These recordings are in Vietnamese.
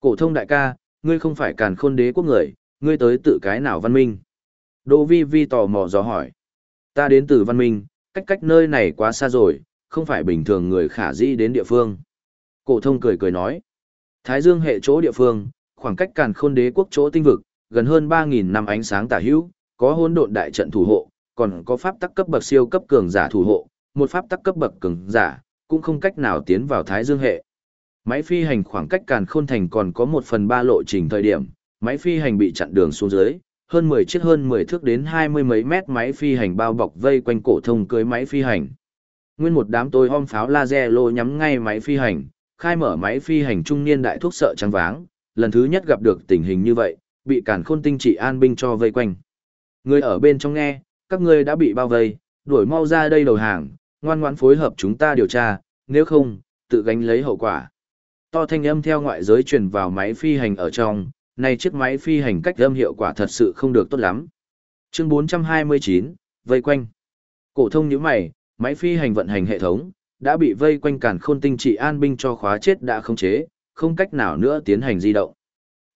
Cổ thông đại ca, ngươi không phải càn khôn đế quốc người, ngươi tới tự cái nào văn minh? Đỗ vi vi tò mò dò hỏi. Ta đến từ văn minh, cách cách nơi này quá xa rồi, không phải bình thường người khả dĩ đến địa phương. Cổ thông cười cười nói. Thái Dương hệ chỗ địa phương, khoảng cách càn khôn đế quốc chỗ tinh vực, gần hơn 3.000 năm ánh sáng tả hữu, có hỗn độn đại trận thủ hộ, còn có pháp tắc cấp bậc siêu cấp cường giả thủ hộ, một pháp tắc cấp bậc cường giả, cũng không cách nào tiến vào Thái Dương hệ. Máy phi hành khoảng cách càn khôn thành còn có một phần ba lộ trình thời điểm, máy phi hành bị chặn đường xuống dưới, hơn 10 chiếc hơn 10 thước đến 20 mấy mét máy phi hành bao bọc vây quanh cổ thông cưới máy phi hành. Nguyên một đám tôi om pháo laser lô nhắm ngay máy phi hành, khai mở máy phi hành trung niên đại thuốc sợ trắng váng, lần thứ nhất gặp được tình hình như vậy, bị cản khôn tinh trị an binh cho vây quanh. Người ở bên trong nghe, các ngươi đã bị bao vây, đuổi mau ra đây đầu hàng, ngoan ngoãn phối hợp chúng ta điều tra, nếu không, tự gánh lấy hậu quả. To thanh âm theo ngoại giới truyền vào máy phi hành ở trong, này chiếc máy phi hành cách âm hiệu quả thật sự không được tốt lắm. Chương 429, vây quanh. Cổ thông nhíu mày, máy phi hành vận hành hệ thống đã bị vây quanh cản khôn tinh trị an binh cho khóa chết đã không chế, không cách nào nữa tiến hành di động.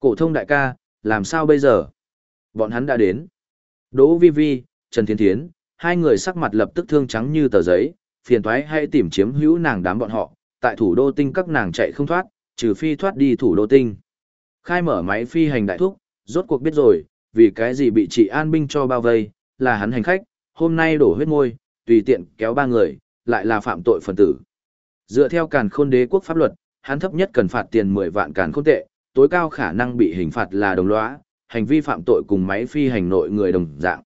Cổ thông đại ca, làm sao bây giờ? Bọn hắn đã đến. Đỗ Vi Vi, Trần Thiên Thiến, hai người sắc mặt lập tức thương trắng như tờ giấy, phiền toái hay tìm chiếm hữu nàng đám bọn họ, tại thủ đô tinh các nàng chạy không thoát, trừ phi thoát đi thủ đô tinh. Khai mở máy phi hành đại thúc, rốt cuộc biết rồi, vì cái gì bị chị an binh cho bao vây, là hắn hành khách, hôm nay đổ huyết môi, tùy tiện kéo ba người, lại là phạm tội phần tử. Dựa theo càn khôn đế quốc pháp luật, hắn thấp nhất cần phạt tiền 10 vạn càn khôn tệ, tối cao khả năng bị hình phạt là đồng lõa, hành vi phạm tội cùng máy phi hành nội người đồng dạng.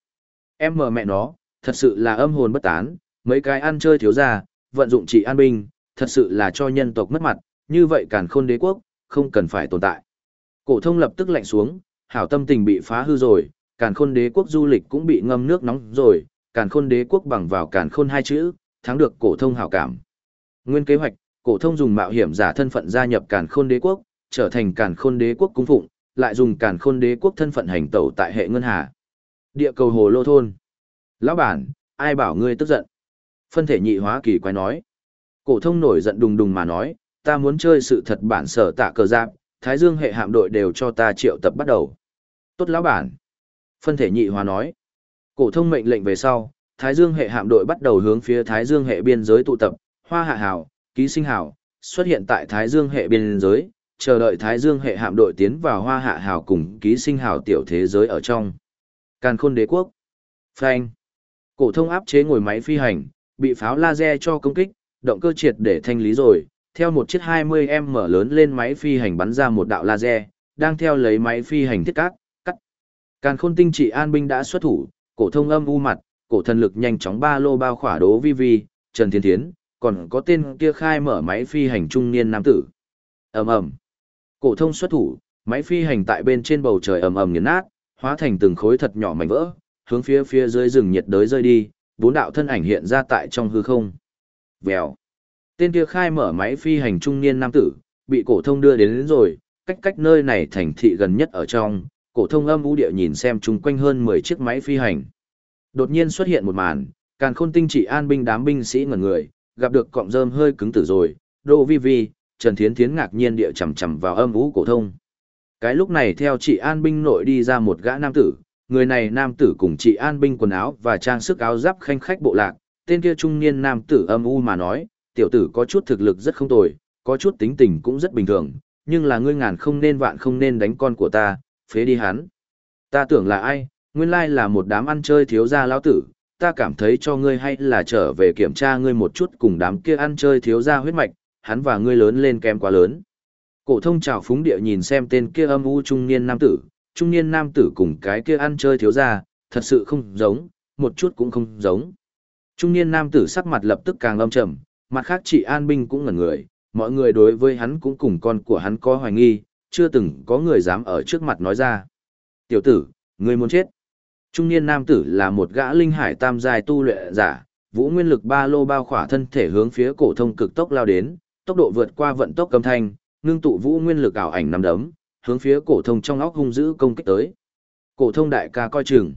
Em mờ mẹ nó, thật sự là âm hồn bất tán, mấy cái ăn chơi thiếu ra, vận dụng trị an binh, thật sự là cho nhân tộc mất mặt, như vậy càn khôn đế quốc, không cần phải tồn tại. Cổ thông lập tức lạnh xuống, hảo tâm tình bị phá hư rồi, càn khôn đế quốc du lịch cũng bị ngâm nước nóng rồi, càn khôn đế quốc bằng vào càn khôn hai chữ, thắng được cổ thông hảo cảm. Nguyên kế hoạch, cổ thông dùng mạo hiểm giả thân phận gia nhập càn khôn đế quốc, trở thành càn khôn đế quốc cung phụng, lại dùng càn khôn đế quốc thân phận hành tẩu tại hệ ngân hà. Địa cầu hồ lô thôn. Lão bản, ai bảo ngươi tức giận? Phân thể nhị hóa kỳ quái nói. Cổ thông nổi giận đùng đùng mà nói, ta muốn chơi sự thật bản sở tạ cờ giáp, Thái Dương hệ hạm đội đều cho ta triệu tập bắt đầu. Tốt lão bản. Phân thể nhị hòa nói. Cổ thông mệnh lệnh về sau, Thái Dương hệ hạm đội bắt đầu hướng phía Thái Dương hệ biên giới tụ tập, Hoa Hạ Hảo, Ký Sinh Hảo, xuất hiện tại Thái Dương hệ biên giới, chờ đợi Thái Dương hệ hạm đội tiến vào Hoa Hạ Hảo cùng Ký Sinh Hảo tiểu thế giới ở trong. Càn Khôn Đế quốc. Phanh. Cổ thông áp chế ngồi máy phi hành, bị pháo laser cho công kích, động cơ triệt để thanh lý rồi, theo một chiếc 20M lớn lên máy phi hành bắn ra một đạo laser, đang theo lấy máy phi hành thiết cát, cắt. Càn khôn tinh trị an binh đã xuất thủ, cổ thông âm u mặt, cổ thần lực nhanh chóng ba lô bao khỏa đố vi vi, Trần Thiên Thiến, còn có tên kia khai mở máy phi hành trung niên nam tử. Ầm ầm. Cổ thông xuất thủ, máy phi hành tại bên trên bầu trời ầm ầm nghiền nát, hóa thành từng khối thật nhỏ mảnh vỡ, hướng phía phía dưới rừng nhiệt đới rơi đi, bốn đạo thân ảnh hiện ra tại trong hư không. Vèo. Tên kia khai mở máy phi hành trung niên nam tử, bị cổ thông đưa đến, đến rồi, cách cách nơi này thành thị gần nhất ở trong, cổ thông âm u địa nhìn xem chung quanh hơn 10 chiếc máy phi hành. Đột nhiên xuất hiện một màn, càn khôn tinh chỉ an binh đám binh sĩ ngẩn người, gặp được cọng rơm hơi cứng tử rồi, Đỗ Vi Vi, Trần Thiến Thiến ngạc nhiên địa chầm chậm vào âm u cổ thông. Cái lúc này theo chị an binh nội đi ra một gã nam tử, người này nam tử cùng chị an binh quần áo và trang sức áo giáp khanh khách bộ lạc, tên kia trung niên nam tử âm u mà nói, tiểu tử có chút thực lực rất không tồi, có chút tính tình cũng rất bình thường, nhưng là ngươi ngàn không nên vạn không nên đánh con của ta, phế đi hắn. Ta tưởng là ai, nguyên lai là một đám ăn chơi thiếu gia lão tử, ta cảm thấy cho ngươi hay là trở về kiểm tra ngươi một chút cùng đám kia ăn chơi thiếu gia huyết mạch, hắn và ngươi lớn lên kém quá lớn. Cổ thông chào phúng địa nhìn xem tên kia âm u trung niên nam tử, trung niên nam tử cùng cái kia ăn chơi thiếu gia, thật sự không giống, một chút cũng không giống. Trung niên nam tử sắc mặt lập tức càng âm trầm, mặt khác chị An Binh cũng ngẩn người, mọi người đối với hắn cũng cùng con của hắn có hoài nghi, chưa từng có người dám ở trước mặt nói ra. Tiểu tử, ngươi muốn chết. Trung niên nam tử là một gã linh hải tam giai tu luyện giả, vũ nguyên lực ba lô bao khỏa thân thể hướng phía cổ thông cực tốc lao đến, tốc độ vượt qua vận tốc cầm thanh, ngưng tụ vũ nguyên lực ảo ảnh năm đấm, hướng phía cổ thông trong óc hung dữ công kích tới. Cổ thông đại ca coi chừng.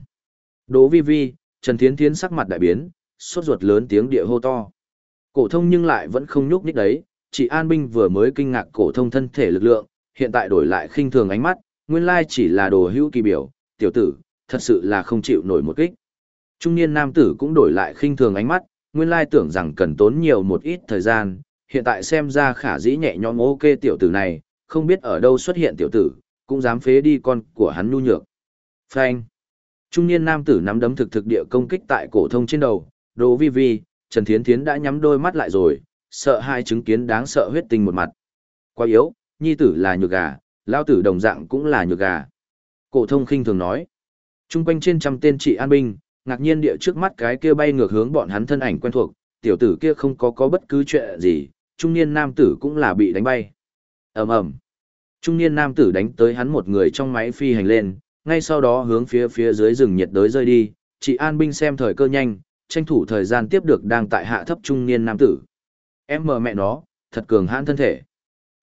Đỗ Vi Vi, Trần Thiến Thiến sắc mặt đại biến, sốt ruột lớn tiếng địa hô to. Cổ thông nhưng lại vẫn không nhúc nhích đấy, chỉ An Binh vừa mới kinh ngạc cổ thông thân thể lực lượng, hiện tại đổi lại khinh thường ánh mắt, nguyên lai chỉ là đồ hữu kỳ biểu, tiểu tử, thật sự là không chịu nổi một kích. Trung niên nam tử cũng đổi lại khinh thường ánh mắt, nguyên lai tưởng rằng cần tốn nhiều một ít thời gian, hiện tại xem ra khả dĩ nhẹ nhõm ok tiểu tử này, không biết ở đâu xuất hiện tiểu tử, cũng dám phế đi con của hắn nhu nhược. Phanh. Trung niên nam tử nắm đấm thực thực địa công kích tại cổ thông trên đầu, Đỗ Vi Vi, Trần Thiến Thiến đã nhắm đôi mắt lại rồi, sợ hai chứng kiến đáng sợ huyết tinh một mặt. Quá yếu, nhi tử là nhược gà, lão tử đồng dạng cũng là nhược gà. Cổ thông khinh thường nói. Trung quanh trên trăm tên trị an binh, ngạc nhiên địa trước mắt cái kia bay ngược hướng bọn hắn thân ảnh quen thuộc, tiểu tử kia không có có bất cứ chuyện gì, trung niên nam tử cũng là bị đánh bay. Ầm ầm. Trung niên nam tử đánh tới hắn một người trong máy phi hành lên, ngay sau đó hướng phía phía dưới rừng nhiệt đới rơi đi, chị an binh xem thời cơ nhanh, tranh thủ thời gian tiếp được đang tại hạ thấp trung niên nam tử. Em mờ mẹ nó, thật cường hãn thân thể.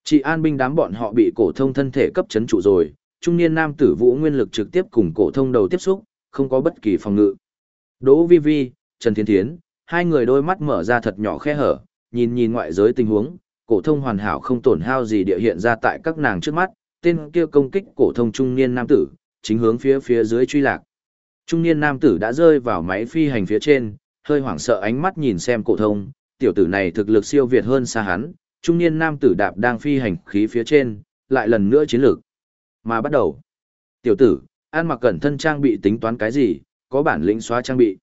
Chị an binh đám bọn họ bị cổ thông thân thể cấp chấn trụ rồi, trung niên nam tử vũ nguyên lực trực tiếp cùng cổ thông đầu tiếp xúc, không có bất kỳ phòng ngự. Đỗ Vi Vi, Trần Thiên Thiến, hai người đôi mắt mở ra thật nhỏ khe hở, nhìn nhìn ngoại giới tình huống, cổ thông hoàn hảo không tổn hao gì địa hiện ra tại các nàng trước mắt, tên kia công kích cổ thông trung niên nam tử, chính hướng phía phía dưới truy lạc. Trung niên nam tử đã rơi vào máy phi hành phía trên, hơi hoảng sợ ánh mắt nhìn xem cổ thông, tiểu tử này thực lực siêu việt hơn xa hắn, trung niên nam tử đạp đang phi hành khí phía trên, lại lần nữa chiến lược. Mà bắt đầu. Tiểu tử, ăn mặc cẩn thân trang bị tính toán cái gì, có bản lĩnh xóa trang bị.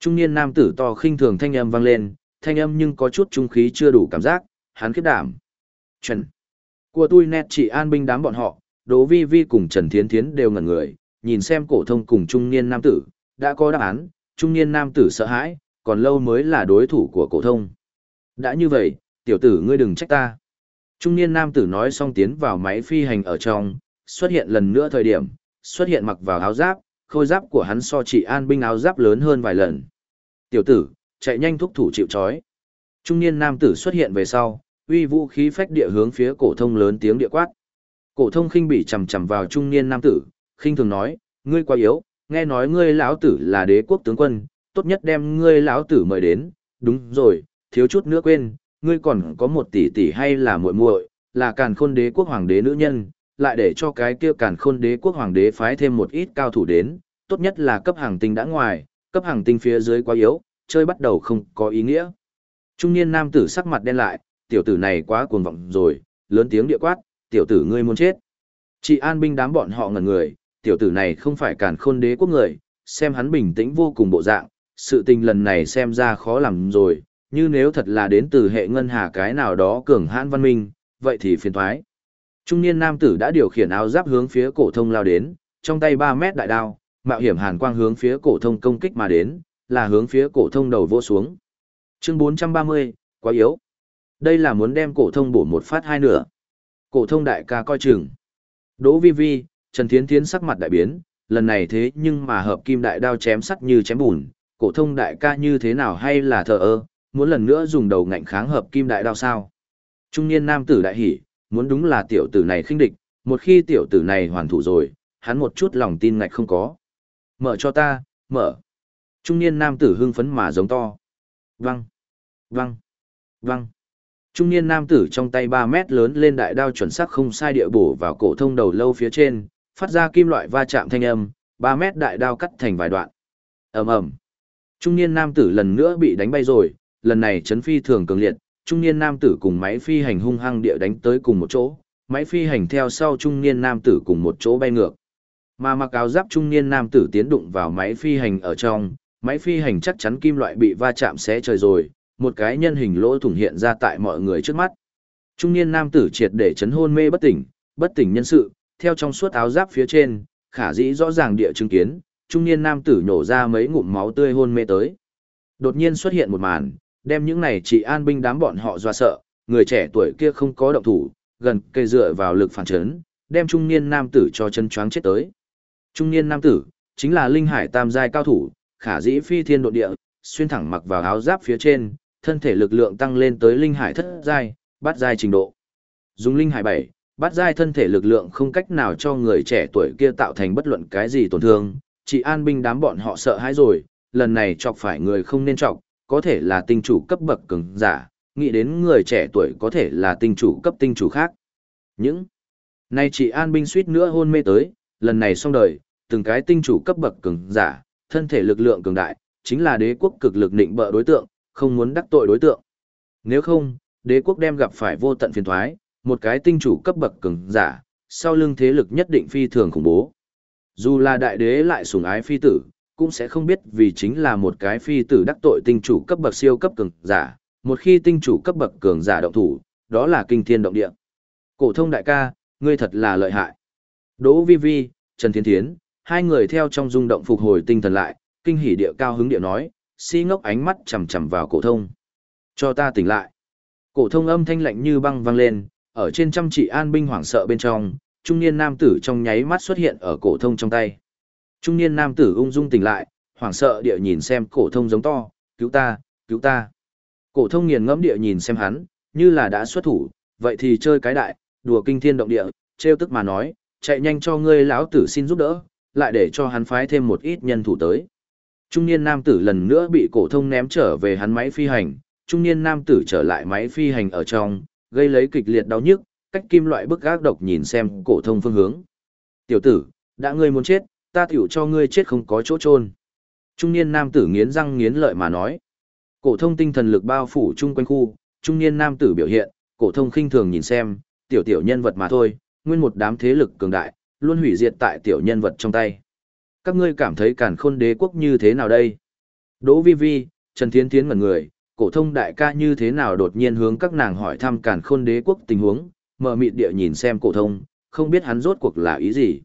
Trung niên nam tử to khinh thường thanh âm vang lên, thanh âm nhưng có chút trung khí chưa đủ cảm giác, hắn khiếp đảm. trần, Của tôi nét chỉ an binh đám bọn họ, Đỗ Vi Vi cùng Trần Thiến Thiến đều ngẩn người, nhìn xem cổ thông cùng trung niên nam tử, đã có đáp án, trung niên nam tử sợ hãi, còn lâu mới là đối thủ của cổ thông. Đã như vậy, tiểu tử ngươi đừng trách ta. Trung niên nam tử nói xong tiến vào máy phi hành ở trong, xuất hiện lần nữa thời điểm, xuất hiện mặc vào áo giáp, khôi giáp của hắn so chỉ an binh áo giáp lớn hơn vài lần. Tiểu tử, chạy nhanh thúc thủ chịu trói. Trung niên nam tử xuất hiện về sau, uy vũ khí phách địa hướng phía cổ thông lớn tiếng địa quát. Cổ thông khinh bị chầm chầm vào trung niên nam tử, khinh thường nói, ngươi quá yếu, nghe nói ngươi lão tử là đế quốc tướng quân, tốt nhất đem ngươi lão tử mời đến, đúng rồi, thiếu chút nữa quên, ngươi còn có một tỷ tỷ hay là muội muội, là càn khôn đế quốc hoàng đế nữ nhân, lại để cho cái kia càn khôn đế quốc hoàng đế phái thêm một ít cao thủ đến, tốt nhất là cấp hàng tinh đã ngoài, cấp hàng tinh phía dưới quá yếu, chơi bắt đầu không có ý nghĩa. Trung niên nam tử sắc mặt đen lại, tiểu tử này quá cuồng vọng rồi, lớn tiếng địa quát, tiểu tử ngươi muốn chết. Chị an binh đám bọn họ ngẩn người, tiểu tử này không phải càn khôn đế quốc người, xem hắn bình tĩnh vô cùng bộ dạng, sự tình lần này xem ra khó làm rồi, như nếu thật là đến từ hệ ngân hà cái nào đó cường hãn văn minh, vậy thì phiền thoái. Trung niên nam tử đã điều khiển áo giáp hướng phía cổ thông lao đến, trong tay 3 mét đại đao, mạo hiểm hàn quang hướng phía cổ thông công kích mà đến, là hướng phía cổ thông đầu vô xuống. Chương 430, quá yếu. Đây là muốn đem cổ thông bổ một phát hai nửa. Cổ thông đại ca coi chừng. Đỗ Vi Vi, Trần Thiến Thiến sắc mặt đại biến, lần này thế nhưng mà hợp kim đại đao chém sắt như chém bùn, cổ thông đại ca như thế nào hay là thờ ơ, muốn lần nữa dùng đầu ngạnh kháng hợp kim đại đao sao? Trung niên nam tử đại hỉ, muốn đúng là tiểu tử này khinh địch, một khi tiểu tử này hoàn thủ rồi, hắn một chút lòng tin ngạch không có. Mở cho ta, mở. Trung niên nam tử hưng phấn mà giống to. Văng, văng, văng. Trung niên nam tử trong tay 3 mét lớn lên đại đao chuẩn xác không sai địa bổ vào cổ thông đầu lâu phía trên, phát ra kim loại va chạm thanh âm, 3 mét đại đao cắt thành vài đoạn. Ầm ầm. Trung niên nam tử lần nữa bị đánh bay rồi, lần này chấn phi thường cường liệt, trung niên nam tử cùng máy phi hành hung hăng địa đánh tới cùng một chỗ, máy phi hành theo sau trung niên nam tử cùng một chỗ bay ngược. Mà mặc áo giáp trung niên nam tử tiến đụng vào máy phi hành ở trong, máy phi hành chắc chắn kim loại bị va chạm xé trời rồi, một cái nhân hình lỗ thủng hiện ra tại mọi người trước mắt. Trung niên nam tử triệt để chấn hôn mê bất tỉnh, bất tỉnh nhân sự, theo trong suốt áo giáp phía trên, khả dĩ rõ ràng địa chứng kiến, trung niên nam tử nhổ ra mấy ngụm máu tươi hôn mê tới. Đột nhiên xuất hiện một màn, đem những này chỉ an binh đám bọn họ dọa sợ, người trẻ tuổi kia không có động thủ, gần cây dựa vào lực phản chấn, đem trung niên nam tử cho chân choáng chết tới. Trung niên nam tử, chính là linh hải tam giai cao thủ, khả dĩ phi thiên độ địa, xuyên thẳng mặc vào áo giáp phía trên, thân thể lực lượng tăng lên tới linh hải thất giai, bát giai trình độ. Dùng linh hải bảy, bát giai thân thể lực lượng không cách nào cho người trẻ tuổi kia tạo thành bất luận cái gì tổn thương, chỉ an binh đám bọn họ sợ hãi rồi, lần này chọc phải người không nên chọc, có thể là tinh chủ cấp bậc cường giả, nghĩ đến người trẻ tuổi có thể là tinh chủ cấp tinh chủ khác. Những Nay chị an binh suýt nữa hôn mê tới, lần này xong đời, từng cái tinh chủ cấp bậc cường giả, thân thể lực lượng cường đại, chính là đế quốc cực lực định bợ đối tượng, không muốn đắc tội đối tượng. Nếu không, đế quốc đem gặp phải vô tận phiền thoái, một cái tinh chủ cấp bậc cường giả, sau lưng thế lực nhất định phi thường khủng bố. Dù là đại đế lại sủng ái phi tử, cũng sẽ không biết vì chính là một cái phi tử đắc tội tinh chủ cấp bậc siêu cấp cường giả, một khi tinh chủ cấp bậc cường giả động thủ, đó là kinh thiên động địa. Cổ thông đại ca, ngươi thật là lợi hại. Đỗ Vi Vi, Trần Thiên Thiến, hai người theo trong rung động phục hồi tinh thần lại, kinh hỉ địa cao hứng địa nói, si ngốc ánh mắt chằm chằm vào cổ thông. Cho ta tỉnh lại. Cổ thông âm thanh lạnh như băng vang lên, ở trên trăm trị an binh hoảng sợ bên trong, trung niên nam tử trong nháy mắt xuất hiện ở cổ thông trong tay. Trung niên nam tử ung dung tỉnh lại, hoảng sợ địa nhìn xem cổ thông giống to, cứu ta, cứu ta. Cổ thông nghiền ngẫm địa nhìn xem hắn, như là đã xuất thủ, vậy thì chơi cái đại, đùa kinh thiên động địa, trêu tức mà nói, chạy nhanh cho ngươi lão tử xin giúp đỡ, lại để cho hắn phái thêm một ít nhân thủ tới. Trung niên nam tử lần nữa bị cổ thông ném trở về hắn máy phi hành, trung niên nam tử trở lại máy phi hành ở trong, gây lấy kịch liệt đau nhức, cách kim loại bức gác độc nhìn xem cổ thông phương hướng. "Tiểu tử, đã ngươi muốn chết, ta tiểu cho ngươi chết không có chỗ chôn." Trung niên nam tử nghiến răng nghiến lợi mà nói. Cổ thông tinh thần lực bao phủ chung quanh khu, trung niên nam tử biểu hiện, cổ thông khinh thường nhìn xem, tiểu tiểu nhân vật mà thôi, nguyên một đám thế lực cường đại, luôn hủy diệt tại tiểu nhân vật trong tay. Các ngươi cảm thấy càn khôn đế quốc như thế nào đây? Đỗ Vi Vi, Trần Thiến Thiến mặt người, cổ thông đại ca như thế nào đột nhiên hướng các nàng hỏi thăm càn khôn đế quốc tình huống, mở mịt địa nhìn xem cổ thông, không biết hắn rốt cuộc là ý gì.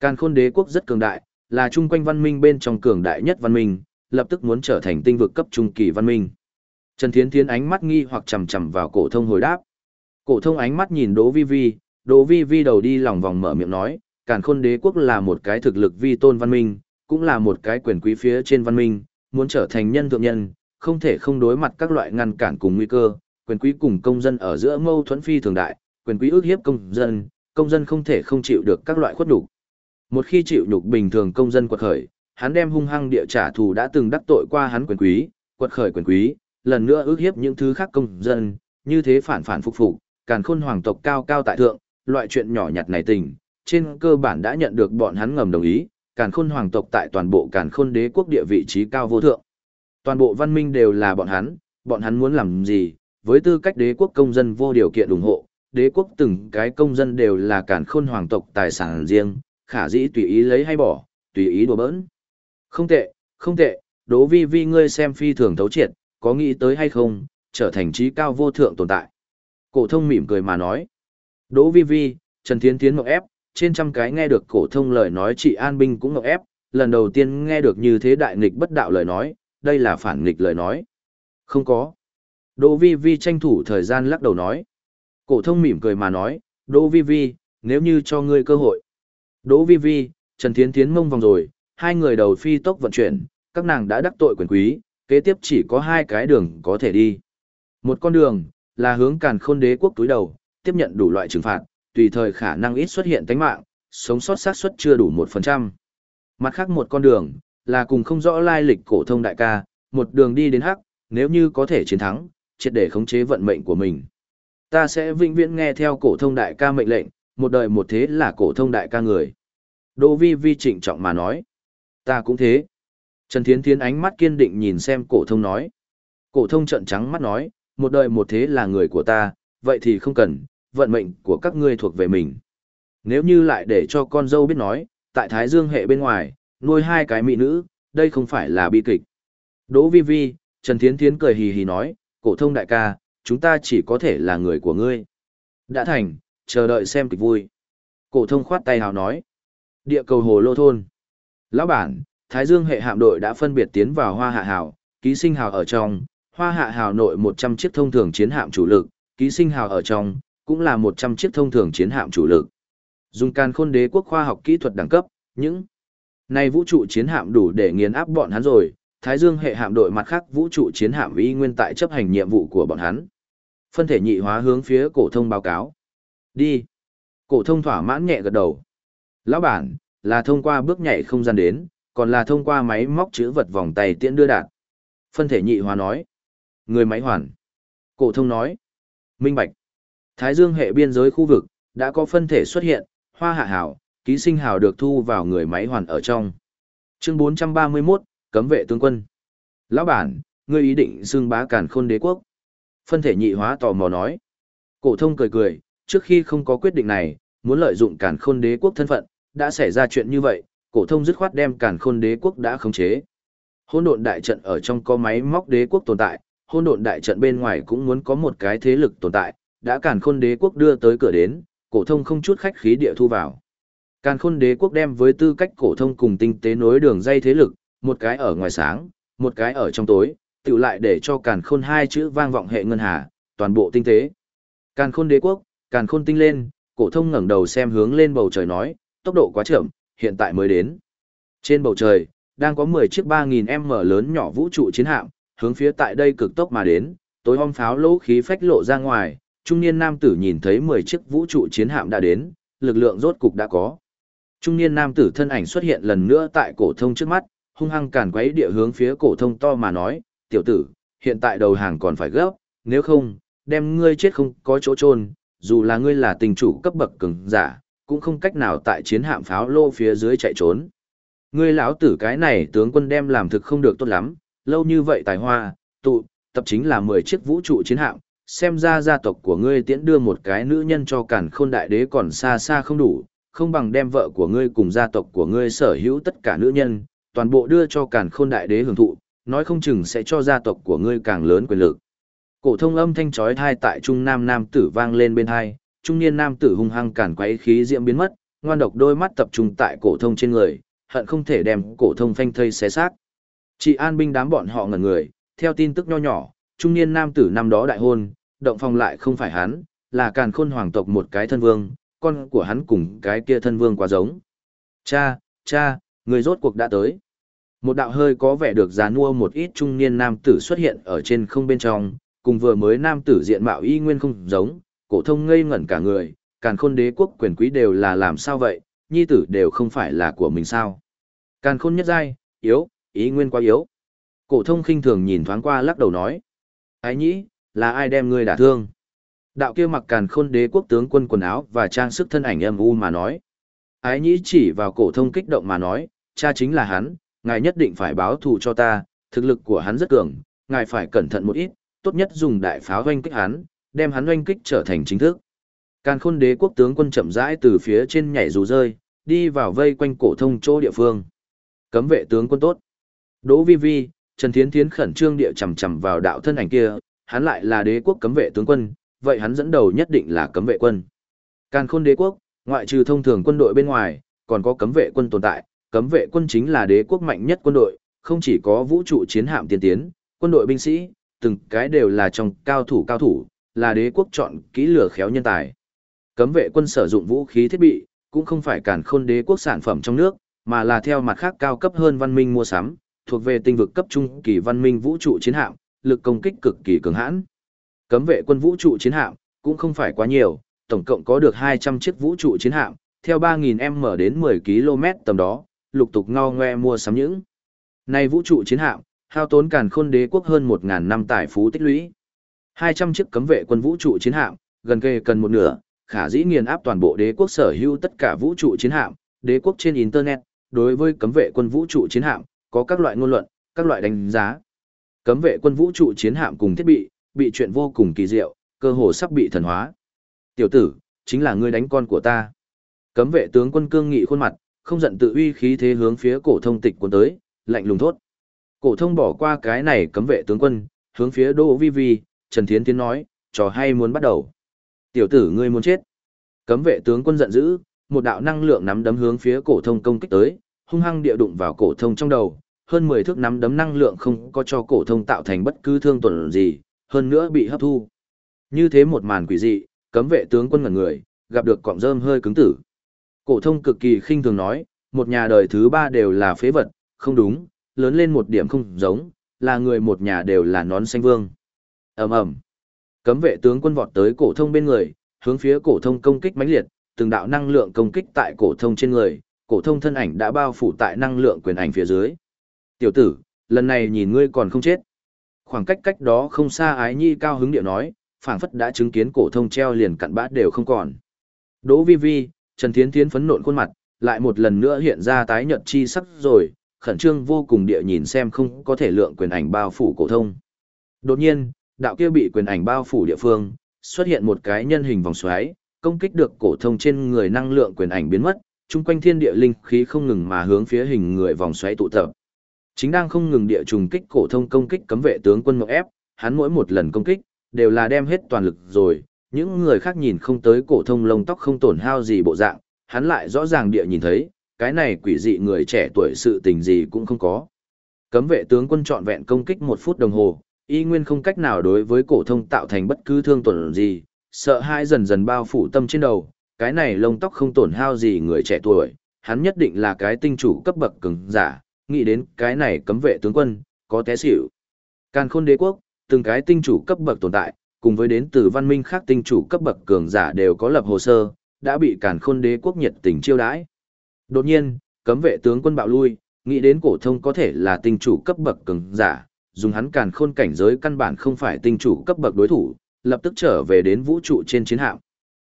Càn khôn đế quốc rất cường đại, là trung quanh văn minh bên trong cường đại nhất văn minh, lập tức muốn trở thành tinh vực cấp trung kỳ văn minh. Trần Thiến Thiến ánh mắt nghi hoặc chằm chằm vào cổ thông hồi đáp. Cổ thông ánh mắt nhìn Đỗ Vi Vi, Đỗ Vi Vi đầu đi lòng vòng mở miệng nói, Càn Khôn Đế quốc là một cái thực lực vi tôn văn minh, cũng là một cái quyền quý phía trên văn minh, muốn trở thành nhân thượng nhân, không thể không đối mặt các loại ngăn cản cùng nguy cơ, quyền quý cùng công dân ở giữa mâu thuẫn phi thường đại, quyền quý ước hiếp công dân, công dân không thể không chịu được các loại khuất nhục. Một khi chịu nhục bình thường công dân quật khởi, hắn đem hung hăng địa trả thù đã từng đắc tội qua hắn quyền quý, quật khởi quyền quý, lần nữa ước hiếp những thứ khác công dân, như thế phản phản phục phục, càn khôn hoàng tộc cao cao tại thượng, loại chuyện nhỏ nhặt này tình, trên cơ bản đã nhận được bọn hắn ngầm đồng ý, càn khôn hoàng tộc tại toàn bộ càn khôn đế quốc địa vị trí cao vô thượng. Toàn bộ văn minh đều là bọn hắn, bọn hắn muốn làm gì, với tư cách đế quốc công dân vô điều kiện ủng hộ, đế quốc từng cái công dân đều là càn khôn hoàng tộc tài sản riêng, khả dĩ tùy ý lấy hay bỏ, tùy ý đùa bỡn. Không tệ, không tệ, đố vi vi ngươi xem phi thường thấu triệt, có nghĩ tới hay không, trở thành trí cao vô thượng tồn tại. Cổ thông mỉm cười mà nói. Đỗ vi vi, Trần Thiến Thiến ngọc ép, trên trăm cái nghe được cổ thông lời nói chị An Binh cũng ngọc ép, lần đầu tiên nghe được như thế đại nghịch bất đạo lời nói, đây là phản nghịch lời nói. Không có. Đỗ vi vi tranh thủ thời gian lắc đầu nói. Cổ thông mỉm cười mà nói, Đỗ vi vi, nếu như cho ngươi cơ hội. Đỗ vi vi, Trần Thiến Thiến mông vòng rồi, hai người đầu phi tốc vận chuyển, các nàng đã đắc tội quyền quý, kế tiếp chỉ có hai cái đường có thể đi. Một con đường, là hướng càn khôn đế quốc túi đầu, tiếp nhận đủ loại trừng phạt, tùy thời khả năng ít xuất hiện tánh mạng, sống sót xác suất chưa đủ 1%. Mặt khác một con đường, là cùng không rõ lai lịch cổ thông đại ca, một đường đi đến hắc, nếu như có thể chiến thắng, triệt để khống chế vận mệnh của mình. Ta sẽ vĩnh viễn nghe theo cổ thông đại ca mệnh lệnh, một đời một thế là cổ thông đại ca người. Đỗ Vi Vi trịnh trọng mà nói. Ta cũng thế. Trần Thiến Thiến ánh mắt kiên định nhìn xem cổ thông nói. Cổ thông trợn trắng mắt nói, một đời một thế là người của ta, vậy thì không cần, vận mệnh của các ngươi thuộc về mình. Nếu như lại để cho con dâu biết nói, tại Thái Dương hệ bên ngoài, nuôi hai cái mỹ nữ, đây không phải là bi kịch. Đỗ Vi Vi, Trần Thiến Thiến cười hì hì nói, cổ thông đại ca, chúng ta chỉ có thể là người của ngươi. Đã thành, chờ đợi xem kịch vui. Cổ thông khoát tay hào nói. Địa cầu hồ lô thôn. Lão bản, Thái Dương hệ hạm đội đã phân biệt tiến vào hoa hạ hào, ký sinh hào ở trong, hoa hạ hào nội 100 chiếc thông thường chiến hạm chủ lực, ký sinh hào ở trong, cũng là 100 chiếc thông thường chiến hạm chủ lực. Dùng can khôn đế quốc khoa học kỹ thuật đẳng cấp, những nay vũ trụ chiến hạm đủ để nghiền áp bọn hắn rồi, Thái Dương hệ hạm đội mặt khác vũ trụ chiến hạm y nguyên tại chấp hành nhiệm vụ của bọn hắn. Phân thể nhị hóa hướng phía cổ thông báo cáo. Đi. Cổ thông thỏa mãn nhẹ gật đầu. Lão bản, là thông qua bước nhảy không gian đến, còn là thông qua máy móc chữ vật vòng tay tiễn đưa đạt. Phân thể nhị hóa nói. Người máy hoàn. Cổ thông nói. Minh Bạch. Thái Dương hệ biên giới khu vực, đã có phân thể xuất hiện, hoa hạ hảo, ký sinh hào được thu vào người máy hoàn ở trong. Chương 431, cấm vệ tướng quân. Lão bản, ngươi ý định xưng bá càn khôn đế quốc. Phân thể nhị hóa tò mò nói. Cổ thông cười cười, trước khi không có quyết định này, muốn lợi dụng càn khôn đế quốc thân phận, đã xảy ra chuyện như vậy, cổ thông dứt khoát đem càn khôn đế quốc đã khống chế. Hỗn độn đại trận ở trong có máy móc đế quốc tồn tại, hỗn độn đại trận bên ngoài cũng muốn có một cái thế lực tồn tại, đã càn khôn đế quốc đưa tới cửa đến, cổ thông không chút khách khí địa thu vào. Càn khôn đế quốc đem với tư cách cổ thông cùng tinh tế nối đường dây thế lực, một cái ở ngoài sáng, một cái ở trong tối, tự lại để cho càn khôn hai chữ vang vọng hệ ngân hà, toàn bộ tinh tế. Càn khôn đế quốc, càn khôn tinh lên, cổ thông ngẩng đầu xem hướng lên bầu trời nói, tốc độ quá chậm, hiện tại mới đến. Trên bầu trời, đang có 10 chiếc 3000m lớn nhỏ vũ trụ chiến hạm, hướng phía tại đây cực tốc mà đến, tối om pháo lỗ khí phách lộ ra ngoài, trung niên nam tử nhìn thấy 10 chiếc vũ trụ chiến hạm đã đến, lực lượng rốt cục đã có. Trung niên nam tử thân ảnh xuất hiện lần nữa tại cổ thông trước mắt, hung hăng càn quấy địa hướng phía cổ thông to mà nói, "Tiểu tử, hiện tại đầu hàng còn phải gấp, nếu không, đem ngươi chết không có chỗ chôn, dù là ngươi là tình chủ cấp bậc cường giả, cũng không cách nào tại chiến hạm pháo lô phía dưới chạy trốn." Ngươi lão tử cái này tướng quân đem làm thực không được tốt lắm, lâu như vậy tài hoa, tụ, tập chính là 10 chiếc vũ trụ chiến hạm, xem ra gia tộc của ngươi tiễn đưa một cái nữ nhân cho cản khôn đại đế còn xa xa không đủ, không bằng đem vợ của ngươi cùng gia tộc của ngươi sở hữu tất cả nữ nhân, toàn bộ đưa cho càn khôn đại đế hưởng thụ, nói không chừng sẽ cho gia tộc của ngươi càng lớn quyền lực. Cổ thông âm thanh chói tai tại trung nam nam tử vang lên bên hai, trung niên nam tử hung hăng cản quấy khí diễm biến mất, ngoan độc đôi mắt tập trung tại cổ thông trên người, hận không thể đem cổ thông phanh thây xé xác. Chị an binh đám bọn họ ngẩn người, theo tin tức nho nhỏ, trung niên nam tử năm đó đại hôn, động phòng lại không phải hắn, là càn khôn hoàng tộc một cái thân vương, con của hắn cùng cái kia thân vương quá giống. Cha, cha, người rốt cuộc đã tới. Một đạo hơi có vẻ được già nua một ít trung niên nam tử xuất hiện ở trên không bên trong, cùng vừa mới nam tử diện mạo y nguyên không giống, cổ thông ngây ngẩn cả người, càn khôn đế quốc quyền quý đều là làm sao vậy, nhi tử đều không phải là của mình sao. Càn khôn nhất giai, yếu, ý nguyên quá yếu. Cổ thông khinh thường nhìn thoáng qua lắc đầu nói. Ái nhĩ, là ai đem ngươi đả thương? Đạo kia mặc càn khôn đế quốc tướng quân quần áo và trang sức thân ảnh âm u mà nói. Ái nhĩ chỉ vào cổ thông kích động mà nói, cha chính là hắn, ngài nhất định phải báo thù cho ta, thực lực của hắn rất cường, ngài phải cẩn thận một ít, tốt nhất dùng đại pháo hoanh kích hắn, đem hắn hoanh kích trở thành chính thức. Càn khôn đế quốc tướng quân chậm rãi từ phía trên nhảy dù rơi, đi vào vây quanh cổ thông chỗ địa phương. Cấm vệ tướng quân tốt. Đỗ Vi Vi, Trần Thiến Thiến khẩn trương địa chầm chầm vào đạo thân ảnh kia, hắn lại là đế quốc cấm vệ tướng quân, vậy hắn dẫn đầu nhất định là cấm vệ quân. Càn khôn đế quốc, ngoại trừ thông thường quân đội bên ngoài, còn có cấm vệ quân tồn tại, cấm vệ quân chính là đế quốc mạnh nhất quân đội, không chỉ có vũ trụ chiến hạm tiên tiến, quân đội binh sĩ, từng cái đều là trong cao thủ cao thủ, là đế quốc chọn kỹ lửa khéo nhân tài. Cấm vệ quân sử dụng vũ khí thiết bị, cũng không phải càn khôn đế quốc sản phẩm trong nước, mà là theo mặt khác cao cấp hơn văn minh mua sắm, thuộc về tinh vực cấp trung kỳ văn minh vũ trụ chiến hạm, lực công kích cực kỳ cường hãn. Cấm vệ quân vũ trụ chiến hạm cũng không phải quá nhiều, tổng cộng có được 200 chiếc vũ trụ chiến hạm, theo 3000m đến 10 km tầm đó, lục tục ngao ngoe mua sắm những. Này vũ trụ chiến hạm, hao tốn càn khôn đế quốc hơn 1000 năm tài phú tích lũy. 200 chiếc cấm vệ quân vũ trụ chiến hạm, gần kề cần một nửa, khả dĩ nghiền áp toàn bộ đế quốc sở hữu tất cả vũ trụ chiến hạm, đế quốc trên internet, đối với cấm vệ quân vũ trụ chiến hạm, có các loại ngôn luận, các loại đánh giá. Cấm vệ quân vũ trụ chiến hạm cùng thiết bị, bị chuyện vô cùng kỳ diệu, cơ hồ sắp bị thần hóa. Tiểu tử, chính là ngươi đánh con của ta. Cấm vệ tướng quân cương nghị khuôn mặt, không giận tự uy khí thế hướng phía cổ thông tịch cuốn tới, lạnh lùng thốt. Cổ thông bỏ qua cái này cấm vệ tướng quân, hướng phía Đỗ Vi Vi, Trần Thiến Tiến nói, trò hay muốn bắt đầu. Tiểu tử ngươi muốn chết. Cấm vệ tướng quân giận dữ, một đạo năng lượng nắm đấm hướng phía cổ thông công kích tới, hung hăng địa đụng vào cổ thông trong đầu, hơn 10 thước nắm đấm năng lượng không có cho cổ thông tạo thành bất cứ thương tổn gì, hơn nữa bị hấp thu. Như thế một màn quỷ dị, cấm vệ tướng quân ngẩn người, gặp được cọng rơm hơi cứng tử. Cổ thông cực kỳ khinh thường nói, một nhà đời thứ ba đều là phế vật, không đúng, lớn lên một điểm không giống, là người một nhà đều là nón xanh vương. Ầm ầm. Cấm vệ tướng quân vọt tới cổ thông bên người, hướng phía cổ thông công kích mãnh liệt, từng đạo năng lượng công kích tại cổ thông trên người, cổ thông thân ảnh đã bao phủ tại năng lượng quyền ảnh phía dưới. Tiểu tử, lần này nhìn ngươi còn không chết. Khoảng cách cách đó không xa ái nhi cao hứng điệu nói, phảng phất đã chứng kiến cổ thông treo liền cặn bát đều không còn. Đỗ Vi Vi, Trần Thiến Thiến phấn nộn khuôn mặt, lại một lần nữa hiện ra tái nhợt chi sắc rồi, khẩn trương vô cùng địa nhìn xem không có thể lượng quyền ảnh bao phủ cổ thông. Đột nhiên, đạo kia bị quyền ảnh bao phủ địa phương, xuất hiện một cái nhân hình vòng xoáy, công kích được cổ thông trên người năng lượng quyền ảnh biến mất, chung quanh thiên địa linh khí không ngừng mà hướng phía hình người vòng xoáy tụ tập. Chính đang không ngừng địa trùng kích cổ thông công kích cấm vệ tướng quân Mộc ép, hắn mỗi một lần công kích đều là đem hết toàn lực rồi, những người khác nhìn không tới cổ thông lông tóc không tổn hao gì bộ dạng, hắn lại rõ ràng địa nhìn thấy, cái này quỷ dị người trẻ tuổi sự tình gì cũng không có. Cấm vệ tướng quân trọn vẹn công kích một phút đồng hồ, y nguyên không cách nào đối với cổ thông tạo thành bất cứ thương tổn gì, sợ hãi dần dần bao phủ tâm trên đầu, cái này lông tóc không tổn hao gì người trẻ tuổi, hắn nhất định là cái tinh chủ cấp bậc cường giả, nghĩ đến cái này cấm vệ tướng quân, có té xỉu. Càn khôn đế quốc, từng cái tinh chủ cấp bậc tồn tại, cùng với đến từ văn minh khác tinh chủ cấp bậc cường giả đều có lập hồ sơ, đã bị càn khôn đế quốc nhiệt tình chiêu đãi. Đột nhiên, cấm vệ tướng quân bạo lui, nghĩ đến cổ thông có thể là tinh chủ cấp bậc cường giả, dùng hắn càn khôn cảnh giới căn bản không phải tinh chủ cấp bậc đối thủ, lập tức trở về đến vũ trụ trên chiến hạm.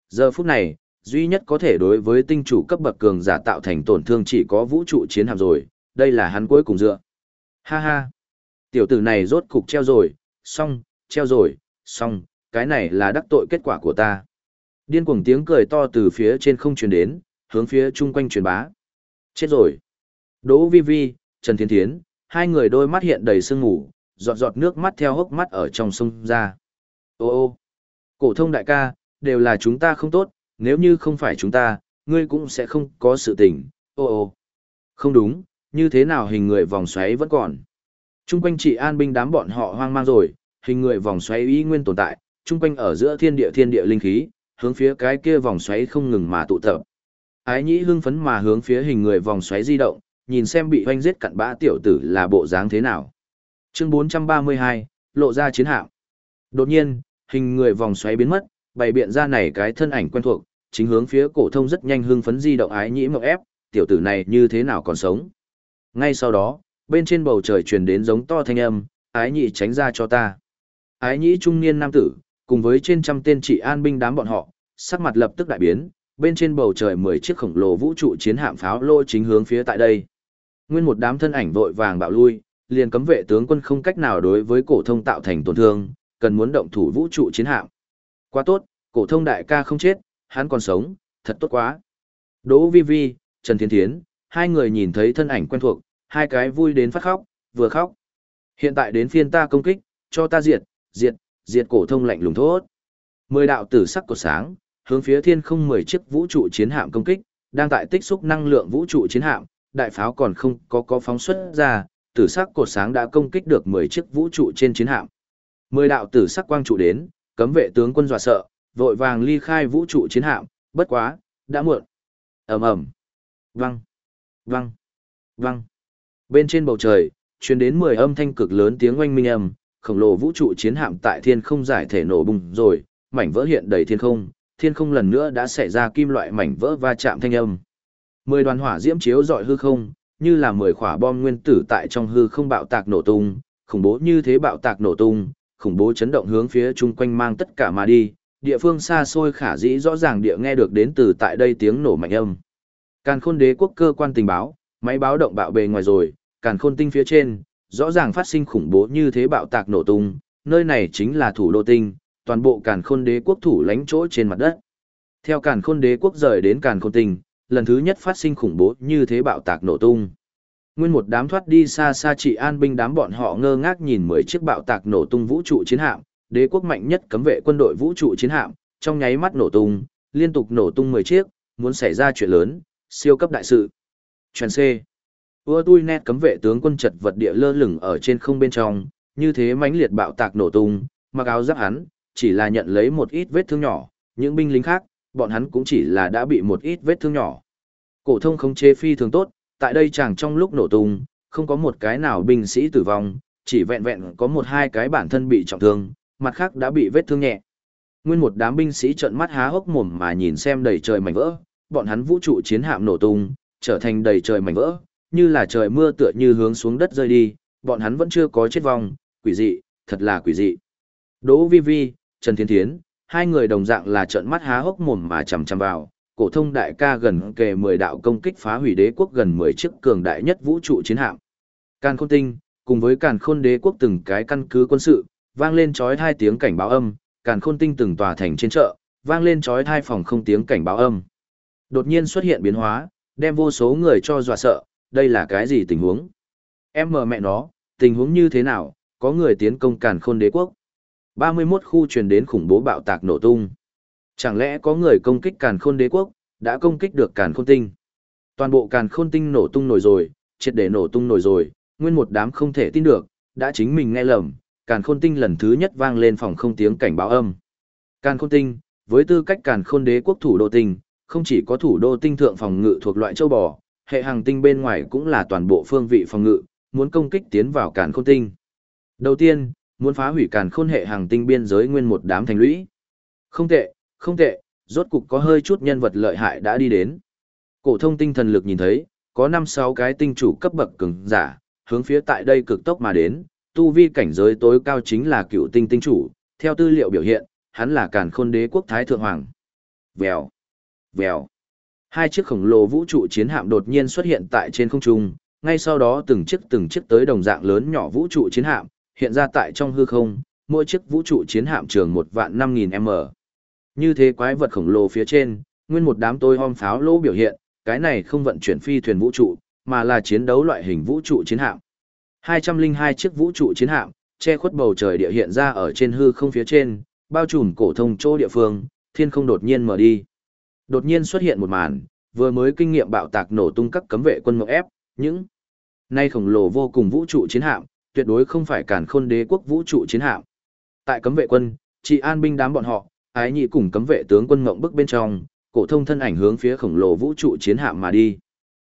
Giờ phút này, duy nhất có thể đối với tinh chủ cấp bậc cường giả tạo thành tổn thương chỉ có vũ trụ chiến hạm rồi, đây là hắn cuối cùng dựa. Ha ha, tiểu tử này rốt cục treo rồi, xong, treo rồi, xong, cái này là đắc tội kết quả của ta. Điên cuồng tiếng cười to từ phía trên không truyền đến, hướng phía chung quanh truyền bá. Chết rồi. Đỗ Vi Vi, Trần Thiên Thiến, hai người đôi mắt hiện đầy sương ngủ, giọt giọt nước mắt theo hốc mắt ở trong sông ra. Ô ô, cổ thông đại ca, đều là chúng ta không tốt, nếu như không phải chúng ta, ngươi cũng sẽ không có sự tình. Ô ô, không đúng, như thế nào hình người vòng xoáy vẫn còn. Trung quanh chị an binh đám bọn họ hoang mang rồi, hình người vòng xoáy ý nguyên tồn tại, trung quanh ở giữa thiên địa thiên địa linh khí, hướng phía cái kia vòng xoáy không ngừng mà tụ tập. Ái nhĩ hưng phấn mà hướng phía hình người vòng xoáy di động, nhìn xem bị hoanh giết cặn bã tiểu tử là bộ dáng thế nào. Chương 432, lộ ra chiến hạm. Đột nhiên, hình người vòng xoáy biến mất, bày biện ra này cái thân ảnh quen thuộc, chính hướng phía cổ thông rất nhanh hưng phấn di động ái nhĩ mộng ép, tiểu tử này như thế nào còn sống. Ngay sau đó, bên trên bầu trời truyền đến giống to thanh âm, ái nhị tránh ra cho ta. Ái nhĩ trung niên nam tử, cùng với trên trăm tên trị an binh đám bọn họ, sắc mặt lập tức đại biến, bên trên bầu trời mười chiếc khổng lồ vũ trụ chiến hạm pháo lô chính hướng phía tại đây. Nguyên một đám thân ảnh vội vàng bạo lui, liền cấm vệ tướng quân không cách nào đối với cổ thông tạo thành tổn thương, cần muốn động thủ vũ trụ chiến hạm. Quá tốt, cổ thông đại ca không chết, hắn còn sống, thật tốt quá. Đỗ Vi Vi, Trần Thiên Thiến, hai người nhìn thấy thân ảnh quen thuộc, hai cái vui đến phát khóc, vừa khóc. Hiện tại đến phiên ta công kích, cho ta diệt, diệt, diệt cổ thông lạnh lùng thốt. Mười đạo tử sắc của sáng, hướng phía thiên không mười chiếc vũ trụ chiến hạm công kích, đang tại tích xúc năng lượng vũ trụ chiến hạm, đại pháo còn không có có phóng xuất ra, tử sắc cột sáng đã công kích được mười chiếc vũ trụ trên chiến hạm. Mười đạo tử sắc quang trụ đến, cấm vệ tướng quân dọa sợ, vội vàng ly khai vũ trụ chiến hạm, bất quá, đã muộn. Ầm ầm. Văng. Văng. Văng. Bên trên bầu trời, truyền đến mười âm thanh cực lớn tiếng oanh minh âm, khổng lồ vũ trụ chiến hạm tại thiên không giải thể nổ bùng rồi, mảnh vỡ hiện đầy thiên không, thiên không lần nữa đã xảy ra kim loại mảnh vỡ va chạm thanh âm. Mười đoàn hỏa diễm chiếu rọi hư không, như là mười quả bom nguyên tử tại trong hư không bạo tạc nổ tung, khủng bố như thế bạo tạc nổ tung, khủng bố chấn động hướng phía chung quanh mang tất cả mà đi, địa phương xa xôi khả dĩ rõ ràng địa nghe được đến từ tại đây tiếng nổ mạnh âm. Càn khôn đế quốc cơ quan tình báo, máy báo động bạo bề ngoài rồi, càn khôn tinh phía trên, rõ ràng phát sinh khủng bố như thế bạo tạc nổ tung, nơi này chính là thủ đô tinh, toàn bộ càn khôn đế quốc thủ lãnh chỗ trên mặt đất. Theo càn khôn đế quốc rời đến càn khôn tinh, lần thứ nhất phát sinh khủng bố như thế bạo tạc nổ tung. Nguyên một đám thoát đi xa xa trị an binh đám bọn họ ngơ ngác nhìn mười chiếc bạo tạc nổ tung vũ trụ chiến hạm, đế quốc mạnh nhất cấm vệ quân đội vũ trụ chiến hạm, trong nháy mắt nổ tung, liên tục nổ tung 10 chiếc, muốn xảy ra chuyện lớn, siêu cấp đại sự. Chuyển C. Ua tui nét cấm vệ tướng quân chật vật địa lơ lửng ở trên không bên trong, như thế mãnh liệt bạo tạc nổ tung, mặc áo giáp hắn, chỉ là nhận lấy một ít vết thương nhỏ, những binh lính khác, bọn hắn cũng chỉ là đã bị một ít vết thương nhỏ. Cổ thông không chế phi thường tốt, tại đây chẳng trong lúc nổ tung, không có một cái nào binh sĩ tử vong, chỉ vẹn vẹn có một hai cái bản thân bị trọng thương, mặt khác đã bị vết thương nhẹ. Nguyên một đám binh sĩ trợn mắt há hốc mồm mà nhìn xem đầy trời mảnh vỡ, bọn hắn vũ trụ chiến hạm nổ tung, trở thành đầy trời mảnh vỡ, như là trời mưa tựa như hướng xuống đất rơi đi, bọn hắn vẫn chưa có chết vong, quỷ dị, thật là quỷ dị. Đỗ Vi Vi, Trần Thiên Thiến, hai người đồng dạng là trợn mắt há hốc mồm mà chằm chằm vào, cổ thông đại ca gần kề 10 đạo công kích phá hủy đế quốc gần 10 chiếc cường đại nhất vũ trụ chiến hạm. Càn Khôn Tinh, cùng với Càn Khôn đế quốc từng cái căn cứ quân sự, vang lên chói hai tiếng cảnh báo âm, Càn Khôn Tinh từng tòa thành trên chợ, vang lên chói hai phòng không tiếng cảnh báo âm. Đột nhiên xuất hiện biến hóa, đem vô số người cho dọa sợ, đây là cái gì tình huống? Em mờ mẹ nó, tình huống như thế nào, có người tiến công Càn Khôn đế quốc. 31 khu truyền đến khủng bố bạo tạc nổ tung. Chẳng lẽ có người công kích Càn Khôn đế quốc, đã công kích được Càn Khôn tinh? Toàn bộ Càn Khôn tinh nổ tung nổi rồi, triệt để nổ tung nổi rồi, nguyên một đám không thể tin được, đã chính mình nghe lầm, Càn Khôn tinh lần thứ nhất vang lên phòng không tiếng cảnh báo âm. Càn Khôn tinh, với tư cách Càn Khôn đế quốc thủ đô tinh, không chỉ có thủ đô tinh thượng phòng ngự thuộc loại châu bò, hệ hàng tinh bên ngoài cũng là toàn bộ phương vị phòng ngự, muốn công kích tiến vào Càn Khôn tinh. Đầu tiên, muốn phá hủy Càn Khôn hệ hàng tinh biên giới nguyên một đám thành lũy. Không tệ, không tệ, rốt cục có hơi chút nhân vật lợi hại đã đi đến. Cổ thông tinh thần lực nhìn thấy, có 5-6 cái tinh chủ cấp bậc cường giả, hướng phía tại đây cực tốc mà đến, tu vi cảnh giới tối cao chính là cựu tinh tinh chủ, theo tư liệu biểu hiện, hắn là càn khôn đế quốc thái thượng hoàng. Vèo, vèo. Hai chiếc khổng lồ vũ trụ chiến hạm đột nhiên xuất hiện tại trên không trung, ngay sau đó từng chiếc từng chiếc tới đồng dạng lớn nhỏ vũ trụ chiến hạm, hiện ra tại trong hư không, mỗi chiếc vũ trụ chiến hạm trường một vạn năm nghìn m Như thế quái vật khổng lồ phía trên, nguyên một đám tôi hom pháo lỗ biểu hiện, cái này không vận chuyển phi thuyền vũ trụ, mà là chiến đấu loại hình vũ trụ chiến hạm. 202 chiếc vũ trụ chiến hạm, che khuất bầu trời địa hiện ra ở trên hư không phía trên, bao trùm cổ thông chỗ địa phương, thiên không đột nhiên mở đi. Đột nhiên xuất hiện một màn, vừa mới kinh nghiệm bạo tạc nổ tung các cấm vệ quân mộng ép, những nay khổng lồ vô cùng vũ trụ chiến hạm, tuyệt đối không phải cản khôn đế quốc vũ trụ chiến hạm. Tại cấm vệ quân, chỉ an binh đám bọn họ, ái nhị cùng cấm vệ tướng quân mộng bức bên trong, cổ thông thân ảnh hướng phía khổng lồ vũ trụ chiến hạm mà đi.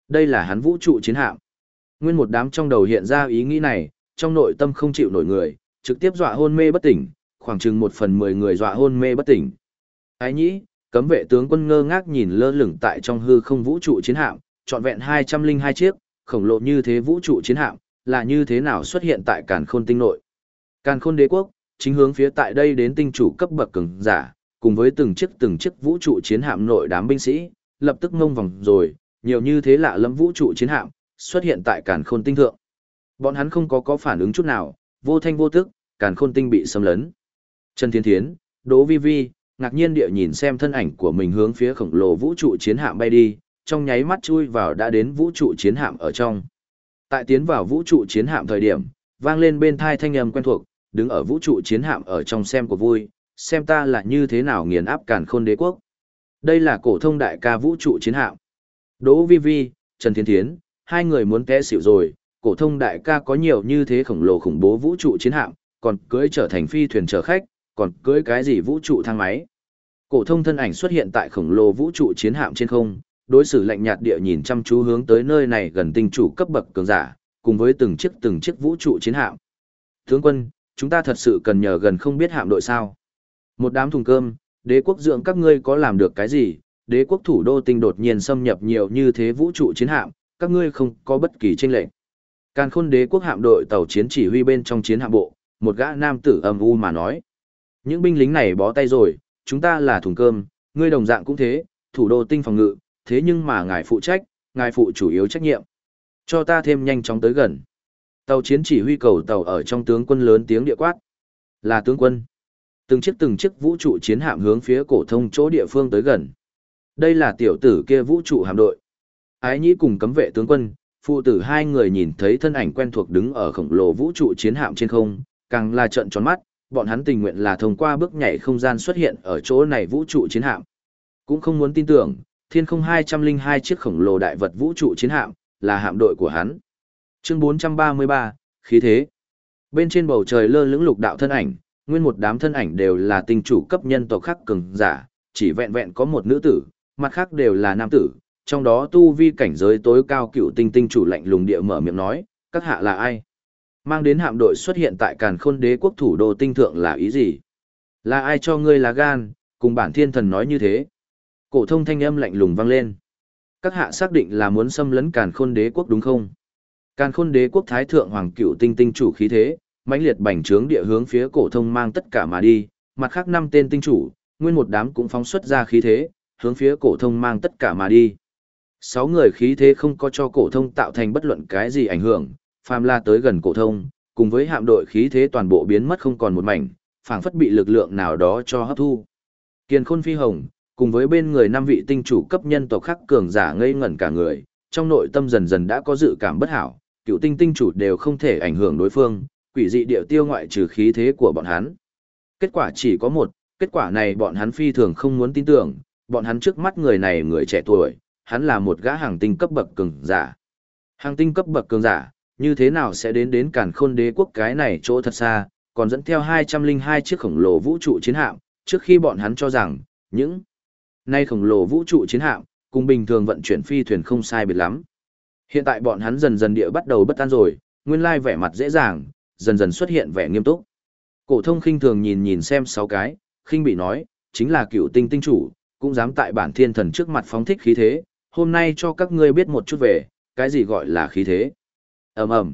Đây là hắn vũ trụ chiến hạm. Nguyên một đám trong đầu hiện ra ý nghĩ này, trong nội tâm không chịu nổi người, trực tiếp dọa hôn mê bất tỉnh, khoảng chừng một phần mười người dọa hôn mê bất tỉnh. Ái nhĩ, cấm vệ tướng quân ngơ ngác nhìn lơ lửng tại trong hư không vũ trụ chiến hạm, trọn vẹn 202 chiếc, khổng lồ như thế vũ trụ chiến hạm, là như thế nào xuất hiện tại Càn Khôn tinh nội. Càn Khôn đế quốc, chính hướng phía tại đây đến tinh chủ cấp bậc cường giả, cùng với từng chiếc từng chiếc vũ trụ chiến hạm nội đám binh sĩ, lập tức ngông vòng rồi, nhiều như thế lạ lẫm vũ trụ chiến hạm, xuất hiện tại càn khôn tinh thượng. Bọn hắn không có có phản ứng chút nào, vô thanh vô tức, càn khôn tinh bị xâm lấn. Trần Thiên Thiến, Đỗ Vi Vi, ngạc nhiên địa nhìn xem thân ảnh của mình hướng phía khổng lồ vũ trụ chiến hạm bay đi, trong nháy mắt chui vào đã đến vũ trụ chiến hạm ở trong. Tại tiến vào vũ trụ chiến hạm thời điểm, vang lên bên thai thanh âm quen thuộc, đứng ở vũ trụ chiến hạm ở trong xem của vui, xem ta là như thế nào nghiền áp càn khôn đế quốc. Đây là cổ thông đại ca vũ trụ chiến hạm. Đỗ Vi Vi, Trần Thiên Thiến, hai người muốn té xỉu rồi, cổ thông đại ca có nhiều như thế khổng lồ khủng bố vũ trụ chiến hạm, còn cưỡi trở thành phi thuyền chở khách, còn cưỡi cái gì vũ trụ thang máy. Cổ thông thân ảnh xuất hiện tại khổng lồ vũ trụ chiến hạm trên không, đối xử lạnh nhạt địa nhìn chăm chú hướng tới nơi này gần tinh chủ cấp bậc cường giả, cùng với từng chiếc từng chiếc vũ trụ chiến hạm. Tướng quân, chúng ta thật sự cần nhờ gần không biết hạm đội sao? Một đám thùng cơm, đế quốc dưỡng các ngươi có làm được cái gì? Đế quốc thủ đô tinh đột nhiên xâm nhập nhiều như thế vũ trụ chiến hạm, các ngươi không có bất kỳ tranh lệch. Càn khôn đế quốc hạm đội tàu chiến chỉ huy bên trong chiến hạm bộ, một gã nam tử âm u mà nói. Những binh lính này bó tay rồi, chúng ta là thùng cơm, ngươi đồng dạng cũng thế, thủ đô tinh phòng ngự, thế nhưng mà ngài phụ trách, ngài phụ chủ yếu trách nhiệm. Cho ta thêm nhanh chóng tới gần. Tàu chiến chỉ huy cầu tàu ở trong tướng quân lớn tiếng địa quát. Là tướng quân. Từng chiếc từng chiếc vũ trụ chiến hạm hướng phía cổ thông chỗ địa phương tới gần. Đây là tiểu tử kia vũ trụ hạm đội. Ái nhĩ cùng cấm vệ tướng quân, phụ tử hai người nhìn thấy thân ảnh quen thuộc đứng ở khổng lồ vũ trụ chiến hạm trên không, càng là trợn tròn mắt, bọn hắn tình nguyện là thông qua bước nhảy không gian xuất hiện ở chỗ này vũ trụ chiến hạm. Cũng không muốn tin tưởng, thiên không 202 chiếc khổng lồ đại vật vũ trụ chiến hạm, là hạm đội của hắn. Chương 433, khí thế. Bên trên bầu trời lơ lững lục đạo thân ảnh, nguyên một đám thân ảnh đều là tinh chủ cấp nhân tộc khắc cường giả, chỉ vẹn vẹn có một nữ tử, mặt khác đều là nam tử, trong đó tu vi cảnh giới tối cao cựu tinh tinh chủ lạnh lùng địa mở miệng nói, các hạ là ai? Mang đến hạm đội xuất hiện tại càn khôn đế quốc thủ đô tinh thượng là ý gì? Là ai cho ngươi là gan, cùng bản thiên thần nói như thế? Cổ thông thanh âm lạnh lùng vang lên. Các hạ xác định là muốn xâm lấn càn khôn đế quốc đúng không? Càn khôn đế quốc thái thượng hoàng cựu tinh tinh chủ khí thế, mãnh liệt bành trướng địa hướng phía cổ thông mang tất cả mà đi, mặt khác năm tên tinh chủ, nguyên một đám cũng phóng xuất ra khí thế, hướng phía cổ thông mang tất cả mà đi. Sáu người khí thế không có cho cổ thông tạo thành bất luận cái gì ảnh hưởng, phàm la tới gần cổ thông, cùng với hạm đội khí thế toàn bộ biến mất không còn một mảnh, phảng phất bị lực lượng nào đó cho hấp thu. Kiền Khôn Phi Hồng, cùng với bên người năm vị tinh chủ cấp nhân tộc khác cường giả ngây ngẩn cả người, trong nội tâm dần dần đã có dự cảm bất hảo, cựu tinh tinh chủ đều không thể ảnh hưởng đối phương, quỷ dị điệu tiêu ngoại trừ khí thế của bọn hắn. Kết quả chỉ có một, kết quả này bọn hắn phi thường không muốn tin tưởng, bọn hắn trước mắt người này người trẻ tuổi, hắn là một gã hàng tinh cấp bậc cường giả. Hàng tinh cấp bậc cường giả, như thế nào sẽ đến đến càn khôn đế quốc cái này chỗ thật xa, còn dẫn theo 202 chiếc khổng lồ vũ trụ chiến hạm, trước khi bọn hắn cho rằng, những nay khổng lồ vũ trụ chiến hạm, cùng bình thường vận chuyển phi thuyền không sai biệt lắm. Hiện tại bọn hắn dần dần địa bắt đầu bất an rồi, nguyên lai vẻ mặt dễ dàng, dần dần xuất hiện vẻ nghiêm túc. Cổ thông khinh thường nhìn nhìn xem sáu cái, khinh bị nói, chính là cựu tinh tinh chủ, cũng dám tại bản thiên thần trước mặt phóng thích khí thế, hôm nay cho các ngươi biết một chút về, cái gì gọi là khí thế ầm ầm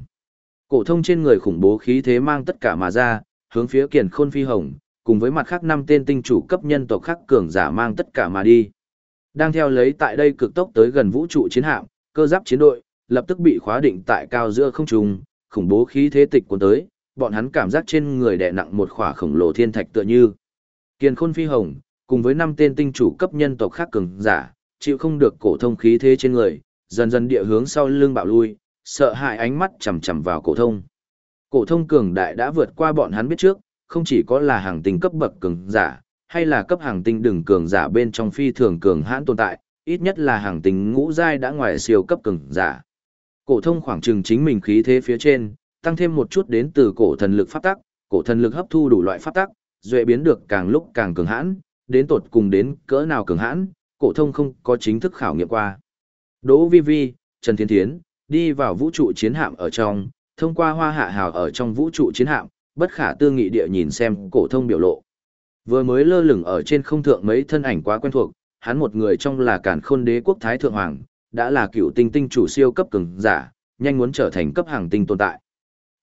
Cổ thông trên người khủng bố khí thế mang tất cả mà ra, hướng phía kiền khôn phi hồng, cùng với mặt khác năm tên tinh chủ cấp nhân tộc khác cường giả mang tất cả mà đi. Đang theo lấy tại đây cực tốc tới gần vũ trụ chiến hạm, cơ giáp chiến đội, lập tức bị khóa định tại cao giữa không trung, khủng bố khí thế tịch cuốn tới, bọn hắn cảm giác trên người đè nặng một khỏa khổng lồ thiên thạch tựa như. Kiền khôn phi hồng, cùng với năm tên tinh chủ cấp nhân tộc khác cường giả, chịu không được cổ thông khí thế trên người, dần dần địa hướng sau lưng bạo lui, sợ hãi ánh mắt chằm chằm vào cổ thông. Cổ thông cường đại đã vượt qua bọn hắn biết trước, không chỉ có là hàng tinh cấp bậc cường giả, hay là cấp hàng tinh đừng cường giả bên trong phi thường cường hãn tồn tại, ít nhất là hàng tinh ngũ giai đã ngoài siêu cấp cường giả. Cổ thông khoảng chừng chính mình khí thế phía trên, tăng thêm một chút đến từ cổ thần lực pháp tắc, cổ thần lực hấp thu đủ loại pháp tắc, duệ biến được càng lúc càng cường hãn, đến tột cùng đến cỡ nào cường hãn, cổ thông không có chính thức khảo nghiệm qua. Đỗ Vi Vi, Trần Thiên Thiến, đi vào vũ trụ chiến hạm ở trong, thông qua hoa hạ hào ở trong vũ trụ chiến hạm, bất khả tư nghị địa nhìn xem cổ thông biểu lộ. Vừa mới lơ lửng ở trên không thượng mấy thân ảnh quá quen thuộc, hắn một người trong là càn khôn đế quốc thái thượng hoàng, đã là cựu tinh tinh chủ siêu cấp cường giả, nhanh muốn trở thành cấp hàng tinh tồn tại.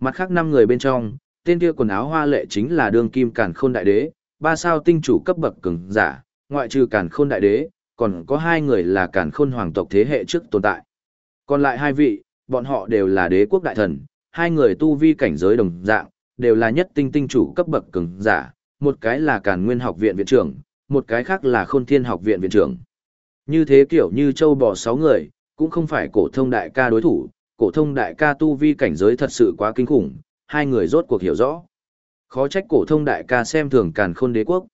Mặt khác năm người bên trong, tên kia quần áo hoa lệ chính là đương kim càn khôn đại đế, ba sao tinh chủ cấp bậc cường giả, ngoại trừ càn khôn đại đế, còn có hai người là càn khôn hoàng tộc thế hệ trước tồn tại. Còn lại hai vị, bọn họ đều là đế quốc đại thần, hai người tu vi cảnh giới đồng dạng, đều là nhất tinh tinh chủ cấp bậc cường giả, một cái là Càn Nguyên học viện viện trưởng, một cái khác là Khôn Thiên học viện viện trưởng. Như thế kiểu như châu bò sáu người, cũng không phải cổ thông đại ca đối thủ, cổ thông đại ca tu vi cảnh giới thật sự quá kinh khủng, hai người rốt cuộc hiểu rõ. Khó trách cổ thông đại ca xem thường Càn Khôn đế quốc.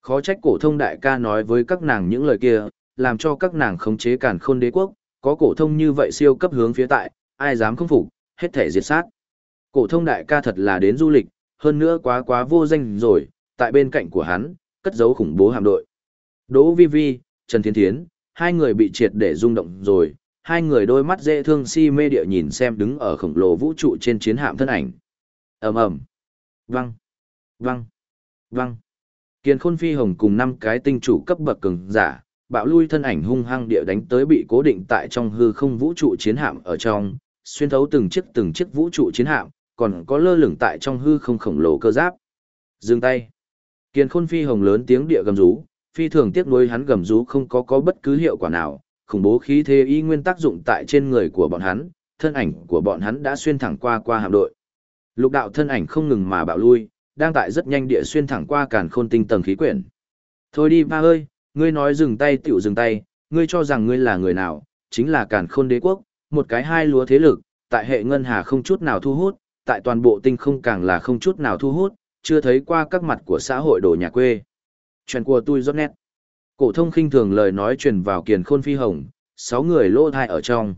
Khó trách cổ thông đại ca nói với các nàng những lời kia, làm cho các nàng khống chế Càn Khôn đế quốc, có cổ thông như vậy siêu cấp hướng phía tại, ai dám không phục, hết thể diệt sát. Cổ thông đại ca thật là đến du lịch, hơn nữa quá quá vô danh rồi, tại bên cạnh của hắn, cất giấu khủng bố hạm đội. Đỗ Vi Vi, Trần Thiên Thiến, hai người bị triệt để rung động rồi, hai người đôi mắt dễ thương si mê địa nhìn xem đứng ở khổng lồ vũ trụ trên chiến hạm thân ảnh. Ầm ầm. Văng. Văng. Văng. Kiền Khôn Phi Hồng cùng năm cái tinh chủ cấp bậc cường giả, bạo lui thân ảnh hung hăng địa đánh tới bị cố định tại trong hư không vũ trụ chiến hạm ở trong, xuyên thấu từng chiếc từng chiếc vũ trụ chiến hạm, còn có lơ lửng tại trong hư không khổng lồ cơ giáp. Dừng tay. Kiền khôn phi hồng lớn tiếng địa gầm rú, phi thường tiếc nuối hắn gầm rú không có có bất cứ hiệu quả nào, khủng bố khí thế y nguyên tác dụng tại trên người của bọn hắn, thân ảnh của bọn hắn đã xuyên thẳng qua qua hạm đội. Lục đạo thân ảnh không ngừng mà bạo lui, đang tại rất nhanh địa xuyên thẳng qua càn khôn tinh tầng khí quyển. Thôi đi ba ơi, ngươi nói dừng tay tiểu dừng tay, ngươi cho rằng ngươi là người nào, chính là càn khôn đế quốc, một cái hai lúa thế lực, tại hệ ngân hà không chút nào thu hút, tại toàn bộ tinh không càng là không chút nào thu hút, chưa thấy qua các mặt của xã hội đồ nhà quê. Chuyện của tôi rất nét. Cổ thông khinh thường lời nói truyền vào kiền khôn phi hồng, sáu người lô thai ở trong.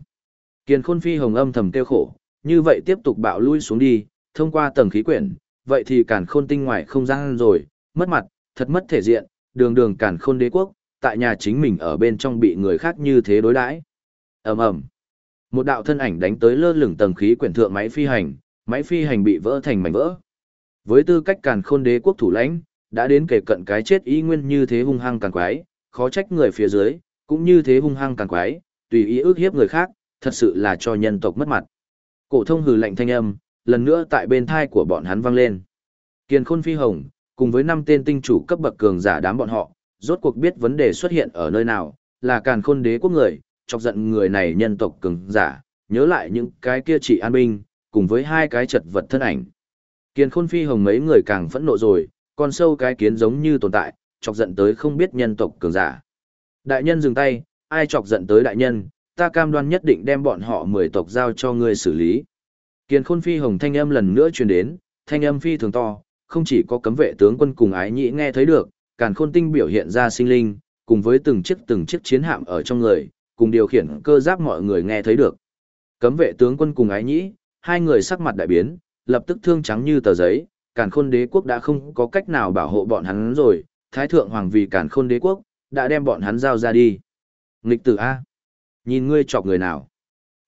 Kiền khôn phi hồng âm thầm tiêu khổ, như vậy tiếp tục bạo lui xuống đi, thông qua tầng khí quyển, vậy thì càn khôn tinh ngoài không gian rồi, mất mặt, thật mất thể diện, đường đường càn khôn đế quốc, tại nhà chính mình ở bên trong bị người khác như thế đối đãi. Ầm ầm. Một đạo thân ảnh đánh tới lơ lửng tầng khí quyển thượng máy phi hành, máy phi hành bị vỡ thành mảnh vỡ. Với tư cách càn khôn đế quốc thủ lãnh, đã đến kề cận cái chết ý nguyên như thế hung hăng càng quái, khó trách người phía dưới, cũng như thế hung hăng càng quái, tùy ý ước hiếp người khác, thật sự là cho nhân tộc mất mặt. Cổ thông hừ lạnh thanh âm, lần nữa tại bên thai của bọn hắn vang lên. Kiền khôn phi hồng, cùng với năm tên tinh chủ cấp bậc cường giả đám bọn họ, rốt cuộc biết vấn đề xuất hiện ở nơi nào, là càn khôn đế quốc người, chọc giận người này nhân tộc cường giả, nhớ lại những cái kia chỉ an binh, cùng với hai cái chật vật thân ảnh. Kiền khôn phi hồng mấy người càng phẫn nộ rồi, con sâu cái kiến giống như tồn tại, chọc giận tới không biết nhân tộc cường giả. Đại nhân dừng tay, ai chọc giận tới đại nhân, ta cam đoan nhất định đem bọn họ mười tộc giao cho ngươi xử lý. Kiền khôn phi hồng thanh âm lần nữa truyền đến, thanh âm phi thường to, không chỉ có cấm vệ tướng quân cùng ái nhĩ nghe thấy được, càn khôn tinh biểu hiện ra sinh linh, cùng với từng chiếc từng chiếc chiến hạm ở trong người, cùng điều khiển cơ giáp mọi người nghe thấy được. Cấm vệ tướng quân cùng ái nhĩ, hai người sắc mặt đại biến, lập tức thương trắng như tờ giấy, càn khôn đế quốc đã không có cách nào bảo hộ bọn hắn rồi, thái thượng hoàng vì càn khôn đế quốc, đã đem bọn hắn giao ra đi. Nghịch tử A. Nhìn ngươi chọc người nào.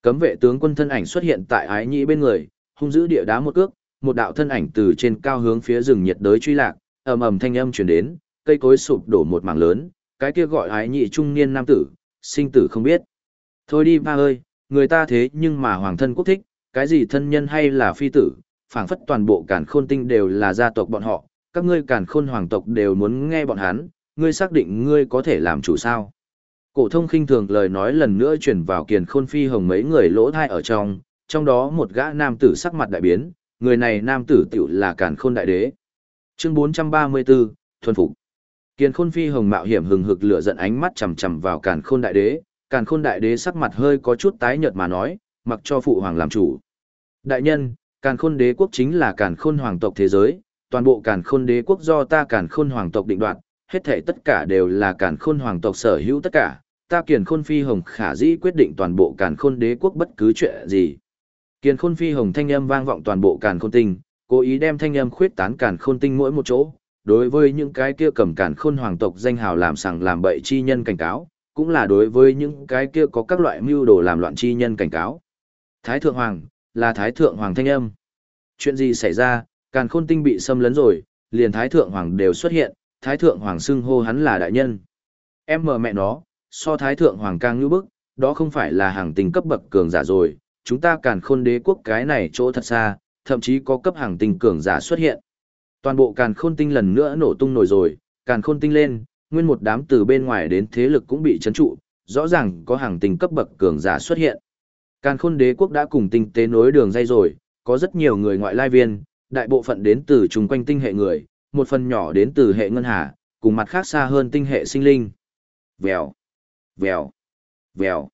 Cấm vệ tướng quân thân ảnh xuất hiện tại ái nhĩ bên người, hung dữ địa đá một cước, một đạo thân ảnh từ trên cao hướng phía rừng nhiệt đới truy lạc, ầm ầm thanh âm truyền đến, cây cối sụp đổ một mảng lớn, cái kia gọi ái nhị trung niên nam tử, sinh tử không biết. Thôi đi ba ơi, người ta thế nhưng mà hoàng thân quốc thích, cái gì thân nhân hay là phi tử, phảng phất toàn bộ cản khôn tinh đều là gia tộc bọn họ, các ngươi cản khôn hoàng tộc đều muốn nghe bọn hắn, ngươi xác định ngươi có thể làm chủ sao. Cổ thông khinh thường lời nói lần nữa truyền vào kiền khôn phi hồng mấy người lỗ thai ở trong, trong đó một gã nam tử sắc mặt đại biến, người này nam tử tiểu là càn khôn đại đế. Chương 434, thuần phục. Kiền khôn phi hồng mạo hiểm hừng hực lửa giận ánh mắt chằm chằm vào càn khôn đại đế, càn khôn đại đế sắc mặt hơi có chút tái nhợt mà nói, mặc cho phụ hoàng làm chủ. Đại nhân, càn khôn đế quốc chính là càn khôn hoàng tộc thế giới, toàn bộ càn khôn đế quốc do ta càn khôn hoàng tộc định đoạt, hết thảy tất cả đều là càn khôn hoàng tộc sở hữu tất cả, ta kiền khôn phi hồng khả dĩ quyết định toàn bộ càn khôn đế quốc bất cứ chuyện gì. Kiền khôn phi hồng thanh âm vang vọng toàn bộ càn khôn tinh, cố ý đem thanh âm khuyết tán càn khôn tinh mỗi một chỗ, đối với những cái kia cầm càn khôn hoàng tộc danh hào làm sằng làm bậy chi nhân cảnh cáo, cũng là đối với những cái kia có các loại mưu đồ làm loạn chi nhân cảnh cáo. Thái thượng hoàng, là thái thượng hoàng thanh âm. Chuyện gì xảy ra, càn khôn tinh bị xâm lấn rồi, liền thái thượng hoàng đều xuất hiện, thái thượng hoàng xưng hô hắn là đại nhân. Em mờ mẹ nó, so thái thượng hoàng càng như bức, đó không phải là hàng tinh cấp bậc cường giả rồi, chúng ta càn khôn đế quốc cái này chỗ thật xa, thậm chí có cấp hàng tinh cường giả xuất hiện. Toàn bộ càn khôn tinh lần nữa nổ tung nổi rồi, càn khôn tinh lên, nguyên một đám từ bên ngoài đến thế lực cũng bị chấn trụ, rõ ràng có hàng tinh cấp bậc cường giả xuất hiện. Càn khôn đế quốc đã cùng tinh tế nối đường dây rồi, có rất nhiều người ngoại lai viên, đại bộ phận đến từ chung quanh tinh hệ người, một phần nhỏ đến từ hệ ngân hà, cùng mặt khác xa hơn tinh hệ sinh linh. Vèo, vèo, vèo.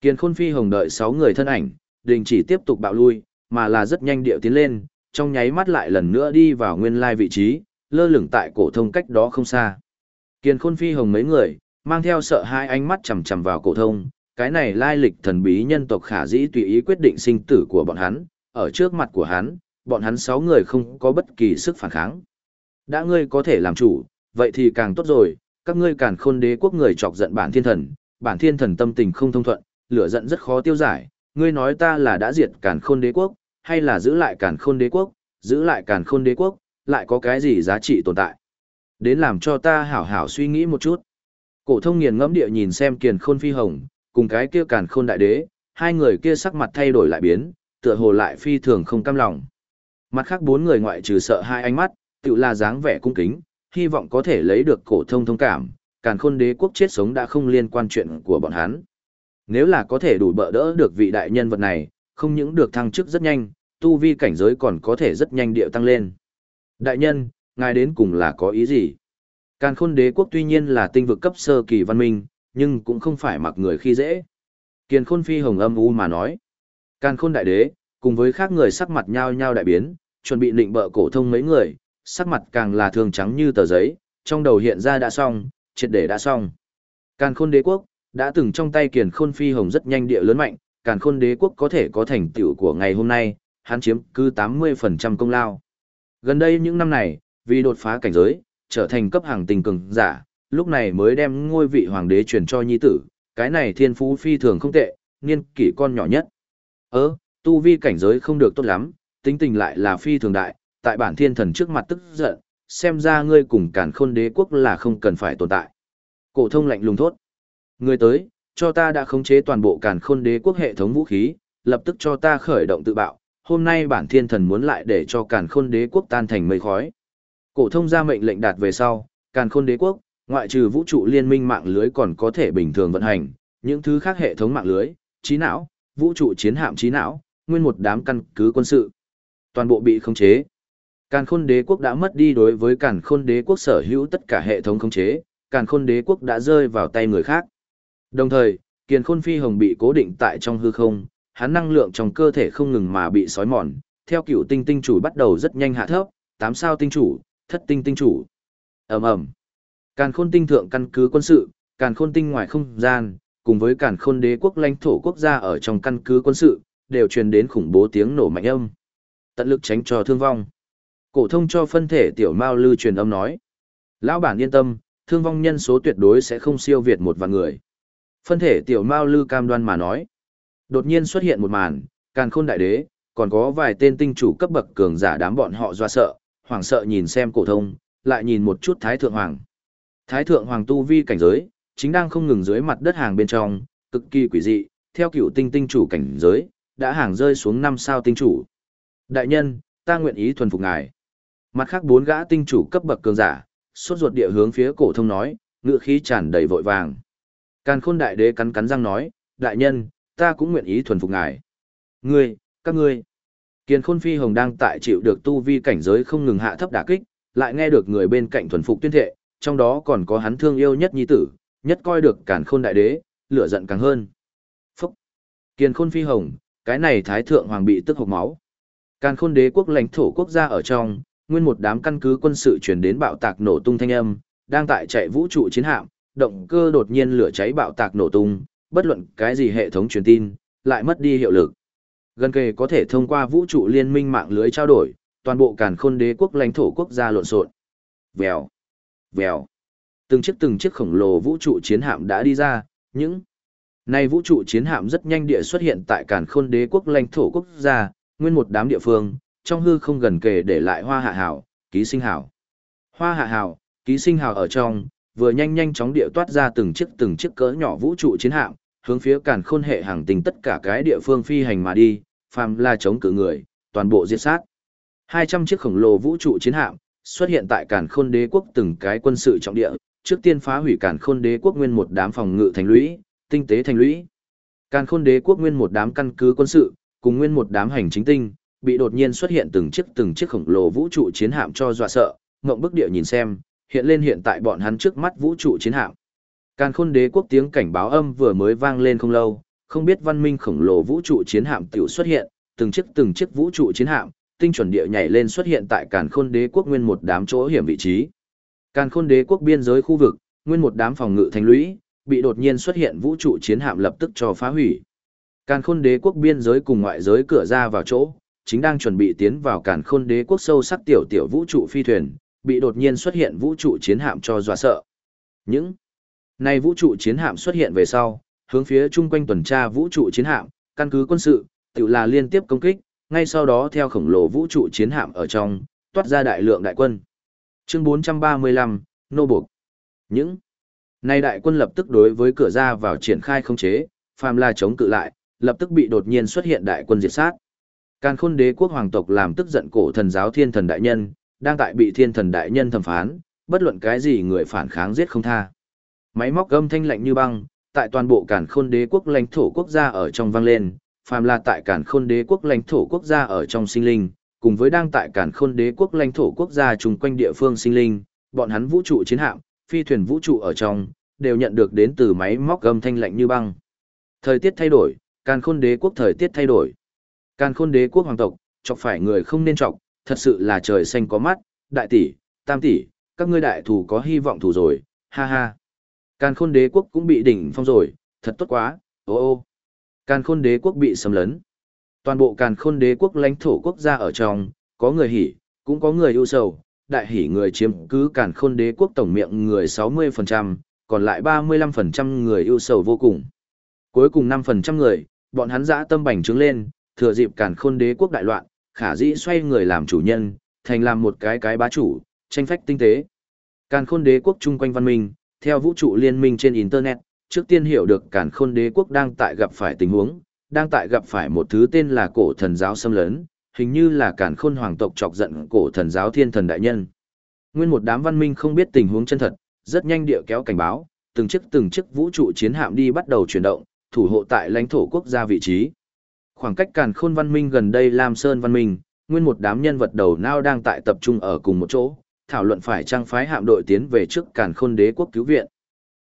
Kiền khôn phi hồng đợi 6 người thân ảnh, đình chỉ tiếp tục bạo lui, mà là rất nhanh điệu tiến lên, trong nháy mắt lại lần nữa đi vào nguyên lai vị trí, lơ lửng tại cổ thông cách đó không xa. Kiền khôn phi hồng mấy người, mang theo sợ hai ánh mắt chằm chằm vào cổ thông, cái này lai lịch thần bí nhân tộc khả dĩ tùy ý quyết định sinh tử của bọn hắn, ở trước mặt của hắn, bọn hắn sáu người không có bất kỳ sức phản kháng. Đã ngươi có thể làm chủ, vậy thì càng tốt rồi, các ngươi càn khôn đế quốc người chọc giận bản thiên thần, bản thiên thần tâm tình không thông thuận, lửa giận rất khó tiêu giải, ngươi nói ta là đã diệt càn khôn đế quốc, hay là giữ lại càn khôn đế quốc, giữ lại càn khôn đế quốc, lại có cái gì giá trị tồn tại. Đến làm cho ta hảo hảo suy nghĩ một chút. Cổ thông nghiền ngẫm địa nhìn xem kiền khôn phi hồng, cùng cái kia càn khôn đại đế, hai người kia sắc mặt thay đổi lại biến, tựa hồ lại phi thường không cam lòng. Mặt khác bốn người ngoại trừ sợ hai ánh mắt, tự là dáng vẻ cung kính, hy vọng có thể lấy được cổ thông thông cảm, càn khôn đế quốc chết sống đã không liên quan chuyện của bọn hắn. Nếu là có thể đủ bỡ đỡ được vị đại nhân vật này, không những được thăng chức rất nhanh, tu vi cảnh giới còn có thể rất nhanh điệu tăng lên. Đại nhân, ngài đến cùng là có ý gì? Càn khôn đế quốc tuy nhiên là tinh vực cấp sơ kỳ văn minh, nhưng cũng không phải mặc người khi dễ. Kiền khôn phi hồng âm u mà nói. Càn khôn đại đế, cùng với khác người sắc mặt nhao nhao đại biến, chuẩn bị định bợ cổ thông mấy người, sắc mặt càng là thường trắng như tờ giấy, trong đầu hiện ra đã xong, triệt để đã xong. Càn khôn đế quốc, đã từng trong tay kiền khôn phi hồng rất nhanh địa lớn mạnh, càn khôn đế quốc có thể có thành tựu của ngày hôm nay, hắn chiếm cứ 80% công lao. Gần đây những năm này, vì đột phá cảnh giới, trở thành cấp hàng tình cường giả, lúc này mới đem ngôi vị hoàng đế truyền cho nhi tử, cái này thiên phú phi thường không tệ, niên kỷ con nhỏ nhất. Ơ, tu vi cảnh giới không được tốt lắm, tính tình lại là phi thường đại, tại bản thiên thần trước mặt tức giận, xem ra ngươi cùng càn khôn đế quốc là không cần phải tồn tại. Cổ thông lạnh lùng thốt. Người tới, cho ta đã khống chế toàn bộ càn khôn đế quốc hệ thống vũ khí, lập tức cho ta khởi động tự bạo, hôm nay bản thiên thần muốn lại để cho càn khôn đế quốc tan thành mây khói. Cổ thông ra mệnh lệnh đạt về sau, càn khôn đế quốc, ngoại trừ vũ trụ liên minh mạng lưới còn có thể bình thường vận hành, những thứ khác hệ thống mạng lưới, trí não, vũ trụ chiến hạm trí não, nguyên một đám căn cứ quân sự. Toàn bộ bị khống chế. Càn khôn đế quốc đã mất đi đối với càn khôn đế quốc sở hữu tất cả hệ thống khống chế, càn khôn đế quốc đã rơi vào tay người khác. Đồng thời, kiền khôn phi hồng bị cố định tại trong hư không, hắn năng lượng trong cơ thể không ngừng mà bị sói mòn, theo cựu tinh tinh chủ bắt đầu rất nhanh hạ thấp, tám sao tinh chủ, thất tinh tinh chủ. ầm ầm Càn khôn tinh thượng căn cứ quân sự, càn khôn tinh ngoài không gian, cùng với càn khôn đế quốc lãnh thổ quốc gia ở trong căn cứ quân sự, đều truyền đến khủng bố tiếng nổ mạnh âm. Tận lực tránh cho thương vong. Cổ thông cho phân thể tiểu Mao Lư truyền âm nói: "Lão bản yên tâm, thương vong nhân số tuyệt đối sẽ không siêu việt một vạn người." Phân thể tiểu Mao Lư cam đoan mà nói. Đột nhiên xuất hiện một màn, Càn Khôn đại đế, còn có vài tên tinh chủ cấp bậc cường giả đám bọn họ doa sợ, hoảng sợ nhìn xem cổ thông, lại nhìn một chút Thái thượng hoàng. Thái thượng hoàng tu vi cảnh giới, chính đang không ngừng dưới mặt đất hàng bên trong, cực kỳ quỷ dị, theo cựu tinh tinh chủ cảnh giới, đã hàng rơi xuống năm sao tinh chủ. Đại nhân, ta nguyện ý thuần phục ngài. Mặt khác bốn gã tinh chủ cấp bậc cường giả, sốt ruột địa hướng phía cổ thông nói, ngựa khí tràn đầy vội vàng. Càn khôn đại đế cắn cắn răng nói, đại nhân, ta cũng nguyện ý thuần phục ngài. Ngươi, các ngươi. Kiền khôn phi hồng đang tại chịu được tu vi cảnh giới không ngừng hạ thấp đả kích, lại nghe được người bên cạnh thuần phục tuyên thệ, trong đó còn có hắn thương yêu nhất nhi tử, nhất coi được càn khôn đại đế, lửa giận càng hơn. Phúc! Kiền khôn phi hồng, cái này thái thượng hoàng bị tức hộc máu. Càn khôn đế quốc lãnh thổ quốc gia ở trong, nguyên một đám căn cứ quân sự chuyển đến bạo tạc nổ tung thanh âm, đang tại chạy vũ trụ chiến hạm, động cơ đột nhiên lửa cháy bạo tạc nổ tung, bất luận cái gì hệ thống truyền tin, lại mất đi hiệu lực. Gần kề có thể thông qua vũ trụ liên minh mạng lưới trao đổi, toàn bộ càn khôn đế quốc lãnh thổ quốc gia lộn xộn. Vèo, vèo. Từng chiếc từng chiếc khổng lồ vũ trụ chiến hạm đã đi ra, những nay vũ trụ chiến hạm rất nhanh địa xuất hiện tại càn khôn đế quốc lãnh thổ quốc gia, nguyên một đám địa phương, trong hư không gần kề để lại hoa hạ hảo, ký sinh hảo. Hoa hạ hảo, ký sinh hảo ở trong, vừa nhanh nhanh chóng địa toát ra từng chiếc từng chiếc cỡ nhỏ vũ trụ chiến hạm, hướng phía càn khôn hệ hàng tình tất cả cái địa phương phi hành mà đi, phàm là chống cự người, toàn bộ diệt sát. 200 chiếc khổng lồ vũ trụ chiến hạm xuất hiện tại càn khôn đế quốc từng cái quân sự trọng địa, trước tiên phá hủy càn khôn đế quốc nguyên một đám phòng ngự thành lũy, tinh tế thành lũy. Càn khôn đế quốc nguyên một đám căn cứ quân sự, cùng nguyên một đám hành chính tinh, bị đột nhiên xuất hiện từng chiếc từng chiếc khổng lồ vũ trụ chiến hạm cho dọa sợ, ngậm bức địa nhìn xem, hiện lên hiện tại bọn hắn trước mắt vũ trụ chiến hạm. Càn khôn đế quốc tiếng cảnh báo âm vừa mới vang lên không lâu, không biết văn minh khổng lồ vũ trụ chiến hạm tiểu xuất hiện, từng chiếc từng chiếc vũ trụ chiến hạm, tinh chuẩn địa nhảy lên xuất hiện tại Càn khôn đế quốc nguyên một đám chỗ hiểm vị trí. Càn khôn đế quốc biên giới khu vực, nguyên một đám phòng ngự thành lũy, bị đột nhiên xuất hiện vũ trụ chiến hạm lập tức cho phá hủy. Càn khôn đế quốc biên giới cùng ngoại giới cửa ra vào chỗ, chính đang chuẩn bị tiến vào càn khôn đế quốc sâu sắc tiểu tiểu vũ trụ phi thuyền, bị đột nhiên xuất hiện vũ trụ chiến hạm cho dọa sợ. Những nay vũ trụ chiến hạm xuất hiện về sau, hướng phía chung quanh tuần tra vũ trụ chiến hạm, căn cứ quân sự, tự là liên tiếp công kích, ngay sau đó theo khổng lồ vũ trụ chiến hạm ở trong, toát ra đại lượng đại quân. Chương 435, Nô Buộc. Những nay đại quân lập tức đối với cửa ra vào triển khai không chế, phàm là chống cự lại, lập tức bị đột nhiên xuất hiện đại quân diệt sát. Càn khôn đế quốc hoàng tộc làm tức giận cổ thần giáo thiên thần đại nhân, đang tại bị thiên thần đại nhân thẩm phán, bất luận cái gì người phản kháng giết không tha. Máy móc âm thanh lạnh như băng, tại toàn bộ cản khôn đế quốc lãnh thổ quốc gia ở trong vang lên, phàm là tại cản khôn đế quốc lãnh thổ quốc gia ở trong sinh linh, cùng với đang tại cản khôn đế quốc lãnh thổ quốc gia chung quanh địa phương sinh linh, bọn hắn vũ trụ chiến hạm, phi thuyền vũ trụ ở trong, đều nhận được đến từ máy móc âm thanh lạnh như băng. Thời tiết thay đổi, càn khôn đế quốc thời tiết thay đổi. Càn khôn đế quốc hoàng tộc, chọc phải người không nên chọc, thật sự là trời xanh có mắt, đại tỷ, tam tỷ, các ngươi đại thủ có hy vọng thủ rồi, ha ha. Càn khôn đế quốc cũng bị đỉnh phong rồi, thật tốt quá, ô ô. Càn khôn đế quốc bị xâm lấn. Toàn bộ càn khôn đế quốc lãnh thổ quốc gia ở trong, có người hỉ, cũng có người ưu sầu, đại hỉ người chiếm cứ càn khôn đế quốc tổng miệng người 60%, còn lại 35% người ưu sầu vô cùng. Cuối cùng 5% người, bọn hắn dã tâm bành trướng lên, thừa dịp càn khôn đế quốc đại loạn, khả dĩ xoay người làm chủ nhân, thành làm một cái cái bá chủ, tranh phách tinh tế. Càn khôn đế quốc chung quanh văn minh, theo vũ trụ liên minh trên Internet, trước tiên hiểu được càn khôn đế quốc đang tại gặp phải tình huống, đang tại gặp phải một thứ tên là cổ thần giáo xâm lấn, hình như là càn khôn hoàng tộc chọc giận cổ thần giáo thiên thần đại nhân. Nguyên một đám văn minh không biết tình huống chân thật, rất nhanh địa kéo cảnh báo, từng chiếc từng chiếc vũ trụ chiến hạm đi bắt đầu chuyển động, thủ hộ tại lãnh thổ quốc gia vị trí. Khoảng cách càn khôn văn minh gần đây Lam Sơn văn minh, nguyên một đám nhân vật đầu não đang tại tập trung ở cùng một chỗ, thảo luận phải trang phái hạm đội tiến về trước càn khôn đế quốc cứu viện.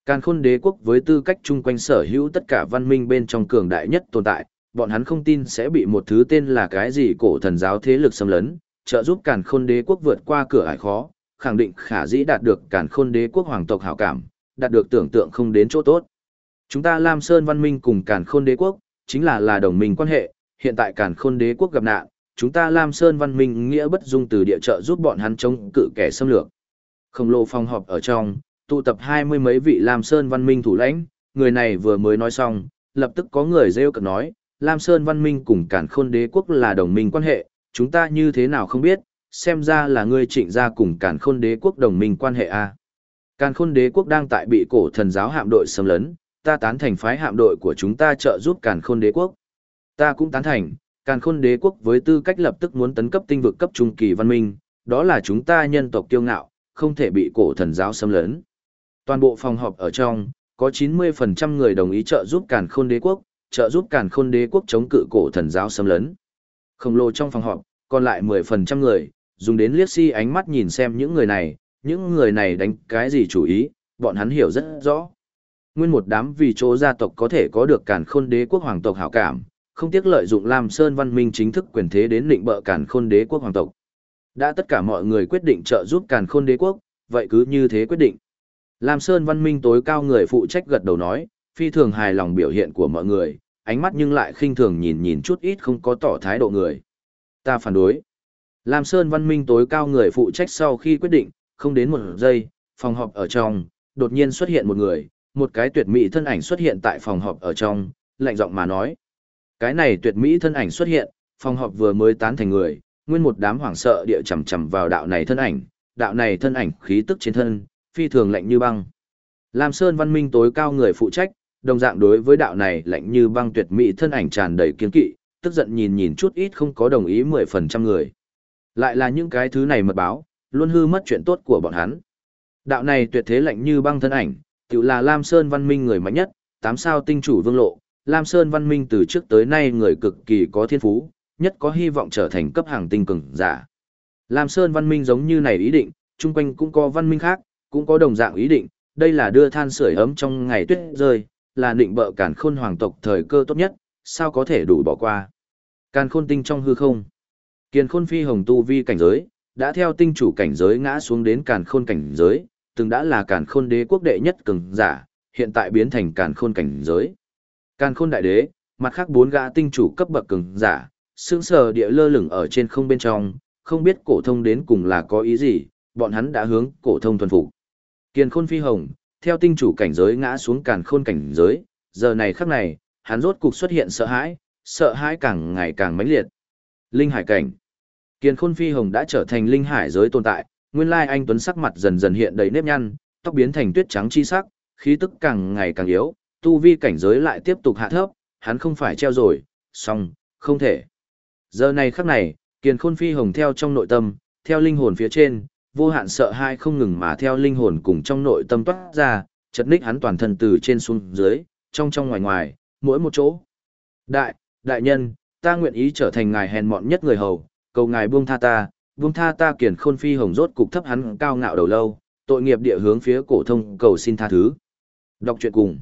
Càn khôn đế quốc với tư cách chung quanh sở hữu tất cả văn minh bên trong cường đại nhất tồn tại, bọn hắn không tin sẽ bị một thứ tên là cái gì cổ thần giáo thế lực xâm lấn, trợ giúp càn khôn đế quốc vượt qua cửa ải khó, khẳng định khả dĩ đạt được càn khôn đế quốc hoàng tộc hảo cảm, đạt được tưởng tượng không đến chỗ tốt. Chúng ta Lam Sơn văn minh cùng càn khôn đế quốc, chính là là đồng minh quan hệ, hiện tại càn khôn đế quốc gặp nạn, chúng ta Lam Sơn văn minh nghĩa bất dung từ địa trợ giúp bọn hắn chống cự kẻ xâm lược. Khổng lồ phòng họp ở trong, tụ tập hai mươi mấy vị Lam Sơn văn minh thủ lãnh, người này vừa mới nói xong, lập tức có người rêu cợt nói, Lam Sơn văn minh cùng cản khôn đế quốc là đồng minh quan hệ, chúng ta như thế nào không biết, xem ra là ngươi trịnh gia cùng cản khôn đế quốc đồng minh quan hệ a. À. Càn khôn đế quốc đang tại bị cổ thần giáo hạm đội xâm lấn, ta tán thành phái hạm đội của chúng ta trợ giúp càn khôn đế quốc. Ta cũng tán thành, càn khôn đế quốc với tư cách lập tức muốn tấn cấp tinh vực cấp trung kỳ văn minh, đó là chúng ta nhân tộc kiêu ngạo, không thể bị cổ thần giáo xâm lấn. Toàn bộ phòng họp ở trong, có 90% người đồng ý trợ giúp càn khôn đế quốc, trợ giúp càn khôn đế quốc chống cự cổ thần giáo xâm lấn. Khổng lồ trong phòng họp, còn lại 10% người, dùng đến liếc si ánh mắt nhìn xem những người này, những người này đánh cái gì chủ ý, bọn hắn hiểu rất rõ. Nguyên một đám vì chỗ gia tộc có thể có được càn khôn đế quốc hoàng tộc hảo cảm, không tiếc lợi dụng Lam Sơn văn minh chính thức quyền thế đến định bợ càn khôn đế quốc hoàng tộc. Đã tất cả mọi người quyết định trợ giúp càn khôn đế quốc, vậy cứ như thế quyết định. Lam Sơn văn minh tối cao người phụ trách gật đầu nói, phi thường hài lòng biểu hiện của mọi người, ánh mắt nhưng lại khinh thường nhìn nhìn chút ít không có tỏ thái độ người. Ta phản đối. Lam Sơn văn minh tối cao người phụ trách sau khi quyết định, không đến một giây, phòng họp ở trong, đột nhiên xuất hiện một người, một cái tuyệt mỹ thân ảnh xuất hiện tại phòng họp ở trong, lạnh giọng mà nói. Cái này tuyệt mỹ thân ảnh xuất hiện, phòng họp vừa mới tán thành người, nguyên một đám hoảng sợ địa chầm chầm vào đạo này thân ảnh, đạo này thân ảnh khí tức trên thân, phi thường lạnh như băng. Lam Sơn văn minh tối cao người phụ trách, đồng dạng đối với đạo này lạnh như băng tuyệt mỹ thân ảnh tràn đầy kiên kỵ, tức giận nhìn nhìn chút ít không có đồng ý 10% người. Lại là những cái thứ này mật báo, luôn hư mất chuyện tốt của bọn hắn. Đạo này tuyệt thế lạnh như băng thân ảnh, tự là Lam Sơn văn minh người mạnh nhất, tám sao tinh chủ vương lộ, Lam Sơn văn minh từ trước tới nay người cực kỳ có thiên phú, nhất có hy vọng trở thành cấp hàng tinh cường giả. Lam Sơn văn minh giống như này ý định, chung quanh cũng có văn minh khác, cũng có đồng dạng ý định, đây là đưa than sưởi ấm trong ngày tuyết rơi, là định bợ cản khôn hoàng tộc thời cơ tốt nhất, sao có thể đủ bỏ qua. Càn khôn tinh trong hư không. Kiền khôn phi hồng tu vi cảnh giới, đã theo tinh chủ cảnh giới ngã xuống đến càn khôn cảnh giới, từng đã là càn khôn đế quốc đệ nhất cường giả, hiện tại biến thành càn khôn cảnh giới. Càn khôn đại đế, mặt khác bốn gã tinh chủ cấp bậc cường giả, sững sờ địa lơ lửng ở trên không bên trong, không biết cổ thông đến cùng là có ý gì, bọn hắn đã hướng cổ thông thuần phục. Kiền khôn phi hồng, theo tinh chủ cảnh giới ngã xuống càn khôn cảnh giới, giờ này khắc này, hắn rốt cục xuất hiện sợ hãi, sợ hãi càng ngày càng mãnh liệt. Linh hải cảnh. Kiền khôn phi hồng đã trở thành linh hải giới tồn tại, nguyên lai anh tuấn sắc mặt dần dần hiện đầy nếp nhăn, tóc biến thành tuyết trắng chi sắc, khí tức càng ngày càng yếu, tu vi cảnh giới lại tiếp tục hạ thấp, hắn không phải treo rồi, song, không thể. Giờ này khắc này, kiền khôn phi hồng theo trong nội tâm, theo linh hồn phía trên, vô hạn sợ hãi không ngừng mà theo linh hồn cùng trong nội tâm toát ra, chật ních hắn toàn thân từ trên xuống dưới, trong trong ngoài ngoài, mỗi một chỗ. Đại, đại nhân, ta nguyện ý trở thành ngài hèn mọn nhất người hầu, cầu ngài buông tha ta, vung tha ta kiền khôn phi hồng rốt cục thấp hắn cao ngạo đầu lâu, tội nghiệp địa hướng phía cổ thông cầu xin tha thứ. Đọc truyện cùng.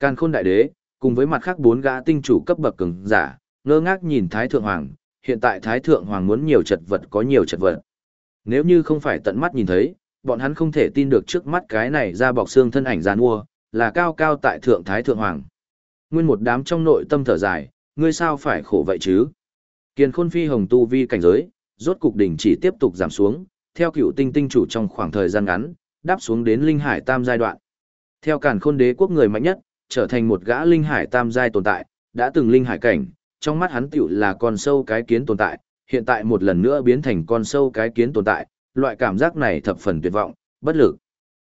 Càn khôn đại đế, cùng với mặt khác bốn gã tinh chủ cấp bậc cường giả, ngơ ngác nhìn Thái Thượng Hoàng, hiện tại Thái Thượng Hoàng muốn nhiều chật vật có nhiều chật vật. Nếu như không phải tận mắt nhìn thấy, bọn hắn không thể tin được trước mắt cái này ra bọc xương thân ảnh giàn mua, là cao cao tại Thượng Thái Thượng Hoàng. Nguyên một đám trong nội tâm thở dài, ngươi sao phải khổ vậy chứ? Kiền khôn phi hồng tu vi cảnh giới, rốt cục đỉnh chỉ tiếp tục giảm xuống, theo cựu tinh tinh chủ trong khoảng thời gian ngắn, đáp xuống đến linh hải tam giai đoạn. Theo càn khôn đế quốc người mạnh nhất, trở thành một gã linh hải tam giai tồn tại, đã từng linh hải cảnh, trong mắt hắn tiểu là con sâu cái kiến tồn tại, hiện tại một lần nữa biến thành con sâu cái kiến tồn tại, loại cảm giác này thập phần tuyệt vọng, bất lực.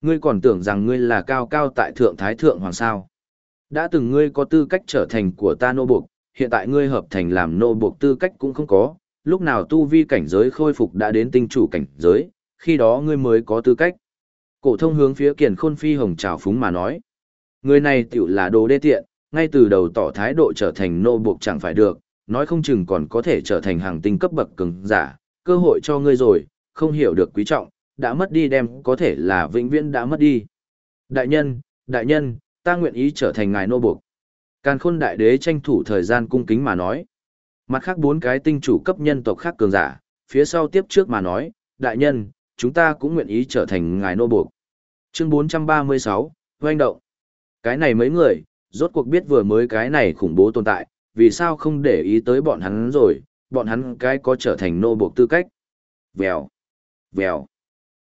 Ngươi còn tưởng rằng ngươi là cao cao tại thượng thái thượng hoàng sao. Đã từng ngươi có tư cách trở thành của ta nô buộc, hiện tại ngươi hợp thành làm nô buộc tư cách cũng không có, lúc nào tu vi cảnh giới khôi phục đã đến tinh chủ cảnh giới, khi đó ngươi mới có tư cách. Cổ thông hướng phía Kiền Khôn Phi Hồng chào phúng mà nói. Người này tiểu là đồ đê tiện, ngay từ đầu tỏ thái độ trở thành nô buộc chẳng phải được, nói không chừng còn có thể trở thành hàng tinh cấp bậc cường giả, cơ hội cho ngươi rồi, không hiểu được quý trọng, đã mất đi đem có thể là vĩnh viễn đã mất đi. Đại nhân, đại nhân, ta nguyện ý trở thành ngài nô buộc. Càn khôn đại đế tranh thủ thời gian cung kính mà nói. Mặt khác bốn cái tinh chủ cấp nhân tộc khác cường giả, phía sau tiếp trước mà nói, đại nhân, chúng ta cũng nguyện ý trở thành ngài nô buộc. Chương 436, Hoành động. Cái này mấy người, rốt cuộc biết vừa mới cái này khủng bố tồn tại, vì sao không để ý tới bọn hắn rồi, bọn hắn cái có trở thành nô buộc tư cách. Vèo, vèo.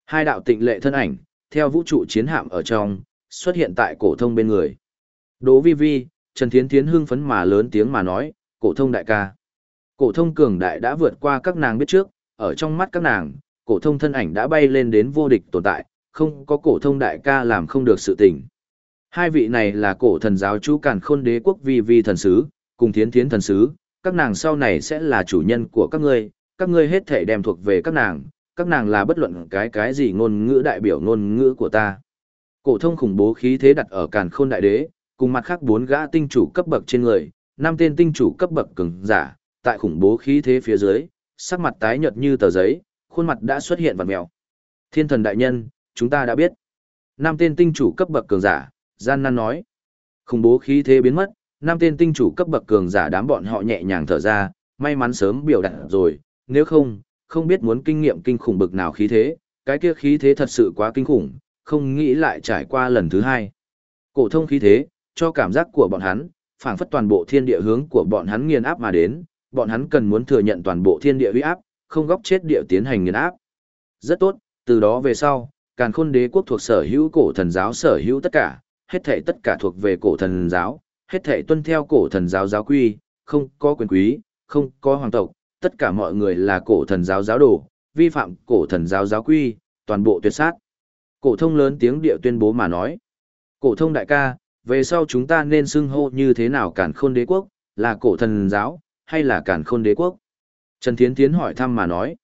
Hai đạo tịnh lệ thân ảnh, theo vũ trụ chiến hạm ở trong, xuất hiện tại cổ thông bên người. Đỗ vi vi, Trần Thiến Thiến hưng phấn mà lớn tiếng mà nói, cổ thông đại ca. Cổ thông cường đại đã vượt qua các nàng biết trước, ở trong mắt các nàng, cổ thông thân ảnh đã bay lên đến vô địch tồn tại, không có cổ thông đại ca làm không được sự tình. Hai vị này là cổ thần giáo chú càn khôn đế quốc vi vi thần sứ, cùng thiến thiến thần sứ, các nàng sau này sẽ là chủ nhân của các ngươi, các ngươi hết thể đem thuộc về các nàng, các nàng là bất luận cái cái gì ngôn ngữ đại biểu ngôn ngữ của ta. Cổ thông khủng bố khí thế đặt ở càn khôn đại đế, cùng mặt khác bốn gã tinh chủ cấp bậc trên người, năm tên tinh chủ cấp bậc cường giả, tại khủng bố khí thế phía dưới, sắc mặt tái nhợt như tờ giấy, khuôn mặt đã xuất hiện vằn mèo. Thiên thần đại nhân, chúng ta đã biết. Nam tên tinh chủ cấp bậc cường giả, gian nan nói. Khủng bố khí thế biến mất, nam tên tinh chủ cấp bậc cường giả đám bọn họ nhẹ nhàng thở ra, may mắn sớm biểu đạt rồi, nếu không, không biết muốn kinh nghiệm kinh khủng bực nào khí thế, cái kia khí thế thật sự quá kinh khủng, không nghĩ lại trải qua lần thứ hai. Cổ thông khí thế, cho cảm giác của bọn hắn, phảng phất toàn bộ thiên địa hướng của bọn hắn nghiền áp mà đến, bọn hắn cần muốn thừa nhận toàn bộ thiên địa uy áp, không góc chết địa tiến hành nghiền áp. Rất tốt, từ đó về sau, Càn Khôn Đế quốc thuộc sở hữu cổ thần giáo sở hữu tất cả, hết thảy tất cả thuộc về cổ thần giáo, hết thảy tuân theo cổ thần giáo giáo quy, không có quyền quý, không có hoàng tộc, tất cả mọi người là cổ thần giáo giáo đồ, vi phạm cổ thần giáo giáo quy, toàn bộ tuyệt sát. Cổ thông lớn tiếng địa tuyên bố mà nói. Cổ thông đại ca, về sau chúng ta nên xưng hô như thế nào càn khôn đế quốc, là cổ thần giáo, hay là càn khôn đế quốc? Trần Thiến Thiến hỏi thăm mà nói.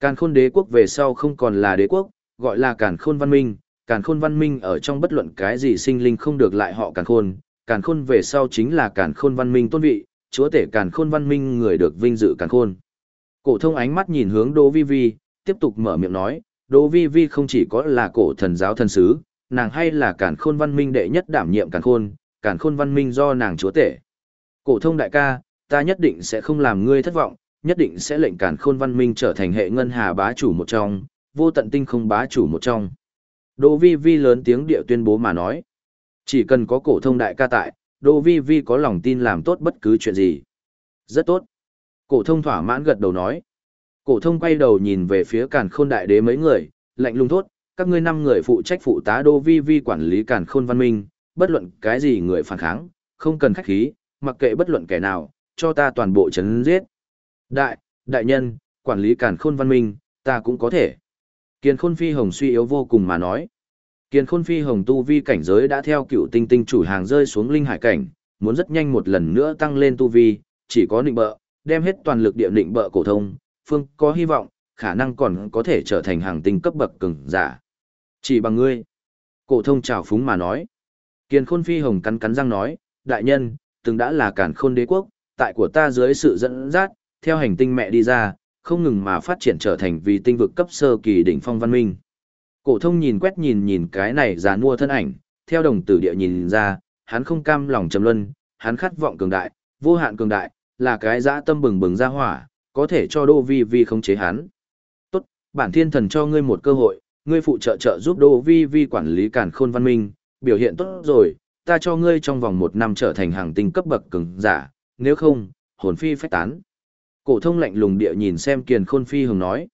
Càn khôn đế quốc về sau không còn là đế quốc, gọi là càn khôn văn minh. Càn khôn văn minh ở trong bất luận cái gì sinh linh không được lại họ càn khôn. Càn khôn về sau chính là càn khôn văn minh tôn vị, chúa tể càn khôn văn minh người được vinh dự càn khôn. Cổ thông ánh mắt nhìn hướng Đỗ Vi Vi, tiếp tục mở miệng nói, Đỗ Vi Vi không chỉ có là cổ thần giáo thần sứ, nàng hay là càn khôn văn minh đệ nhất đảm nhiệm càn khôn, càn khôn văn minh do nàng chúa tể. Cổ thông đại ca, ta nhất định sẽ không làm ngươi thất vọng, nhất định sẽ lệnh càn khôn văn minh trở thành hệ ngân hà bá chủ một trong, vô tận tinh không bá chủ một trong. Đỗ Vi Vi lớn tiếng địa tuyên bố mà nói. Chỉ cần có cổ thông đại ca tại, Đỗ Vi Vi có lòng tin làm tốt bất cứ chuyện gì. Rất tốt. Cổ thông thỏa mãn gật đầu nói. Cổ thông quay đầu nhìn về phía càn khôn đại đế mấy người, lạnh lùng thốt, các ngươi năm người phụ trách phụ tá Đỗ Vi Vi quản lý càn khôn văn minh, bất luận cái gì người phản kháng, không cần khách khí, mặc kệ bất luận kẻ nào, cho ta toàn bộ chấn giết. Đại, đại nhân, quản lý càn khôn văn minh, ta cũng có thể. Kiền khôn phi hồng suy yếu vô cùng mà nói. Kiền khôn phi hồng tu vi cảnh giới đã theo cựu tinh tinh chủ hàng rơi xuống linh hải cảnh, muốn rất nhanh một lần nữa tăng lên tu vi, chỉ có định bợ, đem hết toàn lực địa định bợ cổ thông, phương có hy vọng, khả năng còn có thể trở thành hàng tinh cấp bậc cường giả. Chỉ bằng ngươi. Cổ thông chào phúng mà nói. Kiền khôn phi hồng cắn cắn răng nói, đại nhân, từng đã là càn khôn đế quốc, tại của ta dưới sự dẫn dắt, theo hành tinh mẹ đi ra, không ngừng mà phát triển trở thành vì tinh vực cấp sơ kỳ đỉnh phong văn minh. Cổ thông nhìn quét nhìn nhìn cái này già nua thân ảnh, theo đồng tử địa nhìn ra, hắn không cam lòng trầm luân, hắn khát vọng cường đại, vô hạn cường đại, là cái dã tâm bừng bừng ra hỏa, có thể cho Đô Vi Vi khống chế hắn. Tốt, bản thiên thần cho ngươi một cơ hội, ngươi phụ trợ trợ giúp Đô Vi Vi quản lý càn khôn văn minh, biểu hiện tốt rồi, ta cho ngươi trong vòng một năm trở thành hàng tinh cấp bậc cường giả, nếu không, hồn phi phách tán. Cổ thông lạnh lùng địa nhìn xem Kiền Khôn Phi Hồng nói.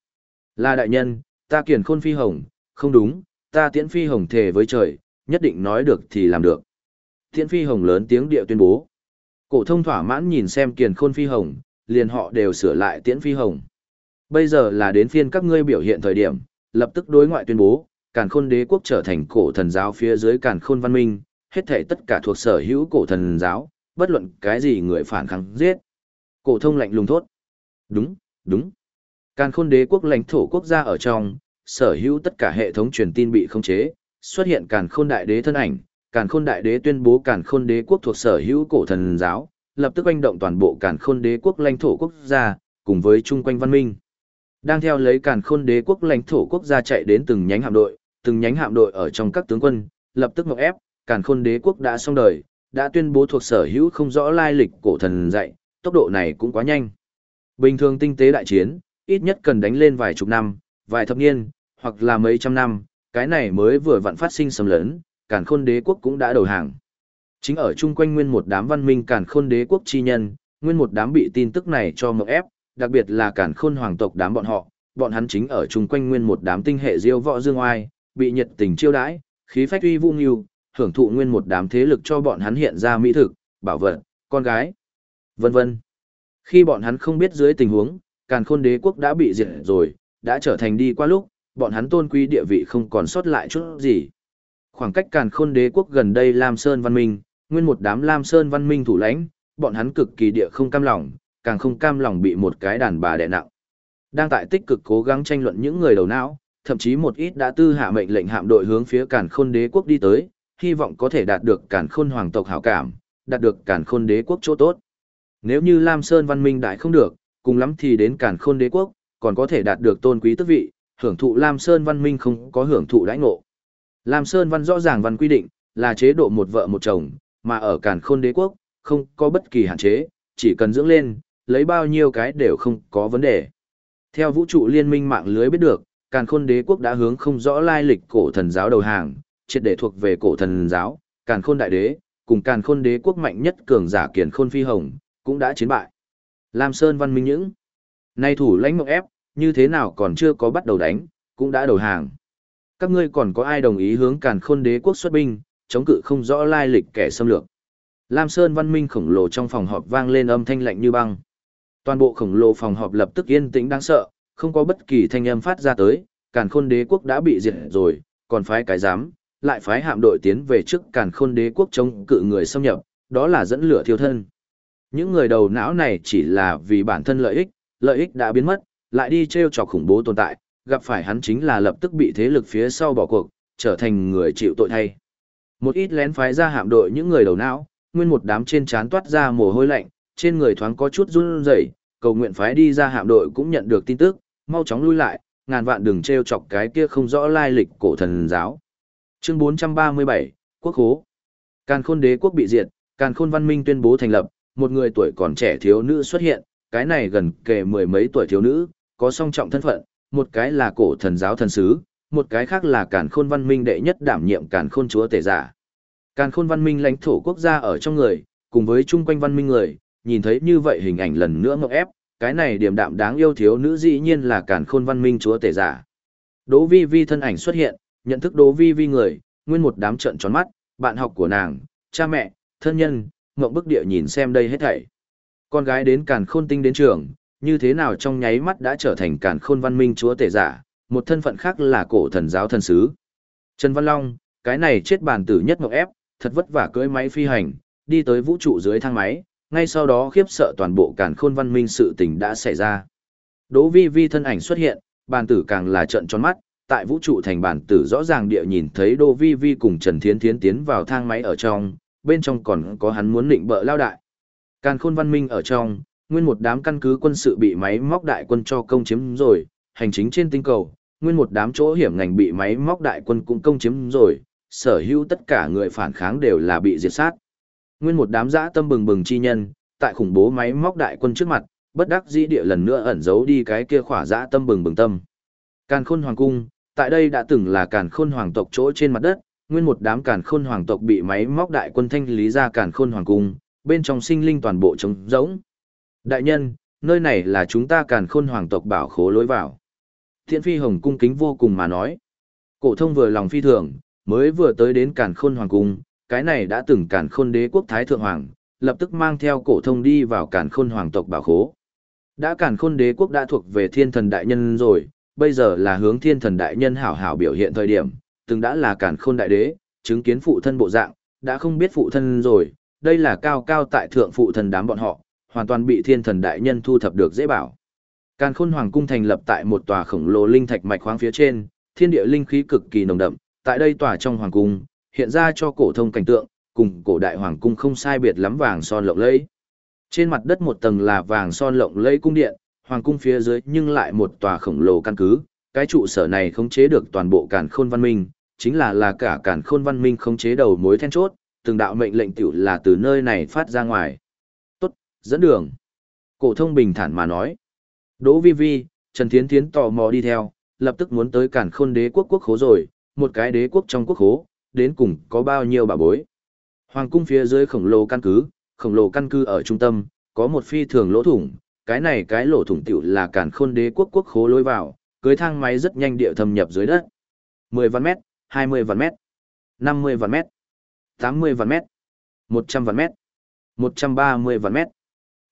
Là đại nhân, ta Kiền Khôn Phi Hồng, không đúng, ta Tiễn Phi Hồng thề với trời, nhất định nói được thì làm được. Tiễn Phi Hồng lớn tiếng địa tuyên bố. Cổ thông thỏa mãn nhìn xem Kiền Khôn Phi Hồng, liền họ đều sửa lại Tiễn Phi Hồng. Bây giờ là đến phiên các ngươi biểu hiện thời điểm, lập tức đối ngoại tuyên bố, Càn Khôn Đế quốc trở thành cổ thần giáo phía dưới Càn Khôn Văn Minh, hết thảy tất cả thuộc sở hữu cổ thần giáo, bất luận cái gì người phản kháng giết. Cổ thông lạnh lùng thốt. Đúng, đúng. Càn khôn đế quốc lãnh thổ quốc gia ở trong, sở hữu tất cả hệ thống truyền tin bị khống chế, xuất hiện càn khôn đại đế thân ảnh, càn khôn đại đế tuyên bố càn khôn đế quốc thuộc sở hữu cổ thần giáo, lập tức oanh động toàn bộ càn khôn đế quốc lãnh thổ quốc gia, cùng với chung quanh văn minh. Đang theo lấy càn khôn đế quốc lãnh thổ quốc gia chạy đến từng nhánh hạm đội, từng nhánh hạm đội ở trong các tướng quân, lập tức ngọc ép, càn khôn đế quốc đã xong đời, đã tuyên bố thuộc sở hữu không rõ lai lịch cổ thần dạy, tốc độ này cũng quá nhanh. Bình thường tinh tế đại chiến, ít nhất cần đánh lên vài chục năm, vài thập niên, hoặc là mấy trăm năm, cái này mới vừa vặn phát sinh sầm lớn, càn khôn đế quốc cũng đã đầu hàng. Chính ở chung quanh nguyên một đám văn minh càn khôn đế quốc chi nhân, nguyên một đám bị tin tức này cho mộng ép, đặc biệt là càn khôn hoàng tộc đám bọn họ, bọn hắn chính ở chung quanh nguyên một đám tinh hệ diêu võ dương oai, bị nhiệt tình chiêu đãi, khí phách uy vũ nghiêu, hưởng thụ nguyên một đám thế lực cho bọn hắn hiện ra mỹ thực, bảo vật, con gái, vân vân. Khi bọn hắn không biết dưới tình huống, càn khôn đế quốc đã bị diệt rồi, đã trở thành đi qua lúc, bọn hắn tôn quý địa vị không còn sót lại chút gì. Khoảng cách càn khôn đế quốc gần đây Lam Sơn văn minh, nguyên một đám Lam Sơn văn minh thủ lãnh, bọn hắn cực kỳ địa không cam lòng, càng không cam lòng bị một cái đàn bà đè nặng. Đang tại tích cực cố gắng tranh luận những người đầu não, thậm chí một ít đã tư hạ mệnh lệnh hạm đội hướng phía càn khôn đế quốc đi tới, hy vọng có thể đạt được càn khôn hoàng tộc hảo cảm, đạt được càn khôn đế quốc chỗ tốt. Nếu như Lam Sơn văn minh đại không được, cùng lắm thì đến càn khôn đế quốc, còn có thể đạt được tôn quý tước vị, hưởng thụ Lam Sơn văn minh không có hưởng thụ đãi ngộ. Lam Sơn văn rõ ràng văn quy định, là chế độ một vợ một chồng, mà ở càn khôn đế quốc, không có bất kỳ hạn chế, chỉ cần dưỡng lên, lấy bao nhiêu cái đều không có vấn đề. Theo vũ trụ liên minh mạng lưới biết được, càn khôn đế quốc đã hướng không rõ lai lịch cổ thần giáo đầu hàng, triệt để thuộc về cổ thần giáo, càn khôn đại đế, cùng càn khôn đế quốc mạnh nhất cường giả kiền khôn phi hồng, cũng đã chiến bại. Lam Sơn văn minh những. Nay thủ lãnh mộng ép, như thế nào còn chưa có bắt đầu đánh, cũng đã đầu hàng. Các ngươi còn có ai đồng ý hướng càn khôn đế quốc xuất binh, chống cự không rõ lai lịch kẻ xâm lược. Lam Sơn văn minh khổng lồ trong phòng họp vang lên âm thanh lạnh như băng. Toàn bộ khổng lồ phòng họp lập tức yên tĩnh đáng sợ, không có bất kỳ thanh âm phát ra tới, càn khôn đế quốc đã bị diệt rồi, còn phái cái dám? Lại phái hạm đội tiến về trước càn khôn đế quốc chống cự người xâm nhập, đó là dẫn lửa thiêu thân. Những người đầu não này chỉ là vì bản thân lợi ích, lợi ích đã biến mất, lại đi treo chọc khủng bố tồn tại, gặp phải hắn chính là lập tức bị thế lực phía sau bỏ cuộc, trở thành người chịu tội thay. Một ít lén phái ra hạm đội những người đầu não, nguyên một đám trên trán toát ra mồ hôi lạnh, trên người thoáng có chút run rẩy, cầu nguyện phái đi ra hạm đội cũng nhận được tin tức, mau chóng lui lại, ngàn vạn đừng treo chọc cái kia không rõ lai lịch cổ thần giáo. Chương 437, Quốc hố. Càn khôn đế quốc bị diệt, càn khôn văn minh tuyên bố thành lập, một người tuổi còn trẻ thiếu nữ xuất hiện, cái này gần kề mười mấy tuổi thiếu nữ, có song trọng thân phận, một cái là cổ thần giáo thần sứ, một cái khác là càn khôn văn minh đệ nhất đảm nhiệm càn khôn chúa tể giả. Càn khôn văn minh lãnh thổ quốc gia ở trong người, cùng với chung quanh văn minh người, nhìn thấy như vậy hình ảnh lần nữa ngọc ép, cái này điểm đạm đáng yêu thiếu nữ dĩ nhiên là càn khôn văn minh chúa tể giả. Đỗ vi vi thân ảnh xuất hiện, nhận thức đỗ vi vi người, nguyên một đám trận tròn mắt, bạn học của nàng, cha mẹ, thân nhân, ngậm bức địa nhìn xem đây hết thảy. Con gái đến càn khôn tinh đến trường, như thế nào trong nháy mắt đã trở thành càn khôn văn minh chúa tể giả, một thân phận khác là cổ thần giáo thần sứ. Trần Văn Long, cái này chết bản tử nhất ngọc ép, thật vất vả cưỡi máy phi hành, đi tới vũ trụ dưới thang máy, ngay sau đó khiếp sợ toàn bộ càn khôn văn minh sự tình đã xảy ra. Đỗ vi vi thân ảnh xuất hiện, bản tử càng là trận tròn mắt, tại vũ trụ thành bản tử rõ ràng địa nhìn thấy Đô vi vi cùng Trần Thiến Thiến tiến vào thang máy ở trong, bên trong còn có hắn muốn định bợ lao đại. Càn khôn văn minh ở trong, nguyên một đám căn cứ quân sự bị máy móc đại quân cho công chiếm rồi, hành chính trên tinh cầu, nguyên một đám chỗ hiểm ngành bị máy móc đại quân cũng công chiếm rồi, sở hữu tất cả người phản kháng đều là bị diệt sát. Nguyên một đám dã tâm bừng bừng chi nhân, tại khủng bố máy móc đại quân trước mặt, bất đắc dĩ địa lần nữa ẩn giấu đi cái kia khỏa dã tâm bừng bừng tâm. Càn khôn hoàng cung, tại đây đã từng là càn khôn hoàng tộc chỗ trên mặt đất, nguyên một đám càn khôn hoàng tộc bị máy móc đại quân thanh lý ra càn khôn hoàng cung, bên trong sinh linh toàn bộ trống rỗng. Đại nhân, nơi này là chúng ta càn khôn hoàng tộc bảo khố lối vào. Thiện phi hồng cung kính vô cùng mà nói. Cổ thông vừa lòng phi thường, mới vừa tới đến càn khôn hoàng cung, cái này đã từng càn khôn đế quốc thái thượng hoàng, lập tức mang theo cổ thông đi vào càn khôn hoàng tộc bảo khố. Đã càn khôn đế quốc đã thuộc về thiên thần đại nhân rồi, bây giờ là hướng thiên thần đại nhân hảo hảo biểu hiện thời điểm, từng đã là càn khôn đại đế, chứng kiến phụ thân bộ dạng, đã không biết phụ thân rồi, đây là cao cao tại thượng phụ thần đám bọn họ, hoàn toàn bị thiên thần đại nhân thu thập được dễ bảo. Càn khôn hoàng cung thành lập tại một tòa khổng lồ linh thạch mạch khoáng phía trên, thiên địa linh khí cực kỳ nồng đậm, tại đây tòa trong hoàng cung, hiện ra cho cổ thông cảnh tượng, cùng cổ đại hoàng cung không sai biệt lắm vàng son lộng lẫy. Trên mặt đất một tầng là vàng son lộng lẫy cung điện, hoàng cung phía dưới nhưng lại một tòa khổng lồ căn cứ, cái trụ sở này khống chế được toàn bộ cản Khôn Văn Minh, chính là là cả cản Khôn Văn Minh khống chế đầu mối then chốt, từng đạo mệnh lệnh tiểu là từ nơi này phát ra ngoài. "Tốt, dẫn đường." Cổ thông bình thản mà nói. Đỗ Vi Vi, Trần Thiến Thiến tò mò đi theo, lập tức muốn tới cản Khôn Đế quốc quốc khố rồi, một cái đế quốc trong quốc khố, đến cùng có bao nhiêu bà bối. Hoàng cung phía dưới khổng lồ căn cứ, khổng lồ căn cứ ở trung tâm, có một phi thường lỗ thủng, cái này cái lỗ thủng tiểu là Càn Khôn Đế quốc quốc khố lối vào, cưới thang máy rất nhanh địa thâm nhập dưới đất. 10 vạn mét, 20 vạn mét, 50 vạn mét, 80 vạn mét, 100 vạn mét, 130 vạn mét,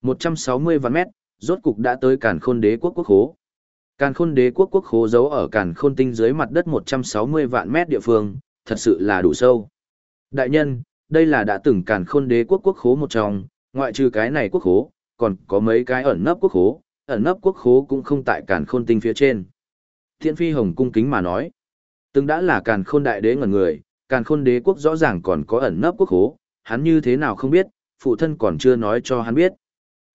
160 vạn mét, rốt cục đã tới Càn Khôn Đế quốc quốc khố. Càn Khôn Đế quốc quốc khố giấu ở Càn Khôn tinh dưới mặt đất 160 vạn mét địa phương, thật sự là đủ sâu. Đại nhân, đây là đã từng Càn Khôn Đế quốc quốc khố một trong, ngoại trừ cái này quốc khố, còn có mấy cái ẩn nấp quốc khố, ẩn nấp quốc khố cũng không tại Càn Khôn tinh phía trên. Thiên Phi Hồng cung kính mà nói, từng đã là Càn Khôn đại đế ngẩn người, Càn Khôn Đế quốc rõ ràng còn có ẩn nấp quốc khố, hắn như thế nào không biết, phụ thân còn chưa nói cho hắn biết.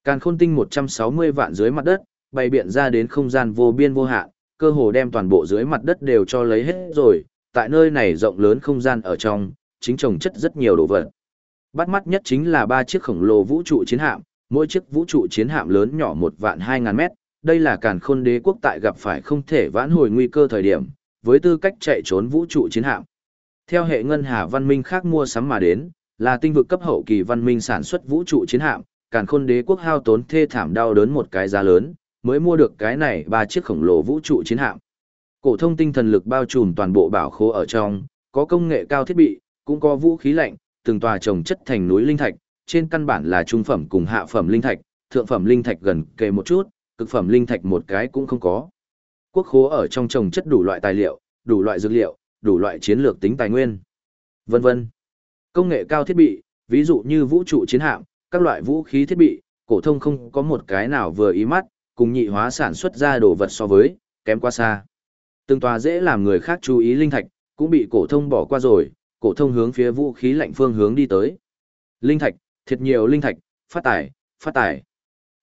Càn khôn tinh 160 vạn dưới mặt đất, bày biện ra đến không gian vô biên vô hạn, cơ hồ đem toàn bộ dưới mặt đất đều cho lấy hết rồi, tại nơi này rộng lớn không gian ở trong, chính trồng chất rất nhiều đồ vật. Bắt mắt nhất chính là ba chiếc khổng lồ vũ trụ chiến hạm, mỗi chiếc vũ trụ chiến hạm lớn nhỏ một vạn hai ngàn mét, đây là càn khôn đế quốc tại gặp phải không thể vãn hồi nguy cơ thời điểm, với tư cách chạy trốn vũ trụ chiến hạm. Theo hệ ngân hà văn minh khác mua sắm mà đến, là tinh vực cấp hậu kỳ văn minh sản xuất vũ trụ chiến hạm, càn khôn đế quốc hao tốn thê thảm đau đớn một cái giá lớn, mới mua được cái này ba chiếc khổng lồ vũ trụ chiến hạm. Cổ thông tinh thần lực bao trùm toàn bộ bảo khố ở trong, có công nghệ cao thiết bị, cũng có vũ khí lạnh, từng tòa trồng chất thành núi linh thạch, trên căn bản là trung phẩm cùng hạ phẩm linh thạch, thượng phẩm linh thạch gần kề một chút, cực phẩm linh thạch một cái cũng không có. Quốc khố ở trong trồng chất đủ loại tài liệu, đủ loại dược liệu, đủ loại chiến lược tính tài nguyên, vân vân. Công nghệ cao thiết bị, ví dụ như vũ trụ chiến hạm, các loại vũ khí thiết bị, cổ thông không có một cái nào vừa ý mắt, cùng nhị hóa sản xuất ra đồ vật so với, kém quá xa. Từng tòa dễ làm người khác chú ý linh thạch, cũng bị cổ thông bỏ qua rồi, cổ thông hướng phía vũ khí lạnh phương hướng đi tới. Linh thạch, thiệt nhiều linh thạch, phát tài, phát tài.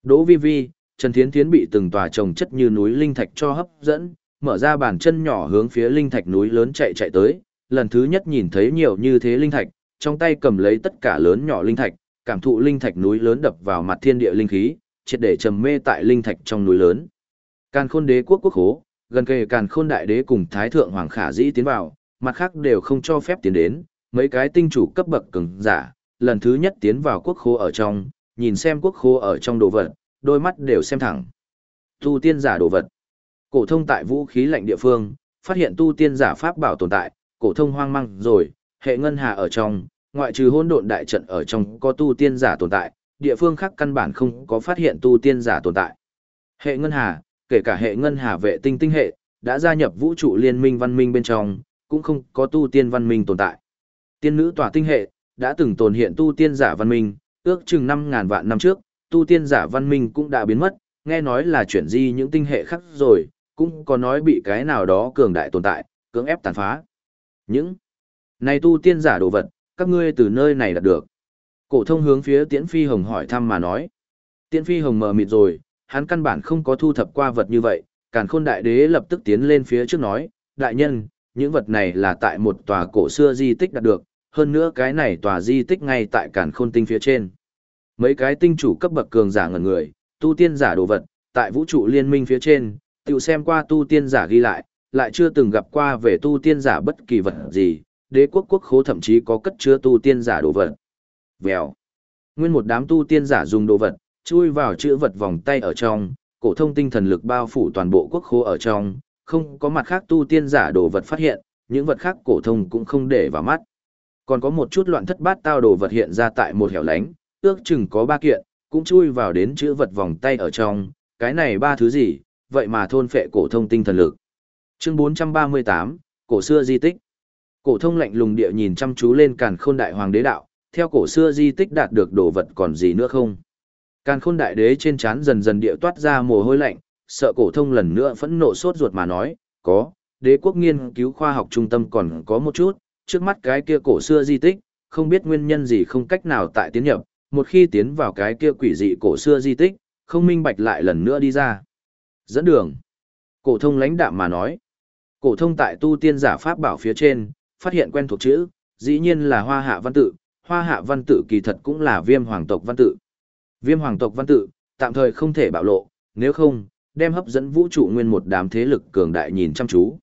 Đỗ Vi Vi, Trần Thiến Thiến bị từng tòa trồng chất như núi linh thạch cho hấp dẫn, mở ra bàn chân nhỏ hướng phía linh thạch núi lớn chạy chạy tới, lần thứ nhất nhìn thấy nhiều như thế linh thạch, trong tay cầm lấy tất cả lớn nhỏ linh thạch, cảm thụ linh thạch núi lớn đập vào mặt thiên địa linh khí, triệt để trầm mê tại linh thạch trong núi lớn. Càn Khôn Đế quốc quốc hố, gần kề Càn Khôn Đại Đế cùng Thái thượng hoàng khả dĩ tiến vào, mặt khác đều không cho phép tiến đến, mấy cái tinh chủ cấp bậc cường giả, lần thứ nhất tiến vào quốc khố ở trong, nhìn xem quốc khố ở trong đồ vật, đôi mắt đều xem thẳng. Tu tiên giả đồ vật. Cổ thông tại vũ khí lạnh địa phương, phát hiện tu tiên giả pháp bảo tồn tại, cổ thông hoang mang rồi, hệ ngân hà ở trong, ngoại trừ hỗn độn đại trận ở trong có tu tiên giả tồn tại, địa phương khác căn bản không có phát hiện tu tiên giả tồn tại. Hệ ngân hà, kể cả hệ ngân hà vệ tinh tinh hệ, đã gia nhập vũ trụ liên minh văn minh bên trong, cũng không có tu tiên văn minh tồn tại. Tiên nữ tỏa tinh hệ, đã từng tồn hiện tu tiên giả văn minh, ước chừng 5.000 vạn năm trước, tu tiên giả văn minh cũng đã biến mất, nghe nói là chuyển di những tinh hệ khác rồi, cũng có nói bị cái nào đó cường đại tồn tại, cưỡng ép tàn phá. Những này tu tiên giả đồ vật, các ngươi từ nơi này đạt được. Cổ thông hướng phía Tiễn Phi Hồng hỏi thăm mà nói. Tiễn Phi Hồng mờ mịt rồi, hắn căn bản không có thu thập qua vật như vậy, Càn Khôn Đại Đế lập tức tiến lên phía trước nói, đại nhân, những vật này là tại một tòa cổ xưa di tích đạt được, hơn nữa cái này tòa di tích ngay tại Càn Khôn Tinh phía trên. Mấy cái tinh chủ cấp bậc cường giả ngẩn người, tu tiên giả đồ vật, tại vũ trụ liên minh phía trên, tiểu xem qua tu tiên giả ghi lại, lại chưa từng gặp qua về tu tiên giả bất kỳ vật gì, đế quốc quốc khố thậm chí có cất chứa tu tiên giả đồ vật. Vèo. Nguyên một đám tu tiên giả dùng đồ vật, chui vào chữ vật vòng tay ở trong, cổ thông tinh thần lực bao phủ toàn bộ quốc khố ở trong, không có mặt khác tu tiên giả đồ vật phát hiện, những vật khác cổ thông cũng không để vào mắt. Còn có một chút loạn thất bát tao đồ vật hiện ra tại một hẻo lánh, ước chừng có ba kiện, cũng chui vào đến chữ vật vòng tay ở trong, cái này ba thứ gì, vậy mà thôn phệ cổ thông tinh thần lực. Chương 438, cổ xưa di tích. Cổ thông lạnh lùng địa nhìn chăm chú lên Càn Khôn Đại Hoàng đế đạo, theo cổ xưa di tích đạt được đồ vật còn gì nữa không? Càn Khôn Đại Đế trên trán dần dần địa toát ra mồ hôi lạnh, sợ cổ thông lần nữa phẫn nộ sốt ruột mà nói, "Có, đế quốc nghiên cứu khoa học trung tâm còn có một chút, trước mắt cái kia cổ xưa di tích, không biết nguyên nhân gì không cách nào tại tiến nhập, một khi tiến vào cái kia quỷ dị cổ xưa di tích, không minh bạch lại lần nữa đi ra. Dẫn đường. Cổ thông lãnh đạm mà nói. Cổ thông tại tu tiên giả pháp bảo phía trên, phát hiện quen thuộc chữ, dĩ nhiên là hoa hạ văn tự, hoa hạ văn tự kỳ thật cũng là viêm hoàng tộc văn tự. Viêm hoàng tộc văn tự, tạm thời không thể bạo lộ, nếu không, đem hấp dẫn vũ trụ nguyên một đám thế lực cường đại nhìn chăm chú.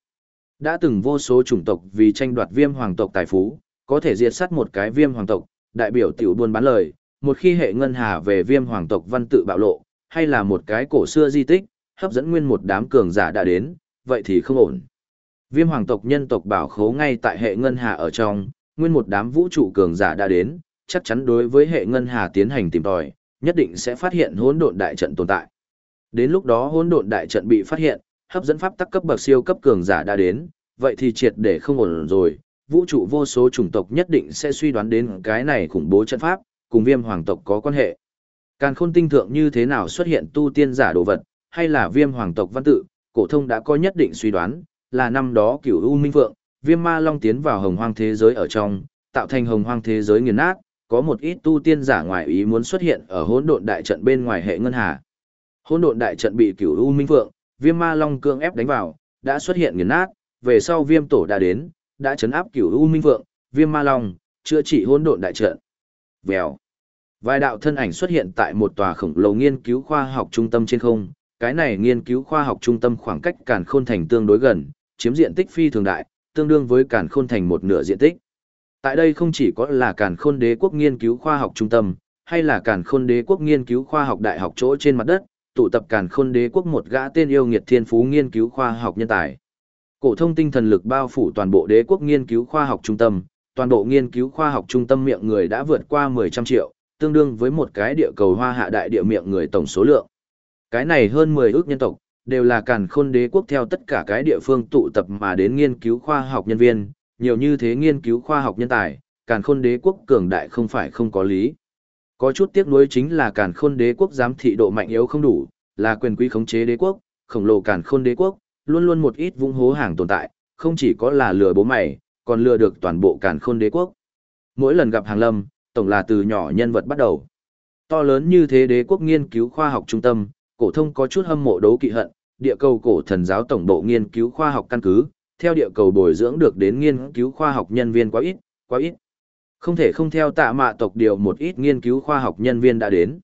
Đã từng vô số chủng tộc vì tranh đoạt viêm hoàng tộc tài phú, có thể diệt sát một cái viêm hoàng tộc, đại biểu tiểu buôn bán lời, một khi hệ ngân hà về viêm hoàng tộc văn tự bạo lộ, hay là một cái cổ xưa di tích, hấp dẫn nguyên một đám cường giả đã đến, vậy thì không ổn. Viêm hoàng tộc nhân tộc bảo khố ngay tại hệ ngân hà ở trong, nguyên một đám vũ trụ cường giả đã đến, chắc chắn đối với hệ ngân hà tiến hành tìm tòi, nhất định sẽ phát hiện hỗn độn đại trận tồn tại. Đến lúc đó hỗn độn đại trận bị phát hiện, hấp dẫn pháp tắc cấp bậc siêu cấp cường giả đã đến, vậy thì triệt để không ổn rồi, vũ trụ vô số chủng tộc nhất định sẽ suy đoán đến cái này khủng bố trận pháp, cùng viêm hoàng tộc có quan hệ. Càn khôn tinh thượng như thế nào xuất hiện tu tiên giả đồ vật, hay là viêm hoàng tộc văn tự, cổ thông đã có nhất định suy đoán, là năm đó cửu U Minh Phượng, viêm ma long tiến vào hồng hoang thế giới ở trong, tạo thành hồng hoang thế giới nghiền nát, có một ít tu tiên giả ngoài ý muốn xuất hiện ở hỗn độn đại trận bên ngoài hệ ngân hà. Hỗn độn đại trận bị cửu U Minh Phượng, viêm ma long cương ép đánh vào, đã xuất hiện nghiền nát, về sau viêm tổ đã đến, đã chấn áp cửu U Minh Vượng. viêm ma long, chữa trị hỗn độn đại trận. Vèo. Vài đạo thân ảnh xuất hiện tại một tòa khổng lồ nghiên cứu khoa học trung tâm trên không, cái này nghiên cứu khoa học trung tâm khoảng cách Càn Khôn Thành tương đối gần, chiếm diện tích phi thường đại, tương đương với Càn Khôn Thành một nửa diện tích. Tại đây không chỉ có là Càn Khôn Đế quốc nghiên cứu khoa học trung tâm, hay là Càn Khôn Đế quốc nghiên cứu khoa học đại học chỗ trên mặt đất, tụ tập Càn Khôn Đế quốc một gã tên yêu nghiệt thiên phú nghiên cứu khoa học nhân tài. Cổ thông tinh thần lực bao phủ toàn bộ Đế quốc nghiên cứu khoa học trung tâm, toàn bộ nghiên cứu khoa học trung tâm miệng người đã vượt qua 10 trăm triệu, tương đương với một cái địa cầu hoa hạ đại địa miệng người tổng số lượng. Cái này hơn 10 ước nhân tộc, đều là càn khôn đế quốc theo tất cả cái địa phương tụ tập mà đến nghiên cứu khoa học nhân viên, nhiều như thế nghiên cứu khoa học nhân tài, càn khôn đế quốc cường đại không phải không có lý. Có chút tiếc nuối chính là càn khôn đế quốc giám thị độ mạnh yếu không đủ, là quyền quý khống chế đế quốc, khổng lồ càn khôn đế quốc, luôn luôn một ít vung hố hàng tồn tại, không chỉ có là lừa bố mày, còn lừa được toàn bộ càn khôn đế quốc. Mỗi lần gặp hàng lâm, tổng là từ nhỏ nhân vật bắt đầu. To lớn như thế đế quốc nghiên cứu khoa học trung tâm, cổ thông có chút hâm mộ đấu kỵ hận, địa cầu cổ thần giáo tổng bộ nghiên cứu khoa học căn cứ, theo địa cầu bồi dưỡng được đến nghiên cứu khoa học nhân viên quá ít, quá ít. Không thể không theo tạ mạ tộc điều một ít nghiên cứu khoa học nhân viên đã đến.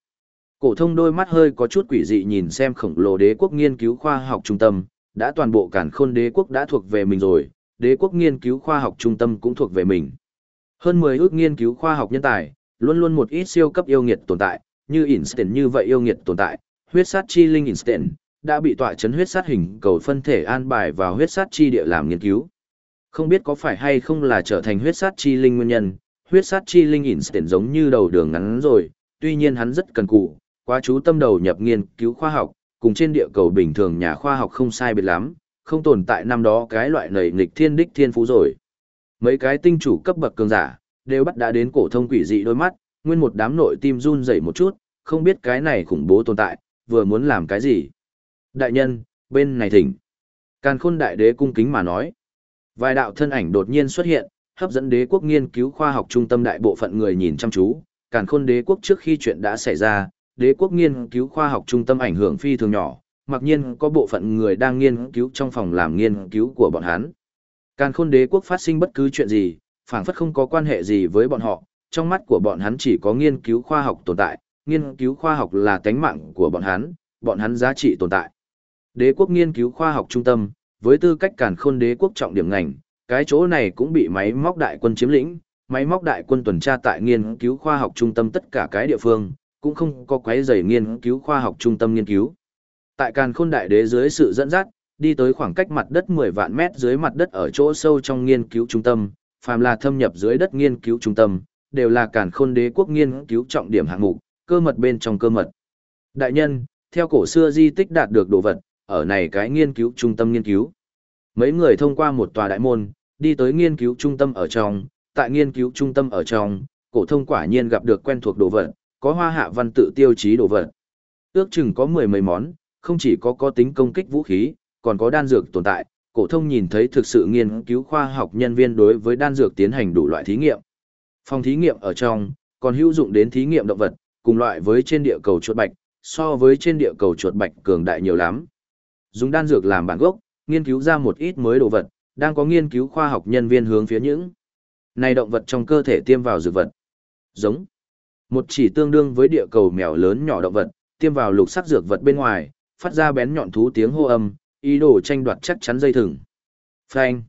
Cổ thông đôi mắt hơi có chút quỷ dị nhìn xem khổng lồ đế quốc nghiên cứu khoa học trung tâm, đã toàn bộ cản khôn đế quốc đã thuộc về mình rồi, đế quốc nghiên cứu khoa học trung tâm cũng thuộc về mình. Hơn 10 ước nghiên cứu khoa học nhân tài, luôn luôn một ít siêu cấp yêu nghiệt tồn tại, như Einstein như vậy yêu nghiệt tồn tại, huyết sát chi linh Einstein, đã bị tọa chấn huyết sát hình cầu phân thể an bài vào huyết sát chi địa làm nghiên cứu. Không biết có phải hay không là trở thành huyết sát chi linh nguyên nhân, huyết sát chi linh Einstein giống như đầu đường ngắn rồi, tuy nhiên hắn rất cần cù, quá chú tâm đầu nhập nghiên cứu khoa học, cùng trên địa cầu bình thường nhà khoa học không sai biệt lắm, không tồn tại năm đó cái loại nầy nghịch thiên đích thiên phú rồi. Mấy cái tinh chủ cấp bậc cường giả, đều bắt đã đến cổ thông quỷ dị đôi mắt, nguyên một đám nội tim run rẩy một chút, không biết cái này khủng bố tồn tại, vừa muốn làm cái gì. Đại nhân, bên này thỉnh. Càn khôn đại đế cung kính mà nói. Vài đạo thân ảnh đột nhiên xuất hiện, hấp dẫn đế quốc nghiên cứu khoa học trung tâm đại bộ phận người nhìn chăm chú. Càn khôn đế quốc trước khi chuyện đã xảy ra, đế quốc nghiên cứu khoa học trung tâm ảnh hưởng phi thường nhỏ, mặc nhiên có bộ phận người đang nghiên cứu trong phòng làm nghiên cứu của bọn hắn. Càn khôn đế quốc phát sinh bất cứ chuyện gì, phảng phất không có quan hệ gì với bọn họ, trong mắt của bọn hắn chỉ có nghiên cứu khoa học tồn tại, nghiên cứu khoa học là tánh mạng của bọn hắn, bọn hắn giá trị tồn tại. Đế quốc nghiên cứu khoa học trung tâm, với tư cách càn khôn đế quốc trọng điểm ngành, cái chỗ này cũng bị máy móc đại quân chiếm lĩnh, máy móc đại quân tuần tra tại nghiên cứu khoa học trung tâm tất cả cái địa phương, cũng không có quấy rầy nghiên cứu khoa học trung tâm nghiên cứu. Tại càn khôn đại đế dưới sự dẫn dắt, đi tới khoảng cách mặt đất 10 vạn mét dưới mặt đất ở chỗ sâu trong nghiên cứu trung tâm, phàm là thâm nhập dưới đất nghiên cứu trung tâm, đều là càn khôn đế quốc nghiên cứu trọng điểm hạng mục, cơ mật bên trong cơ mật. Đại nhân, theo cổ xưa di tích đạt được đồ vật, ở này cái nghiên cứu trung tâm nghiên cứu. Mấy người thông qua một tòa đại môn, đi tới nghiên cứu trung tâm ở trong, tại nghiên cứu trung tâm ở trong, cổ thông quả nhiên gặp được quen thuộc đồ vật, có hoa hạ văn tự tiêu chí đồ vật. Ước chừng có mười mấy món, không chỉ có có tính công kích vũ khí, còn có đan dược tồn tại, cổ thông nhìn thấy thực sự nghiên cứu khoa học nhân viên đối với đan dược tiến hành đủ loại thí nghiệm. Phòng thí nghiệm ở trong, còn hữu dụng đến thí nghiệm động vật, cùng loại với trên địa cầu chuột bạch, so với trên địa cầu chuột bạch cường đại nhiều lắm. Dùng đan dược làm bản gốc, nghiên cứu ra một ít mới đồ vật, đang có nghiên cứu khoa học nhân viên hướng phía những này động vật trong cơ thể tiêm vào dược vật. Giống một chỉ tương đương với địa cầu mèo lớn nhỏ động vật, tiêm vào lục sắc dược vật bên ngoài, phát ra bén nhọn thú tiếng hô âm, ý đồ tranh đoạt chắc chắn dây thừng. Phanh.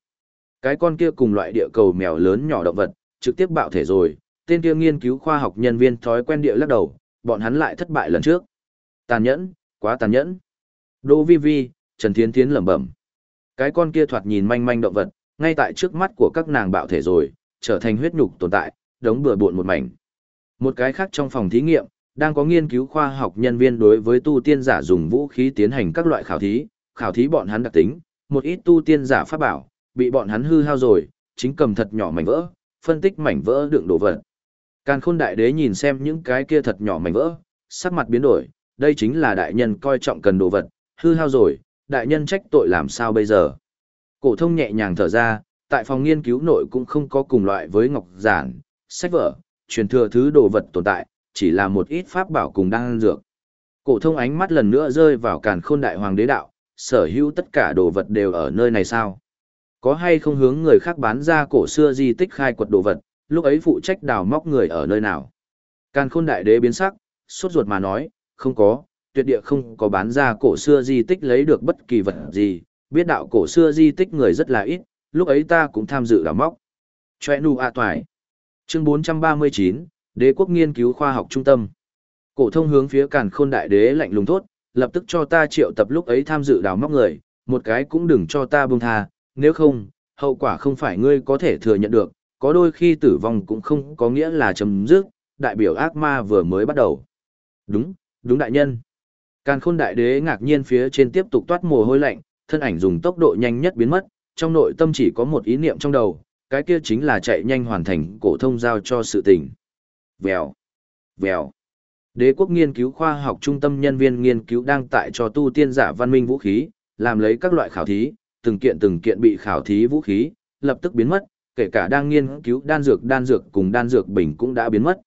Cái con kia cùng loại địa cầu mèo lớn nhỏ động vật, trực tiếp bạo thể rồi, tên kia nghiên cứu khoa học nhân viên thói quen địa lắc đầu, bọn hắn lại thất bại lần trước. Tàn nhẫn, quá tàn nhẫn. Đỗ Vi Vi, Trần Thiến Thiến lẩm bẩm. Cái con kia thoạt nhìn manh manh động vật, ngay tại trước mắt của các nàng bạo thể rồi, trở thành huyết nhục tồn tại, đống bừa bộn một mảnh. Một cái khác trong phòng thí nghiệm, đang có nghiên cứu khoa học nhân viên đối với tu tiên giả dùng vũ khí tiến hành các loại khảo thí, khảo thí bọn hắn đặc tính, một ít tu tiên giả pháp bảo, bị bọn hắn hư hao rồi, chính cầm thật nhỏ mảnh vỡ, phân tích mảnh vỡ đựng đồ vật. Càn khôn đại đế nhìn xem những cái kia thật nhỏ mảnh vỡ, sắc mặt biến đổi, đây chính là đại nhân coi trọng cần đồ vật, hư hao rồi, đại nhân trách tội làm sao bây giờ. Cổ thông nhẹ nhàng thở ra, tại phòng nghiên cứu nội cũng không có cùng loại với ngọc giản, sách vở, truyền thừa thứ đồ vật tồn tại, chỉ là một ít pháp bảo cùng đang dược. Cổ thông ánh mắt lần nữa rơi vào càn khôn đại hoàng đế đạo, sở hữu tất cả đồ vật đều ở nơi này sao? Có hay không hướng người khác bán ra cổ xưa di tích khai quật đồ vật, lúc ấy phụ trách đào móc người ở nơi nào? Càn khôn đại đế biến sắc, sốt ruột mà nói, không có, tuyệt địa không có bán ra cổ xưa di tích lấy được bất kỳ vật gì, biết đạo cổ xưa di tích người rất là ít, lúc ấy ta cũng tham dự đào móc. Chòe nụ a toài. Chương 439, Đế quốc nghiên cứu khoa học trung tâm. Cổ thông hướng phía cản Khôn đại đế lạnh lùng thốt, lập tức cho ta triệu tập lúc ấy tham dự đào móc người, một cái cũng đừng cho ta buông tha, nếu không, hậu quả không phải ngươi có thể thừa nhận được, có đôi khi tử vong cũng không có nghĩa là chấm dứt, đại biểu ác ma vừa mới bắt đầu. Đúng, đúng đại nhân. Càn khôn đại đế ngạc nhiên phía trên tiếp tục toát mồ hôi lạnh, thân ảnh dùng tốc độ nhanh nhất biến mất, trong nội tâm chỉ có một ý niệm trong đầu, cái kia chính là chạy nhanh hoàn thành cổ thông giao cho sự tình. Vèo, vèo. Đế quốc nghiên cứu khoa học trung tâm nhân viên nghiên cứu đang tại cho tu tiên giả văn minh vũ khí, làm lấy các loại khảo thí, từng kiện từng kiện bị khảo thí vũ khí, lập tức biến mất, kể cả đang nghiên cứu đan dược đan dược cùng đan dược bình cũng đã biến mất.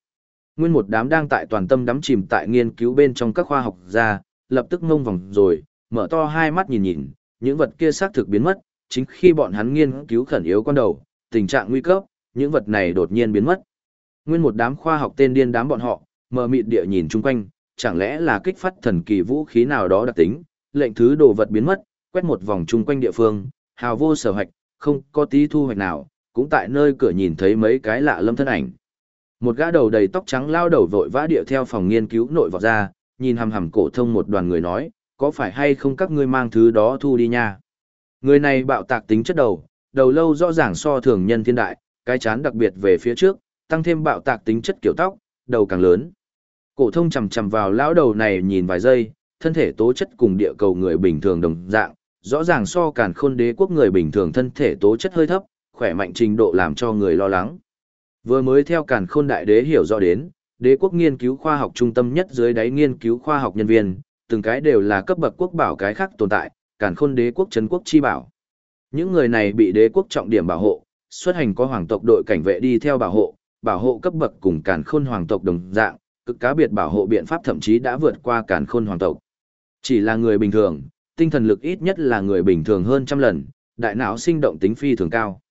Nguyên một đám đang tại toàn tâm đắm chìm tại nghiên cứu bên trong các khoa học gia, lập tức ngông vòng rồi, mở to hai mắt nhìn nhìn, những vật kia xác thực biến mất, chính khi bọn hắn nghiên cứu khẩn yếu con đầu, tình trạng nguy cấp, những vật này đột nhiên biến mất. Nguyên một đám khoa học tên điên đám bọn họ, mờ mịt địa nhìn chung quanh, chẳng lẽ là kích phát thần kỳ vũ khí nào đó đặc tính, lệnh thứ đồ vật biến mất, quét một vòng chung quanh địa phương, hào vô sở hoạch, không có tí thu hoạch nào, cũng tại nơi cửa nhìn thấy mấy cái lạ lâm thân ảnh. Một gã đầu đầy tóc trắng lao đầu vội vã địa theo phòng nghiên cứu nội vọt ra, nhìn hầm hầm cổ thông một đoàn người nói, có phải hay không các ngươi mang thứ đó thu đi nha. Người này bạo tạc tính chất đầu, đầu lâu rõ ràng so thường nhân thiên đại, cái chán đặc biệt về phía trước, tăng thêm bạo tạc tính chất kiểu tóc, đầu càng lớn. Cổ thông chầm chầm vào lão đầu này nhìn vài giây, thân thể tố chất cùng địa cầu người bình thường đồng dạng, rõ ràng so càn khôn đế quốc người bình thường thân thể tố chất hơi thấp, khỏe mạnh trình độ làm cho người lo lắng. Vừa mới theo càn khôn đại đế hiểu rõ đến, đế quốc nghiên cứu khoa học trung tâm nhất dưới đáy nghiên cứu khoa học nhân viên, từng cái đều là cấp bậc quốc bảo cái khác tồn tại, Cản khôn đế quốc trấn quốc chi bảo. Những người này bị đế quốc trọng điểm bảo hộ, xuất hành có hoàng tộc đội cảnh vệ đi theo bảo hộ, bảo hộ cấp bậc cùng cản khôn hoàng tộc đồng dạng, cực cá biệt bảo hộ biện pháp thậm chí đã vượt qua cản khôn hoàng tộc. Chỉ là người bình thường, tinh thần lực ít nhất là người bình thường hơn trăm lần, đại não sinh động tính phi thường cao.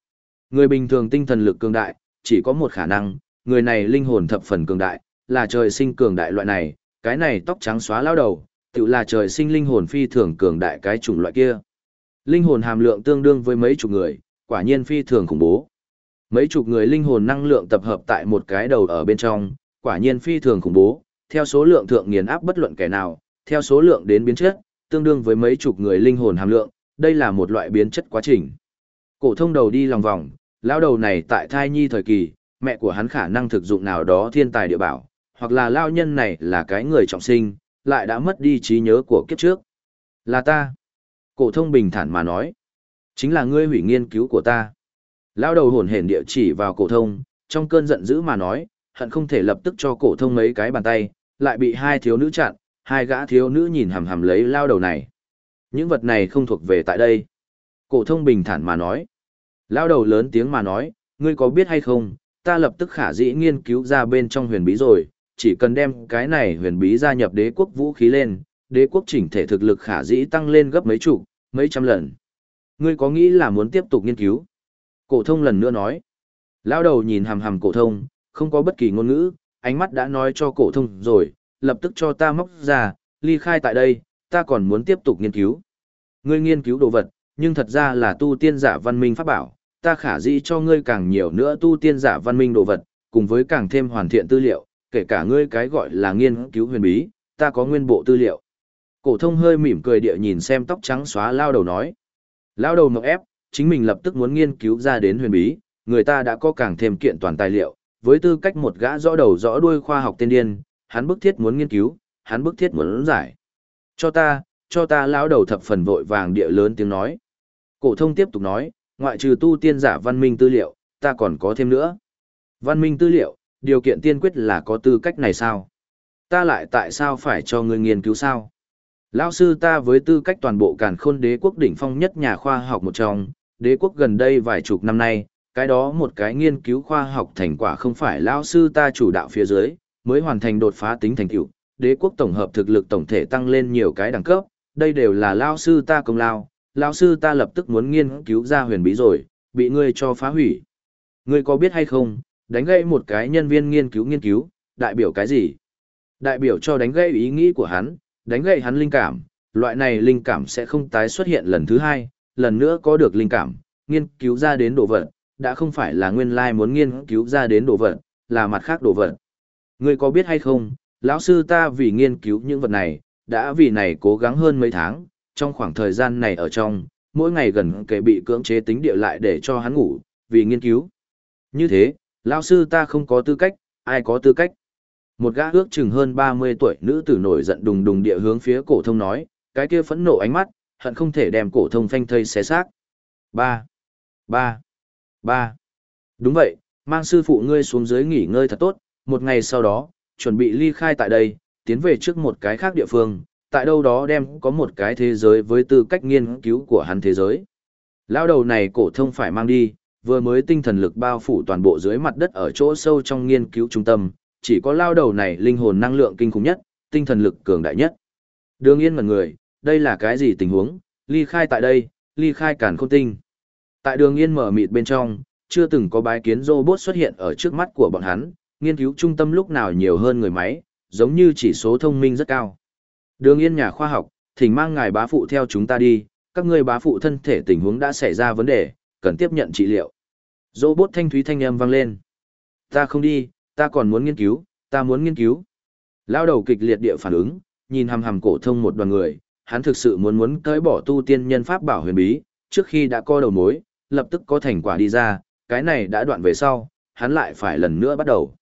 Người bình thường tinh thần lực cường đại, chỉ có một khả năng, người này linh hồn thập phần cường đại, là trời sinh cường đại loại này, cái này tóc trắng xóa lao đầu, tự là trời sinh linh hồn phi thường cường đại cái chủng loại kia. Linh hồn hàm lượng tương đương với mấy chục người, quả nhiên phi thường khủng bố. Mấy chục người linh hồn năng lượng tập hợp tại một cái đầu ở bên trong, quả nhiên phi thường khủng bố, theo số lượng thượng nghiền áp bất luận kẻ nào, theo số lượng đến biến chất, tương đương với mấy chục người linh hồn hàm lượng, đây là một loại biến chất quá trình. Cổ thông đầu đi lòng vòng, lão đầu này tại thai nhi thời kỳ, mẹ của hắn khả năng thực dụng nào đó thiên tài địa bảo, hoặc là lao nhân này là cái người trọng sinh, lại đã mất đi trí nhớ của kiếp trước. Là ta. Cổ thông bình thản mà nói. Chính là ngươi hủy nghiên cứu của ta. Lão đầu hồn hển địa chỉ vào cổ thông, trong cơn giận dữ mà nói, hận không thể lập tức cho cổ thông mấy cái bàn tay, lại bị hai thiếu nữ chặn, hai gã thiếu nữ nhìn hằm hằm lấy lao đầu này. Những vật này không thuộc về tại đây. Cổ thông bình thản mà nói. Lao đầu lớn tiếng mà nói, ngươi có biết hay không, ta lập tức khả dĩ nghiên cứu ra bên trong huyền bí rồi, chỉ cần đem cái này huyền bí gia nhập đế quốc vũ khí lên, đế quốc chỉnh thể thực lực khả dĩ tăng lên gấp mấy chục, mấy trăm lần. Ngươi có nghĩ là muốn tiếp tục nghiên cứu? Cổ thông lần nữa nói. Lao đầu nhìn hằm hằm cổ thông, không có bất kỳ ngôn ngữ, ánh mắt đã nói cho cổ thông rồi, lập tức cho ta móc ra, ly khai tại đây, ta còn muốn tiếp tục nghiên cứu. Ngươi nghiên cứu đồ vật, nhưng thật ra là tu tiên giả văn minh pháp bảo, ta khả dĩ cho ngươi càng nhiều nữa tu tiên giả văn minh đồ vật, cùng với càng thêm hoàn thiện tư liệu, kể cả ngươi cái gọi là nghiên cứu huyền bí, ta có nguyên bộ tư liệu. Cổ thông hơi mỉm cười địa nhìn xem tóc trắng xóa lao đầu nói. Lao đầu mộng ép, chính mình lập tức muốn nghiên cứu ra đến huyền bí, người ta đã có càng thêm kiện toàn tài liệu, với tư cách một gã rõ đầu rõ đuôi khoa học tiên điên, hắn bức thiết muốn nghiên cứu, hắn bức thiết muốn giải. Cho ta, cho ta lão đầu thập phần vội vàng địa lớn tiếng nói. Cổ thông tiếp tục nói, ngoại trừ tu tiên giả văn minh tư liệu, ta còn có thêm nữa. Văn minh tư liệu, điều kiện tiên quyết là có tư cách này sao? Ta lại tại sao phải cho ngươi nghiên cứu sao? Lão sư ta với tư cách toàn bộ càn khôn đế quốc đỉnh phong nhất nhà khoa học một trong, đế quốc gần đây vài chục năm nay, cái đó một cái nghiên cứu khoa học thành quả không phải lão sư ta chủ đạo phía dưới, mới hoàn thành đột phá tính thành tựu, đế quốc tổng hợp thực lực tổng thể tăng lên nhiều cái đẳng cấp, đây đều là lão sư ta công lao, lão sư ta lập tức muốn nghiên cứu ra huyền bí rồi, bị ngươi cho phá hủy. Ngươi có biết hay không, đánh gãy một cái nhân viên nghiên cứu nghiên cứu, đại biểu cái gì? Đại biểu cho đánh gãy ý nghĩ của hắn, đánh gãy hắn linh cảm, loại này linh cảm sẽ không tái xuất hiện lần thứ hai, lần nữa có được linh cảm, nghiên cứu ra đến đồ vật, đã không phải là nguyên lai muốn nghiên cứu ra đến đồ vật, là mặt khác đồ vật. Ngươi có biết hay không, lão sư ta vì nghiên cứu những vật này, đã vì này cố gắng hơn mấy tháng, trong khoảng thời gian này ở trong, mỗi ngày gần kể bị cưỡng chế tính địa lại để cho hắn ngủ, vì nghiên cứu. Như thế, lão sư ta không có tư cách, ai có tư cách. Một gã ước chừng hơn 30 tuổi nữ tử nổi giận đùng đùng địa hướng phía cổ thông nói, cái kia phẫn nộ ánh mắt, hận không thể đem cổ thông phanh thây xé xác. Ba, ba, ba. Đúng vậy, mang sư phụ ngươi xuống dưới nghỉ ngơi thật tốt, một ngày sau đó, chuẩn bị ly khai tại đây, tiến về trước một cái khác địa phương, tại đâu đó đem có một cái thế giới với tư cách nghiên cứu của hắn thế giới. Lao đầu này cổ thông phải mang đi, vừa mới tinh thần lực bao phủ toàn bộ dưới mặt đất ở chỗ sâu trong nghiên cứu trung tâm, chỉ có lao đầu này linh hồn năng lượng kinh khủng nhất, tinh thần lực cường đại nhất. Đường Yên ngẩn người, đây là cái gì tình huống, ly khai tại đây, ly khai cản khôn tinh. Tại đường Yên mở mịt bên trong, chưa từng có bái kiến robot xuất hiện ở trước mắt của bọn hắn, nghiên cứu trung tâm lúc nào nhiều hơn người máy, giống như chỉ số thông minh rất cao. Đường Yên nhà khoa học, thỉnh mang ngài bá phụ theo chúng ta đi, các ngươi bá phụ thân thể tình huống đã xảy ra vấn đề, cần tiếp nhận trị liệu. Robot thanh thúy thanh âm vang lên. Ta không đi, ta còn muốn nghiên cứu, ta muốn nghiên cứu. Lao đầu kịch liệt địa phản ứng, nhìn hằm hằm cổ thông một đoàn người, hắn thực sự muốn muốn cởi bỏ tu tiên nhân pháp bảo huyền bí, trước khi đã co đầu mối, lập tức có thành quả đi ra, cái này đã đoạn về sau, hắn lại phải lần nữa bắt đầu.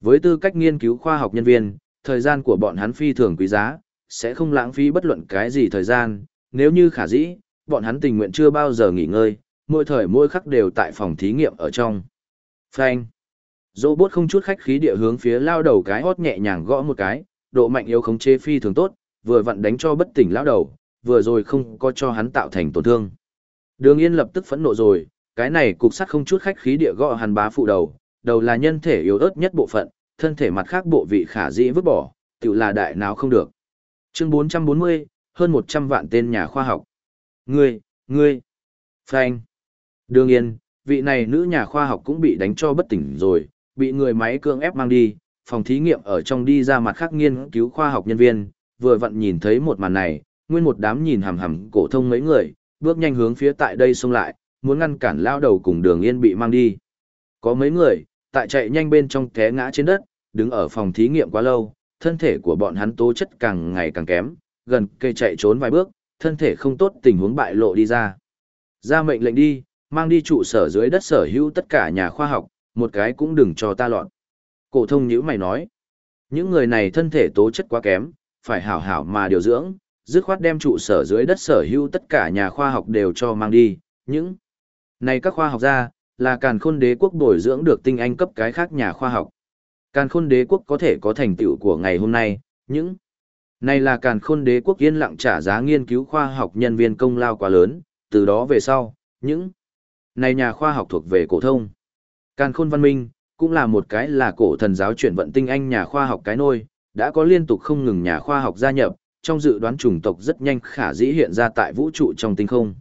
Với tư cách nghiên cứu khoa học nhân viên, thời gian của bọn hắn phi thường quý giá, sẽ không lãng phí bất luận cái gì thời gian, nếu như khả dĩ, bọn hắn tình nguyện chưa bao giờ nghỉ ngơi, mỗi thời mỗi khắc đều tại phòng thí nghiệm ở trong. Phanh. Robot không chút khách khí địa hướng phía lao đầu cái hót nhẹ nhàng gõ một cái, độ mạnh yếu khống chế phi thường tốt, vừa vặn đánh cho bất tỉnh lao đầu, vừa rồi không có cho hắn tạo thành tổn thương. Đường Yên lập tức phẫn nộ rồi, cái này cục sắt không chút khách khí địa gõ hắn bá phụ đầu, đầu là nhân thể yếu ớt nhất bộ phận, thân thể mặt khác bộ vị khả dĩ vứt bỏ, tự là đại nào không được. Chương 440, hơn 100 vạn tên nhà khoa học. Ngươi, ngươi, Frank. Đương nhiên, vị này nữ nhà khoa học cũng bị đánh cho bất tỉnh rồi, bị người máy cưỡng ép mang đi, phòng thí nghiệm ở trong đi ra mặt khác nghiên cứu khoa học nhân viên, vừa vặn nhìn thấy một màn này, nguyên một đám nhìn hằm hằm cổ thông mấy người, bước nhanh hướng phía tại đây xông lại, muốn ngăn cản lao đầu cùng đường yên bị mang đi. Có mấy người, tại chạy nhanh bên trong té ngã trên đất, đứng ở phòng thí nghiệm quá lâu, thân thể của bọn hắn tố chất càng ngày càng kém, gần cây chạy trốn vài bước, thân thể không tốt tình huống bại lộ đi ra. Ra mệnh lệnh đi, mang đi trụ sở dưới đất sở hữu tất cả nhà khoa học, một cái cũng đừng cho ta loạn. Cổ thông nhữ mày nói, những người này thân thể tố chất quá kém, phải hảo hảo mà điều dưỡng, dứt khoát đem trụ sở dưới đất sở hữu tất cả nhà khoa học đều cho mang đi, những này các khoa học gia, là càn khôn đế quốc bồi dưỡng được tinh anh cấp cái khác nhà khoa học. Càn khôn đế quốc có thể có thành tựu của ngày hôm nay, những này là càn khôn đế quốc yên lặng trả giá nghiên cứu khoa học nhân viên công lao quá lớn, từ đó về sau, những này nhà khoa học thuộc về cổ thông. Càn khôn văn minh, cũng là một cái là cổ thần giáo chuyển vận tinh anh nhà khoa học cái nôi, đã có liên tục không ngừng nhà khoa học gia nhập, trong dự đoán chủng tộc rất nhanh khả dĩ hiện ra tại vũ trụ trong tinh không.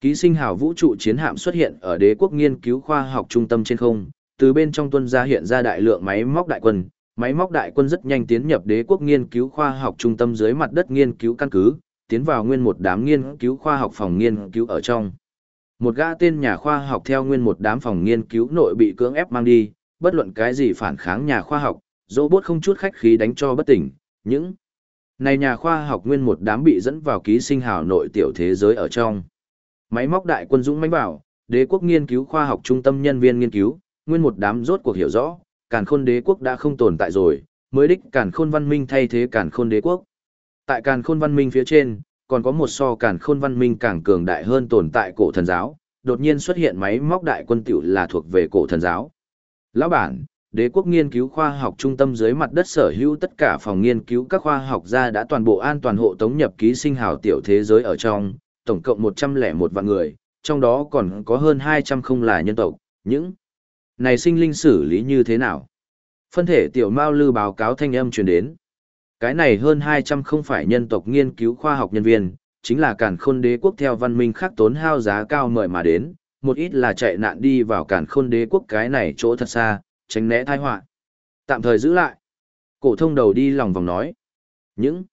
Ký sinh hào vũ trụ chiến hạm xuất hiện ở đế quốc nghiên cứu khoa học trung tâm trên không, từ bên trong tuân ra hiện ra đại lượng máy móc đại quân, máy móc đại quân rất nhanh tiến nhập đế quốc nghiên cứu khoa học trung tâm dưới mặt đất nghiên cứu căn cứ, tiến vào nguyên một đám nghiên cứu khoa học phòng nghiên cứu ở trong. Một gã tên nhà khoa học theo nguyên một đám phòng nghiên cứu nội bị cưỡng ép mang đi, bất luận cái gì phản kháng nhà khoa học, robot không chút khách khí đánh cho bất tỉnh, những này nhà khoa học nguyên một đám bị dẫn vào ký sinh hào nội tiểu thế giới ở trong. Máy móc đại quân dũng mãnh bảo, đế quốc nghiên cứu khoa học trung tâm nhân viên nghiên cứu, nguyên một đám rốt cuộc hiểu rõ, càn khôn đế quốc đã không tồn tại rồi, mới đích càn khôn văn minh thay thế càn khôn đế quốc. Tại càn khôn văn minh phía trên, còn có một so càn khôn văn minh càng cường đại hơn tồn tại cổ thần giáo, đột nhiên xuất hiện máy móc đại quân tiểu là thuộc về cổ thần giáo. Lão bản, đế quốc nghiên cứu khoa học trung tâm dưới mặt đất sở hữu tất cả phòng nghiên cứu các khoa học gia đã toàn bộ an toàn hộ tống nhập ký sinh hào tiểu thế giới ở trong, tổng cộng 101 vạn người, trong đó còn có hơn 200 không là nhân tộc, những này sinh linh xử lý như thế nào? Phân thể tiểu Mao Lư báo cáo thanh âm truyền đến. Cái này hơn 200 không phải nhân tộc nghiên cứu khoa học nhân viên, chính là cản khôn đế quốc theo văn minh khác tốn hao giá cao mời mà đến, một ít là chạy nạn đi vào cản khôn đế quốc cái này chỗ thật xa, tránh né tai họa. Tạm thời giữ lại. Cổ thông đầu đi lòng vòng nói. Những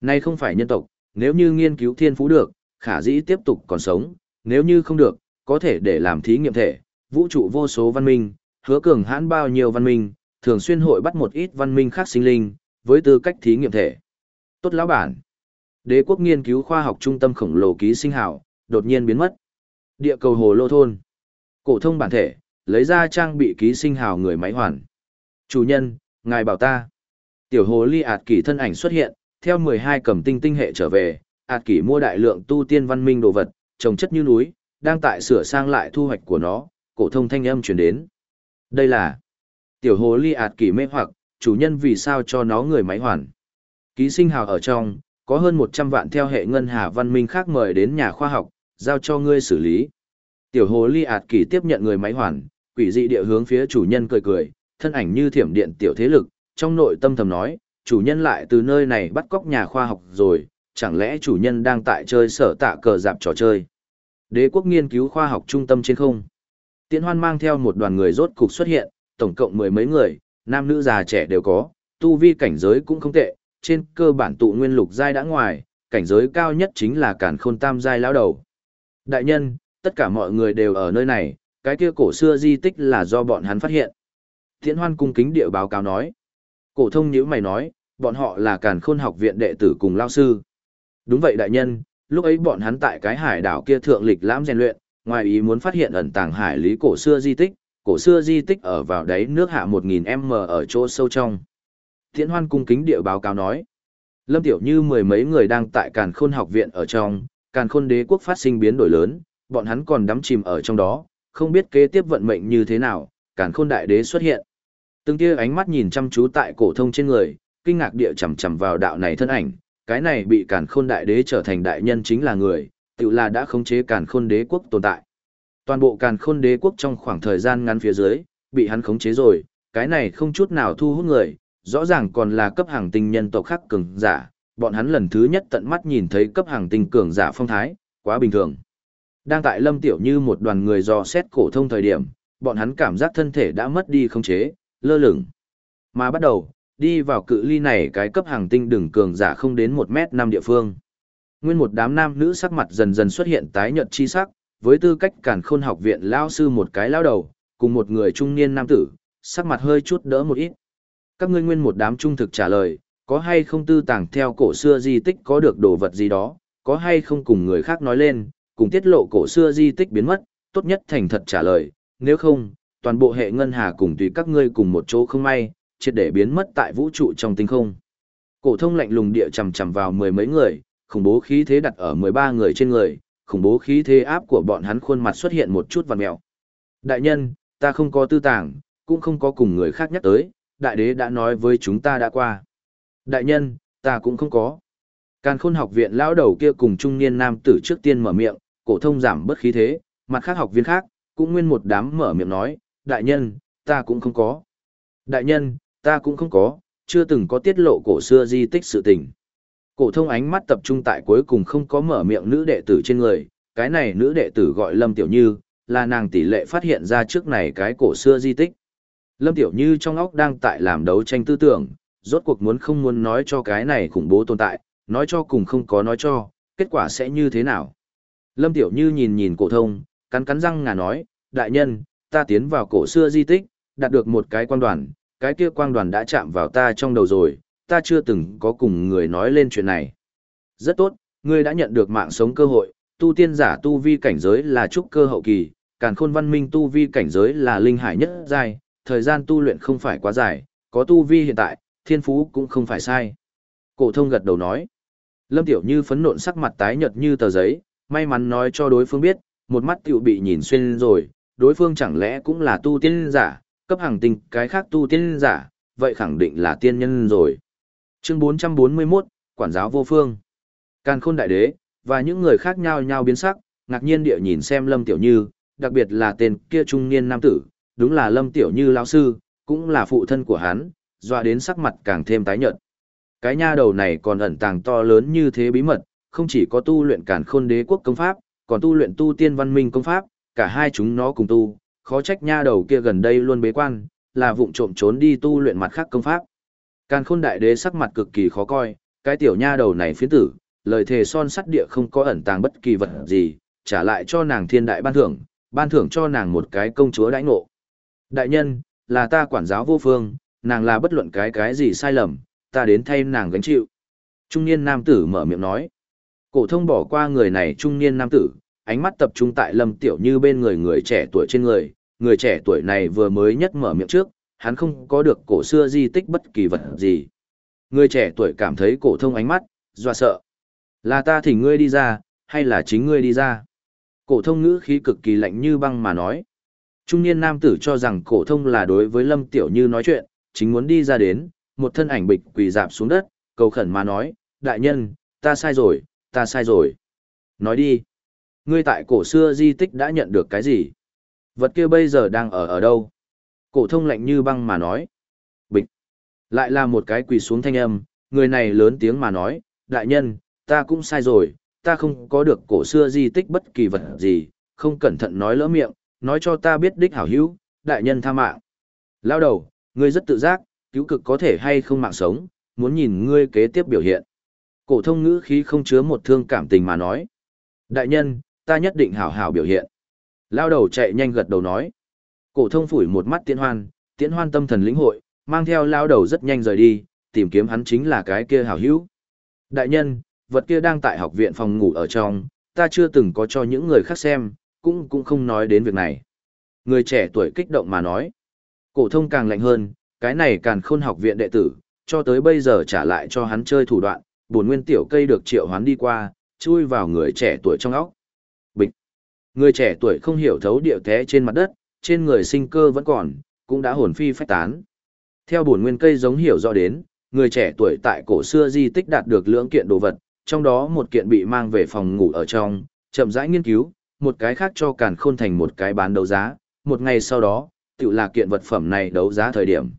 này không phải nhân tộc, nếu như nghiên cứu thiên phú được, khả dĩ tiếp tục còn sống, nếu như không được, có thể để làm thí nghiệm thể, vũ trụ vô số văn minh, hứa cường hãn bao nhiêu văn minh, thường xuyên hội bắt một ít văn minh khác sinh linh, với tư cách thí nghiệm thể. Tốt lão bản. Đế quốc nghiên cứu khoa học trung tâm khổng lồ ký sinh hào, đột nhiên biến mất. Địa cầu hồ lô thôn. Cổ thông bản thể, lấy ra trang bị ký sinh hào người máy hoàn. Chủ nhân, ngài bảo ta. Tiểu hồ ly ạt kỷ thân ảnh xuất hiện, theo 12 cầm tinh tinh hệ trở về, ạt kỷ mua đại lượng tu tiên văn minh đồ vật, trồng chất như núi, đang tại sửa sang lại thu hoạch của nó, cổ thông thanh âm truyền đến. Đây là tiểu hồ ly ạt kỳ mê hoặc, chủ nhân vì sao cho nó người máy hoàn. Ký sinh hào ở trong, có hơn 100 vạn theo hệ ngân hà văn minh khác mời đến nhà khoa học, giao cho ngươi xử lý. Tiểu hồ ly ạt kỳ tiếp nhận người máy hoàn, quỷ dị địa hướng phía chủ nhân cười cười, thân ảnh như thiểm điện tiểu thế lực, trong nội tâm thầm nói, chủ nhân lại từ nơi này bắt cóc nhà khoa học rồi, chẳng lẽ chủ nhân đang tại chơi sở tạ cờ dạp trò chơi. Đế quốc nghiên cứu khoa học trung tâm trên không. Tiễn hoan mang theo một đoàn người rốt cục xuất hiện, tổng cộng mười mấy người, nam nữ già trẻ đều có, tu vi cảnh giới cũng không tệ, trên cơ bản tụ nguyên lục giai đã ngoài, cảnh giới cao nhất chính là cản khôn tam giai lão đầu. Đại nhân, tất cả mọi người đều ở nơi này, cái kia cổ xưa di tích là do bọn hắn phát hiện. Tiễn hoan cung kính địa báo cáo nói. Cổ thông nhíu mày nói, bọn họ là càn khôn học viện đệ tử cùng lao sư. Đúng vậy đại nhân, lúc ấy bọn hắn tại cái hải đảo kia thượng lịch lãm rèn luyện, ngoài ý muốn phát hiện ẩn tàng hải lý cổ xưa di tích, cổ xưa di tích ở vào đáy nước hạ 1000m ở chỗ sâu trong. Tiễn Hoan cung kính địa báo cáo nói, Lâm Tiểu Như mười mấy người đang tại Càn Khôn học viện ở trong, Càn Khôn đế quốc phát sinh biến đổi lớn, bọn hắn còn đắm chìm ở trong đó, không biết kế tiếp vận mệnh như thế nào, Càn Khôn đại đế xuất hiện. Từng tia ánh mắt nhìn chăm chú tại cổ thông trên người, kinh ngạc địa chằm chằm vào đạo này thân ảnh, cái này bị Càn Khôn đại đế trở thành đại nhân chính là người, tự là đã khống chế Càn Khôn đế quốc tồn tại. Toàn bộ Càn Khôn đế quốc trong khoảng thời gian ngắn phía dưới, bị hắn khống chế rồi, cái này không chút nào thu hút người, rõ ràng còn là cấp hàng tinh nhân tộc khác cường giả, bọn hắn lần thứ nhất tận mắt nhìn thấy cấp hàng tinh cường giả phong thái, quá bình thường. Đang tại Lâm Tiểu Như một đoàn người dò xét cổ thông thời điểm, bọn hắn cảm giác thân thể đã mất đi khống chế, lơ lửng. Mà bắt đầu, đi vào cự ly này cái cấp hàng tinh đường cường giả không đến 1 mét năm địa phương. Nguyên một đám nam nữ sắc mặt dần dần xuất hiện tái nhợt chi sắc, với tư cách cản khôn học viện lao sư một cái lao đầu, cùng một người trung niên nam tử, sắc mặt hơi chút đỡ một ít. Các ngươi nguyên một đám trung thực trả lời, có hay không tư tàng theo cổ xưa di tích có được đồ vật gì đó, có hay không cùng người khác nói lên, cùng tiết lộ cổ xưa di tích biến mất, tốt nhất thành thật trả lời, nếu không, toàn bộ hệ ngân hà cùng tùy các ngươi cùng một chỗ không may, triệt để biến mất tại vũ trụ trong tinh không. Cổ thông lạnh lùng địa chầm chầm vào mười mấy người, khủng bố khí thế đặt ở 13 người trên người, khủng bố khí thế áp của bọn hắn khuôn mặt xuất hiện một chút vằn mèo. Đại nhân, ta không có tư tàng, cũng không có cùng người khác nhắc tới, đại đế đã nói với chúng ta đã qua. Đại nhân, ta cũng không có. Càn khôn học viện lão đầu kia cùng trung niên nam tử trước tiên mở miệng, cổ thông giảm bất khí thế, mặt khác học viên khác, cũng nguyên một đám mở miệng nói, đại nhân, ta cũng không có. Đại nhân, ta cũng không có, chưa từng có tiết lộ cổ xưa di tích sự tình. Cổ thông ánh mắt tập trung tại cuối cùng không có mở miệng nữ đệ tử trên người, cái này nữ đệ tử gọi Lâm Tiểu Như, là nàng tỷ lệ phát hiện ra trước này cái cổ xưa di tích. Lâm Tiểu Như trong óc đang tại làm đấu tranh tư tưởng, rốt cuộc muốn không muốn nói cho cái này khủng bố tồn tại, nói cho cùng không có nói cho, kết quả sẽ như thế nào. Lâm Tiểu Như nhìn nhìn cổ thông, cắn cắn răng ngà nói, đại nhân, ta tiến vào cổ xưa di tích, đạt được một cái quang đoàn, cái kia quang đoàn đã chạm vào ta trong đầu rồi, ta chưa từng có cùng người nói lên chuyện này. Rất tốt, ngươi đã nhận được mạng sống cơ hội, tu tiên giả tu vi cảnh giới là trúc cơ hậu kỳ, càn khôn văn minh tu vi cảnh giới là linh hải nhất giai, thời gian tu luyện không phải quá dài, có tu vi hiện tại, thiên phú cũng không phải sai. Cổ thông gật đầu nói. Lâm Tiểu Như phấn nộn sắc mặt tái nhợt như tờ giấy, may mắn nói cho đối phương biết, một mắt tiểu bị nhìn xuyên rồi, đối phương chẳng lẽ cũng là tu tiên giả, cấp hàng tinh cái khác tu tiên giả, vậy khẳng định là tiên nhân rồi. Chương 441, Quản giáo vô phương. Càn khôn đại đế, và những người khác nhau nhau biến sắc, ngạc nhiên địa nhìn xem Lâm Tiểu Như, đặc biệt là tên kia trung niên nam tử, đúng là Lâm Tiểu Như lão sư, cũng là phụ thân của hắn, dọa đến sắc mặt càng thêm tái nhợt. Cái nha đầu này còn ẩn tàng to lớn như thế bí mật, không chỉ có tu luyện càn khôn đế quốc công pháp, còn tu luyện tu tiên văn minh công pháp, cả hai chúng nó cùng tu, khó trách nha đầu kia gần đây luôn bế quan, là vụng trộm trốn đi tu luyện mặt khác công pháp. Càn khôn đại đế sắc mặt cực kỳ khó coi, cái tiểu nha đầu này phiến tử, lời thề son sắt địa không có ẩn tàng bất kỳ vật gì, trả lại cho nàng thiên đại ban thưởng, ban thưởng cho nàng một cái công chúa đãi ngộ. Đại nhân, là ta quản giáo vô phương, nàng là bất luận cái cái gì sai lầm, ta đến thay nàng gánh chịu. Trung niên nam tử mở miệng nói. Cổ thông bỏ qua người này trung niên nam tử, ánh mắt tập trung tại Lâm Tiểu Như bên người người trẻ tuổi trên người, người trẻ tuổi này vừa mới nhất mở miệng trước, hắn không có được cổ xưa di tích bất kỳ vật gì. Người trẻ tuổi cảm thấy cổ thông ánh mắt, dọa sợ. Là ta thỉnh ngươi đi ra, hay là chính ngươi đi ra? Cổ thông ngữ khí cực kỳ lạnh như băng mà nói. Trung niên nam tử cho rằng cổ thông là đối với Lâm Tiểu Như nói chuyện, chính muốn đi ra đến, một thân ảnh bịch quỳ dạp xuống đất, cầu khẩn mà nói, đại nhân, ta sai rồi, ta sai rồi. Nói đi, ngươi tại cổ xưa di tích đã nhận được cái gì? Vật kia bây giờ đang ở ở đâu? Cổ thông lạnh như băng mà nói. Bịch. Lại là một cái quỳ xuống thanh âm, người này lớn tiếng mà nói, đại nhân, ta cũng sai rồi, ta không có được cổ xưa di tích bất kỳ vật gì, không cẩn thận nói lỡ miệng, nói cho ta biết đích hảo hữu, đại nhân tha mạng. Lao đầu, ngươi rất tự giác, cứu cực có thể hay không mạng sống, muốn nhìn ngươi kế tiếp biểu hiện. Cổ thông ngữ khí không chứa một thương cảm tình mà nói. Đại nhân, ta nhất định hảo hảo biểu hiện. Lao đầu chạy nhanh gật đầu nói. Cổ thông phủi một mắt tiễn hoan, tiễn hoan tâm thần lĩnh hội, mang theo lao đầu rất nhanh rời đi, tìm kiếm hắn chính là cái kia hảo hữu. Đại nhân, vật kia đang tại học viện phòng ngủ ở trong, ta chưa từng có cho những người khác xem, cũng cũng không nói đến việc này. Người trẻ tuổi kích động mà nói. Cổ thông càng lạnh hơn, cái này càng khôn học viện đệ tử, cho tới bây giờ trả lại cho hắn chơi thủ đoạn, buồn nguyên tiểu cây được triệu hoán đi qua, chui vào người trẻ tuổi trong óc. Bịch. Người trẻ tuổi không hiểu thấu điệu té trên mặt đất, trên người sinh cơ vẫn còn, cũng đã hồn phi phách tán. Theo buồn nguyên cây giống hiểu rõ đến, người trẻ tuổi tại cổ xưa di tích đạt được lưỡng kiện đồ vật, trong đó một kiện bị mang về phòng ngủ ở trong, chậm rãi nghiên cứu, một cái khác cho càn khôn thành một cái bán đấu giá, một ngày sau đó, tự là kiện vật phẩm này đấu giá thời điểm.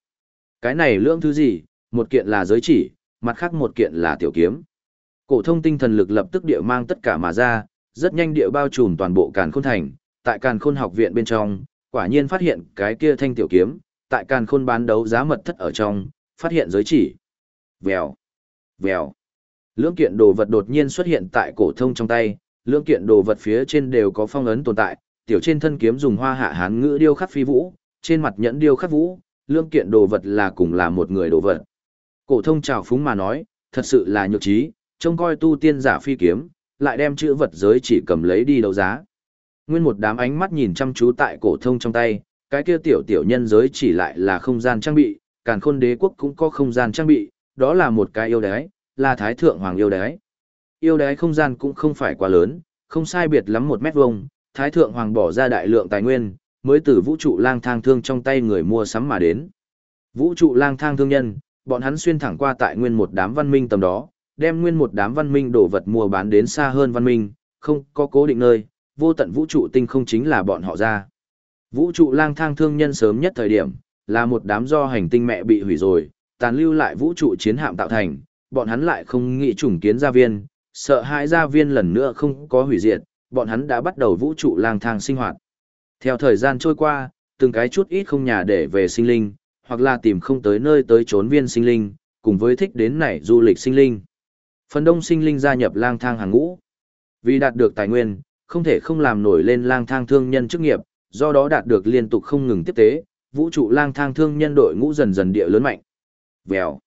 Cái này lưỡng thứ gì, một kiện là giới chỉ, mặt khác một kiện là tiểu kiếm. Cổ thông tinh thần lực lập tức địa mang tất cả mà ra, rất nhanh địa bao trùm toàn bộ càn khôn thành, tại càn khôn học viện bên trong, quả nhiên phát hiện cái kia thanh tiểu kiếm, tại càn khôn bán đấu giá mật thất ở trong, phát hiện giới chỉ. Vèo, vèo. Lưỡng kiện đồ vật đột nhiên xuất hiện tại cổ thông trong tay, lưỡng kiện đồ vật phía trên đều có phong ấn tồn tại, tiểu trên thân kiếm dùng hoa hạ hán ngữ điêu khắc phi vũ, trên mặt nhẫn điêu khắc vũ, lưỡng kiện đồ vật là cùng là một người đồ vật. Cổ thông chào phúng mà nói, thật sự là nhược trí, trông coi tu tiên giả phi kiếm, lại đem chữ vật giới chỉ cầm lấy đi đấu giá. Nguyên một đám ánh mắt nhìn chăm chú tại cổ thông trong tay, cái kia tiểu tiểu nhân giới chỉ lại là không gian trang bị, càn khôn đế quốc cũng có không gian trang bị, đó là một cái yêu đái, là thái thượng hoàng yêu đái. Yêu đái không gian cũng không phải quá lớn, không sai biệt lắm một mét vuông, thái thượng hoàng bỏ ra đại lượng tài nguyên, mới từ vũ trụ lang thang thương trong tay người mua sắm mà đến. Vũ trụ lang thang thương nhân, bọn hắn xuyên thẳng qua tại nguyên một đám văn minh tầm đó, đem nguyên một đám văn minh đồ vật mua bán đến xa hơn văn minh, không có cố định nơi, vô tận vũ trụ tinh không chính là bọn họ ra. Vũ trụ lang thang thương nhân sớm nhất thời điểm, là một đám do hành tinh mẹ bị hủy rồi, tàn lưu lại vũ trụ chiến hạm tạo thành, bọn hắn lại không nghĩ trùng kiến gia viên, sợ hãi gia viên lần nữa không có hủy diệt, bọn hắn đã bắt đầu vũ trụ lang thang sinh hoạt. Theo thời gian trôi qua, từng cái chút ít không nhà để về sinh linh, hoặc là tìm không tới nơi tới trốn viên sinh linh, cùng với thích đến nảy du lịch sinh linh. Phần đông sinh linh gia nhập lang thang hàng ngũ. Vì đạt được tài nguyên, không thể không làm nổi lên lang thang thương nhân chức nghiệp, do đó đạt được liên tục không ngừng tiếp tế, vũ trụ lang thang thương nhân đội ngũ dần dần địa lớn mạnh. Vèo.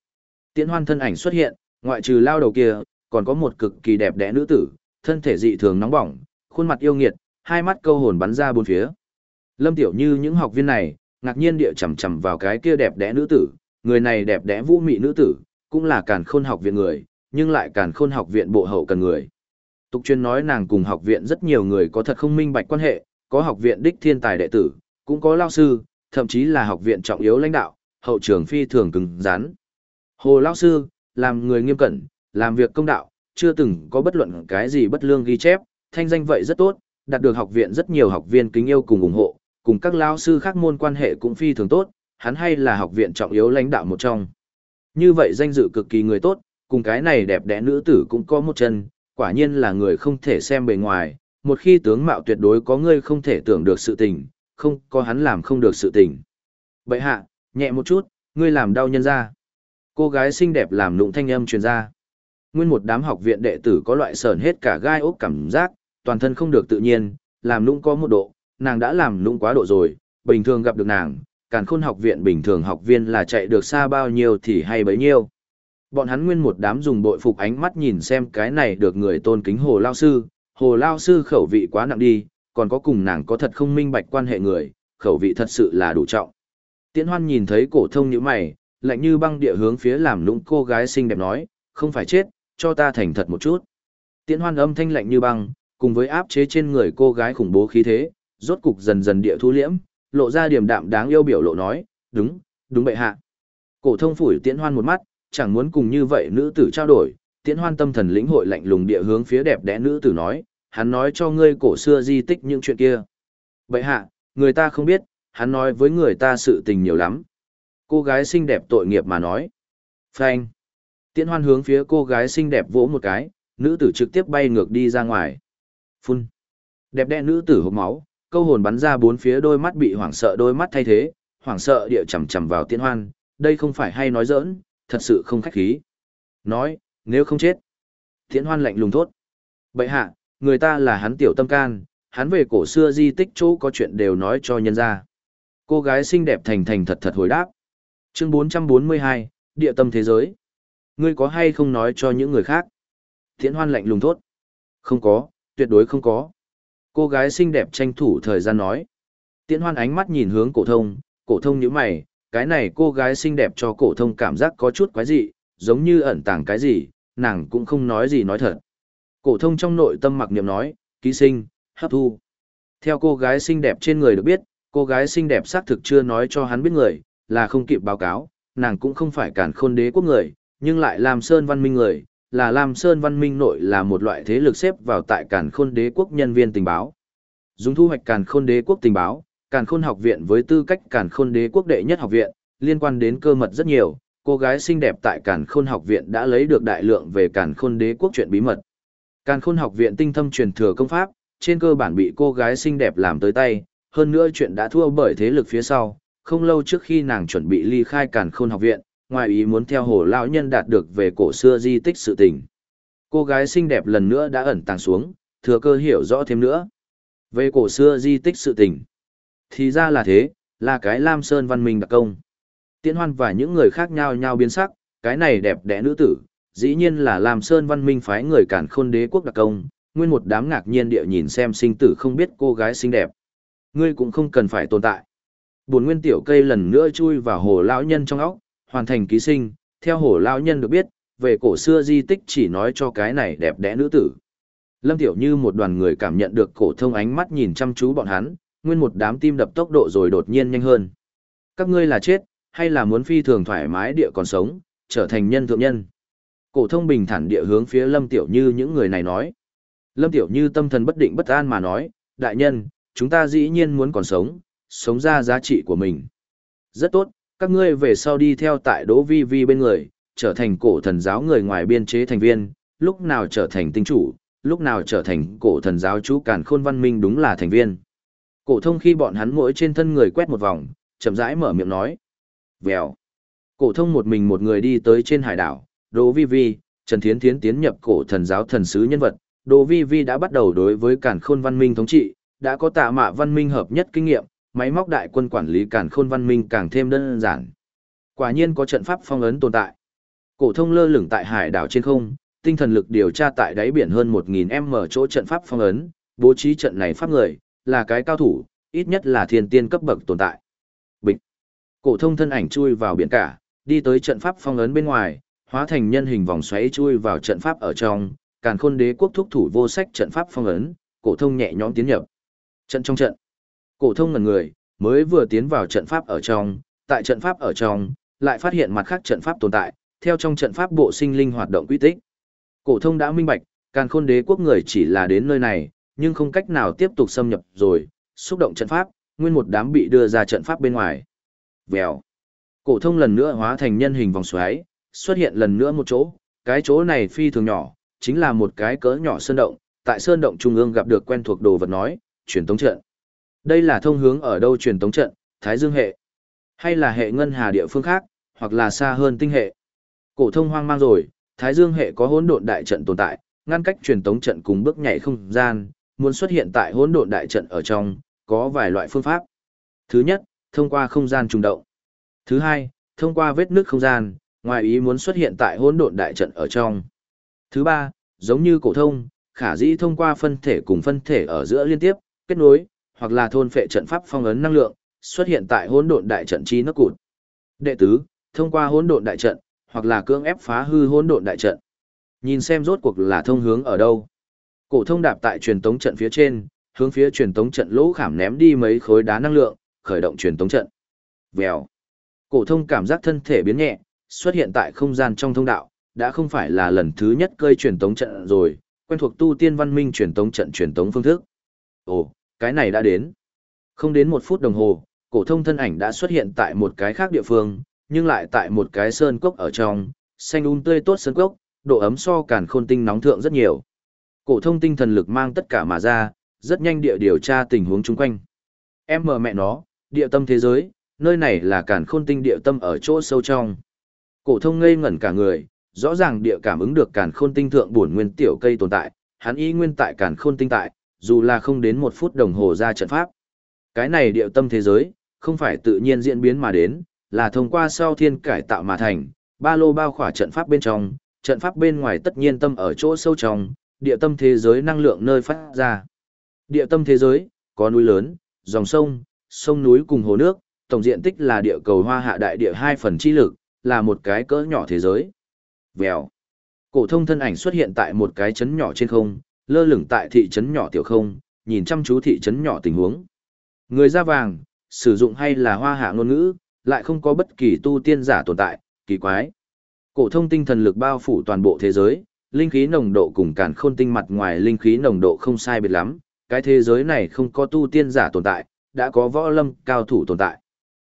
Tiễn hoan thân ảnh xuất hiện, ngoại trừ lao đầu kia, còn có một cực kỳ đẹp đẽ nữ tử, thân thể dị thường nóng bỏng, khuôn mặt yêu nghiệt, hai mắt câu hồn bắn ra bốn phía. Lâm Tiểu Như những học viên này, ngạc nhiên địa chầm chầm vào cái kia đẹp đẽ nữ tử, người này đẹp đẽ vũ mị nữ tử, cũng là càn khôn học viện người, nhưng lại càn khôn học viện bộ hậu cần người. Tục chuyên nói nàng cùng học viện rất nhiều người có thật không minh bạch quan hệ, có học viện đích thiên tài đệ tử, cũng có lao sư, thậm chí là học viện trọng yếu lãnh đạo, hậu trường phi thường cứng rắn. Hồ lao sư, làm người nghiêm cẩn, làm việc công đạo, chưa từng có bất luận cái gì bất lương ghi chép, thanh danh vậy rất tốt, đạt được học viện rất nhiều học viên kính yêu cùng ủng hộ, cùng các lao sư khác môn quan hệ cũng phi thường tốt, hắn hay là học viện trọng yếu lãnh đạo một trong. Như vậy danh dự cực kỳ người tốt, cùng cái này đẹp đẽ nữ tử cũng có một chân, quả nhiên là người không thể xem bề ngoài, một khi tướng mạo tuyệt đối có ngươi không thể tưởng được sự tình, không có hắn làm không được sự tình. Bậy hạ, nhẹ một chút, ngươi làm đau nhân ra. Cô gái xinh đẹp làm nụng thanh âm truyền ra. Nguyên một đám học viện đệ tử có loại sờn hết cả gai ốc cảm giác, toàn thân không được tự nhiên, làm nụng có một độ, nàng đã làm nụng quá độ rồi, bình thường gặp được nàng, càn khôn học viện bình thường học viên là chạy được xa bao nhiêu thì hay bấy nhiêu. Bọn hắn nguyên một đám dùng bội phục ánh mắt nhìn xem cái này được người tôn kính hồ lao sư, hồ lao sư khẩu vị quá nặng đi, còn có cùng nàng có thật không minh bạch quan hệ người, khẩu vị thật sự là đủ trọng. Tiễn hoan nhìn thấy cổ thông như mày, lạnh như băng địa hướng phía làm lũng cô gái xinh đẹp nói, không phải chết, cho ta thành thật một chút. Tiễn hoan âm thanh lạnh như băng, cùng với áp chế trên người cô gái khủng bố khí thế, rốt cục dần dần địa thu liễm, lộ ra điểm đạm đáng yêu biểu lộ nói, đúng, đúng bệ hạ. Cổ thông phủi tiễn hoan một mắt, chẳng muốn cùng như vậy nữ tử trao đổi, tiễn hoan tâm thần lĩnh hội lạnh lùng địa hướng phía đẹp đẽ nữ tử nói, hắn nói cho ngươi cổ xưa di tích những chuyện kia. Bệ hạ, người ta không biết, hắn nói với người ta sự tình nhiều lắm. Cô gái xinh đẹp tội nghiệp mà nói. Phanh. Tiễn hoan hướng phía cô gái xinh đẹp vỗ một cái, nữ tử trực tiếp bay ngược đi ra ngoài. Phun. Đẹp đẽ nữ tử hộp máu, câu hồn bắn ra bốn phía đôi mắt bị hoảng sợ đôi mắt thay thế, hoảng sợ địa chầm chầm vào tiễn hoan, đây không phải hay nói giỡn, thật sự không khách khí. Nói, nếu không chết. Tiễn hoan lạnh lùng thốt. Bậy hạ, người ta là hắn tiểu tâm can, hắn về cổ xưa di tích chỗ có chuyện đều nói cho nhân ra. Cô gái xinh đẹp thành thành thật thật hồi đáp. Chương 442, địa tâm thế giới. Ngươi có hay không nói cho những người khác? Tiễn hoan lạnh lùng thốt. Không có, tuyệt đối không có. Cô gái xinh đẹp tranh thủ thời gian nói. Tiễn hoan ánh mắt nhìn hướng cổ thông, cổ thông nhíu mày, cái này cô gái xinh đẹp cho cổ thông cảm giác có chút quái dị, giống như ẩn tàng cái gì, nàng cũng không nói gì nói thật. Cổ thông trong nội tâm mặc niệm nói, ký sinh, hấp thu. Theo cô gái xinh đẹp trên người được biết, cô gái xinh đẹp xác thực chưa nói cho hắn biết người, là không kịp báo cáo, nàng cũng không phải cản khôn đế quốc người, nhưng lại làm sơn văn minh người, là Lam Sơn Văn Minh nội là một loại thế lực xếp vào tại Càn Khôn Đế quốc nhân viên tình báo. Dùng thu hoạch Càn Khôn Đế quốc tình báo, Càn Khôn học viện với tư cách Càn Khôn Đế quốc đệ nhất học viện, liên quan đến cơ mật rất nhiều, cô gái xinh đẹp tại Càn Khôn học viện đã lấy được đại lượng về Càn Khôn Đế quốc chuyện bí mật. Càn Khôn học viện tinh thâm truyền thừa công pháp, trên cơ bản bị cô gái xinh đẹp làm tới tay, hơn nữa chuyện đã thua bởi thế lực phía sau, không lâu trước khi nàng chuẩn bị ly khai Càn Khôn học viện, ngoài ý muốn theo hồ lão nhân đạt được về cổ xưa di tích sự tình. Cô gái xinh đẹp lần nữa đã ẩn tàng xuống, thừa cơ hiểu rõ thêm nữa. Về cổ xưa di tích sự tình. Thì ra là thế, là cái Lam Sơn văn minh đặc công. Tiễn hoan và những người khác nhau nhau biến sắc, cái này đẹp đẽ nữ tử, dĩ nhiên là Lam Sơn văn minh phái người cản khôn đế quốc đặc công, nguyên một đám ngạc nhiên địa nhìn xem sinh tử không biết cô gái xinh đẹp. Ngươi cũng không cần phải tồn tại. Buồn nguyên tiểu cây lần nữa chui vào hồ lão nhân trong óc, hoàn thành ký sinh, theo hồ lão nhân được biết, về cổ xưa di tích chỉ nói cho cái này đẹp đẽ nữ tử. Lâm Tiểu như một đoàn người cảm nhận được cổ thông ánh mắt nhìn chăm chú bọn hắn, nguyên một đám tim đập tốc độ rồi đột nhiên nhanh hơn. Các ngươi là chết, hay là muốn phi thường thoải mái địa còn sống, trở thành nhân thượng nhân? Cổ thông bình thản địa hướng phía Lâm Tiểu như những người này nói. Lâm Tiểu Như tâm thần bất định bất an mà nói, đại nhân, chúng ta dĩ nhiên muốn còn sống, sống ra giá trị của mình. Rất tốt, các ngươi về sau đi theo tại Đỗ Vi Vi bên người, trở thành cổ thần giáo người ngoài biên chế thành viên, lúc nào trở thành tinh chủ, lúc nào trở thành cổ thần giáo chú càn khôn văn minh đúng là thành viên. Cổ thông khi bọn hắn mỗi trên thân người quét một vòng, chậm rãi mở miệng nói. Vèo. Cổ thông một mình một người đi tới trên hải đảo, Đỗ Vi Vi, Trần Thiến Thiến tiến nhập cổ thần giáo thần sứ nhân vật, Đỗ Vi Vi đã bắt đầu đối với càn khôn văn minh thống trị, đã có tạ mạ văn minh hợp nhất kinh nghiệm, máy móc đại quân quản lý càn khôn văn minh càng thêm đơn giản. Quả nhiên có trận pháp phong ấn tồn tại. Cổ thông lơ lửng tại hải đảo trên không, tinh thần lực điều tra tại đáy biển hơn 1000m chỗ trận pháp phong ấn, bố trí trận này pháp người, là cái cao thủ, ít nhất là thiên tiên cấp bậc tồn tại. Bịch. Cổ thông thân ảnh chui vào biển cả, đi tới trận pháp phong ấn bên ngoài, hóa thành nhân hình vòng xoáy chui vào trận pháp ở trong, Càn Khôn Đế quốc thúc thủ vô sách trận pháp phong ấn, cổ thông nhẹ nhõm tiến nhập. Trận trong trận. Cổ thông ngẩn người, mới vừa tiến vào trận pháp ở trong, tại trận pháp ở trong, lại phát hiện mặt khác trận pháp tồn tại, theo trong trận pháp bộ sinh linh hoạt động quy tích. Cổ thông đã minh bạch, Càn Khôn Đế quốc người chỉ là đến nơi này, nhưng không cách nào tiếp tục xâm nhập rồi, xúc động trận pháp, nguyên một đám bị đưa ra trận pháp bên ngoài. Vèo. Cổ thông lần nữa hóa thành nhân hình vòng xoáy, xuất hiện lần nữa một chỗ, cái chỗ này phi thường nhỏ, chính là một cái cỡ nhỏ sơn động, tại sơn động trung ương gặp được quen thuộc đồ vật nói, truyền tống trận. Đây là thông hướng ở đâu truyền tống trận, Thái Dương hệ, hay là hệ ngân hà địa phương khác, hoặc là xa hơn tinh hệ. Cổ thông hoang mang rồi, Thái Dương hệ có hỗn độn đại trận tồn tại, ngăn cách truyền tống trận cùng bước nhảy không gian, muốn xuất hiện tại hỗn độn đại trận ở trong, có vài loại phương pháp. Thứ nhất, thông qua không gian trùng động. Thứ hai, thông qua vết nứt không gian, ngoài ý muốn xuất hiện tại hỗn độn đại trận ở trong. Thứ ba, giống như cổ thông, khả dĩ thông qua phân thể cùng phân thể ở giữa liên tiếp, kết nối, hoặc là thôn phệ trận pháp phong ấn năng lượng, xuất hiện tại hỗn độn đại trận chi nấc cụt. Đệ tứ, thông qua hỗn độn đại trận, hoặc là cưỡng ép phá hư hỗn độn đại trận. Nhìn xem rốt cuộc là thông hướng ở đâu. Cổ thông đạp tại truyền tống trận phía trên, hướng phía truyền tống trận lỗ khảm ném đi mấy khối đá năng lượng, khởi động truyền tống trận. Vèo. Cổ thông cảm giác thân thể biến nhẹ, xuất hiện tại không gian trong thông đạo, đã không phải là lần thứ nhất cơi truyền tống trận rồi, quen thuộc tu tiên văn minh truyền tống trận truyền tống phương thức. Ồ, cái này đã đến. Không đến một phút đồng hồ, cổ thông thân ảnh đã xuất hiện tại một cái khác địa phương, nhưng lại tại một cái sơn cốc ở trong, xanh um tươi tốt sơn cốc, độ ấm so càn khôn tinh nóng thượng rất nhiều. Cổ thông tinh thần lực mang tất cả mà ra, rất nhanh địa điều tra tình huống chung quanh. Em mờ mẹ nó, địa tâm thế giới, nơi này là càn khôn tinh địa tâm ở chỗ sâu trong. Cổ thông ngây ngẩn cả người, rõ ràng địa cảm ứng được càn khôn tinh thượng bổn nguyên tiểu cây tồn tại, hắn ý nguyên tại càn khôn tinh tại, dù là không đến một phút đồng hồ ra trận pháp. Cái này địa tâm thế giới, không phải tự nhiên diễn biến mà đến, là thông qua sau thiên cải tạo mà thành, ba lô bao khỏa trận pháp bên trong, trận pháp bên ngoài tất nhiên tâm ở chỗ sâu trong, địa tâm thế giới năng lượng nơi phát ra. Địa tâm thế giới, có núi lớn, dòng sông, sông núi cùng hồ nước, tổng diện tích là địa cầu hoa hạ đại địa 2 phần chi lực, là một cái cỡ nhỏ thế giới. Vèo. Cổ thông thân ảnh xuất hiện tại một cái trấn nhỏ trên không, lơ lửng tại thị trấn nhỏ tiểu không, nhìn chăm chú thị trấn nhỏ tình huống. Người da vàng, sử dụng hay là hoa hạ ngôn ngữ, lại không có bất kỳ tu tiên giả tồn tại, kỳ quái. Cổ thông tinh thần lực bao phủ toàn bộ thế giới, linh khí nồng độ cùng càn khôn tinh mặt ngoài linh khí nồng độ không sai biệt lắm, cái thế giới này không có tu tiên giả tồn tại, đã có võ lâm cao thủ tồn tại.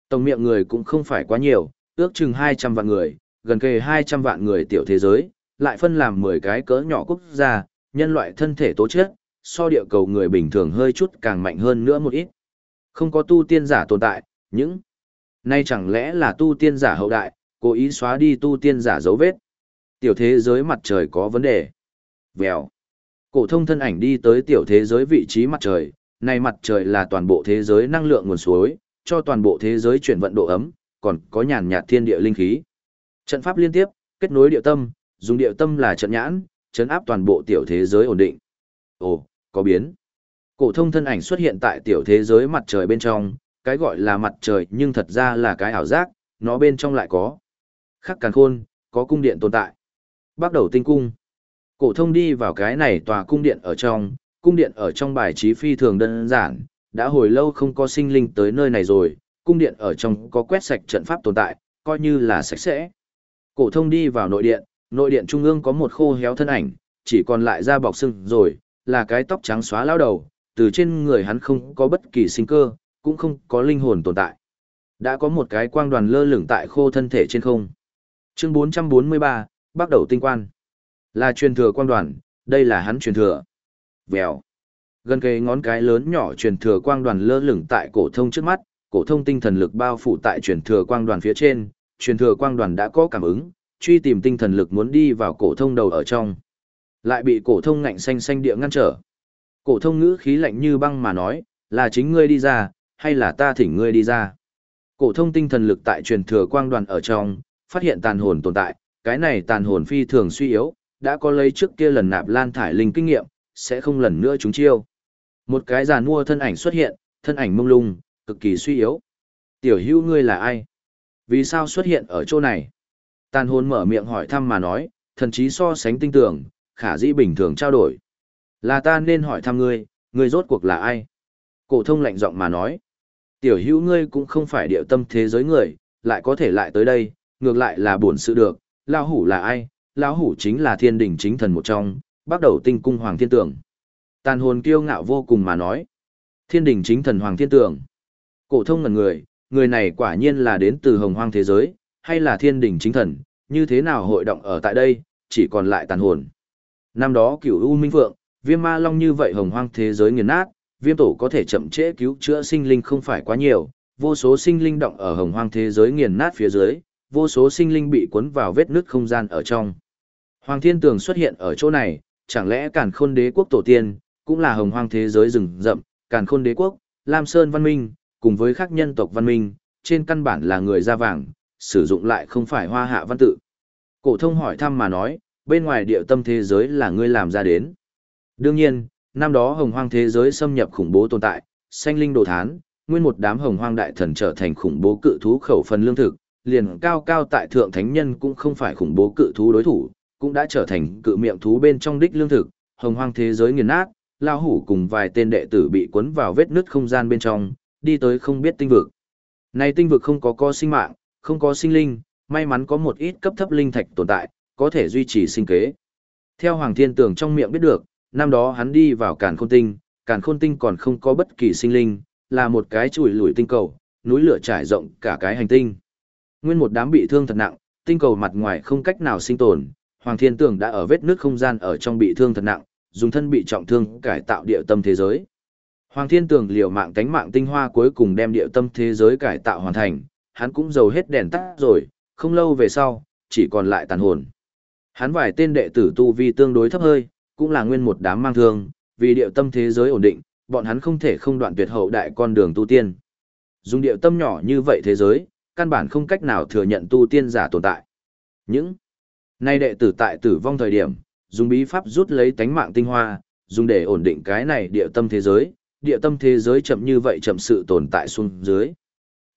Tổng miệng người cũng không phải quá nhiều, ước chừng 200 vạn người, gần kề 200 vạn người tiểu thế giới, lại phân làm 10 cái cỡ nhỏ quốc gia, nhân loại thân thể tố chất, so địa cầu người bình thường hơi chút càng mạnh hơn nữa một ít. Không có tu tiên giả tồn tại, những nay chẳng lẽ là tu tiên giả hậu đại, cố ý xóa đi tu tiên giả dấu vết. Tiểu thế giới mặt trời có vấn đề. Vèo. Cổ thông thân ảnh đi tới tiểu thế giới vị trí mặt trời, này mặt trời là toàn bộ thế giới năng lượng nguồn suối, cho toàn bộ thế giới chuyển vận độ ấm, còn có nhàn nhạt thiên địa linh khí. Trận pháp liên tiếp, kết nối địa tâm, dùng địa tâm là trận nhãn, chấn áp toàn bộ tiểu thế giới ổn định. Ồ, có biến. Cổ thông thân ảnh xuất hiện tại tiểu thế giới mặt trời bên trong, cái gọi là mặt trời nhưng thật ra là cái ảo giác, nó bên trong lại có. Khắc càn khôn, có cung điện tồn tại. Bắt đầu tinh cung. Cổ thông đi vào cái này tòa cung điện ở trong, cung điện ở trong bài trí phi thường đơn giản, đã hồi lâu không có sinh linh tới nơi này rồi, cung điện ở trong có quét sạch trận pháp tồn tại, coi như là sạch sẽ. Cổ thông đi vào nội điện, nội điện trung ương có một khô héo thân ảnh, chỉ còn lại da bọc xương rồi, là cái tóc trắng xóa lão đầu, từ trên người hắn không có bất kỳ sinh cơ, cũng không có linh hồn tồn tại. Đã có một cái quang đoàn lơ lửng tại khô thân thể trên không. Chương 443, bắt đầu tinh quan. Là truyền thừa quang đoàn, đây là hắn truyền thừa. Vèo. Gần kề ngón cái lớn nhỏ truyền thừa quang đoàn lơ lửng tại cổ thông trước mắt, cổ thông tinh thần lực bao phủ tại truyền thừa quang đoàn phía trên, truyền thừa quang đoàn đã có cảm ứng, truy tìm tinh thần lực muốn đi vào cổ thông đầu ở trong. Lại bị cổ thông ngạnh xanh xanh địa ngăn trở. Cổ thông ngữ khí lạnh như băng mà nói, là chính ngươi đi ra, hay là ta thỉnh ngươi đi ra. Cổ thông tinh thần lực tại truyền thừa quang đoàn ở trong, phát hiện tàn hồn tồn tại, cái này tàn hồn phi thường suy yếu, đã có lấy trước kia lần nạp lan thải linh kinh nghiệm, sẽ không lần nữa chúng chiêu. Một cái giàn mua thân ảnh xuất hiện, thân ảnh mông lung, cực kỳ suy yếu. Tiểu hữu ngươi là ai? Vì sao xuất hiện ở chỗ này? Tàn hồn mở miệng hỏi thăm mà nói, thần chí so sánh tinh tưởng, khả dĩ bình thường trao đổi. Là ta nên hỏi thăm ngươi, ngươi rốt cuộc là ai? Cổ thông lạnh giọng mà nói. Tiểu hữu ngươi cũng không phải địa tâm thế giới người, lại có thể lại tới đây, ngược lại là buồn sự được. Lão hủ là ai? Lão hủ chính là thiên Đình chính thần một trong, bắt đầu tinh cung hoàng thiên tưởng. Tàn hồn kiêu ngạo vô cùng mà nói. Thiên Đình chính thần hoàng thiên tưởng. Cổ thông ngần người, người này quả nhiên là đến từ hồng hoang thế giới, hay là thiên Đình chính thần, như thế nào hội động ở tại đây, chỉ còn lại tàn hồn. Năm đó cửu U Minh Phượng, viêm ma long như vậy hồng hoang thế giới nghiền nát, viêm tổ có thể chậm trễ cứu chữa sinh linh không phải quá nhiều, vô số sinh linh động ở hồng hoang thế giới nghiền nát phía dưới, vô số sinh linh bị cuốn vào vết nứt không gian ở trong. Hoàng Thiên Tường xuất hiện ở chỗ này, chẳng lẽ Càn Khôn Đế quốc tổ tiên cũng là hồng hoang thế giới rừng rậm, Càn Khôn Đế quốc, Lam Sơn văn minh, cùng với các nhân tộc văn minh, trên căn bản là người da vàng, sử dụng lại không phải hoa hạ văn tự. Cổ thông hỏi thăm mà nói, bên ngoài địa tâm thế giới là ngươi làm ra đến. Đương nhiên, năm đó hồng hoang thế giới xâm nhập khủng bố tồn tại, sanh linh đồ thán, nguyên một đám hồng hoang đại thần trở thành khủng bố cự thú khẩu phần lương thực, liền cao cao tại thượng thánh nhân cũng không phải khủng bố cự thú đối thủ, cũng đã trở thành cự miệng thú bên trong đích lương thực, hồng hoang thế giới nghiền nát, lao hủ cùng vài tên đệ tử bị cuốn vào vết nứt không gian bên trong, đi tới không biết tinh vực. Này tinh vực không có co sinh mạng, không có sinh linh, may mắn có một ít cấp thấp linh thạch tồn tại, có thể duy trì sinh kế. Theo Hoàng Thiên Tường trong miệng biết được, năm đó hắn đi vào Càn Khôn Tinh, Càn Khôn Tinh còn không có bất kỳ sinh linh, là một cái chùi lùi tinh cầu, núi lửa trải rộng cả cái hành tinh. Nguyên một đám bị thương thật nặng, tinh cầu mặt ngoài không cách nào sinh tồn, Hoàng Thiên Tường đã ở vết nước không gian ở trong bị thương thật nặng, dùng thân bị trọng thương cải tạo địa tâm thế giới. Hoàng Thiên Tường liều mạng cánh mạng tinh hoa cuối cùng đem địa tâm thế giới cải tạo hoàn thành, hắn cũng dầu hết đèn tắt rồi, không lâu về sau, chỉ còn lại tàn hồn. Hắn vài tên đệ tử tu vi tương đối thấp hơi, cũng là nguyên một đám mang thương, vì địa tâm thế giới ổn định, bọn hắn không thể không đoạn tuyệt hậu đại con đường tu tiên. Dùng địa tâm nhỏ như vậy thế giới, căn bản không cách nào thừa nhận tu tiên giả tồn tại. Những nay đệ tử tại tử vong thời điểm, dùng bí pháp rút lấy tánh mạng tinh hoa, dùng để ổn định cái này địa tâm thế giới, địa tâm thế giới chậm như vậy chậm sự tồn tại xuống dưới.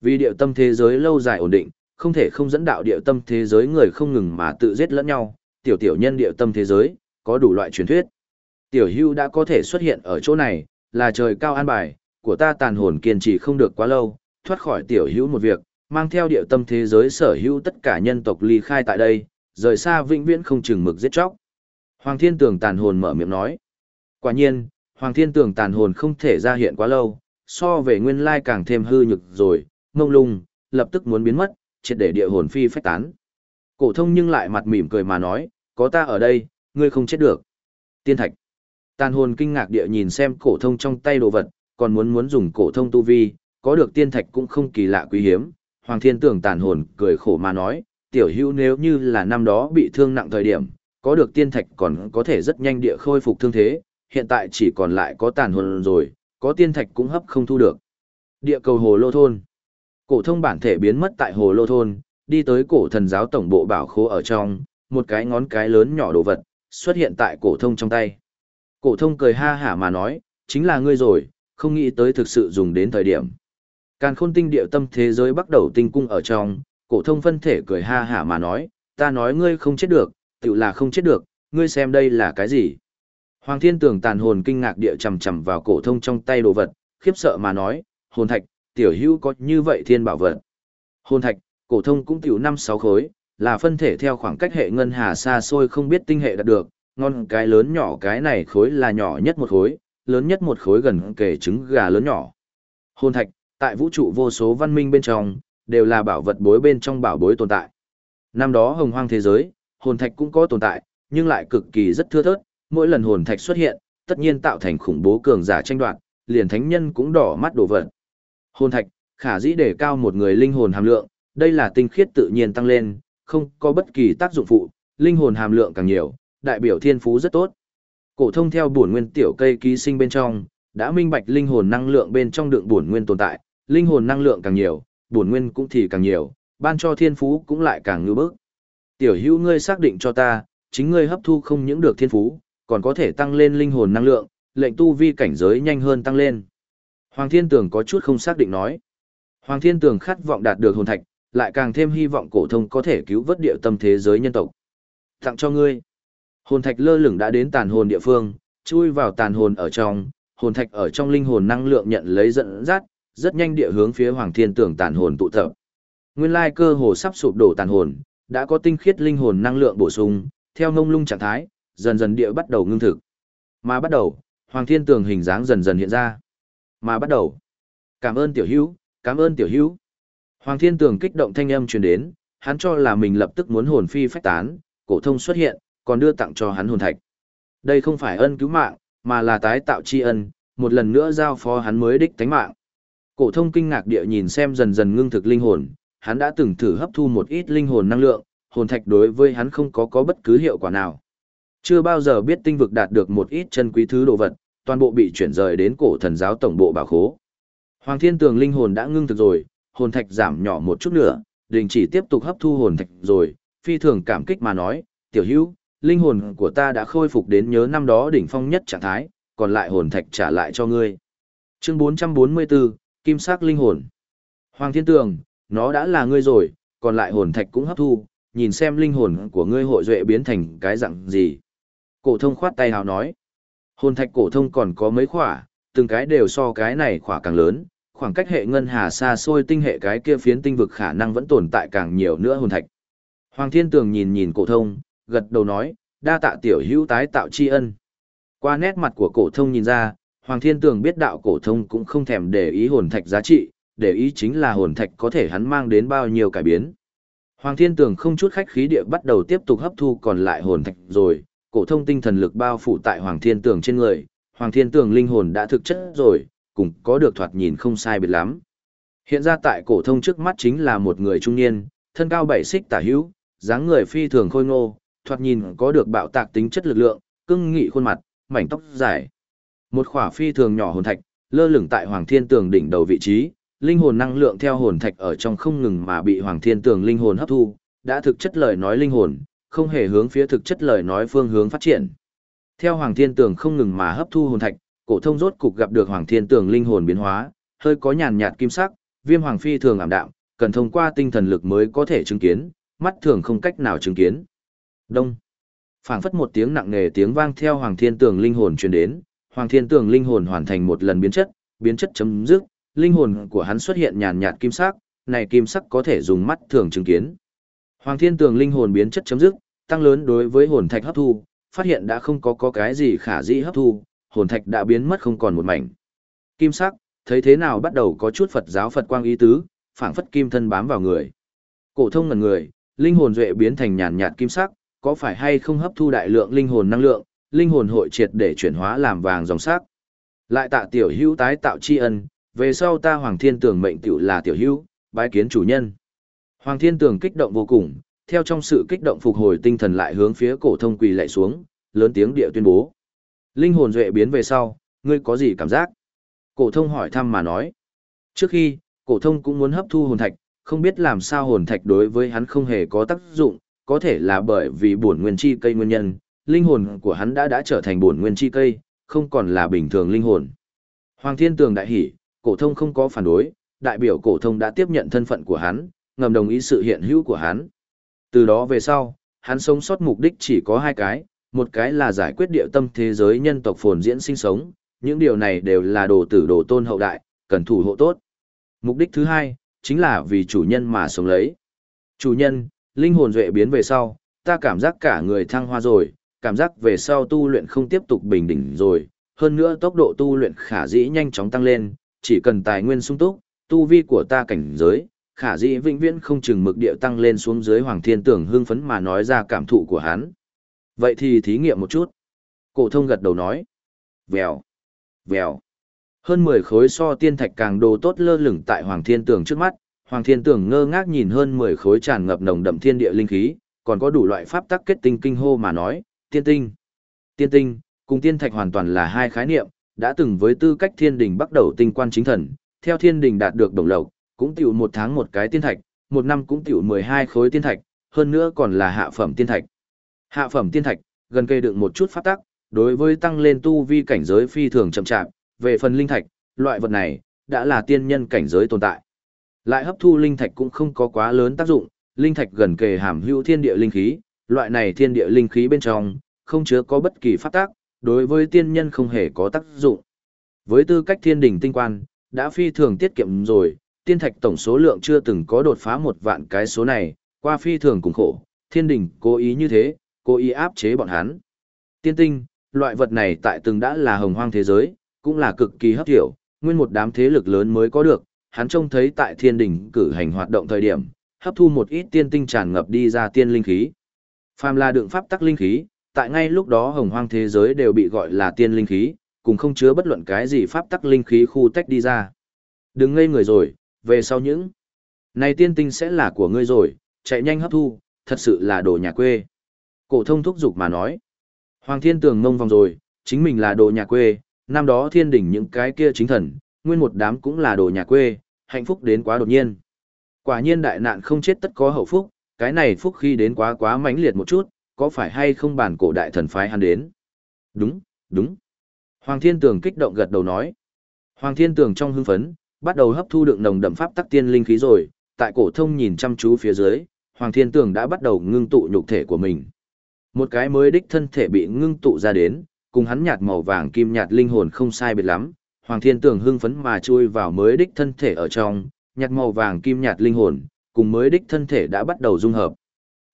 Vì địa tâm thế giới lâu dài ổn định, không thể không dẫn đạo địa tâm thế giới người không ngừng mà tự giết lẫn nhau, tiểu tiểu nhân địa tâm thế giới, có đủ loại truyền thuyết. Tiểu hưu đã có thể xuất hiện ở chỗ này, là trời cao an bài, của ta tàn hồn kiên trì không được quá lâu, thoát khỏi tiểu hữu một việc, mang theo địa tâm thế giới sở hữu tất cả nhân tộc ly khai tại đây, rời xa vĩnh viễn không chừng mực giết chóc. Hoàng Thiên Tường tàn hồn mở miệng nói. Quả nhiên, Hoàng Thiên Tường tàn hồn không thể ra hiện quá lâu, so về nguyên lai càng thêm hư nhực rồi, mông lung, lập tức muốn biến mất, triệt để địa hồn phi phách tán. Cổ thông nhưng lại mặt mỉm cười mà nói, có ta ở đây, ngươi không chết được. Tiên thạch. Tàn hồn kinh ngạc địa nhìn xem cổ thông trong tay đồ vật, còn muốn muốn dùng cổ thông tu vi, có được tiên thạch cũng không kỳ lạ quý hiếm. Hoàng Thiên Tưởng tàn hồn cười khổ mà nói, tiểu hữu nếu như là năm đó bị thương nặng thời điểm, có được tiên thạch còn có thể rất nhanh địa khôi phục thương thế, hiện tại chỉ còn lại có tàn hồn rồi, có tiên thạch cũng hấp không thu được. Địa cầu hồ lô thôn. Cổ thông bản thể biến mất tại hồ lô thôn, đi tới cổ thần giáo tổng bộ bảo khố ở trong, một cái ngón cái lớn nhỏ đồ vật, xuất hiện tại cổ thông trong tay. Cổ thông cười ha hả mà nói, chính là ngươi rồi, không nghĩ tới thực sự dùng đến thời điểm. Càn khôn tinh địa tâm thế giới bắt đầu tinh cung ở trong, cổ thông phân thể cười ha hả mà nói, ta nói ngươi không chết được, tự là không chết được, ngươi xem đây là cái gì. Hoàng thiên tường tàn hồn kinh ngạc địa chầm chầm vào cổ thông trong tay đồ vật, khiếp sợ mà nói, hồn thạch, tiểu hữu có như vậy thiên bảo vật. Hồn thạch, cổ thông cũng tiểu năm sáu khối, là phân thể theo khoảng cách hệ ngân hà xa xôi không biết tinh hệ đạt được, ngon cái lớn nhỏ cái này khối là nhỏ nhất một khối, lớn nhất một khối gần kể trứng gà lớn nhỏ. Hồn thạch, tại vũ trụ vô số văn minh bên trong, đều là bảo vật bối bên trong bảo bối tồn tại. Năm đó hồng hoang thế giới, hồn thạch cũng có tồn tại, nhưng lại cực kỳ rất thưa thớt, mỗi lần hồn thạch xuất hiện, tất nhiên tạo thành khủng bố cường giả tranh đoạt, liền thánh nhân cũng đỏ mắt đổ vật. Hồn thạch, khả dĩ để cao một người linh hồn hàm lượng, đây là tinh khiết tự nhiên tăng lên, không có bất kỳ tác dụng phụ, linh hồn hàm lượng càng nhiều, đại biểu thiên phú rất tốt. Cổ thông theo bổn nguyên tiểu cây ký sinh bên trong, đã minh bạch linh hồn năng lượng bên trong đường bổn nguyên tồn tại, linh hồn năng lượng càng nhiều, bổn nguyên cũng thì càng nhiều, ban cho thiên phú cũng lại càng ngư bức. Tiểu hữu ngươi xác định cho ta, chính ngươi hấp thu không những được thiên phú, còn có thể tăng lên linh hồn năng lượng, lệnh tu vi cảnh giới nhanh hơn tăng lên. Hoàng Thiên Tường có chút không xác định nói. Hoàng Thiên Tường khát vọng đạt được hồn thạch, lại càng thêm hy vọng cổ thông có thể cứu vớt địa tâm thế giới nhân tộc. Tặng cho ngươi. Hồn thạch lơ lửng đã đến tàn hồn địa phương, chui vào tàn hồn ở trong, hồn thạch ở trong linh hồn năng lượng nhận lấy dẫn dắt, rất nhanh địa hướng phía Hoàng Thiên Tường tàn hồn tụ tập. Nguyên lai cơ hồ sắp sụp đổ tàn hồn, đã có tinh khiết linh hồn năng lượng bổ sung, theo ngông lung trạng thái, dần dần địa bắt đầu ngưng thực. Mà bắt đầu, Hoàng Thiên Tường hình dáng dần dần hiện ra. Mà bắt đầu. Cảm ơn tiểu hữu, cảm ơn tiểu hữu. Hoàng Thiên Tường kích động thanh âm truyền đến, hắn cho là mình lập tức muốn hồn phi phách tán, cổ thông xuất hiện, còn đưa tặng cho hắn hồn thạch. Đây không phải ân cứu mạng, mà là tái tạo tri ân, một lần nữa giao phó hắn mới đích tánh mạng. Cổ thông kinh ngạc địa nhìn xem dần dần ngưng thực linh hồn, hắn đã từng thử hấp thu một ít linh hồn năng lượng, hồn thạch đối với hắn không có có bất cứ hiệu quả nào. Chưa bao giờ biết tinh vực đạt được một ít chân quý thứ đồ vật, toàn bộ bị chuyển rời đến cổ thần giáo tổng bộ bảo khố. Hoàng Thiên Tường linh hồn đã ngưng thực rồi, hồn thạch giảm nhỏ một chút nữa, đình chỉ tiếp tục hấp thu hồn thạch rồi, phi thường cảm kích mà nói, tiểu hữu, linh hồn của ta đã khôi phục đến nhớ năm đó đỉnh phong nhất trạng thái, còn lại hồn thạch trả lại cho ngươi. Chương 444, Kim sắc linh hồn. Hoàng Thiên Tường, nó đã là ngươi rồi, còn lại hồn thạch cũng hấp thu, nhìn xem linh hồn của ngươi hội duệ biến thành cái dạng gì. Cổ thông khoát tay hào nói. Hồn thạch cổ thông còn có mấy khỏa, từng cái đều so cái này khỏa càng lớn, khoảng cách hệ ngân hà xa xôi tinh hệ cái kia phiến tinh vực khả năng vẫn tồn tại càng nhiều nữa hồn thạch. Hoàng Thiên Tường nhìn nhìn cổ thông, gật đầu nói, đa tạ tiểu hữu tái tạo tri ân. Qua nét mặt của cổ thông nhìn ra, Hoàng Thiên Tường biết đạo cổ thông cũng không thèm để ý hồn thạch giá trị, để ý chính là hồn thạch có thể hắn mang đến bao nhiêu cải biến. Hoàng Thiên Tường không chút khách khí địa bắt đầu tiếp tục hấp thu còn lại hồn thạch rồi, cổ thông tinh thần lực bao phủ tại Hoàng Thiên Tường trên người, Hoàng Thiên Tường linh hồn đã thực chất rồi, cùng có được thoạt nhìn không sai biệt lắm. Hiện ra tại cổ thông trước mắt chính là một người trung niên, thân cao bảy xích tả hữu, dáng người phi thường khôi ngô, thoạt nhìn có được bạo tạc tính chất lực lượng, cương nghị khuôn mặt, mảnh tóc dài. Một khỏa phi thường nhỏ hồn thạch, lơ lửng tại Hoàng Thiên Tường đỉnh đầu vị trí, linh hồn năng lượng theo hồn thạch ở trong không ngừng mà bị Hoàng Thiên Tường linh hồn hấp thu, đã thực chất lời nói linh hồn, không hề hướng phía thực chất lời nói phương hướng phát triển. Theo Hoàng Thiên Tường không ngừng mà hấp thu hồn thạch, cổ thông rốt cục gặp được Hoàng Thiên Tường linh hồn biến hóa, hơi có nhàn nhạt kim sắc, viêm hoàng phi thường ảm đạm, cần thông qua tinh thần lực mới có thể chứng kiến, mắt thường không cách nào chứng kiến. Đông. Phảng phất một tiếng nặng nề tiếng vang theo Hoàng Thiên Tường linh hồn truyền đến, Hoàng Thiên Tường linh hồn hoàn thành một lần biến chất, biến chất chấm dứt, linh hồn của hắn xuất hiện nhàn nhạt kim sắc, này kim sắc có thể dùng mắt thường chứng kiến. Hoàng Thiên Tường linh hồn biến chất chấm dứt, tăng lớn đối với hồn thạch hấp thu, phát hiện đã không có có cái gì khả dĩ hấp thu, hồn thạch đã biến mất không còn một mảnh. Kim sắc, thấy thế nào bắt đầu có chút Phật giáo Phật quang ý tứ, phảng phất kim thân bám vào người. Cổ thông ngẩn người, linh hồn duệ biến thành nhàn nhạt kim sắc, có phải hay không hấp thu đại lượng linh hồn năng lượng, linh hồn hội triệt để chuyển hóa làm vàng dòng sắc. Lại tạ tiểu hữu tái tạo tri ân, về sau ta Hoàng Thiên Tường mệnh tiểu là tiểu hữu, bái kiến chủ nhân. Hoàng Thiên Tường kích động vô cùng, theo trong sự kích động phục hồi tinh thần lại hướng phía cổ thông quỳ lạy xuống, lớn tiếng địa tuyên bố. Linh hồn duệ biến về sau, ngươi có gì cảm giác? Cổ thông hỏi thăm mà nói. Trước khi, cổ thông cũng muốn hấp thu hồn thạch, không biết làm sao hồn thạch đối với hắn không hề có tác dụng, có thể là bởi vì bổn nguyên chi cây nguyên nhân, linh hồn của hắn đã đã trở thành bổn nguyên chi cây, không còn là bình thường linh hồn. Hoàng Thiên Tường đại hỉ, cổ thông không có phản đối, đại biểu cổ thông đã tiếp nhận thân phận của hắn, ngầm đồng ý sự hiện hữu của hắn. Từ đó về sau, hắn sống sót mục đích chỉ có hai cái, một cái là giải quyết địa tâm thế giới nhân tộc phồn diễn sinh sống, những điều này đều là đồ tử đồ tôn hậu đại, cần thủ hộ tốt. Mục đích thứ hai, chính là vì chủ nhân mà sống lấy. Chủ nhân, linh hồn duệ biến về sau, ta cảm giác cả người thăng hoa rồi, cảm giác về sau tu luyện không tiếp tục bình đỉnh rồi, hơn nữa tốc độ tu luyện khả dĩ nhanh chóng tăng lên, chỉ cần tài nguyên sung túc, tu vi của ta cảnh giới, khả dĩ vĩnh viễn không chừng mực địa tăng lên xuống dưới Hoàng Thiên Tưởng hưng phấn mà nói ra cảm thụ của hắn. Vậy thì thí nghiệm một chút. Cổ thông gật đầu nói. Vèo, vèo. Hơn 10 khối so tiên thạch càng đồ tốt lơ lửng tại Hoàng Thiên Tường trước mắt, Hoàng Thiên Tường ngơ ngác nhìn hơn 10 khối tràn ngập nồng đậm thiên địa linh khí, còn có đủ loại pháp tắc kết tinh kinh hô mà nói, tiên tinh. Tiên tinh, cùng tiên thạch hoàn toàn là hai khái niệm, đã từng với tư cách thiên đình bắt đầu tinh quan chính thần, theo thiên đình đạt được đồng lộc, cũng tiểu một tháng một cái tiên thạch, một năm cũng tiểu 12 khối tiên thạch, hơn nữa còn là hạ phẩm tiên thạch. Hạ phẩm tiên thạch, gần cây đựng một chút pháp tắc, đối với tăng lên tu vi cảnh giới phi thường chậm chạp, về phần linh thạch, loại vật này, đã là tiên nhân cảnh giới tồn tại. Lại hấp thu linh thạch cũng không có quá lớn tác dụng, linh thạch gần kề hàm hữu thiên địa linh khí, loại này thiên địa linh khí bên trong, không chứa có bất kỳ pháp tác, đối với tiên nhân không hề có tác dụng. Với tư cách thiên đỉnh tinh quan, đã phi thường tiết kiệm rồi, tiên thạch tổng số lượng chưa từng có đột phá một vạn cái số này, qua phi thường cùng khổ, thiên đỉnh cố ý như thế, cố ý áp chế bọn hắn. Tiên tinh, loại vật này tại từng đã là hồng hoang thế giới, cũng là cực kỳ hấp thiểu, nguyên một đám thế lực lớn mới có được, hắn trông thấy tại thiên đỉnh cử hành hoạt động thời điểm, hấp thu một ít tiên tinh tràn ngập đi ra tiên linh khí. Phàm là đựng pháp tắc linh khí, tại ngay lúc đó hồng hoang thế giới đều bị gọi là tiên linh khí, cùng không chứa bất luận cái gì pháp tắc linh khí khu tách đi ra. Đừng ngây người rồi, về sau những này tiên tinh sẽ là của ngươi rồi, chạy nhanh hấp thu, thật sự là đồ nhà quê. Cổ thông thúc giục mà nói. Hoàng thiên tường ngông vòng rồi, chính mình là đồ nhà quê, năm đó thiên đỉnh những cái kia chính thần, nguyên một đám cũng là đồ nhà quê, hạnh phúc đến quá đột nhiên. Quả nhiên đại nạn không chết tất có hậu phúc, cái này phúc khi đến quá quá mãnh liệt một chút, có phải hay không bản cổ đại thần phái hắn đến? Đúng, đúng. Hoàng Thiên Tường kích động gật đầu nói. Hoàng Thiên Tường trong hưng phấn, bắt đầu hấp thu đựng nồng đậm pháp tắc tiên linh khí rồi, tại cổ thông nhìn chăm chú phía dưới, Hoàng Thiên Tường đã bắt đầu ngưng tụ nhục thể của mình. Một cái mới đích thân thể bị ngưng tụ ra đến, cùng hắn nhạt màu vàng kim nhạt linh hồn không sai biệt lắm, Hoàng Thiên Tường hưng phấn mà chui vào mới đích thân thể ở trong, nhạt màu vàng kim nhạt linh hồn, cùng mới đích thân thể đã bắt đầu dung hợp.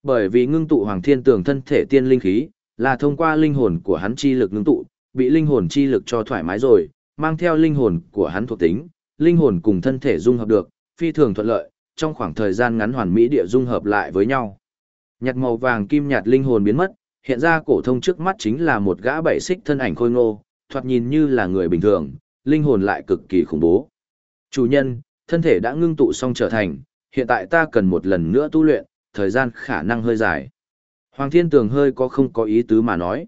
Bởi vì ngưng tụ Hoàng Thiên Tường thân thể tiên linh khí, là thông qua linh hồn của hắn chi lực ngưng tụ, bị linh hồn chi lực cho thoải mái rồi, mang theo linh hồn của hắn thuộc tính, linh hồn cùng thân thể dung hợp được, phi thường thuận lợi, trong khoảng thời gian ngắn hoàn mỹ địa dung hợp lại với nhau. Nhạt màu vàng kim nhạt linh hồn biến mất, hiện ra cổ thông trước mắt chính là một gã bảy xích thân ảnh khôi ngô, thoạt nhìn như là người bình thường, linh hồn lại cực kỳ khủng bố. Chủ nhân, thân thể đã ngưng tụ xong trở thành, hiện tại ta cần một lần nữa tu luyện, thời gian khả năng hơi dài. Hoàng Thiên Tường hơi có không có ý tứ mà nói.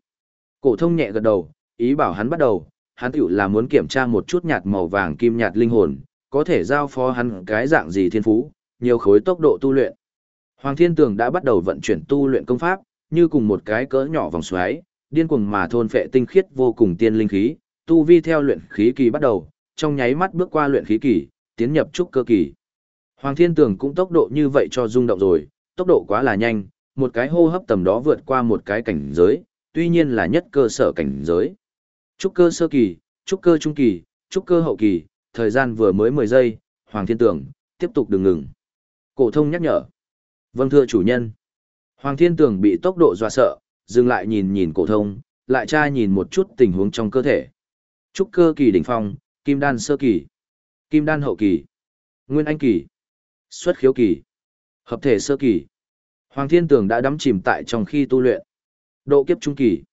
Cổ thông nhẹ gật đầu, ý bảo hắn bắt đầu, hắn tiểu là muốn kiểm tra một chút nhạt màu vàng kim nhạt linh hồn, có thể giao phó hắn cái dạng gì thiên phú, nhiều khối tốc độ tu luyện. Hoàng Thiên Tường đã bắt đầu vận chuyển tu luyện công pháp, như cùng một cái cỡ nhỏ vòng xoáy, điên cuồng mà thôn phệ tinh khiết vô cùng tiên linh khí, tu vi theo luyện khí kỳ bắt đầu, trong nháy mắt bước qua luyện khí kỳ, tiến nhập trúc cơ kỳ. Hoàng Thiên Tường cũng tốc độ như vậy cho rung động rồi, tốc độ quá là nhanh, một cái hô hấp tầm đó vượt qua một cái cảnh giới, tuy nhiên là nhất cơ sở cảnh giới. Trúc cơ sơ kỳ, trúc cơ trung kỳ, trúc cơ hậu kỳ, thời gian vừa mới 10 giây, Hoàng Thiên Tường, tiếp tục đừng ngừng. Cổ thông nhắc nhở. Vâng thưa chủ nhân. Hoàng Thiên Tường bị tốc độ dọa sợ, dừng lại nhìn nhìn cổ thông, lại tra nhìn một chút tình huống trong cơ thể. Trúc cơ kỳ đỉnh phong, kim đan sơ kỳ, kim đan hậu kỳ, nguyên anh kỳ, xuất khiếu kỳ, hợp thể sơ kỳ. Hoàng Thiên Tường đã đắm chìm tại trong khi tu luyện. Độ kiếp trung kỳ,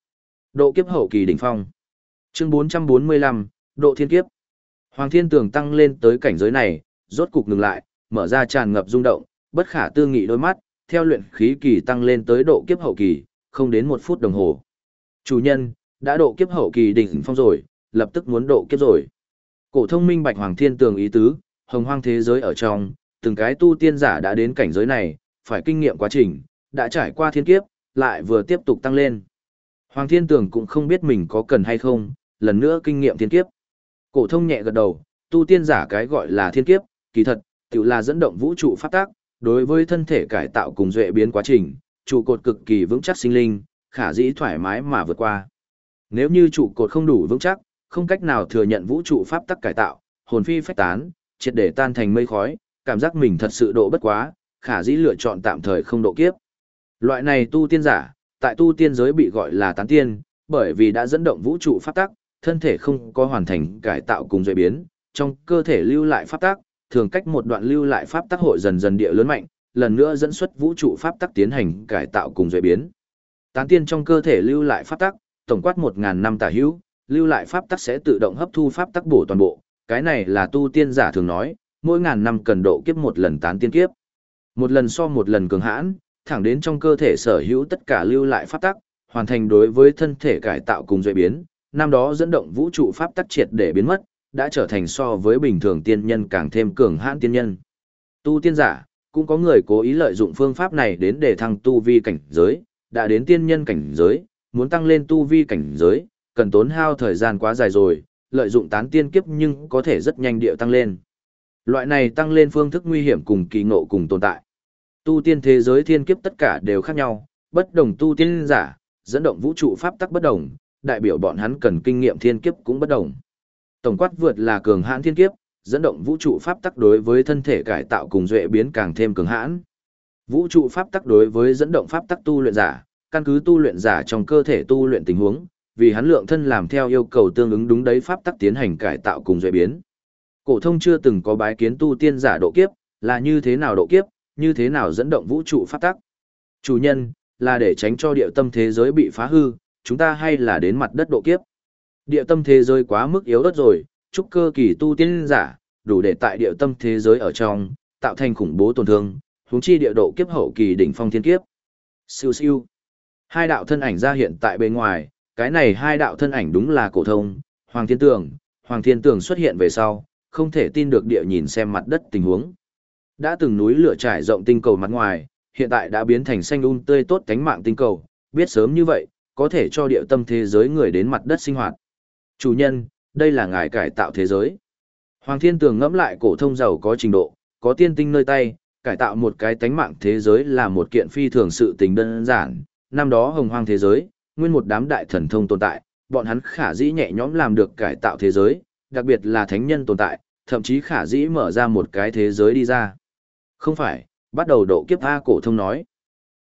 độ kiếp hậu kỳ đỉnh phong. Chương 445, độ thiên kiếp. Hoàng Thiên Tường tăng lên tới cảnh giới này, rốt cục ngừng lại, mở ra tràn ngập rung động, bất khả tư nghị đôi mắt, theo luyện khí kỳ tăng lên tới độ kiếp hậu kỳ, không đến một phút đồng hồ. Chủ nhân, đã độ kiếp hậu kỳ đỉnh phong rồi, lập tức muốn độ kiếp rồi. Cổ thông minh bạch hoàng thiên tường ý tứ, hồng hoang thế giới ở trong, từng cái tu tiên giả đã đến cảnh giới này, phải kinh nghiệm quá trình, đã trải qua thiên kiếp, lại vừa tiếp tục tăng lên. Hoàng thiên tường cũng không biết mình có cần hay không, lần nữa kinh nghiệm thiên kiếp. Cổ thông nhẹ gật đầu, tu tiên giả cái gọi là thiên kiếp, kỳ thật, tự là dẫn động vũ trụ phát tác, đối với thân thể cải tạo cùng duệ biến quá trình, trụ cột cực kỳ vững chắc sinh linh, khả dĩ thoải mái mà vượt qua. Nếu như trụ cột không đủ vững chắc, không cách nào thừa nhận vũ trụ pháp tắc cải tạo, hồn phi phách tán, triệt để tan thành mây khói, cảm giác mình thật sự độ bất quá, khả dĩ lựa chọn tạm thời không độ kiếp. Loại này tu tiên giả, tại tu tiên giới bị gọi là tán tiên, bởi vì đã dẫn động vũ trụ pháp tắc, thân thể không có hoàn thành cải tạo cùng duy biến, trong cơ thể lưu lại pháp tắc, thường cách một đoạn lưu lại pháp tắc hội dần dần địa lớn mạnh, lần nữa dẫn xuất vũ trụ pháp tắc tiến hành cải tạo cùng duy biến. Tán tiên trong cơ thể lưu lại pháp tắc, tổng quát 1000 năm tả hữu, lưu lại pháp tắc sẽ tự động hấp thu pháp tắc bổ toàn bộ, cái này là tu tiên giả thường nói, mỗi ngàn năm cần độ kiếp một lần tán tiên kiếp. Một lần so một lần cường hãn, thẳng đến trong cơ thể sở hữu tất cả lưu lại pháp tắc, hoàn thành đối với thân thể cải tạo cùng duy biến, năm đó dẫn động vũ trụ pháp tắc triệt để biến mất, đã trở thành so với bình thường tiên nhân càng thêm cường hãn tiên nhân. Tu tiên giả, cũng có người cố ý lợi dụng phương pháp này đến để thăng tu vi cảnh giới, đã đến tiên nhân cảnh giới, muốn tăng lên tu vi cảnh giới, cần tốn hao thời gian quá dài rồi, lợi dụng tán tiên kiếp nhưng có thể rất nhanh điệu tăng lên. Loại này tăng lên phương thức nguy hiểm cùng kỳ ngộ cùng tồn tại. Tu tiên thế giới thiên kiếp tất cả đều khác nhau, bất đồng tu tiên giả, dẫn động vũ trụ pháp tắc bất đồng, đại biểu bọn hắn cần kinh nghiệm thiên kiếp cũng bất đồng. Tổng quát vượt là cường hãn thiên kiếp, dẫn động vũ trụ pháp tắc đối với thân thể cải tạo cùng duệ biến càng thêm cường hãn. Vũ trụ pháp tắc đối với dẫn động pháp tắc tu luyện giả, căn cứ tu luyện giả trong cơ thể tu luyện tình huống, vì hắn lượng thân làm theo yêu cầu tương ứng đúng đấy pháp tắc tiến hành cải tạo cùng duệ biến. Cổ thông chưa từng có bái kiến tu tiên giả độ kiếp, là như thế nào độ kiếp, như thế nào dẫn động vũ trụ pháp tắc. Chủ nhân, là để tránh cho địa tâm thế giới bị phá hư, chúng ta hay là đến mặt đất độ kiếp. Địa tâm thế giới quá mức yếu ớt rồi, trúc cơ kỳ tu tiên giả, đủ để tại địa tâm thế giới ở trong, tạo thành khủng bố tổn thương, huống chi địa độ kiếp hậu kỳ đỉnh phong thiên kiếp. Siêu siêu. Hai đạo thân ảnh ra hiện tại bên ngoài, cái này hai đạo thân ảnh đúng là cổ thông, Hoàng Thiên Tường, Hoàng Thiên Tường xuất hiện về sau, không thể tin được địa nhìn xem mặt đất tình huống. Đã từng núi lửa trải rộng tinh cầu mặt ngoài, hiện tại đã biến thành xanh un tươi tốt cánh mạng tinh cầu, biết sớm như vậy, có thể cho địa tâm thế giới người đến mặt đất sinh hoạt. Chủ nhân, đây là ngài cải tạo thế giới. Hoàng Thiên Tường ngẫm lại cổ thông giàu có trình độ, có tiên tinh nơi tay, cải tạo một cái tánh mạng thế giới là một kiện phi thường sự tình đơn giản. Năm đó hồng hoang thế giới, nguyên một đám đại thần thông tồn tại, bọn hắn khả dĩ nhẹ nhõm làm được cải tạo thế giới, đặc biệt là thánh nhân tồn tại, thậm chí khả dĩ mở ra một cái thế giới đi ra. Không phải, bắt đầu độ kiếp A cổ thông nói.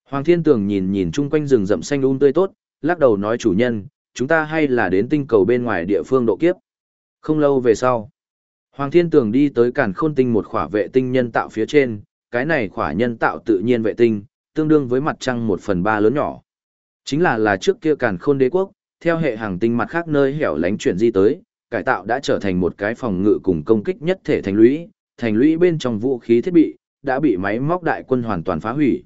Hoàng Thiên Tường nhìn nhìn chung quanh rừng rậm xanh um tươi tốt, lắc đầu nói chủ nhân, chúng ta hay là đến tinh cầu bên ngoài địa phương độ kiếp. Không lâu về sau, Hoàng Thiên Tường đi tới cản khôn tinh một khỏa vệ tinh nhân tạo phía trên, cái này khỏa nhân tạo tự nhiên vệ tinh, tương đương với mặt trăng một phần ba lớn nhỏ. Chính là là trước kia cản khôn đế quốc, theo hệ hàng tinh mặt khác nơi hẻo lánh chuyển di tới, cải tạo đã trở thành một cái phòng ngự cùng công kích nhất thể thành lũy, thành lũy bên trong vũ khí thiết bị, đã bị máy móc đại quân hoàn toàn phá hủy.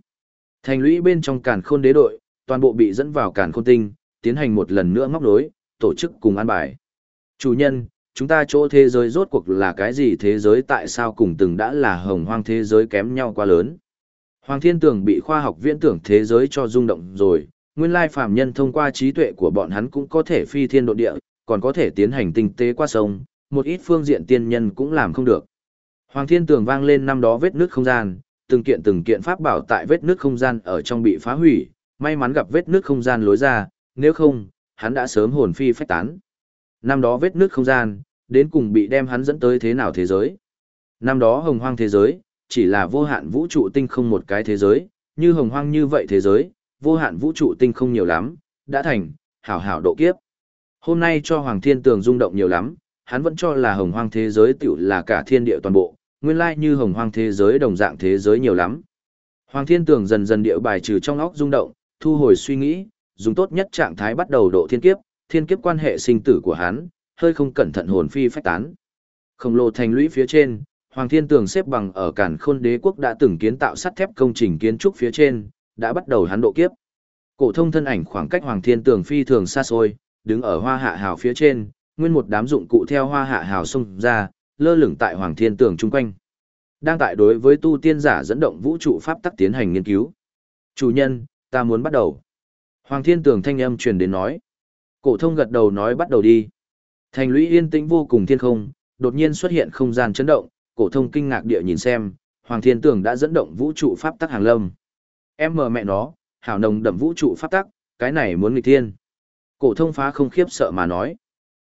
Thành lũy bên trong cản khôn đế đội, toàn bộ bị dẫn vào cản khôn tinh, tiến hành một lần nữa ngóc nối, tổ chức cùng an bài. Chủ nhân, chúng ta chỗ thế giới rốt cuộc là cái gì thế giới tại sao cùng từng đã là hồng hoang thế giới kém nhau quá lớn. Hoàng thiên tưởng bị khoa học viễn tưởng thế giới cho rung động rồi, nguyên lai phàm nhân thông qua trí tuệ của bọn hắn cũng có thể phi thiên độ địa, còn có thể tiến hành tinh tế qua sông, một ít phương diện tiên nhân cũng làm không được. Hoàng thiên tường vang lên năm đó vết nước không gian, từng kiện từng kiện pháp bảo tại vết nước không gian ở trong bị phá hủy, may mắn gặp vết nước không gian lối ra, nếu không, hắn đã sớm hồn phi phách tán. Năm đó vết nước không gian, đến cùng bị đem hắn dẫn tới thế nào thế giới. Năm đó hồng hoang thế giới, chỉ là vô hạn vũ trụ tinh không một cái thế giới, như hồng hoang như vậy thế giới, vô hạn vũ trụ tinh không nhiều lắm, đã thành, hảo hảo độ kiếp. Hôm nay cho Hoàng Thiên Tường rung động nhiều lắm, hắn vẫn cho là hồng hoang thế giới tiểu là cả thiên địa toàn bộ, nguyên lai như hồng hoang thế giới đồng dạng thế giới nhiều lắm. Hoàng Thiên Tường dần dần điệu bài trừ trong óc rung động, thu hồi suy nghĩ, dùng tốt nhất trạng thái bắt đầu độ thiên kiếp, thiên kiếp quan hệ sinh tử của hắn, hơi không cẩn thận hồn phi phách tán. Khổng lồ thành lũy phía trên, Hoàng Thiên Tường xếp bằng ở cản khôn đế quốc đã từng kiến tạo sắt thép công trình kiến trúc phía trên, đã bắt đầu hắn độ kiếp. Cổ thông thân ảnh khoảng cách Hoàng Thiên Tường phi thường xa xôi, đứng ở hoa hạ hào phía trên, nguyên một đám dụng cụ theo hoa hạ hào xông ra, lơ lửng tại Hoàng Thiên Tường chung quanh. Đang tại đối với tu tiên giả dẫn động vũ trụ pháp tắc tiến hành nghiên cứu. Chủ nhân, ta muốn bắt đầu. Hoàng Thiên Tường thanh âm truyền đến nói. Cổ thông gật đầu nói bắt đầu đi. Thành lũy yên tĩnh vô cùng thiên không, đột nhiên xuất hiện không gian chấn động, cổ thông kinh ngạc địa nhìn xem, Hoàng Thiên Tường đã dẫn động vũ trụ pháp tắc hàng lâm. Em mờ mẹ nó, hảo nồng đậm vũ trụ pháp tắc, cái này muốn nghịch thiên. Cổ thông phá không khiếp sợ mà nói.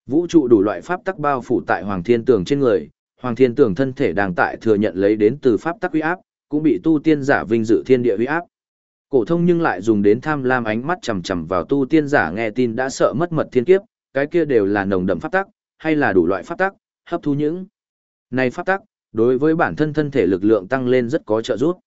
Vũ trụ đủ loại pháp tắc bao phủ tại Hoàng Thiên Tường trên người, Hoàng Thiên Tường thân thể đang tại thừa nhận lấy đến từ pháp tắc uy áp, cũng bị tu tiên giả vinh dự thiên địa uy áp. Cổ thông nhưng lại dùng đến tham lam ánh mắt chằm chằm vào tu tiên giả nghe tin đã sợ mất mật thiên kiếp, cái kia đều là nồng đậm pháp tắc, hay là đủ loại pháp tắc, hấp thu những này pháp tắc, đối với bản thân thân thể lực lượng tăng lên rất có trợ giúp.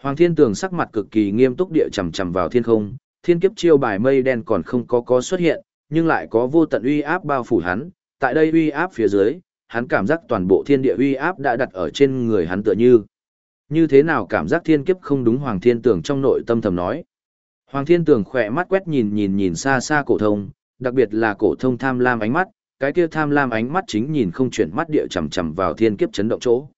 Hoàng Thiên Tường sắc mặt cực kỳ nghiêm túc địa chằm chằm vào thiên không, thiên kiếp chiêu bài mây đen còn không có có xuất hiện, nhưng lại có vô tận uy áp bao phủ hắn, tại đây uy áp phía dưới, hắn cảm giác toàn bộ thiên địa uy áp đã đặt ở trên người hắn tựa như. Như thế nào cảm giác thiên kiếp không đúng Hoàng Thiên Tường trong nội tâm thầm nói. Hoàng Thiên Tường khỏe mắt quét nhìn nhìn nhìn xa xa cổ thông, đặc biệt là cổ thông tham lam ánh mắt, cái kia tham lam ánh mắt chính nhìn không chuyển mắt địa chằm chằm vào thiên kiếp chấn động chỗ.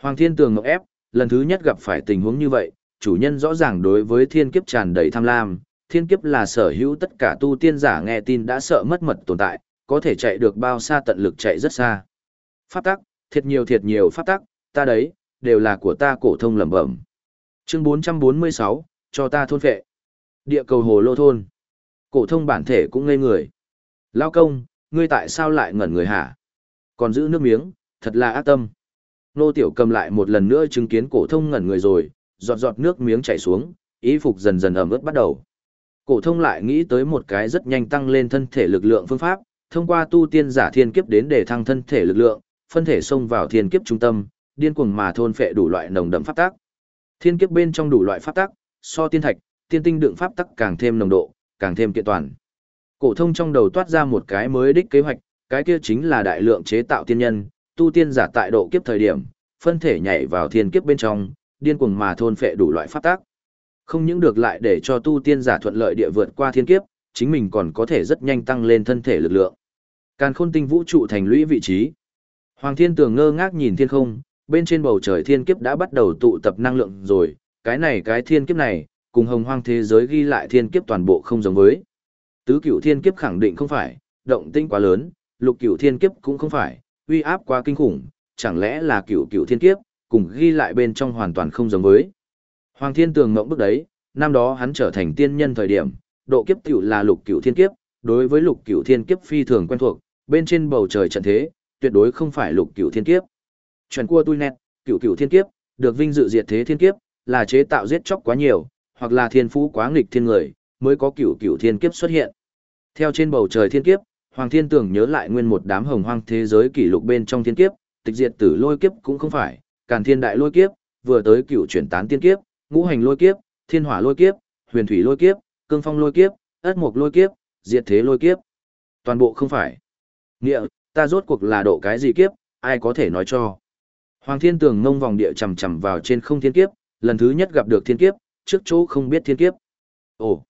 Hoàng Thiên Tường ngọc ép, lần thứ nhất gặp phải tình huống như vậy, chủ nhân rõ ràng đối với thiên kiếp tràn đầy tham lam, thiên kiếp là sở hữu tất cả tu tiên giả nghe tin đã sợ mất mật tồn tại, có thể chạy được bao xa tận lực chạy rất xa. Pháp tắc, thiệt nhiều thiệt nhiều pháp tắc, ta đấy, đều là của ta cổ thông lẩm bẩm. Chương 446, cho ta thôn phệ. Địa cầu hồ lô thôn. Cổ thông bản thể cũng ngây người. Lao công, ngươi tại sao lại ngẩn người hả? Còn giữ nước miếng, thật là ác tâm. Nô tiểu cầm lại một lần nữa chứng kiến cổ thông ngẩn người rồi, giọt giọt nước miếng chảy xuống, ý phục dần dần ẩm ướt bắt đầu. Cổ thông lại nghĩ tới một cái rất nhanh tăng lên thân thể lực lượng phương pháp, thông qua tu tiên giả thiên kiếp đến để thăng thân thể lực lượng, phân thể xông vào thiên kiếp trung tâm, điên cuồng mà thôn phệ đủ loại nồng đậm pháp tắc. Thiên kiếp bên trong đủ loại pháp tắc, so tiên thạch, tiên tinh đượng pháp tắc càng thêm nồng độ, càng thêm kiện toàn. Cổ thông trong đầu toát ra một cái mới đích kế hoạch, cái kia chính là đại lượng chế tạo tiên nhân, tu tiên giả tại độ kiếp thời điểm, phân thể nhảy vào thiên kiếp bên trong, điên cuồng mà thôn phệ đủ loại pháp tắc. Không những được lại để cho tu tiên giả thuận lợi địa vượt qua thiên kiếp, chính mình còn có thể rất nhanh tăng lên thân thể lực lượng. Càn khôn tinh vũ trụ thành lũy vị trí. Hoàng Thiên Tường ngơ ngác nhìn thiên không, bên trên bầu trời thiên kiếp đã bắt đầu tụ tập năng lượng rồi, cái này cái thiên kiếp này, cùng hồng hoang thế giới ghi lại thiên kiếp toàn bộ không giống với. Tứ cửu thiên kiếp khẳng định không phải, động tinh quá lớn, lục cửu thiên kiếp cũng không phải, uy áp quá kinh khủng, chẳng lẽ là cửu cửu thiên kiếp, cùng ghi lại bên trong hoàn toàn không giống với. Hoàng Thiên Tường ngẫm bức đấy, năm đó hắn trở thành tiên nhân thời điểm, độ kiếp tiểu là lục cửu thiên kiếp, đối với lục cửu thiên kiếp phi thường quen thuộc, bên trên bầu trời trận thế, tuyệt đối không phải lục cửu thiên kiếp. Truyền cua tui nét, cửu cửu thiên kiếp, được vinh dự diệt thế thiên kiếp, là chế tạo giết chóc quá nhiều, hoặc là thiên phú quá nghịch thiên người, mới có cửu cửu thiên kiếp xuất hiện. Theo trên bầu trời thiên kiếp, Hoàng Thiên Tường nhớ lại nguyên một đám hồng hoang thế giới kỷ lục bên trong thiên kiếp, tịch diệt tử lôi kiếp cũng không phải, càn thiên đại lôi kiếp, vừa tới cửu chuyển tán thiên kiếp, ngũ hành lôi kiếp, thiên hỏa lôi kiếp, huyền thủy lôi kiếp, cương phong lôi kiếp, ất mục lôi kiếp, diệt thế lôi kiếp. Toàn bộ không phải. Nghĩa, ta rốt cuộc là độ cái gì kiếp, ai có thể nói cho. Hoàng thiên tường ngông vòng địa chầm chầm vào trên không thiên kiếp, lần thứ nhất gặp được thiên kiếp, trước chỗ không biết thiên kiếp. Ồ,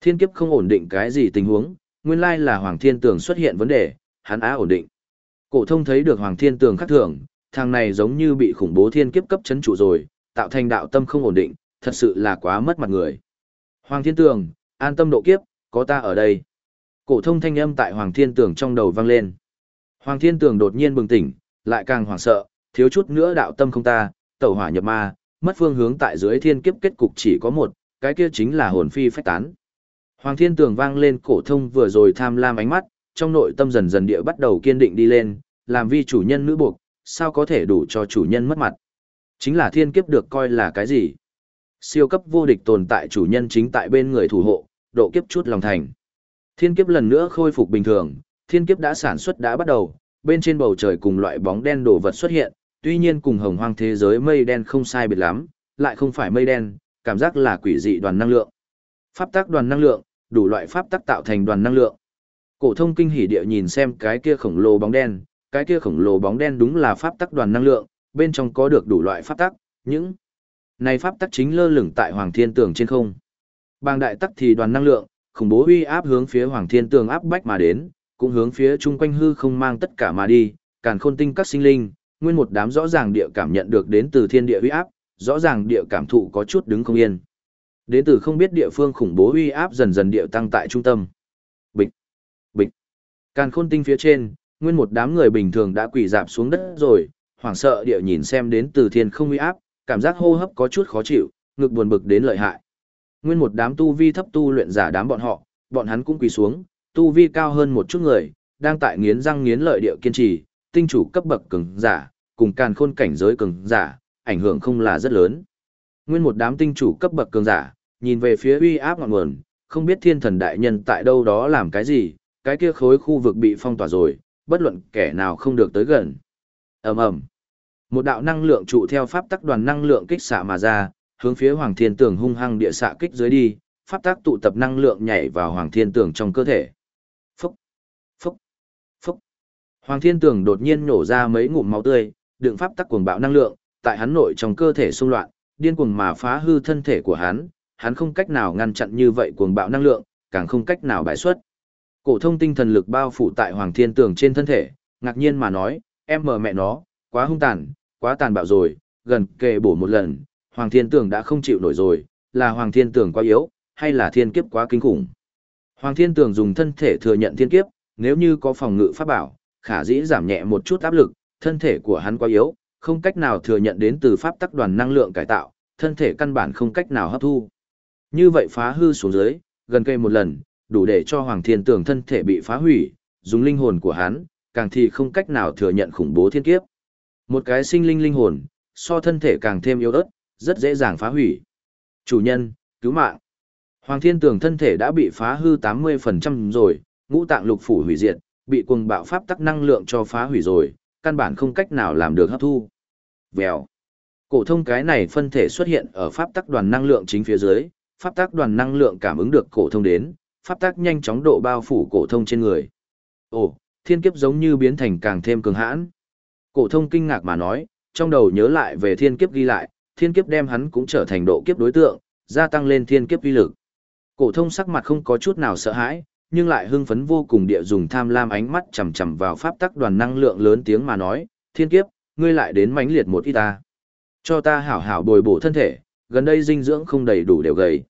thiên kiếp không ổn định cái gì tình huống, nguyên lai là Hoàng thiên tường xuất hiện vấn đề, hắn á ổn định. Cổ thông thấy được Hoàng thiên tường khắc thường, thằng này giống như bị khủng bố thiên kiếp cấp chấn trụ rồi, tạo thành đạo tâm không ổn định, thật sự là quá mất mặt người. Hoàng thiên tường, an tâm độ kiếp, có ta ở đây. Cổ thông thanh âm tại Hoàng thiên tường trong đầu vang lên. Hoàng thiên tường đột nhiên bừng tỉnh, lại càng hoảng sợ, thiếu chút nữa đạo tâm không ta, tẩu hỏa nhập ma, mất phương hướng tại dưới thiên kiếp kết cục chỉ có một, cái kia chính là hồn phi phách tán. Hoàng thiên tường vang lên cổ thông vừa rồi tham lam ánh mắt, trong nội tâm dần dần địa bắt đầu kiên định đi lên, làm vi chủ nhân nữ buộc, sao có thể đủ cho chủ nhân mất mặt. Chính là thiên kiếp được coi là cái gì? Siêu cấp vô địch tồn tại chủ nhân chính tại bên người thủ hộ, độ kiếp chút lòng thành. Thiên kiếp lần nữa khôi phục bình thường, thiên kiếp đã sản xuất đã bắt đầu, bên trên bầu trời cùng loại bóng đen đổ vật xuất hiện, tuy nhiên cùng hồng hoang thế giới mây đen không sai biệt lắm, lại không phải mây đen, cảm giác là quỷ dị đoàn năng lượng. Pháp tắc đoàn năng lượng, đủ loại pháp tắc tạo thành đoàn năng lượng. Cổ thông kinh hỉ địa nhìn xem cái kia khổng lồ bóng đen, cái kia khổng lồ bóng đen đúng là pháp tắc đoàn năng lượng, bên trong có được đủ loại pháp tắc, những này pháp tắc chính lơ lửng tại Hoàng Thiên Tường trên không. Bang đại tắc thì đoàn năng lượng, khủng bố uy áp hướng phía Hoàng Thiên Tường áp bách mà đến, cũng hướng phía chung quanh hư không mang tất cả mà đi, càn khôn tinh các sinh linh, nguyên một đám rõ ràng địa cảm nhận được đến từ thiên địa uy áp, rõ ràng địa cảm thụ có chút đứng không yên. Đến từ không biết địa phương khủng bố uy áp dần dần địa tăng tại trung tâm. Bịch, bịch. Càn khôn tinh phía trên, nguyên một đám người bình thường đã quỳ dạp xuống đất rồi, hoảng sợ địa nhìn xem đến từ thiên không uy áp, cảm giác hô hấp có chút khó chịu, ngực buồn bực đến lợi hại. Nguyên một đám tu vi thấp tu luyện giả đám bọn họ, bọn hắn cũng quỳ xuống, tu vi cao hơn một chút người, đang tại nghiến răng nghiến lợi địa kiên trì, tinh chủ cấp bậc cường giả, cùng càn khôn cảnh giới cường giả, ảnh hưởng không là rất lớn. Nguyên một đám tinh chủ cấp bậc cường giả, nhìn về phía uy áp ngọn nguồn, không biết thiên thần đại nhân tại đâu đó làm cái gì, cái kia khối khu vực bị phong tỏa rồi, bất luận kẻ nào không được tới gần. ầm ầm, một đạo năng lượng trụ theo pháp tắc đoàn năng lượng kích xạ mà ra, hướng phía Hoàng Thiên Tường hung hăng địa xạ kích dưới đi, pháp tắc tụ tập năng lượng nhảy vào Hoàng Thiên Tường trong cơ thể. Phúc, phúc, phúc. Hoàng Thiên Tường đột nhiên nổ ra mấy ngụm máu tươi, đựng pháp tắc cuồng bạo năng lượng, tại hắn nội trong cơ thể xung loạn, điên cuồng mà phá hư thân thể của hắn, hắn không cách nào ngăn chặn như vậy cuồng bạo năng lượng, càng không cách nào bài xuất. Cổ thông tinh thần lực bao phủ tại Hoàng Thiên Tường trên thân thể, ngạc nhiên mà nói, em mờ mẹ nó, quá hung tàn, quá tàn bạo rồi, gần kề bổ một lần, Hoàng Thiên Tường đã không chịu nổi rồi, là Hoàng Thiên Tường quá yếu, hay là thiên kiếp quá kinh khủng. Hoàng Thiên Tường dùng thân thể thừa nhận thiên kiếp, nếu như có phòng ngự pháp bảo, khả dĩ giảm nhẹ một chút áp lực, thân thể của hắn quá yếu, không cách nào thừa nhận đến từ pháp tắc đoàn năng lượng cải tạo, thân thể căn bản không cách nào hấp thu. Như vậy phá hư xuống dưới, gần cây một lần, đủ để cho Hoàng Thiên Tường thân thể bị phá hủy, dùng linh hồn của hắn, càng thì không cách nào thừa nhận khủng bố thiên kiếp. Một cái sinh linh linh hồn, so thân thể càng thêm yếu ớt, rất dễ dàng phá hủy. Chủ nhân, cứu mạng. Hoàng Thiên Tường thân thể đã bị phá hư 80% rồi, ngũ tạng lục phủ hủy diệt, bị cuồng bạo pháp tắc năng lượng cho phá hủy rồi, căn bản không cách nào làm được hấp thu. Vèo. Cổ thông cái này phân thể xuất hiện ở pháp tắc đoàn năng lượng chính phía dưới, pháp tắc đoàn năng lượng cảm ứng được cổ thông đến, pháp tắc nhanh chóng độ bao phủ cổ thông trên người. Ồ, thiên kiếp giống như biến thành càng thêm cường hãn. Cổ thông kinh ngạc mà nói, trong đầu nhớ lại về thiên kiếp ghi lại, thiên kiếp đem hắn cũng trở thành độ kiếp đối tượng, gia tăng lên thiên kiếp uy lực. Cổ thông sắc mặt không có chút nào sợ hãi, nhưng lại hưng phấn vô cùng địa dùng tham lam ánh mắt chằm chằm vào pháp tắc đoàn năng lượng lớn tiếng mà nói, "Thiên kiếp, ngươi lại đến mãnh liệt một ít ta. Cho ta hảo hảo bồi bổ thân thể, gần đây dinh dưỡng không đầy đủ đều gầy."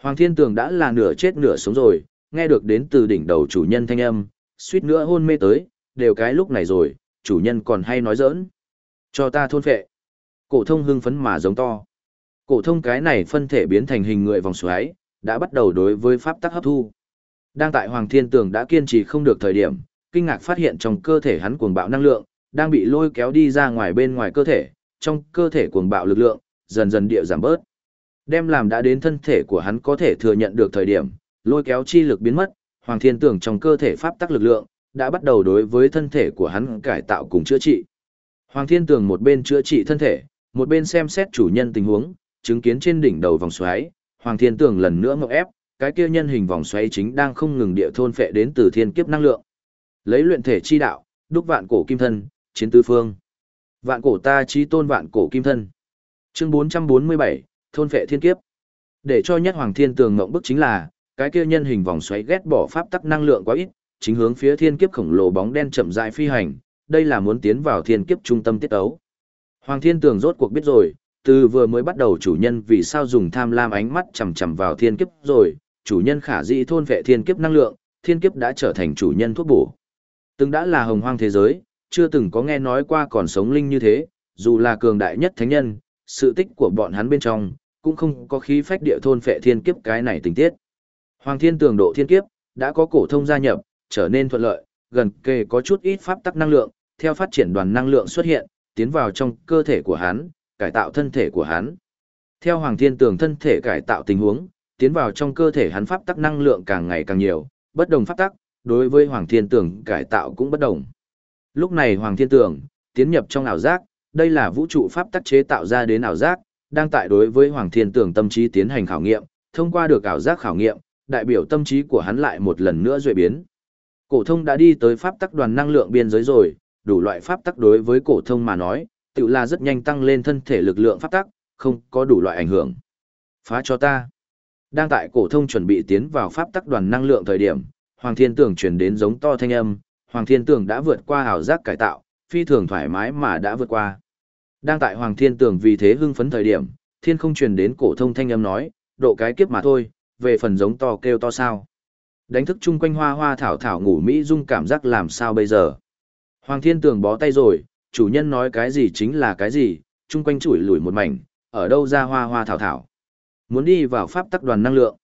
Hoàng Thiên Tường đã là nửa chết nửa sống rồi, nghe được đến từ đỉnh đầu chủ nhân thanh âm, suýt nữa hôn mê tới, đều cái lúc này rồi, chủ nhân còn hay nói giỡn. Cho ta thôn phệ. Cổ thông hưng phấn mà giống to. Cổ thông cái này phân thể biến thành hình người vòng xoáy, đã bắt đầu đối với pháp tắc hấp thu. Đang tại Hoàng Thiên Tường đã kiên trì không được thời điểm, kinh ngạc phát hiện trong cơ thể hắn cuồng bạo năng lượng, đang bị lôi kéo đi ra ngoài bên ngoài cơ thể, trong cơ thể cuồng bạo lực lượng, dần dần địa giảm bớt. Đem làm đã đến thân thể của hắn có thể thừa nhận được thời điểm, lôi kéo chi lực biến mất, Hoàng Thiên Tường trong cơ thể pháp tắc lực lượng, đã bắt đầu đối với thân thể của hắn cải tạo cùng chữa trị. Hoàng Thiên Tường một bên chữa trị thân thể, một bên xem xét chủ nhân tình huống, chứng kiến trên đỉnh đầu vòng xoáy, Hoàng Thiên Tường lần nữa ngọc ép, cái kia nhân hình vòng xoáy chính đang không ngừng địa thôn phệ đến từ thiên kiếp năng lượng. Lấy luyện thể chi đạo, đúc vạn cổ kim thân, chiến tứ phương. Vạn cổ ta chí tôn vạn cổ kim thân. Chương 447, thôn phệ thiên kiếp. Để cho nhất Hoàng Thiên Tường ngộng bức chính là, cái kia nhân hình vòng xoáy ghét bỏ pháp tắc năng lượng quá ít, chính hướng phía thiên kiếp khổng lồ bóng đen chậm rãi phi hành, đây là muốn tiến vào thiên kiếp trung tâm tiết ấu. Hoàng Thiên Tường rốt cuộc biết rồi, từ vừa mới bắt đầu chủ nhân vì sao dùng tham lam ánh mắt chằm chằm vào thiên kiếp rồi, chủ nhân khả dĩ thôn vệ thiên kiếp năng lượng, thiên kiếp đã trở thành chủ nhân thuốc bổ. Từng đã là hồng hoang thế giới, chưa từng có nghe nói qua còn sống linh như thế, dù là cường đại nhất thánh nhân, sự tích của bọn hắn bên trong, cũng không có khí phách địa thôn phệ thiên kiếp cái này tình tiết. Hoàng thiên tường độ thiên kiếp, đã có cổ thông gia nhập, trở nên thuận lợi, gần kề có chút ít pháp tắc năng lượng, theo phát triển đoàn năng lượng xuất hiện, tiến vào trong cơ thể của hắn, cải tạo thân thể của hắn. Theo Hoàng Thiên Tường thân thể cải tạo tình huống, tiến vào trong cơ thể hắn pháp tắc năng lượng càng ngày càng nhiều, bất đồng pháp tắc, đối với Hoàng Thiên Tường cải tạo cũng bất đồng. Lúc này Hoàng Thiên Tường tiến nhập trong ảo giác, đây là vũ trụ pháp tắc chế tạo ra đến ảo giác, đang tại đối với Hoàng Thiên Tường tâm trí tiến hành khảo nghiệm, thông qua được ảo giác khảo nghiệm, đại biểu tâm trí của hắn lại một lần nữa duy biến. Cổ thông đã đi tới pháp tắc đoàn năng lượng biên giới rồi, đủ loại pháp tắc đối với cổ thông mà nói, tự là rất nhanh tăng lên thân thể lực lượng pháp tắc, không có đủ loại ảnh hưởng. Phá cho ta. Đang tại cổ thông chuẩn bị tiến vào pháp tắc đoàn năng lượng thời điểm, Hoàng Thiên Tường truyền đến giống to thanh âm, Hoàng Thiên Tường đã vượt qua ảo giác cải tạo, phi thường thoải mái mà đã vượt qua. Đang tại Hoàng Thiên Tường vì thế hưng phấn thời điểm, thiên không truyền đến cổ thông thanh âm nói, độ cái kiếp mà thôi, về phần giống to kêu to sao? Đánh thức chung quanh hoa hoa thảo thảo ngủ mỹ dung cảm giác làm sao bây giờ? Hoàng Thiên Tường bó tay rồi, chủ nhân nói cái gì chính là cái gì, chung quanh chủi lủi một mảnh, ở đâu ra hoa hoa thảo thảo. Muốn đi vào pháp tắc đoàn năng lượng.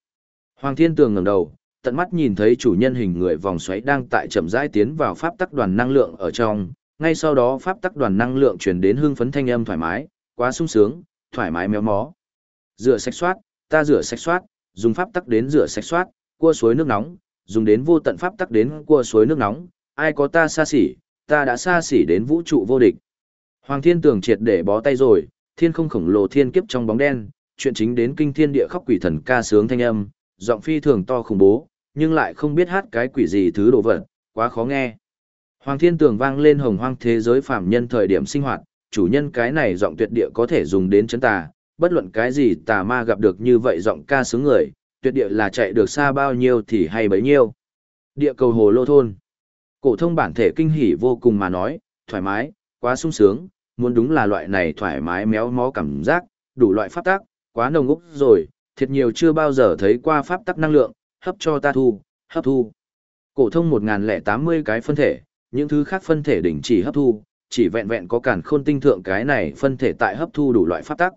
Hoàng Thiên Tường ngẩng đầu, tận mắt nhìn thấy chủ nhân hình người vòng xoáy đang tại chậm rãi tiến vào pháp tắc đoàn năng lượng ở trong, ngay sau đó pháp tắc đoàn năng lượng truyền đến hương phấn thanh âm thoải mái, quá sung sướng, thoải mái méo mó. Rửa sạch soát, ta rửa sạch soát, dùng pháp tắc đến rửa sạch soát, cua suối nước nóng, dùng đến vô tận pháp tắc đến cua suối nước nóng, ai có ta xa xỉ, ta đã xa xỉ đến vũ trụ vô địch. Hoàng Thiên Tường triệt để bó tay rồi, thiên không khổng lồ thiên kiếp trong bóng đen, chuyện chính đến kinh thiên địa khóc quỷ thần ca sướng thanh âm, giọng phi thường to khủng bố, nhưng lại không biết hát cái quỷ gì thứ đồ vật, quá khó nghe. Hoàng Thiên Tường vang lên hồng hoang thế giới phàm nhân thời điểm sinh hoạt, chủ nhân cái này giọng tuyệt địa có thể dùng đến chấn tà, bất luận cái gì tà ma gặp được như vậy giọng ca sướng người, tuyệt địa là chạy được xa bao nhiêu thì hay bấy nhiêu. Địa cầu hồ lô thôn. Cổ thông bản thể kinh hỉ vô cùng mà nói, thoải mái, quá sung sướng, muốn đúng là loại này thoải mái méo mó cảm giác, đủ loại pháp tắc, quá nồng úc rồi, thiệt nhiều chưa bao giờ thấy qua pháp tắc năng lượng, hấp cho ta thu, hấp thu. Cổ thông 1080 cái phân thể, những thứ khác phân thể đỉnh chỉ hấp thu, chỉ vẹn vẹn có cản khôn tinh thượng cái này phân thể tại hấp thu đủ loại pháp tắc.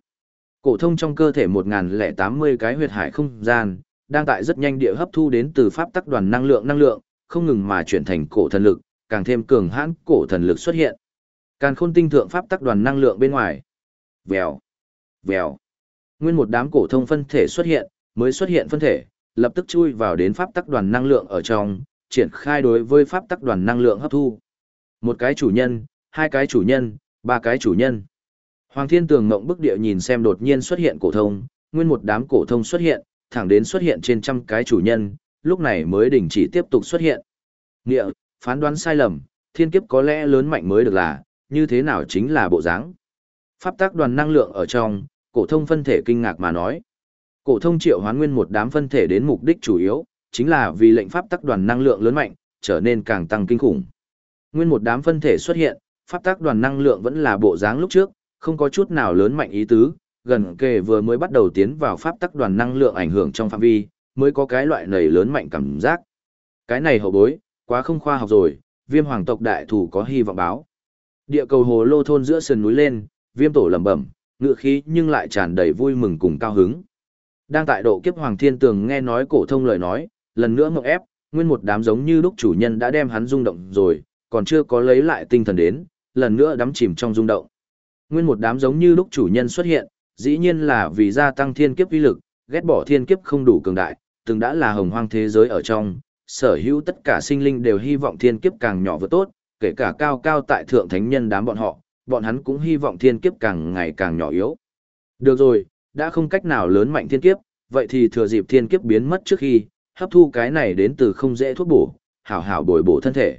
Cổ thông trong cơ thể 1080 cái huyệt hải không gian, đang tại rất nhanh địa hấp thu đến từ pháp tắc đoàn năng lượng năng lượng, không ngừng mà chuyển thành cổ thần lực, càng thêm cường hãn cổ thần lực xuất hiện. Càn khôn tinh thượng pháp tắc đoàn năng lượng bên ngoài. Vèo, vèo. Nguyên một đám cổ thông phân thể xuất hiện, mới xuất hiện phân thể, lập tức chui vào đến pháp tắc đoàn năng lượng ở trong, triển khai đối với pháp tắc đoàn năng lượng hấp thu. Một cái chủ nhân, hai cái chủ nhân, ba cái chủ nhân. Hoàng Thiên Tường ngậm bức địa nhìn xem đột nhiên xuất hiện cổ thông, nguyên một đám cổ thông xuất hiện, thẳng đến xuất hiện trên trăm cái chủ nhân, lúc này mới đình chỉ tiếp tục xuất hiện. Nghĩa, phán đoán sai lầm, thiên kiếp có lẽ lớn mạnh mới được là, như thế nào chính là bộ dáng. Pháp tác đoàn năng lượng ở trong, cổ thông phân thể kinh ngạc mà nói. Cổ thông triệu hoán nguyên một đám phân thể đến mục đích chủ yếu, chính là vì lệnh pháp tắc đoàn năng lượng lớn mạnh, trở nên càng tăng kinh khủng. Nguyên một đám phân thể xuất hiện, pháp tắc đoàn năng lượng vẫn là bộ dáng lúc trước, không có chút nào lớn mạnh ý tứ, gần kề vừa mới bắt đầu tiến vào pháp tắc đoàn năng lượng ảnh hưởng trong phạm vi, mới có cái loại này lớn mạnh cảm giác. Cái này hậu bối, quá không khoa học rồi, viêm hoàng tộc đại thủ có hy vọng báo. Địa cầu hồ lô thôn giữa sườn núi lên, viêm tổ lẩm bẩm, ngựa khí nhưng lại tràn đầy vui mừng cùng cao hứng. Đang tại độ kiếp hoàng thiên tường nghe nói cổ thông lời nói, lần nữa mộng ép, nguyên một đám giống như lúc chủ nhân đã đem hắn rung động rồi, còn chưa có lấy lại tinh thần đến, lần nữa đắm chìm trong rung động. Nguyên một đám giống như lúc chủ nhân xuất hiện, dĩ nhiên là vì gia tăng thiên kiếp uy lực, ghét bỏ thiên kiếp không đủ cường đại, từng đã là hồng hoang thế giới ở trong, sở hữu tất cả sinh linh đều hy vọng thiên kiếp càng nhỏ vừa tốt, kể cả cao cao tại thượng thánh nhân đám bọn họ, bọn hắn cũng hy vọng thiên kiếp càng ngày càng nhỏ yếu. Được rồi, đã không cách nào lớn mạnh thiên kiếp, vậy thì thừa dịp thiên kiếp biến mất trước khi, hấp thu cái này đến từ không dễ thuốc bổ, hảo hảo bồi bổ thân thể.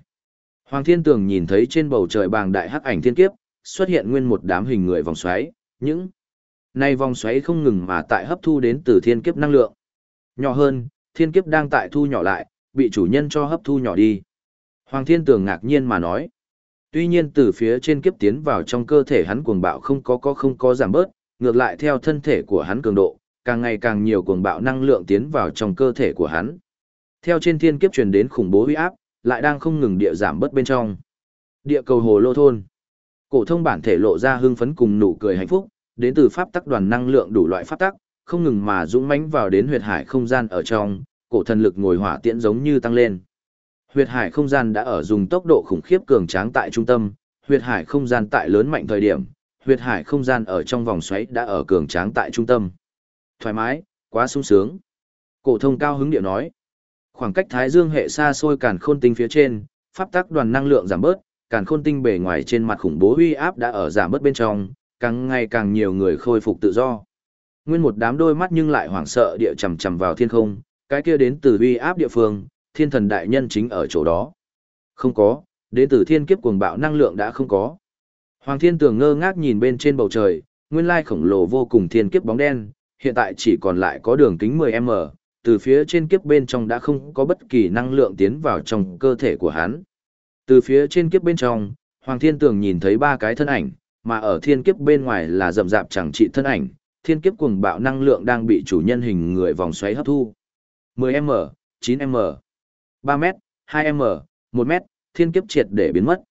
Hoàng Thiên Tường nhìn thấy trên bầu trời bàng đại hắc ảnh thiên kiếp, xuất hiện nguyên một đám hình người vòng xoáy, những này vòng xoáy không ngừng mà tại hấp thu đến từ thiên kiếp năng lượng. Nhỏ hơn, thiên kiếp đang tại thu nhỏ lại, bị chủ nhân cho hấp thu nhỏ đi. Hoàng Thiên Tường ngạc nhiên mà nói. Tuy nhiên từ phía trên kiếp tiến vào trong cơ thể hắn cuồng bạo không có có không có giảm bớt, ngược lại theo thân thể của hắn cường độ, càng ngày càng nhiều cuồng bạo năng lượng tiến vào trong cơ thể của hắn. Theo trên thiên kiếp truyền đến khủng bố uy áp, lại đang không ngừng địa giảm bớt bên trong. Địa cầu hồ lô thôn. Cổ thông bản thể lộ ra hưng phấn cùng nụ cười hạnh phúc, đến từ pháp tắc đoàn năng lượng đủ loại pháp tắc, không ngừng mà dũng mãnh vào đến huyệt hải không gian ở trong, cổ thần lực ngồi hỏa tiễn giống như tăng lên. Huyệt hải không gian đã ở dùng tốc độ khủng khiếp cường tráng tại trung tâm, huyệt hải không gian tại lớn mạnh thời điểm, huyệt hải không gian ở trong vòng xoáy đã ở cường tráng tại trung tâm. Thoải mái, quá sung sướng. Cổ thông cao hứng điệu nói. Khoảng cách Thái Dương hệ xa xôi càn khôn tinh phía trên, pháp tắc đoàn năng lượng giảm bớt, càn khôn tinh bề ngoài trên mặt khủng bố uy áp đã ở giảm bớt bên trong, càng ngày càng nhiều người khôi phục tự do. Nguyên một đám đôi mắt nhưng lại hoảng sợ địa chầm chầm vào thiên không, cái kia đến từ uy áp địa phương, thiên thần đại nhân chính ở chỗ đó. Không có, đến từ thiên kiếp cuồng bạo năng lượng đã không có. Hoàng thiên tường ngơ ngác nhìn bên trên bầu trời, nguyên lai khổng lồ vô cùng thiên kiếp bóng đen, hiện tại chỉ còn lại có đường kính 10m, từ phía trên kiếp bên trong đã không có bất kỳ năng lượng tiến vào trong cơ thể của hắn. Từ phía trên kiếp bên trong, Hoàng Thiên Tường nhìn thấy ba cái thân ảnh, mà ở thiên kiếp bên ngoài là rậm rạp chẳng trị thân ảnh, thiên kiếp cuồng bạo năng lượng đang bị chủ nhân hình người vòng xoáy hấp thu. 10m, 9m, 3m, 2m, 1m, thiên kiếp triệt để biến mất.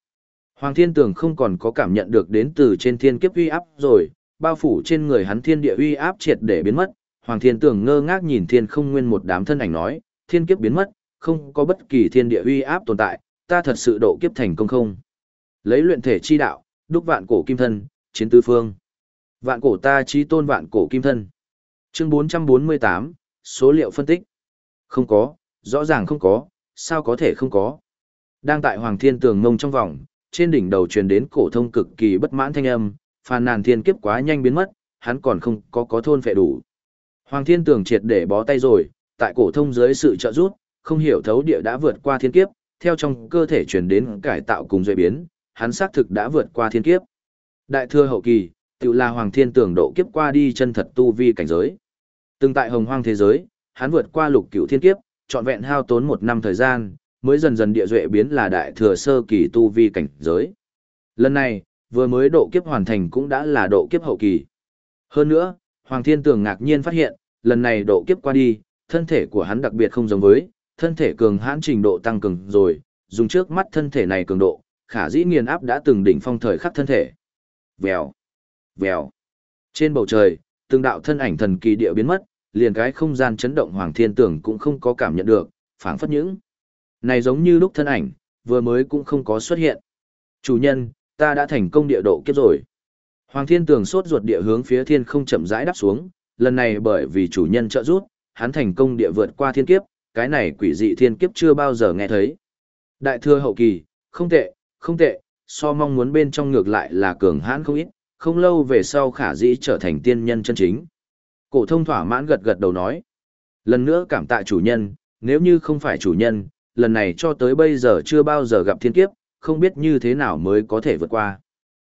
Hoàng Thiên Tường không còn có cảm nhận được đến từ trên thiên kiếp uy áp rồi, bao phủ trên người hắn thiên địa uy áp triệt để biến mất. Hoàng Thiên Tường ngơ ngác nhìn thiên không nguyên một đám thân ảnh nói, thiên kiếp biến mất, không có bất kỳ thiên địa uy áp tồn tại, ta thật sự độ kiếp thành công không. Lấy luyện thể chi đạo, đúc vạn cổ kim thân, chiến tứ phương. Vạn cổ ta chí tôn vạn cổ kim thân. Chương 448, số liệu phân tích. Không có, rõ ràng không có, sao có thể không có. Đang tại Hoàng Thiên Tường ngông trong vòng, trên đỉnh đầu truyền đến cổ thông cực kỳ bất mãn thanh âm, phàn nàn thiên kiếp quá nhanh biến mất, hắn còn không có có thôn phệ đủ. Hoàng Thiên Tường triệt để bó tay rồi, tại cổ thông dưới sự trợ giúp, không hiểu thấu địa đã vượt qua thiên kiếp, theo trong cơ thể truyền đến cải tạo cùng duy biến, hắn xác thực đã vượt qua thiên kiếp. Đại thừa hậu kỳ, tự là Hoàng Thiên Tường độ kiếp qua đi chân thật tu vi cảnh giới. Từng tại hồng hoang thế giới, hắn vượt qua lục cửu thiên kiếp, trọn vẹn hao tốn một năm thời gian, mới dần dần địa duệ biến là đại thừa sơ kỳ tu vi cảnh giới. Lần này, vừa mới độ kiếp hoàn thành cũng đã là độ kiếp hậu kỳ. Hơn nữa, Hoàng Thiên Tường ngạc nhiên phát hiện, lần này độ kiếp qua đi, thân thể của hắn đặc biệt không giống với, thân thể cường hãn trình độ tăng cường rồi, dùng trước mắt thân thể này cường độ, khả dĩ nghiền áp đã từng đỉnh phong thời khắc thân thể. Vèo, vèo. Trên bầu trời, từng đạo thân ảnh thần kỳ địa biến mất, liền cái không gian chấn động Hoàng Thiên tưởng cũng không có cảm nhận được, phảng phất những. Này giống như lúc thân ảnh, vừa mới cũng không có xuất hiện. Chủ nhân, ta đã thành công địa độ kiếp rồi. Hoàng Thiên Tường sốt ruột địa hướng phía thiên không chậm rãi đáp xuống, lần này bởi vì chủ nhân trợ giúp, hắn thành công địa vượt qua thiên kiếp, cái này quỷ dị thiên kiếp chưa bao giờ nghe thấy. Đại thừa hậu kỳ, không tệ, không tệ, so mong muốn bên trong ngược lại là cường hãn không ít, không lâu về sau khả dĩ trở thành tiên nhân chân chính. Cổ thông thỏa mãn gật gật đầu nói. Lần nữa cảm tạ chủ nhân, nếu như không phải chủ nhân, lần này cho tới bây giờ chưa bao giờ gặp thiên kiếp, không biết như thế nào mới có thể vượt qua.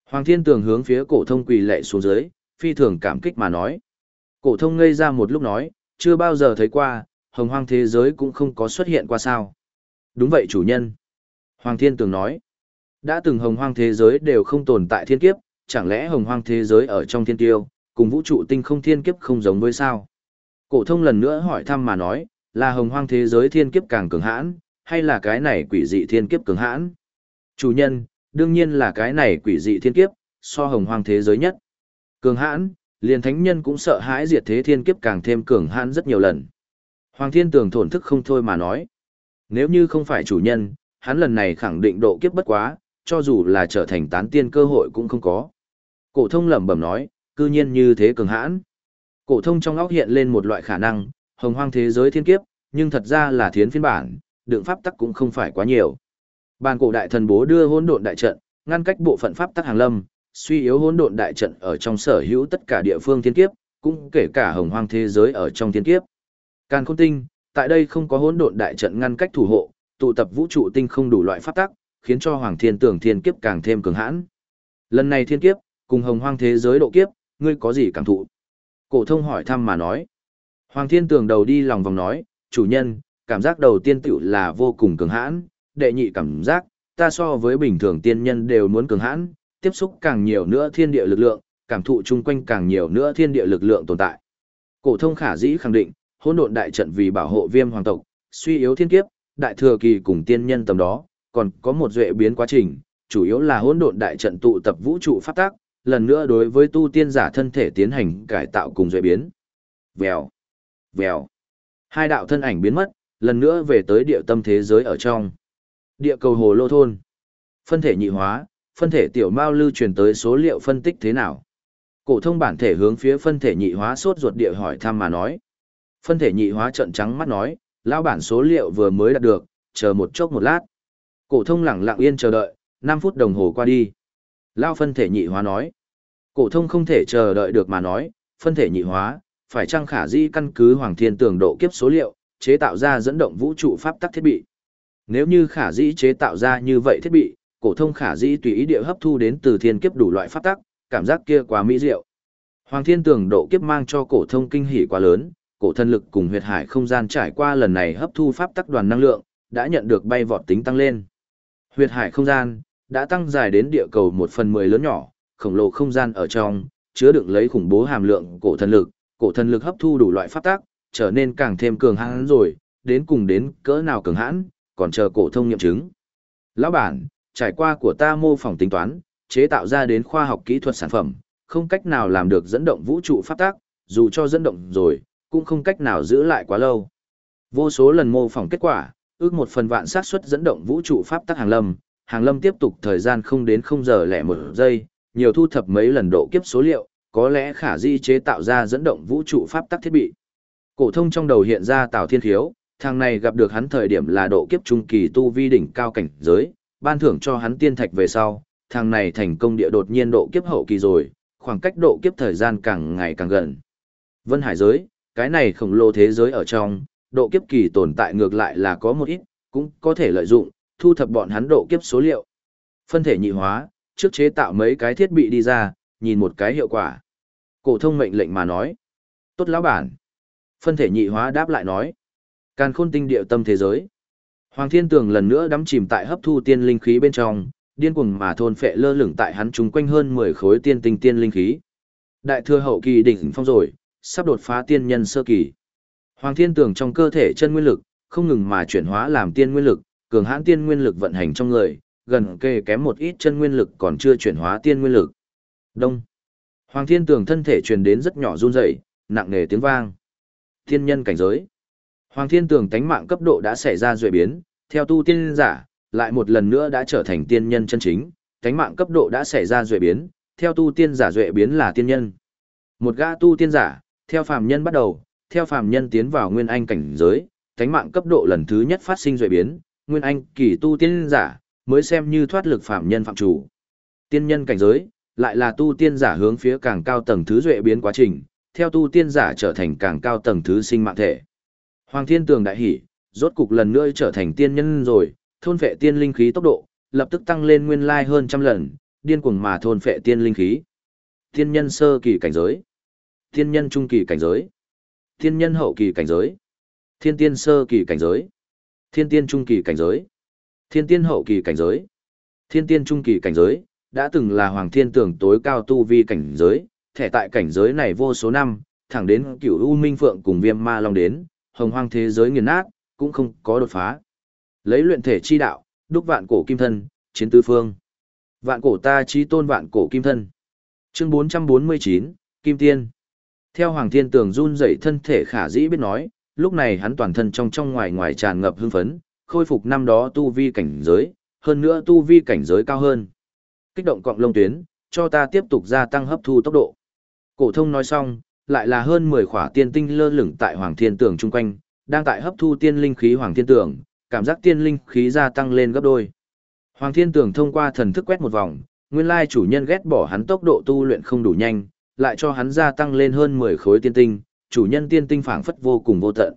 Hoàng thiên tường hướng phía cổ thông quỳ lệ xuống dưới, phi thường cảm kích mà nói. Cổ thông ngây ra một lúc nói, chưa bao giờ thấy qua, hồng hoang thế giới cũng không có xuất hiện qua sao. Đúng vậy chủ nhân. Hoàng thiên tường nói, đã từng hồng hoang thế giới đều không tồn tại thiên kiếp, chẳng lẽ hồng hoang thế giới ở trong thiên tiêu, cùng vũ trụ tinh không thiên kiếp không giống với sao? Cổ thông lần nữa hỏi thăm mà nói, là hồng hoang thế giới thiên kiếp càng cường hãn, hay là cái này quỷ dị thiên kiếp cường hãn? Chủ nhân, đương nhiên là cái này quỷ dị thiên kiếp, so hồng hoang thế giới nhất. Cường hãn, liền thánh nhân cũng sợ hãi diệt thế thiên kiếp càng thêm cường hãn rất nhiều lần. Hoàng thiên tường thổn thức không thôi mà nói. Nếu như không phải chủ nhân, hắn lần này khẳng định độ kiếp bất quá, cho dù là trở thành tán tiên cơ hội cũng không có. Cổ thông lẩm bẩm nói, cư nhiên như thế cường hãn. Cổ thông trong óc hiện lên một loại khả năng, hồng hoang thế giới thiên kiếp, nhưng thật ra là thiến phiên bản, đượng pháp tắc cũng không phải quá nhiều. Bàn cổ đại thần bố đưa hỗn độn đại trận, ngăn cách bộ phận pháp tắc hàng lâm, suy yếu hỗn độn đại trận ở trong sở hữu tất cả địa phương thiên kiếp, cũng kể cả hồng hoang thế giới ở trong thiên kiếp. Càn Khôn Tinh, tại đây không có hỗn độn đại trận ngăn cách thủ hộ, tụ tập vũ trụ tinh không đủ loại pháp tắc, khiến cho Hoàng Thiên Tưởng thiên kiếp càng thêm cường hãn. Lần này thiên kiếp, cùng hồng hoang thế giới độ kiếp, ngươi có gì cảm thụ? Cổ thông hỏi thăm mà nói. Hoàng Thiên tưởng đầu đi lòng vòng nói, chủ nhân, cảm giác đầu tiên tiểu là vô cùng cường hãn, đệ nhị cảm giác, ta so với bình thường tiên nhân đều muốn cường hãn, tiếp xúc càng nhiều nữa thiên địa lực lượng, cảm thụ chung quanh càng nhiều nữa thiên địa lực lượng tồn tại. Cổ thông khả dĩ khẳng định, hỗn độn đại trận vì bảo hộ viêm hoàng tộc, suy yếu thiên kiếp, đại thừa kỳ cùng tiên nhân tầm đó, còn có một duệ biến quá trình, chủ yếu là hỗn độn đại trận tụ tập vũ trụ pháp tắc, lần nữa đối với tu tiên giả thân thể tiến hành cải tạo cùng duệ biến. Vèo, vèo. Hai đạo thân ảnh biến mất, lần nữa về tới địa tâm thế giới ở trong. Địa cầu hồ lô thôn. Phân thể nhị hóa, phân thể tiểu mao lưu truyền tới số liệu phân tích thế nào. Cổ thông bản thể hướng phía phân thể nhị hóa sốt ruột địa hỏi thăm mà nói. Phân thể nhị hóa trợn trắng mắt nói, lão bản số liệu vừa mới đạt được, chờ một chốc một lát. Cổ thông lặng lặng yên chờ đợi, 5 phút đồng hồ qua đi. lão phân thể nhị hóa nói. Cổ thông không thể chờ đợi được mà nói, phân thể nhị hóa, phải chăng khả di căn cứ hoàng thiên tường độ kiếp số liệu, chế tạo ra dẫn động vũ trụ pháp tắc thiết bị. Nếu như khả dĩ chế tạo ra như vậy thiết bị, cổ thông khả dĩ tùy ý địa hấp thu đến từ thiên kiếp đủ loại pháp tắc, cảm giác kia quá mỹ diệu. Hoàng Thiên Tường độ kiếp mang cho cổ thông kinh hỉ quá lớn, cổ thân lực cùng huyệt hải không gian trải qua lần này hấp thu pháp tắc đoàn năng lượng, đã nhận được bay vọt tính tăng lên. Huyệt hải không gian đã tăng dài đến địa cầu một phần mười lớn nhỏ, khổng lồ không gian ở trong, chứa đựng lấy khủng bố hàm lượng cổ thần lực, cổ thần lực hấp thu đủ loại pháp tắc, trở nên càng thêm cường hãn rồi, đến cùng đến cỡ nào cường hãn, còn chờ cổ thông nghiệm chứng. Lão bản, trải qua của ta mô phỏng tính toán, chế tạo ra đến khoa học kỹ thuật sản phẩm, không cách nào làm được dẫn động vũ trụ pháp tắc, dù cho dẫn động rồi, cũng không cách nào giữ lại quá lâu. Vô số lần mô phỏng kết quả, ước một phần vạn xác suất dẫn động vũ trụ pháp tắc hàng lâm, hàng lâm tiếp tục thời gian không đến không giờ lẻ một giây, nhiều thu thập mấy lần độ kiếp số liệu, có lẽ khả di chế tạo ra dẫn động vũ trụ pháp tắc thiết bị. Cổ thông trong đầu hiện ra Tào Thiên Khiếu, thằng này gặp được hắn thời điểm là độ kiếp trung kỳ tu vi đỉnh cao cảnh giới, ban thưởng cho hắn tiên thạch về sau, thằng này thành công địa đột nhiên độ kiếp hậu kỳ rồi, khoảng cách độ kiếp thời gian càng ngày càng gần. Vân Hải giới, cái này khổng lồ thế giới ở trong, độ kiếp kỳ tồn tại ngược lại là có một ít, cũng có thể lợi dụng, thu thập bọn hắn độ kiếp số liệu. Phân thể nhị hóa, trước chế tạo mấy cái thiết bị đi ra, nhìn một cái hiệu quả. Cổ thông mệnh lệnh mà nói. Tốt lão bản. Phân thể nhị hóa đáp lại nói. Càn khôn tinh điệu tâm thế giới. Hoàng Thiên Tường lần nữa đắm chìm tại hấp thu tiên linh khí bên trong, điên cuồng mà thôn phệ lơ lửng tại hắn chúng quanh hơn 10 khối tiên tinh tiên linh khí. Đại thừa hậu kỳ đỉnh phong rồi, sắp đột phá tiên nhân sơ kỳ. Hoàng Thiên Tường trong cơ thể chân nguyên lực, không ngừng mà chuyển hóa làm tiên nguyên lực, cường hãn tiên nguyên lực vận hành trong người, gần kề kém một ít chân nguyên lực còn chưa chuyển hóa tiên nguyên lực. Đông. Hoàng Thiên Tường thân thể truyền đến rất nhỏ run rẩy, nặng nề tiếng vang. Thiên nhân cảnh giới. Hoàng Thiên Tường tánh mạng cấp độ đã xảy ra dị biến, theo tu tiên giả, lại một lần nữa đã trở thành tiên nhân chân chính, tánh mạng cấp độ đã xảy ra dị biến, theo tu tiên giả dị biến là tiên nhân. Một gã tu tiên giả, theo phàm nhân bắt đầu, theo phàm nhân tiến vào nguyên anh cảnh giới, thánh mạng cấp độ lần thứ nhất phát sinh duy biến, nguyên anh kỳ tu tiên giả, mới xem như thoát lực phàm nhân phạm chủ. Tiên nhân cảnh giới, lại là tu tiên giả hướng phía càng cao tầng thứ duy biến quá trình, theo tu tiên giả trở thành càng cao tầng thứ sinh mạng thể. Hoàng Thiên Tường đại hỉ, rốt cục lần nữa trở thành tiên nhân rồi, thôn phệ tiên linh khí tốc độ, lập tức tăng lên nguyên lai hơn trăm lần, điên cuồng mà thôn phệ tiên linh khí. Tiên nhân sơ kỳ cảnh giới, Thiên nhân trung kỳ cảnh giới, thiên nhân hậu kỳ cảnh giới, thiên tiên sơ kỳ cảnh giới, thiên tiên trung kỳ cảnh giới, thiên tiên hậu kỳ cảnh giới, thiên tiên trung kỳ cảnh giới, đã từng là Hoàng Thiên Tường tối cao tu vi cảnh giới, thẻ tại cảnh giới này vô số năm, thẳng đến cửu U Minh Phượng cùng Viêm Ma Long đến, hồng hoang thế giới nghiền nát, cũng không có đột phá. Lấy luyện thể chi đạo, đúc vạn cổ kim thân, chiến tứ phương. Vạn cổ ta chi tôn vạn cổ kim thân. Chương 449, Kim Tiên. Theo Hoàng Thiên Tường run rẩy thân thể khả dĩ biết nói, lúc này hắn toàn thân trong trong ngoài ngoài tràn ngập hưng phấn, khôi phục năm đó tu vi cảnh giới, hơn nữa tu vi cảnh giới cao hơn. Kích động cọng lông tuyến, cho ta tiếp tục gia tăng hấp thu tốc độ. Cổ thông nói xong, lại là hơn 10 khỏa tiên tinh lơ lửng tại Hoàng Thiên Tường chung quanh, đang tại hấp thu tiên linh khí Hoàng Thiên Tường, cảm giác tiên linh khí gia tăng lên gấp đôi. Hoàng Thiên Tường thông qua thần thức quét một vòng, nguyên lai chủ nhân ghét bỏ hắn tốc độ tu luyện không đủ nhanh, lại cho hắn gia tăng lên hơn 10 khối tiên tinh, chủ nhân tiên tinh phảng phất vô cùng vô tận.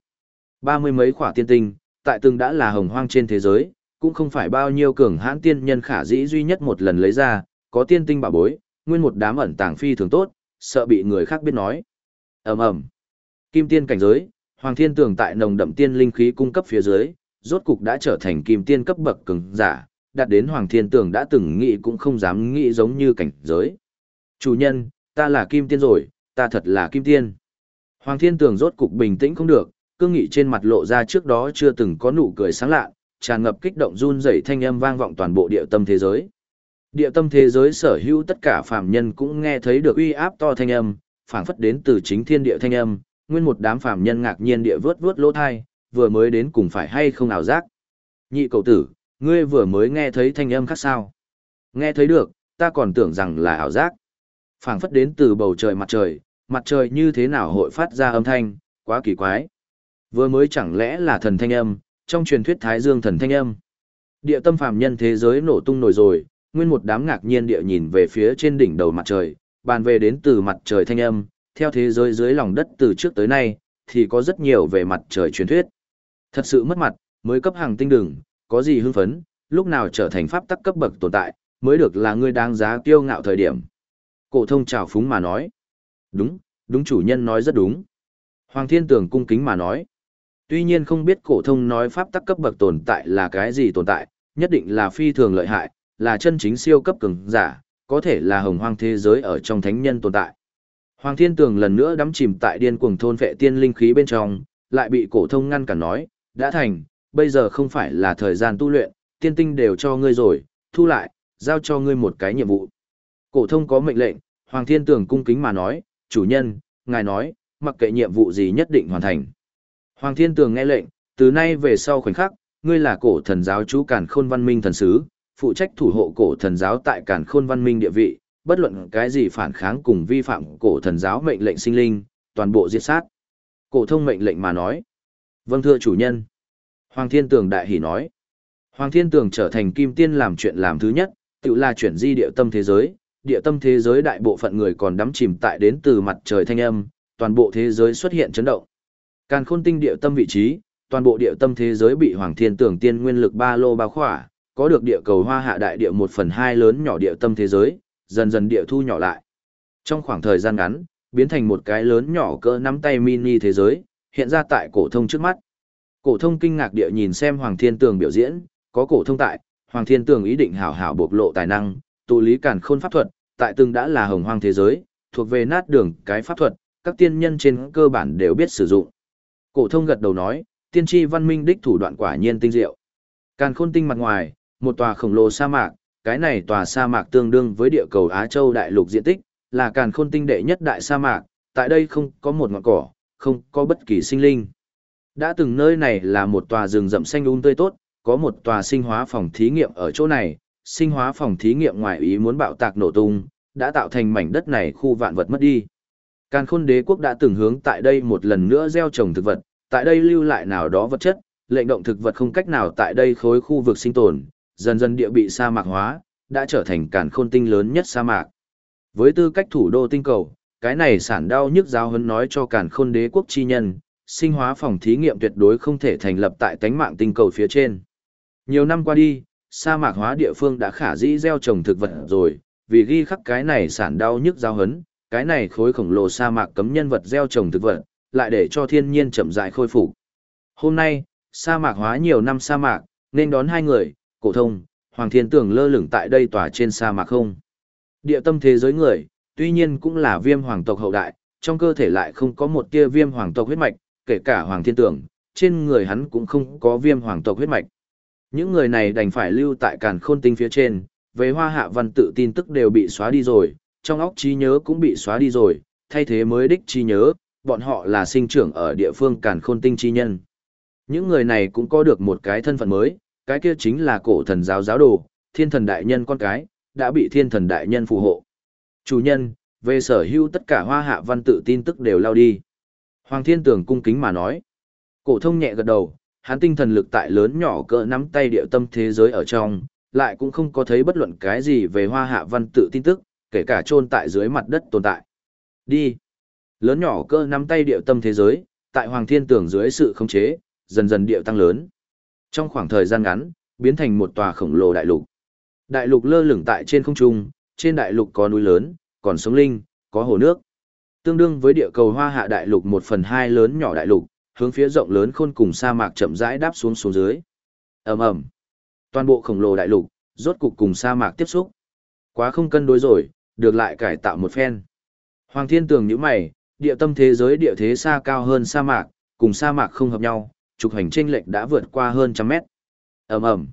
Ba mươi mấy khỏa tiên tinh, tại từng đã là hồng hoang trên thế giới, cũng không phải bao nhiêu cường hãn tiên nhân khả dĩ duy nhất một lần lấy ra, có tiên tinh bảo bối, nguyên một đám ẩn tàng phi thường tốt, sợ bị người khác biết nói. Ầm ầm. Kim tiên cảnh giới, Hoàng Thiên Tường tại nồng đậm tiên linh khí cung cấp phía dưới, rốt cục đã trở thành kim tiên cấp bậc cường giả, đạt đến Hoàng Thiên Tường đã từng nghĩ cũng không dám nghĩ giống như cảnh giới. Chủ nhân, ta là kim tiên rồi, ta thật là kim tiên. Hoàng Thiên Tường rốt cục bình tĩnh không được, cương nghị trên mặt lộ ra trước đó chưa từng có nụ cười sáng lạ, tràn ngập kích động run rẩy thanh âm vang vọng toàn bộ địa tâm thế giới. Địa tâm thế giới sở hữu tất cả phàm nhân cũng nghe thấy được uy áp to thanh âm, phảng phất đến từ chính thiên địa thanh âm, nguyên một đám phàm nhân ngạc nhiên địa vớt vớt lỗ thai, vừa mới đến cùng phải hay không ảo giác. Nhị cầu tử, ngươi vừa mới nghe thấy thanh âm khác sao? Nghe thấy được, ta còn tưởng rằng là ảo giác. Phảng phất đến từ bầu trời mặt trời, mặt trời như thế nào hội phát ra âm thanh, quá kỳ quái. Vừa mới chẳng lẽ là thần thanh âm, trong truyền thuyết Thái Dương thần thanh âm. Địa tâm phàm nhân thế giới nổ tung nổi rồi, nguyên một đám ngạc nhiên địa nhìn về phía trên đỉnh đầu mặt trời, bàn về đến từ mặt trời thanh âm, theo thế giới dưới lòng đất từ trước tới nay, thì có rất nhiều về mặt trời truyền thuyết. Thật sự mất mặt, mới cấp hàng tinh đường, có gì hưng phấn, lúc nào trở thành pháp tắc cấp bậc tồn tại, mới được là người đáng giá kiêu ngạo thời điểm. Cổ thông chào phúng mà nói. Đúng, đúng chủ nhân nói rất đúng. Hoàng Thiên Tường cung kính mà nói. Tuy nhiên không biết cổ thông nói pháp tắc cấp bậc tồn tại là cái gì tồn tại, nhất định là phi thường lợi hại, là chân chính siêu cấp cường giả, có thể là hồng hoang thế giới ở trong thánh nhân tồn tại. Hoàng Thiên Tường lần nữa đắm chìm tại điên cuồng thôn vệ tiên linh khí bên trong, lại bị cổ thông ngăn cản nói, đã thành, bây giờ không phải là thời gian tu luyện, tiên tinh đều cho ngươi rồi, thu lại, giao cho ngươi một cái nhiệm vụ. Cổ thông có mệnh lệnh, Hoàng Thiên Tường cung kính mà nói, chủ nhân, ngài nói, mặc kệ nhiệm vụ gì nhất định hoàn thành. Hoàng Thiên Tường nghe lệnh, từ nay về sau khoảnh khắc, ngươi là cổ thần giáo chú Càn Khôn Văn Minh thần sứ, phụ trách thủ hộ cổ thần giáo tại Càn Khôn Văn Minh địa vị, bất luận cái gì phản kháng cùng vi phạm cổ thần giáo mệnh lệnh sinh linh, toàn bộ diệt sát. Cổ thông mệnh lệnh mà nói. Vâng thưa chủ nhân. Hoàng Thiên Tường đại hỉ nói. Hoàng Thiên Tường trở thành kim tiên làm chuyện làm thứ nhất, tự là chuyển di địa tâm thế giới. Địa tâm thế giới đại bộ phận người còn đắm chìm tại đến từ mặt trời thanh âm, toàn bộ thế giới xuất hiện chấn động. Càn khôn tinh địa tâm vị trí, toàn bộ địa tâm thế giới bị Hoàng Thiên Tường tiên nguyên lực ba lô bao khỏa, có được địa cầu hoa hạ đại địa một phần hai lớn nhỏ địa tâm thế giới, dần dần địa thu nhỏ lại. Trong khoảng thời gian ngắn, biến thành một cái lớn nhỏ cỡ nắm tay mini thế giới, hiện ra tại cổ thông trước mắt. Cổ thông kinh ngạc địa nhìn xem Hoàng Thiên Tường biểu diễn, có cổ thông tại, Hoàng Thiên Tường ý định hảo hảo bộc lộ tài năng, tụ lý càn khôn pháp thuật, tại từng đã là hồng hoang thế giới, thuộc về nát đường cái pháp thuật, các tiên nhân trên cơ bản đều biết sử dụng. Cổ thông gật đầu nói, tiên tri văn minh đích thủ đoạn quả nhiên tinh diệu. Càn khôn tinh mặt ngoài, một tòa khổng lồ sa mạc, cái này tòa sa mạc tương đương với địa cầu Á Châu đại lục diện tích, là càn khôn tinh đệ nhất đại sa mạc, tại đây không có một ngọn cỏ, không có bất kỳ sinh linh. Đã từng nơi này là một tòa rừng rậm xanh um tươi tốt, có một tòa sinh hóa phòng thí nghiệm ở chỗ này, sinh hóa phòng thí nghiệm ngoài ý muốn bạo tạc nổ tung, đã tạo thành mảnh đất này khu vạn vật mất đi. Càn khôn đế quốc đã từng hướng tại đây một lần nữa gieo trồng thực vật, tại đây lưu lại nào đó vật chất, lệnh động thực vật không cách nào tại đây khối khu vực sinh tồn, dần dần địa bị sa mạc hóa, đã trở thành càn khôn tinh lớn nhất sa mạc. Với tư cách thủ đô tinh cầu, cái này sản đau nhức giáo hấn nói cho càn khôn đế quốc chi nhân, sinh hóa phòng thí nghiệm tuyệt đối không thể thành lập tại tánh mạng tinh cầu phía trên. Nhiều năm qua đi, sa mạc hóa địa phương đã khả dĩ gieo trồng thực vật rồi, vì ghi khắc cái này sản đau nhức giao hấn, cái này khối khổng lồ sa mạc cấm nhân vật gieo trồng thực vật, lại để cho thiên nhiên chậm rãi khôi phục. Hôm nay, sa mạc hóa nhiều năm sa mạc, nên đón hai người, cổ thông, Hoàng Thiên Tường lơ lửng tại đây tòa trên sa mạc không. Địa tâm thế giới người, tuy nhiên cũng là viêm hoàng tộc hậu đại, trong cơ thể lại không có một tia viêm hoàng tộc huyết mạch, kể cả Hoàng Thiên Tường, trên người hắn cũng không có viêm hoàng tộc huyết mạch. Những người này đành phải lưu tại càn khôn tinh phía trên, về hoa hạ văn tự tin tức đều bị xóa đi rồi, trong óc trí nhớ cũng bị xóa đi rồi, thay thế mới đích trí nhớ, bọn họ là sinh trưởng ở địa phương càn khôn tinh chi nhân. Những người này cũng có được một cái thân phận mới, cái kia chính là cổ thần giáo giáo đồ, thiên thần đại nhân con cái, đã bị thiên thần đại nhân phù hộ. Chủ nhân, về sở hữu tất cả hoa hạ văn tự tin tức đều lao đi. Hoàng thiên tưởng cung kính mà nói. Cổ thông nhẹ gật đầu, hắn tinh thần lực tại lớn nhỏ cỡ nắm tay địa tâm thế giới ở trong, lại cũng không có thấy bất luận cái gì về hoa hạ văn tự tin tức, kể cả chôn tại dưới mặt đất tồn tại. Đi. Lớn nhỏ cỡ nắm tay địa tâm thế giới, tại Hoàng Thiên Tường dưới sự khống chế, dần dần điệu tăng lớn. Trong khoảng thời gian ngắn, biến thành một tòa khổng lồ đại lục. Đại lục lơ lửng tại trên không trung, trên đại lục có núi lớn, còn sống linh, có hồ nước. Tương đương với địa cầu hoa hạ đại lục một phần hai lớn nhỏ đại lục, hướng phía rộng lớn khôn cùng sa mạc chậm rãi đáp xuống xuống dưới. ầm ầm, Toàn bộ khổng lồ đại lục, rốt cục cùng sa mạc tiếp xúc. Quá không cân đối rồi, được lại cải tạo một phen. Hoàng thiên tường nhíu mày, địa tâm thế giới địa thế xa cao hơn sa mạc, cùng sa mạc không hợp nhau, trục hành chênh lệch đã vượt qua hơn trăm mét. ầm ầm,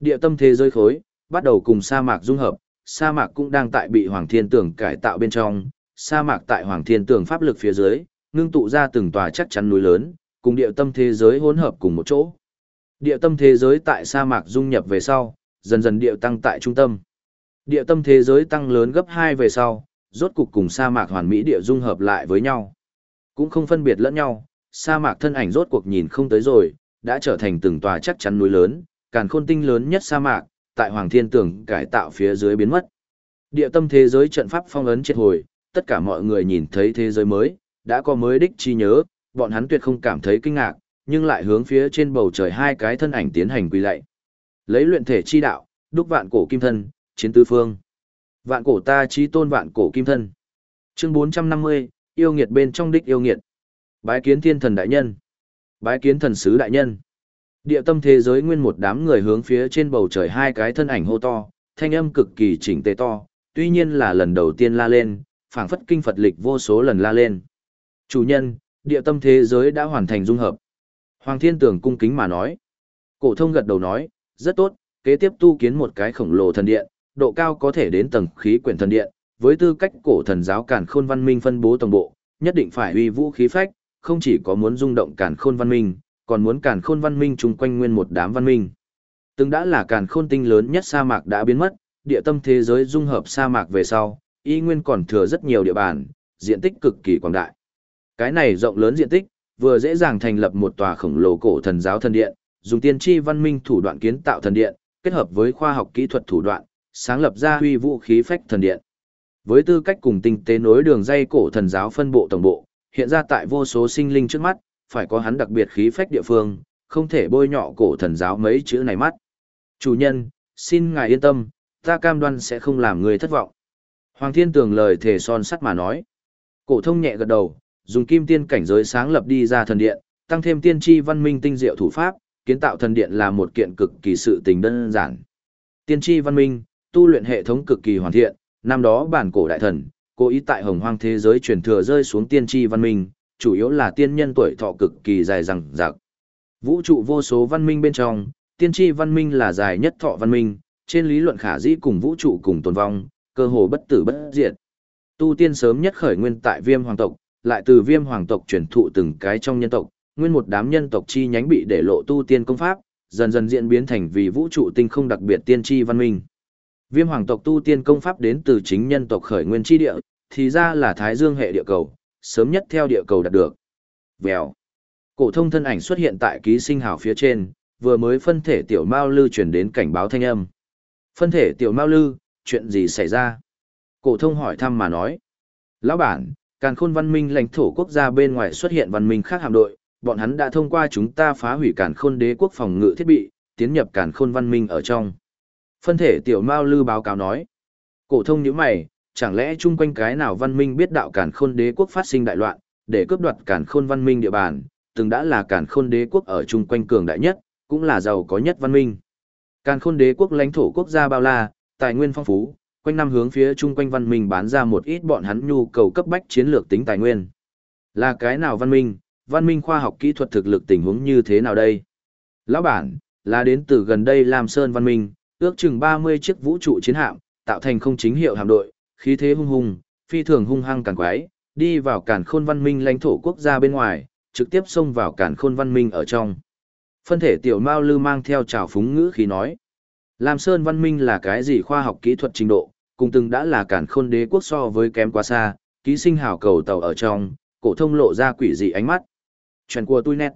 Địa tâm thế giới khối, bắt đầu cùng sa mạc dung hợp, sa mạc cũng đang tại bị Hoàng Thiên Tường cải tạo bên trong, sa mạc tại Hoàng Thiên Tường pháp lực phía dưới, ngưng tụ ra từng tòa chắc chắn núi lớn, cùng địa tâm thế giới hỗn hợp cùng một chỗ. Địa tâm thế giới tại sa mạc dung nhập về sau, dần dần địa tăng tại trung tâm. Địa tâm thế giới tăng lớn gấp 2 về sau, rốt cục cùng sa mạc hoàn mỹ địa dung hợp lại với nhau. Cũng không phân biệt lẫn nhau, sa mạc thân ảnh rốt cuộc nhìn không tới rồi, đã trở thành từng tòa chắc chắn núi lớn, càn khôn tinh lớn nhất sa mạc, tại Hoàng Thiên Tường cải tạo phía dưới biến mất. Địa tâm thế giới trận pháp phong ấn triệt hồi, tất cả mọi người nhìn thấy thế giới mới, đã có mới đích chi nhớ, bọn hắn tuyệt không cảm thấy kinh ngạc, nhưng lại hướng phía trên bầu trời hai cái thân ảnh tiến hành quy lạy. Lấy luyện thể chi đạo, đúc vạn cổ kim thân, chiến tứ phương. Vạn cổ ta chí tôn vạn cổ kim thân. Chương 450, yêu nghiệt bên trong đích yêu nghiệt. Bái kiến thiên thần đại nhân. Bái kiến thần sứ đại nhân. Địa tâm thế giới nguyên một đám người hướng phía trên bầu trời hai cái thân ảnh hô to, thanh âm cực kỳ chỉnh tề to, tuy nhiên là lần đầu tiên la lên, phảng phất kinh Phật lịch vô số lần la lên. Chủ nhân, địa tâm thế giới đã hoàn thành dung hợp. Hoàng thiên tường cung kính mà nói. Cổ thông gật đầu nói, rất tốt, kế tiếp tu kiến một cái khổng lồ thần điện, độ cao có thể đến tầng khí quyển thần điện, với tư cách cổ thần giáo cản khôn văn minh phân bố tổng bộ, nhất định phải uy vũ khí phách, không chỉ có muốn rung động cản khôn văn minh, còn muốn cản khôn văn minh chung quanh nguyên một đám văn minh. Từng đã là cản khôn tinh lớn nhất sa mạc đã biến mất, địa tâm thế giới dung hợp sa mạc về sau, y nguyên còn thừa rất nhiều địa bàn, diện tích cực kỳ quảng đại. Cái này rộng lớn diện tích, vừa dễ dàng thành lập một tòa khổng lồ cổ thần giáo thần điện, dùng tiên tri văn minh thủ đoạn kiến tạo thần điện, kết hợp với khoa học kỹ thuật thủ đoạn, sáng lập ra huy vũ khí phách thần điện. Với tư cách cùng tinh tế nối đường dây cổ thần giáo phân bộ tổng bộ, hiện ra tại vô số sinh linh trước mắt, phải có hắn đặc biệt khí phách địa phương, không thể bôi nhọ cổ thần giáo mấy chữ này mắt. Chủ nhân, xin ngài yên tâm, ta cam đoan sẽ không làm người thất vọng. Hoàng Thiên Tường lời thề son sắt mà nói. Cổ thông nhẹ gật đầu, dùng kim tiên cảnh giới sáng lập đi ra thần điện, tăng thêm tiên tri văn minh tinh diệu thủ pháp, kiến tạo thần điện là một kiện cực kỳ sự tình đơn giản. Tiên tri văn minh, tu luyện hệ thống cực kỳ hoàn thiện, năm đó bản cổ đại thần, cố ý tại hồng hoang thế giới truyền thừa rơi xuống tiên tri văn minh, chủ yếu là tiên nhân tuổi thọ cực kỳ dài dằng dặc. Vũ trụ vô số văn minh bên trong, tiên tri văn minh là dài nhất thọ văn minh, trên lý luận khả dĩ cùng vũ trụ cùng tồn vong, cơ hồ bất tử bất diệt. Tu tiên sớm nhất khởi nguyên tại Viêm hoàng tộc, lại từ Viêm hoàng tộc truyền thụ từng cái trong nhân tộc, nguyên một đám nhân tộc chi nhánh bị để lộ tu tiên công pháp, dần dần diễn biến thành vì vũ trụ tinh không đặc biệt tiên tri văn minh. Viêm hoàng tộc tu tiên công pháp đến từ chính nhân tộc khởi nguyên chi địa, thì ra là Thái Dương hệ địa cầu, sớm nhất theo địa cầu đạt được. Vèo. Cổ thông thân ảnh xuất hiện tại ký sinh hào phía trên, vừa mới phân thể tiểu Mao Lư truyền đến cảnh báo thanh âm. Phân thể tiểu Mao Lư, chuyện gì xảy ra? Cổ thông hỏi thăm mà nói. Lão bản, càn khôn văn minh lãnh thổ quốc gia bên ngoài xuất hiện văn minh khác hạm đội, bọn hắn đã thông qua chúng ta phá hủy càn khôn đế quốc phòng ngự thiết bị, tiến nhập càn khôn văn minh ở trong. Phân thể tiểu Mao Lư báo cáo nói. Cổ thông nhíu mày, chẳng lẽ chung quanh cái nào văn minh biết đạo càn khôn đế quốc phát sinh đại loạn, để cướp đoạt càn khôn văn minh địa bàn, từng đã là càn khôn đế quốc ở chung quanh cường đại nhất, cũng là giàu có nhất văn minh. Càn khôn đế quốc lãnh thổ quốc gia bao la, tài nguyên phong phú, quanh năm hướng phía chung quanh văn minh bán ra một ít bọn hắn nhu cầu cấp bách chiến lược tính tài nguyên. Là cái nào văn minh, văn minh khoa học kỹ thuật thực lực tình huống như thế nào đây? Lão bản, là đến từ gần đây Lam Sơn văn minh, ước chừng 30 chiếc vũ trụ chiến hạm, tạo thành không chính hiệu hạm đội, khí thế hung hùng, phi thường hung hăng càng quái, đi vào càn khôn văn minh lãnh thổ quốc gia bên ngoài, trực tiếp xông vào càn khôn văn minh ở trong. Phân thể tiểu Mao Lư mang theo trào phúng ngữ khí nói. Lam Sơn văn minh là cái gì khoa học kỹ thuật trình độ, cùng từng đã là cản khôn đế quốc so với kém quá xa, ký sinh hào cầu tàu ở trong, cổ thông lộ ra quỷ dị ánh mắt. Chuyện của tôi nét.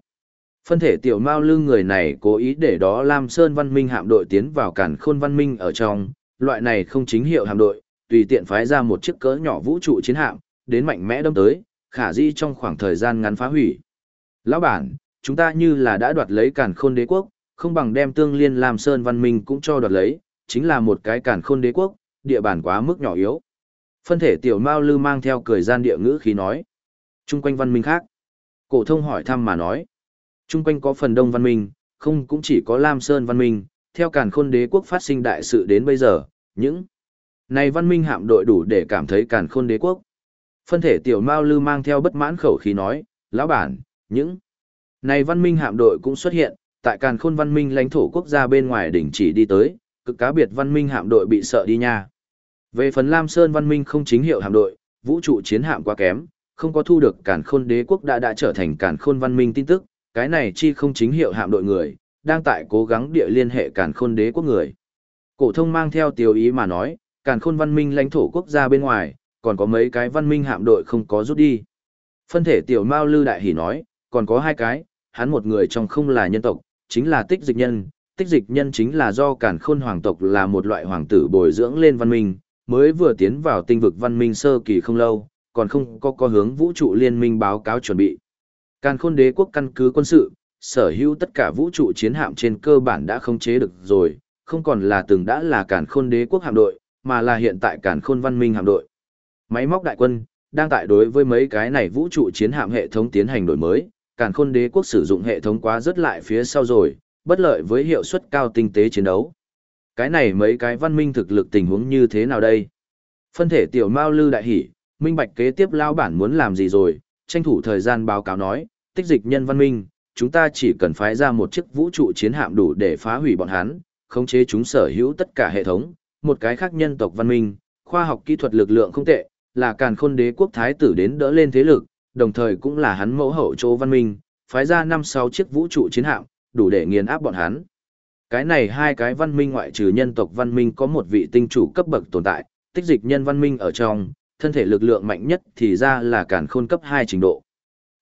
Phân thể tiểu Mao lưng người này cố ý để đó Lam Sơn văn minh hạm đội tiến vào cản khôn văn minh ở trong, loại này không chính hiệu hạm đội, tùy tiện phái ra một chiếc cỡ nhỏ vũ trụ chiến hạm, đến mạnh mẽ đâm tới, khả di trong khoảng thời gian ngắn phá hủy. Lão bản, chúng ta như là đã đoạt lấy cản khôn đế quốc, không bằng đem tương liên làm sơn văn minh cũng cho đoạt lấy, chính là một cái cản khôn đế quốc, địa bàn quá mức nhỏ yếu. Phân thể tiểu Mao Lư mang theo cười gian địa ngữ khí nói. Trung quanh văn minh khác. Cổ thông hỏi thăm mà nói. Trung quanh có phần đông văn minh, không cũng chỉ có Lam Sơn văn minh, theo cản khôn đế quốc phát sinh đại sự đến bây giờ, những này văn minh hạm đội đủ để cảm thấy cản khôn đế quốc. Phân thể tiểu Mao Lư mang theo bất mãn khẩu khí nói, lão bản, những này văn minh hạm đội cũng xuất hiện, tại càn khôn văn minh lãnh thổ quốc gia bên ngoài đỉnh chỉ đi tới, cực cá biệt văn minh hạm đội bị sợ đi nha. Về phần Lam Sơn văn minh không chính hiệu hạm đội, vũ trụ chiến hạm quá kém, không có thu được càn khôn đế quốc đã đã trở thành càn khôn văn minh tin tức, cái này chi không chính hiệu hạm đội người, đang tại cố gắng địa liên hệ càn khôn đế quốc người. Cổ thông mang theo tiêu ý mà nói, càn khôn văn minh lãnh thổ quốc gia bên ngoài, còn có mấy cái văn minh hạm đội không có rút đi. Phân thể tiểu Mao Lư Đại hỉ nói, còn có hai cái, hắn một người trong không là nhân tộc, chính là tích dịch nhân. Tích dịch nhân chính là do càn khôn hoàng tộc là một loại hoàng tử bồi dưỡng lên văn minh, mới vừa tiến vào tinh vực văn minh sơ kỳ không lâu, còn không có có hướng vũ trụ liên minh báo cáo chuẩn bị. Càn khôn đế quốc căn cứ quân sự, sở hữu tất cả vũ trụ chiến hạm trên cơ bản đã không chế được rồi, không còn là từng đã là càn khôn đế quốc hạm đội, mà là hiện tại càn khôn văn minh hạm đội. Máy móc đại quân, đang tại đối với mấy cái này vũ trụ chiến hạm hệ thống tiến hành đổi mới, càn khôn đế quốc sử dụng hệ thống quá rất lại phía sau rồi, bất lợi với hiệu suất cao tinh tế chiến đấu. Cái này mấy cái văn minh thực lực tình huống như thế nào đây? Phân thể tiểu Mao Lư đại hỉ, minh bạch kế tiếp lao bản muốn làm gì rồi, tranh thủ thời gian báo cáo nói, tích dịch nhân văn minh, chúng ta chỉ cần phái ra một chiếc vũ trụ chiến hạm đủ để phá hủy bọn hắn, khống chế chúng sở hữu tất cả hệ thống, một cái khác nhân tộc văn minh, khoa học kỹ thuật lực lượng không tệ, là càn khôn đế quốc thái tử đến đỡ lên thế lực, đồng thời cũng là hắn mẫu hậu chỗ văn minh, phái ra năm sáu chiếc vũ trụ chiến hạm, đủ để nghiền áp bọn hắn. Cái này hai cái văn minh ngoại trừ nhân tộc văn minh có một vị tinh chủ cấp bậc tồn tại, tích dịch nhân văn minh ở trong, thân thể lực lượng mạnh nhất thì ra là cản khôn cấp 2 trình độ.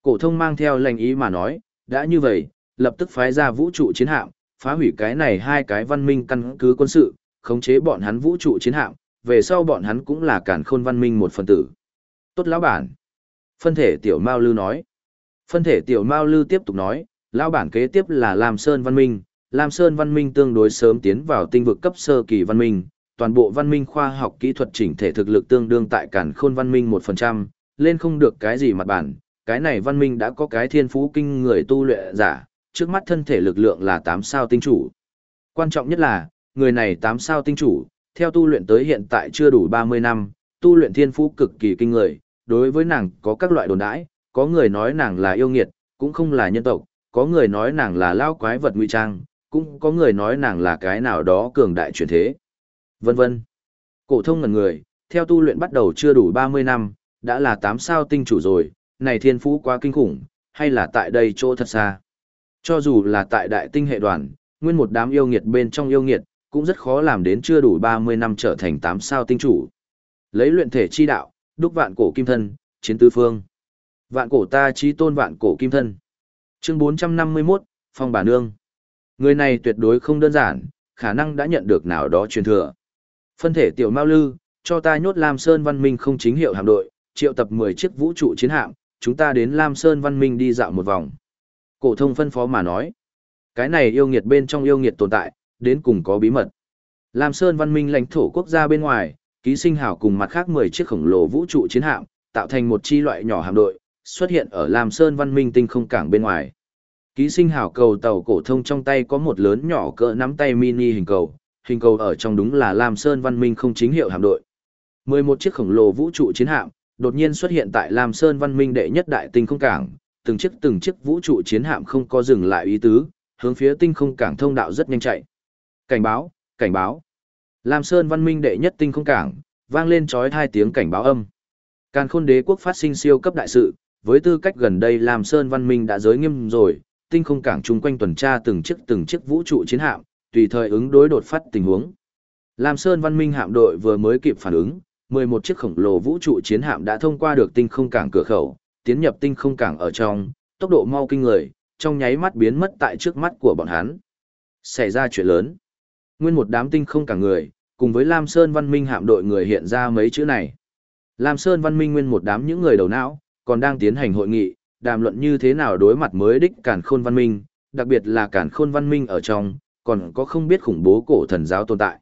Cổ thông mang theo lệnh ý mà nói, đã như vậy, lập tức phái ra vũ trụ chiến hạm, phá hủy cái này hai cái văn minh căn cứ quân sự, khống chế bọn hắn vũ trụ chiến hạm, về sau bọn hắn cũng là cản khôn văn minh một phần tử. Tốt lão bản. Phân thể tiểu Mao Lư nói. Phân thể tiểu Mao Lư tiếp tục nói, lão bản kế tiếp là Lam Sơn văn minh. Lam Sơn văn minh tương đối sớm tiến vào tinh vực cấp sơ kỳ văn minh, toàn bộ văn minh khoa học kỹ thuật chỉnh thể thực lực tương đương tại cản khôn văn minh 1%, lên không được cái gì mặt bản, cái này văn minh đã có cái thiên phú kinh người tu luyện giả, trước mắt thân thể lực lượng là 8 sao tinh chủ. Quan trọng nhất là, người này 8 sao tinh chủ, theo tu luyện tới hiện tại chưa đủ 30 năm, tu luyện thiên phú cực kỳ kinh người, đối với nàng có các loại đồn đãi, có người nói nàng là yêu nghiệt, cũng không là nhân tộc, có người nói nàng là lao quái vật nguy trang, cũng có người nói nàng là cái nào đó cường đại chuyển thế. Vân vân. Cổ thông ngần người, theo tu luyện bắt đầu chưa đủ 30 năm, đã là 8 sao tinh chủ rồi, này thiên phú quá kinh khủng, hay là tại đây chỗ thật xa. Cho dù là tại đại tinh hệ đoàn, nguyên một đám yêu nghiệt bên trong yêu nghiệt, cũng rất khó làm đến chưa đủ 30 năm trở thành 8 sao tinh chủ. Lấy luyện thể chi đạo, đúc vạn cổ kim thân, chiến tứ phương. Vạn cổ ta chí tôn vạn cổ kim thân. Chương 451, Phong bà nương. Người này tuyệt đối không đơn giản, khả năng đã nhận được nào đó truyền thừa. Phân thể tiểu Mao Lư, cho ta nhốt Lam Sơn Văn Minh không chính hiệu hạm đội, triệu tập 10 chiếc vũ trụ chiến hạm, chúng ta đến Lam Sơn Văn Minh đi dạo một vòng. Cổ thông phân phó mà nói. Cái này yêu nghiệt bên trong yêu nghiệt tồn tại, đến cùng có bí mật. Lam Sơn Văn Minh lãnh thổ quốc gia bên ngoài, ký sinh hào cùng mặt khác 10 chiếc khổng lồ vũ trụ chiến hạm, tạo thành một chi loại nhỏ hạm đội, xuất hiện ở Lam Sơn Văn Minh tinh không cảng bên ngoài. Ký sinh hào cầu tàu cổ thông trong tay có một lớn nhỏ cỡ nắm tay mini hình cầu, hình cầu ở trong đúng là Lam Sơn Văn Minh không chính hiệu hạm đội. 11 chiếc khổng lồ vũ trụ chiến hạm, đột nhiên xuất hiện tại Lam Sơn Văn Minh đệ nhất đại tinh không cảng, từng chiếc từng chiếc vũ trụ chiến hạm không có dừng lại ý tứ, hướng phía tinh không cảng thông đạo rất nhanh chạy. Cảnh báo, cảnh báo. Lam Sơn Văn Minh đệ nhất tinh không cảng, vang lên chói hai tiếng cảnh báo âm. Càn Khôn Đế quốc phát sinh siêu cấp đại sự, với tư cách gần đây Lam Sơn Văn Minh đã giới nghiêm rồi, tinh không cảng chung quanh tuần tra từng chiếc từng chiếc vũ trụ chiến hạm, tùy thời ứng đối đột phát tình huống. Lam Sơn Văn Minh hạm đội vừa mới kịp phản ứng, 11 chiếc khổng lồ vũ trụ chiến hạm đã thông qua được tinh không cảng cửa khẩu, tiến nhập tinh không cảng ở trong, tốc độ mau kinh người, trong nháy mắt biến mất tại trước mắt của bọn hắn. Xảy ra chuyện lớn. Nguyên một đám tinh không cả người, cùng với Lam Sơn Văn Minh hạm đội người hiện ra mấy chữ này. Lam Sơn Văn Minh nguyên một đám những người đầu não, còn đang tiến hành hội nghị, đàm luận như thế nào đối mặt mới đích cản khôn văn minh, đặc biệt là cản khôn văn minh ở trong, còn có không biết khủng bố cổ thần giáo tồn tại.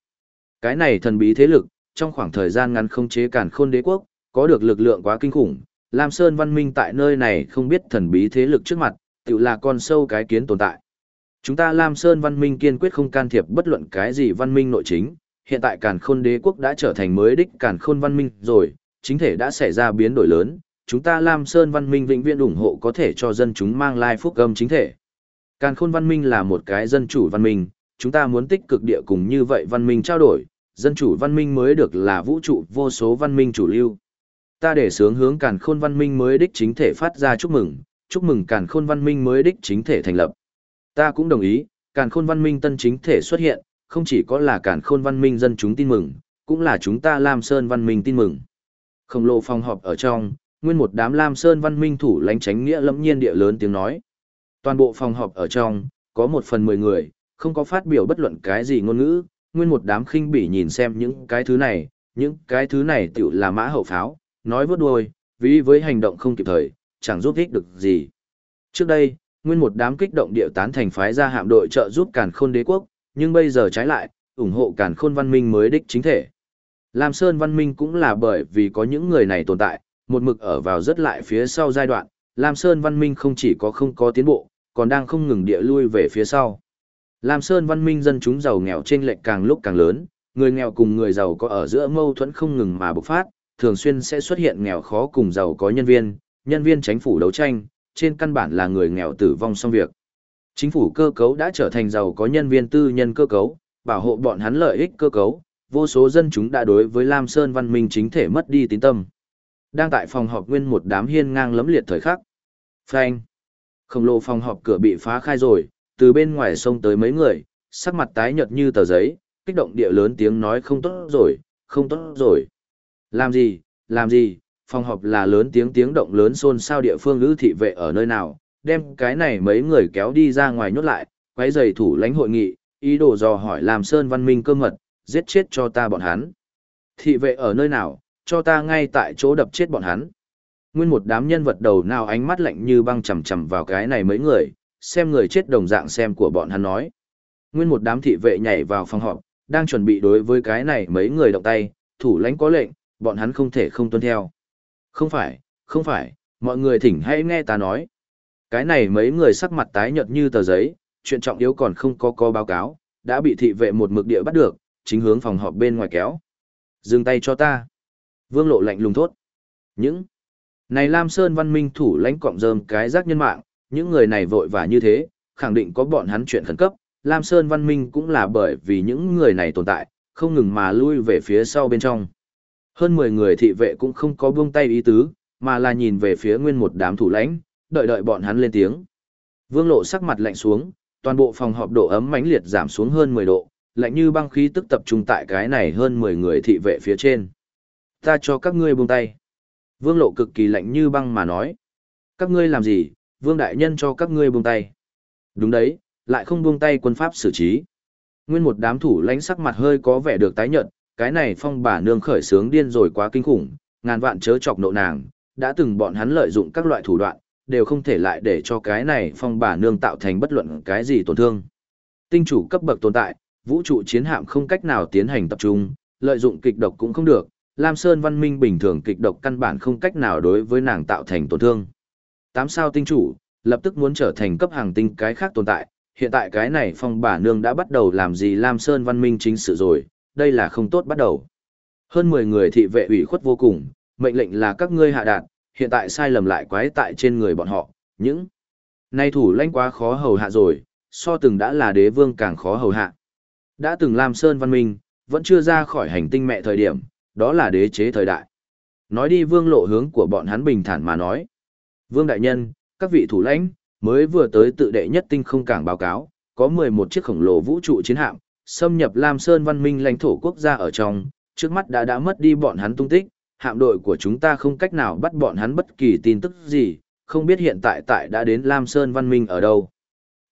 Cái này thần bí thế lực, trong khoảng thời gian ngắn không chế cản khôn đế quốc, có được lực lượng quá kinh khủng, Lam Sơn văn minh tại nơi này không biết thần bí thế lực trước mặt, tự là con sâu cái kiến tồn tại. Chúng ta Lam Sơn văn minh kiên quyết không can thiệp bất luận cái gì văn minh nội chính, hiện tại càn khôn đế quốc đã trở thành mới đích càn khôn văn minh rồi, chính thể đã xảy ra biến đổi lớn, chúng ta Lam Sơn văn minh vĩnh viễn ủng hộ có thể cho dân chúng mang lai phúc âm chính thể. Càn khôn văn minh là một cái dân chủ văn minh, chúng ta muốn tích cực địa cùng như vậy văn minh trao đổi, dân chủ văn minh mới được là vũ trụ vô số văn minh chủ lưu. Ta để sướng hướng càn khôn văn minh mới đích chính thể phát ra chúc mừng, chúc mừng càn khôn văn minh mới đích chính thể thành lập. Ta cũng đồng ý, càn khôn văn minh tân chính thể xuất hiện, không chỉ có là càn khôn văn minh dân chúng tin mừng, cũng là chúng ta Lam Sơn văn minh tin mừng. Khổng lồ phòng họp ở trong, nguyên một đám Lam Sơn văn minh thủ lãnh tránh nghĩa lẫm nhiên địa lớn tiếng nói. Toàn bộ phòng họp ở trong, có một phần mười người, không có phát biểu bất luận cái gì ngôn ngữ, nguyên một đám khinh bỉ nhìn xem những cái thứ này, những cái thứ này tiểu là mã hậu pháo, nói vớt đuôi, vì với hành động không kịp thời, chẳng giúp ích được gì. Trước đây, nguyên một đám kích động điệu tán thành phái ra hạm đội trợ giúp càn khôn đế quốc, nhưng bây giờ trái lại, ủng hộ càn khôn văn minh mới đích chính thể. Lam Sơn văn minh cũng là bởi vì có những người này tồn tại, một mực ở vào rất lại phía sau giai đoạn, Lam Sơn văn minh không chỉ có không có tiến bộ, còn đang không ngừng địa lui về phía sau. Lam Sơn văn minh dân chúng giàu nghèo trên lệch càng lúc càng lớn, người nghèo cùng người giàu có ở giữa mâu thuẫn không ngừng mà bộc phát, thường xuyên sẽ xuất hiện nghèo khó cùng giàu có nhân viên, nhân viên chính phủ đấu tranh, trên căn bản là người nghèo tử vong xong việc. Chính phủ cơ cấu đã trở thành giàu có nhân viên tư nhân cơ cấu, bảo hộ bọn hắn lợi ích cơ cấu, vô số dân chúng đã đối với Lam Sơn văn minh chính thể mất đi tín tâm. Đang tại phòng họp nguyên một đám hiên ngang lấm liệt thời khắc. Phanh. Khổng lồ phòng họp cửa bị phá khai rồi, từ bên ngoài sông tới mấy người, sắc mặt tái nhợt như tờ giấy, kích động địa lớn tiếng nói không tốt rồi, không tốt rồi. Làm gì, làm gì, phòng họp là lớn tiếng tiếng động lớn xôn xao địa phương ngữ thị vệ ở nơi nào, đem cái này mấy người kéo đi ra ngoài nhốt lại, quấy giày thủ lãnh hội nghị, ý đồ dò hỏi làm Sơn Văn Minh cơ mật, giết chết cho ta bọn hắn. Thị vệ ở nơi nào, cho ta ngay tại chỗ đập chết bọn hắn. Nguyên một đám nhân vật đầu nào ánh mắt lạnh như băng chầm chầm vào cái này mấy người, xem người chết đồng dạng xem của bọn hắn nói. Nguyên một đám thị vệ nhảy vào phòng họp, đang chuẩn bị đối với cái này mấy người động tay, thủ lãnh có lệnh, bọn hắn không thể không tuân theo. Không phải, không phải, mọi người thỉnh hãy nghe ta nói. Cái này mấy người sắc mặt tái nhợt như tờ giấy, chuyện trọng yếu còn không có có báo cáo, đã bị thị vệ một mực địa bắt được, chính hướng phòng họp bên ngoài kéo. Dừng tay cho ta. Vương lộ lạnh lùng thốt. Những này Lam Sơn văn minh thủ lãnh cọng rơm cái rác nhân mạng, những người này vội vã như thế, khẳng định có bọn hắn chuyện khẩn cấp. Lam Sơn văn minh cũng là bởi vì những người này tồn tại, không ngừng mà lui về phía sau bên trong. Hơn 10 người thị vệ cũng không có buông tay ý tứ, mà là nhìn về phía nguyên một đám thủ lãnh, đợi đợi bọn hắn lên tiếng. Vương lộ sắc mặt lạnh xuống, toàn bộ phòng họp độ ấm mãnh liệt giảm xuống hơn 10 độ, lạnh như băng khí tức tập trung tại cái này hơn 10 người thị vệ phía trên. Ta cho các ngươi buông tay. Vương lộ cực kỳ lạnh như băng mà nói. Các ngươi làm gì, vương đại nhân cho các ngươi buông tay. Đúng đấy, lại không buông tay quân pháp xử trí. Nguyên một đám thủ lãnh sắc mặt hơi có vẻ được tái nhợt, cái này phong bà nương khởi sướng điên rồi quá kinh khủng, ngàn vạn chớ chọc nộ nàng, đã từng bọn hắn lợi dụng các loại thủ đoạn, đều không thể lại để cho cái này phong bà nương tạo thành bất luận cái gì tổn thương. Tinh chủ cấp bậc tồn tại, vũ trụ chiến hạm không cách nào tiến hành tập trung, lợi dụng kịch độc cũng không được, Lam Sơn văn minh bình thường kịch độc căn bản không cách nào đối với nàng tạo thành tổn thương. Tám sao tinh chủ, lập tức muốn trở thành cấp hàng tinh cái khác tồn tại, hiện tại cái này phong bà nương đã bắt đầu làm gì Lam Sơn văn minh chính sự rồi, đây là không tốt bắt đầu. Hơn 10 người thị vệ ủy khuất vô cùng, mệnh lệnh là các ngươi hạ đạt, hiện tại sai lầm lại quái tại trên người bọn họ, những nay thủ lãnh quá khó hầu hạ rồi, so từng đã là đế vương càng khó hầu hạ. Đã từng làm Sơn văn minh, vẫn chưa ra khỏi hành tinh mẹ thời điểm, đó là đế chế thời đại. Nói đi vương lộ hướng của bọn hắn bình thản mà nói. Vương đại nhân, các vị thủ lãnh, mới vừa tới tự đệ nhất tinh không cảng báo cáo, có 11 chiếc khổng lồ vũ trụ chiến hạm, xâm nhập Lam Sơn văn minh lãnh thổ quốc gia ở trong, trước mắt đã đã mất đi bọn hắn tung tích, hạm đội của chúng ta không cách nào bắt bọn hắn bất kỳ tin tức gì, không biết hiện tại tại đã đến Lam Sơn văn minh ở đâu.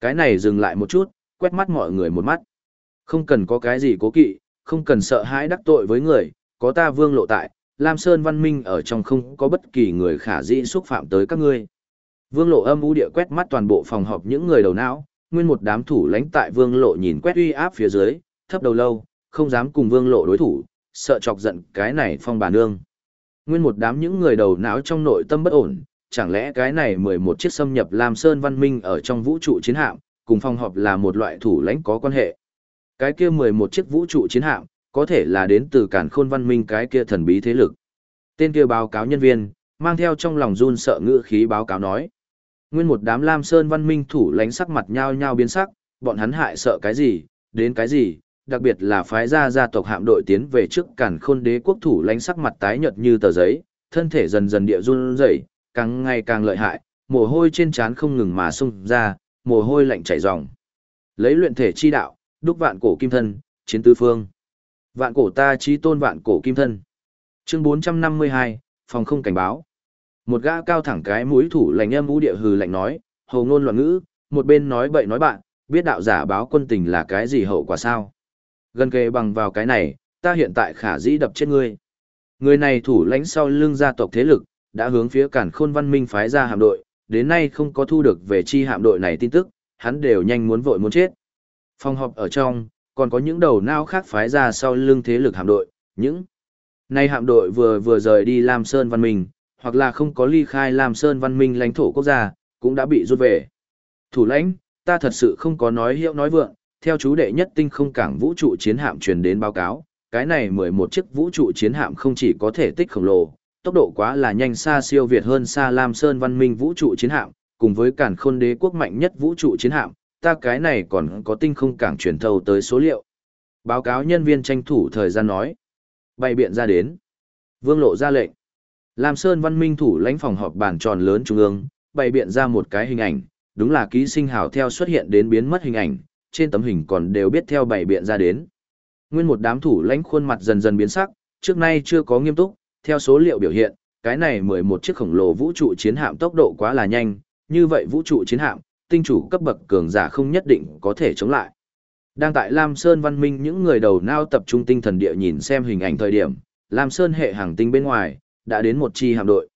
Cái này dừng lại một chút, quét mắt mọi người một mắt. Không cần có cái gì cố kỵ, không cần sợ hãi đắc tội với người, có ta vương lộ tại, Lam Sơn văn minh ở trong không có bất kỳ người khả dĩ xúc phạm tới các ngươi. Vương lộ âm u địa quét mắt toàn bộ phòng họp những người đầu não, nguyên một đám thủ lãnh tại vương lộ nhìn quét uy áp phía dưới, thấp đầu lâu, không dám cùng vương lộ đối thủ, sợ chọc giận cái này phong bà nương. Nguyên một đám những người đầu não trong nội tâm bất ổn, chẳng lẽ cái này 11 chiếc xâm nhập Lam Sơn văn minh ở trong vũ trụ chiến hạm, cùng phòng họp là một loại thủ lãnh có quan hệ. Cái kia 11 chiếc vũ trụ chiến hạm, có thể là đến từ cản khôn văn minh cái kia thần bí thế lực. Tên kia báo cáo nhân viên, mang theo trong lòng run sợ ngữ khí báo cáo nói. Nguyên một đám Lam Sơn văn minh thủ lãnh sắc mặt nhao nhao biến sắc, bọn hắn hại sợ cái gì, đến cái gì, đặc biệt là phái gia gia tộc hạm đội tiến về trước cản khôn đế quốc thủ lãnh sắc mặt tái nhợt như tờ giấy, thân thể dần dần địa run rẩy, càng ngày càng lợi hại, mồ hôi trên trán không ngừng mà xung ra, mồ hôi lạnh chảy ròng. Lấy luyện thể chi đạo, đúc vạn cổ kim thân, chiến tứ phương. Vạn cổ ta chí tôn vạn cổ kim thân. Chương 452, phòng không cảnh báo. Một gã cao thẳng cái mũi thủ lạnh âm u địa hừ lạnh nói, hầu ngôn loạn ngữ, một bên nói bậy nói bạn, biết đạo giả báo quân tình là cái gì hậu quả sao? Gần kề bằng vào cái này, ta hiện tại khả dĩ đập chết ngươi. Người này thủ lãnh sau lưng gia tộc thế lực, đã hướng phía cản khôn văn minh phái ra hạm đội, đến nay không có thu được về chi hạm đội này tin tức, hắn đều nhanh muốn vội muốn chết. Phòng họp ở trong, còn có những đầu não khác phái ra sau lưng thế lực hạm đội, những nay hạm đội vừa vừa rời đi Lam Sơn văn minh, hoặc là không có ly khai Lam Sơn văn minh lãnh thổ quốc gia, cũng đã bị rút về. Thủ lãnh, ta thật sự không có nói hiệu nói vượng, theo chú đệ nhất tinh không cảng vũ trụ chiến hạm truyền đến báo cáo, cái này 11 chiếc vũ trụ chiến hạm không chỉ có thể tích khổng lồ, tốc độ quá là nhanh xa siêu việt hơn xa Lam Sơn văn minh vũ trụ chiến hạm, cùng với cản khôn đế quốc mạnh nhất vũ trụ chiến hạm, ta cái này còn có tinh không cảng truyền thầu tới số liệu. Báo cáo nhân viên tranh thủ thời gian nói. Bày biện ra đến. Vương lộ ra lệnh. Lam Sơn văn minh thủ lãnh phòng họp bàn tròn lớn trung ương, bày biện ra một cái hình ảnh, đúng là ký sinh hào theo xuất hiện đến biến mất hình ảnh, trên tấm hình còn đều biết theo bày biện ra đến. Nguyên một đám thủ lãnh khuôn mặt dần dần biến sắc, trước nay chưa có nghiêm túc, theo số liệu biểu hiện, cái này 11 chiếc khổng lồ vũ trụ chiến hạm tốc độ quá là nhanh, như vậy vũ trụ chiến hạm, tinh chủ cấp bậc cường giả không nhất định có thể chống lại. Đang tại Lam Sơn văn minh những người đầu nao tập trung tinh thần địa nhìn xem hình ảnh thời điểm, Lam Sơn hệ hàng tinh bên ngoài, đã đến một chi hạm đội.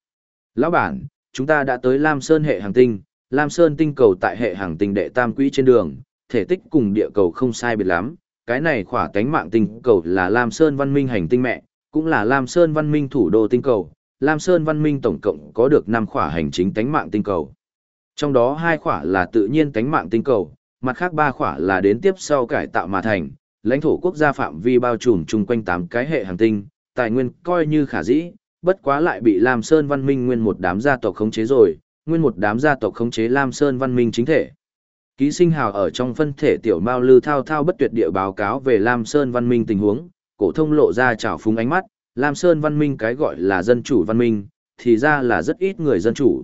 Lão bản, chúng ta đã tới Lam Sơn hệ hàng tinh, Lam Sơn tinh cầu tại hệ hàng tinh đệ tam quỹ trên đường, thể tích cùng địa cầu không sai biệt lắm, cái này khỏa cánh mạng tinh cầu là Lam Sơn văn minh hành tinh mẹ, cũng là Lam Sơn văn minh thủ đô tinh cầu. Lam Sơn văn minh tổng cộng có được 5 khỏa hành chính cánh mạng tinh cầu. Trong đó hai khỏa là tự nhiên cánh mạng tinh cầu, mặt khác ba khỏa là đến tiếp sau cải tạo mà thành, lãnh thổ quốc gia phạm vi bao trùm chung quanh 8 cái hệ hành tinh, tài nguyên coi như khả dĩ, bất quá lại bị Lam Sơn văn minh nguyên một đám gia tộc khống chế rồi, nguyên một đám gia tộc khống chế Lam Sơn văn minh chính thể. Ký sinh hào ở trong phân thể tiểu mao lư thao thao bất tuyệt địa báo cáo về Lam Sơn văn minh tình huống, cổ thông lộ ra trào phúng ánh mắt, Lam Sơn văn minh cái gọi là dân chủ văn minh, thì ra là rất ít người dân chủ.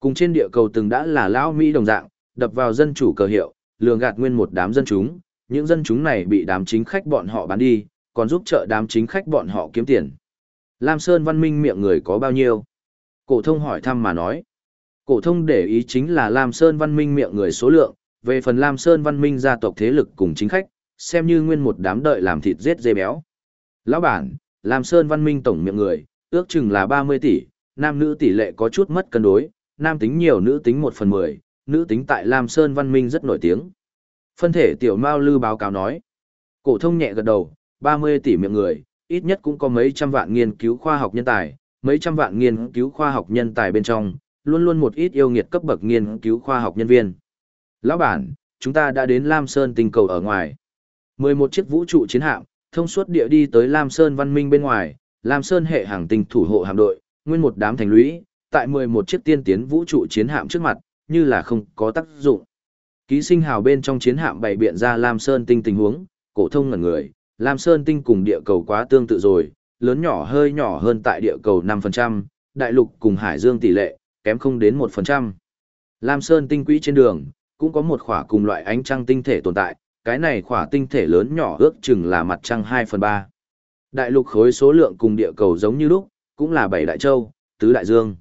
Cùng trên địa cầu từng đã là lão Mỹ đồng dạng, đập vào dân chủ cờ hiệu, lường gạt nguyên một đám dân chúng, những dân chúng này bị đám chính khách bọn họ bán đi, còn giúp trợ đám chính khách bọn họ kiếm tiền. Lam Sơn văn minh miệng người có bao nhiêu? Cổ thông hỏi thăm mà nói. Cổ thông để ý chính là Lam Sơn văn minh miệng người số lượng, về phần Lam Sơn văn minh gia tộc thế lực cùng chính khách, xem như nguyên một đám đợi làm thịt giết dê béo. Lão bản, Lam Sơn văn minh tổng miệng người, ước chừng là 30 tỷ, nam nữ tỷ lệ có chút mất cân đối, nam tính nhiều nữ tính 1 phần 10, nữ tính tại Lam Sơn văn minh rất nổi tiếng. Phân thể tiểu Mao Lư báo cáo nói. Cổ thông nhẹ gật đầu, 30 tỷ miệng người, ít nhất cũng có mấy trăm vạn nghiên cứu khoa học nhân tài, mấy trăm vạn nghiên cứu khoa học nhân tài bên trong, luôn luôn một ít yêu nghiệt cấp bậc nghiên cứu khoa học nhân viên. Lão bản, chúng ta đã đến Lam Sơn tinh cầu ở ngoài. 11 chiếc vũ trụ chiến hạm, thông suốt địa đi tới Lam Sơn văn minh bên ngoài, Lam Sơn hệ hàng tinh thủ hộ hạm đội, nguyên một đám thành lũy, tại 11 chiếc tiên tiến vũ trụ chiến hạm trước mặt, như là không có tác dụng. Ký sinh hào bên trong chiến hạm bày biện ra Lam Sơn tinh tình huống, cổ thông ngẩn người, Lam Sơn tinh cùng địa cầu quá tương tự rồi, lớn nhỏ hơi nhỏ hơn tại địa cầu 5%, đại lục cùng hải dương tỷ lệ, kém không đến 1%. Lam Sơn tinh quỹ trên đường, cũng có một khỏa cùng loại ánh trăng tinh thể tồn tại, cái này khỏa tinh thể lớn nhỏ ước chừng là mặt trăng 2 phần 3. Đại lục khối số lượng cùng địa cầu giống như lúc, cũng là bảy đại châu, tứ đại dương.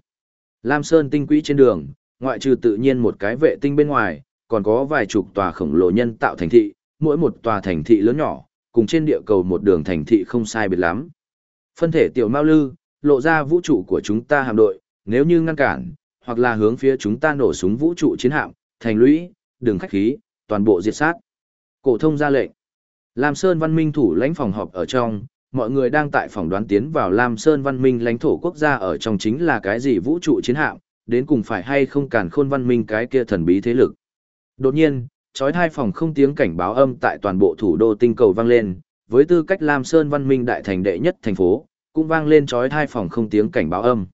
Lam Sơn tinh quỹ trên đường, ngoại trừ tự nhiên một cái vệ tinh bên ngoài, còn có vài chục tòa khổng lồ nhân tạo thành thị, mỗi một tòa thành thị lớn nhỏ, cùng trên địa cầu một đường thành thị không sai biệt lắm. Phân thể tiểu Mao Lư, lộ ra vũ trụ của chúng ta hạm đội, nếu như ngăn cản, hoặc là hướng phía chúng ta nổ súng vũ trụ chiến hạm, thành lũy, đường khách khí, toàn bộ diệt sát. Cổ thông ra lệnh. Lam Sơn Văn Minh thủ lãnh phòng họp ở trong, mọi người đang tại phòng đoán tiến vào Lam Sơn Văn Minh lãnh thổ quốc gia ở trong chính là cái gì vũ trụ chiến hạm, đến cùng phải hay không cản khôn văn minh cái kia thần bí thế lực. Đột nhiên, trói hai phòng không tiếng cảnh báo âm tại toàn bộ thủ đô tinh cầu vang lên, với tư cách Lam Sơn Văn Minh đại thành đệ nhất thành phố, cũng vang lên trói hai phòng không tiếng cảnh báo âm.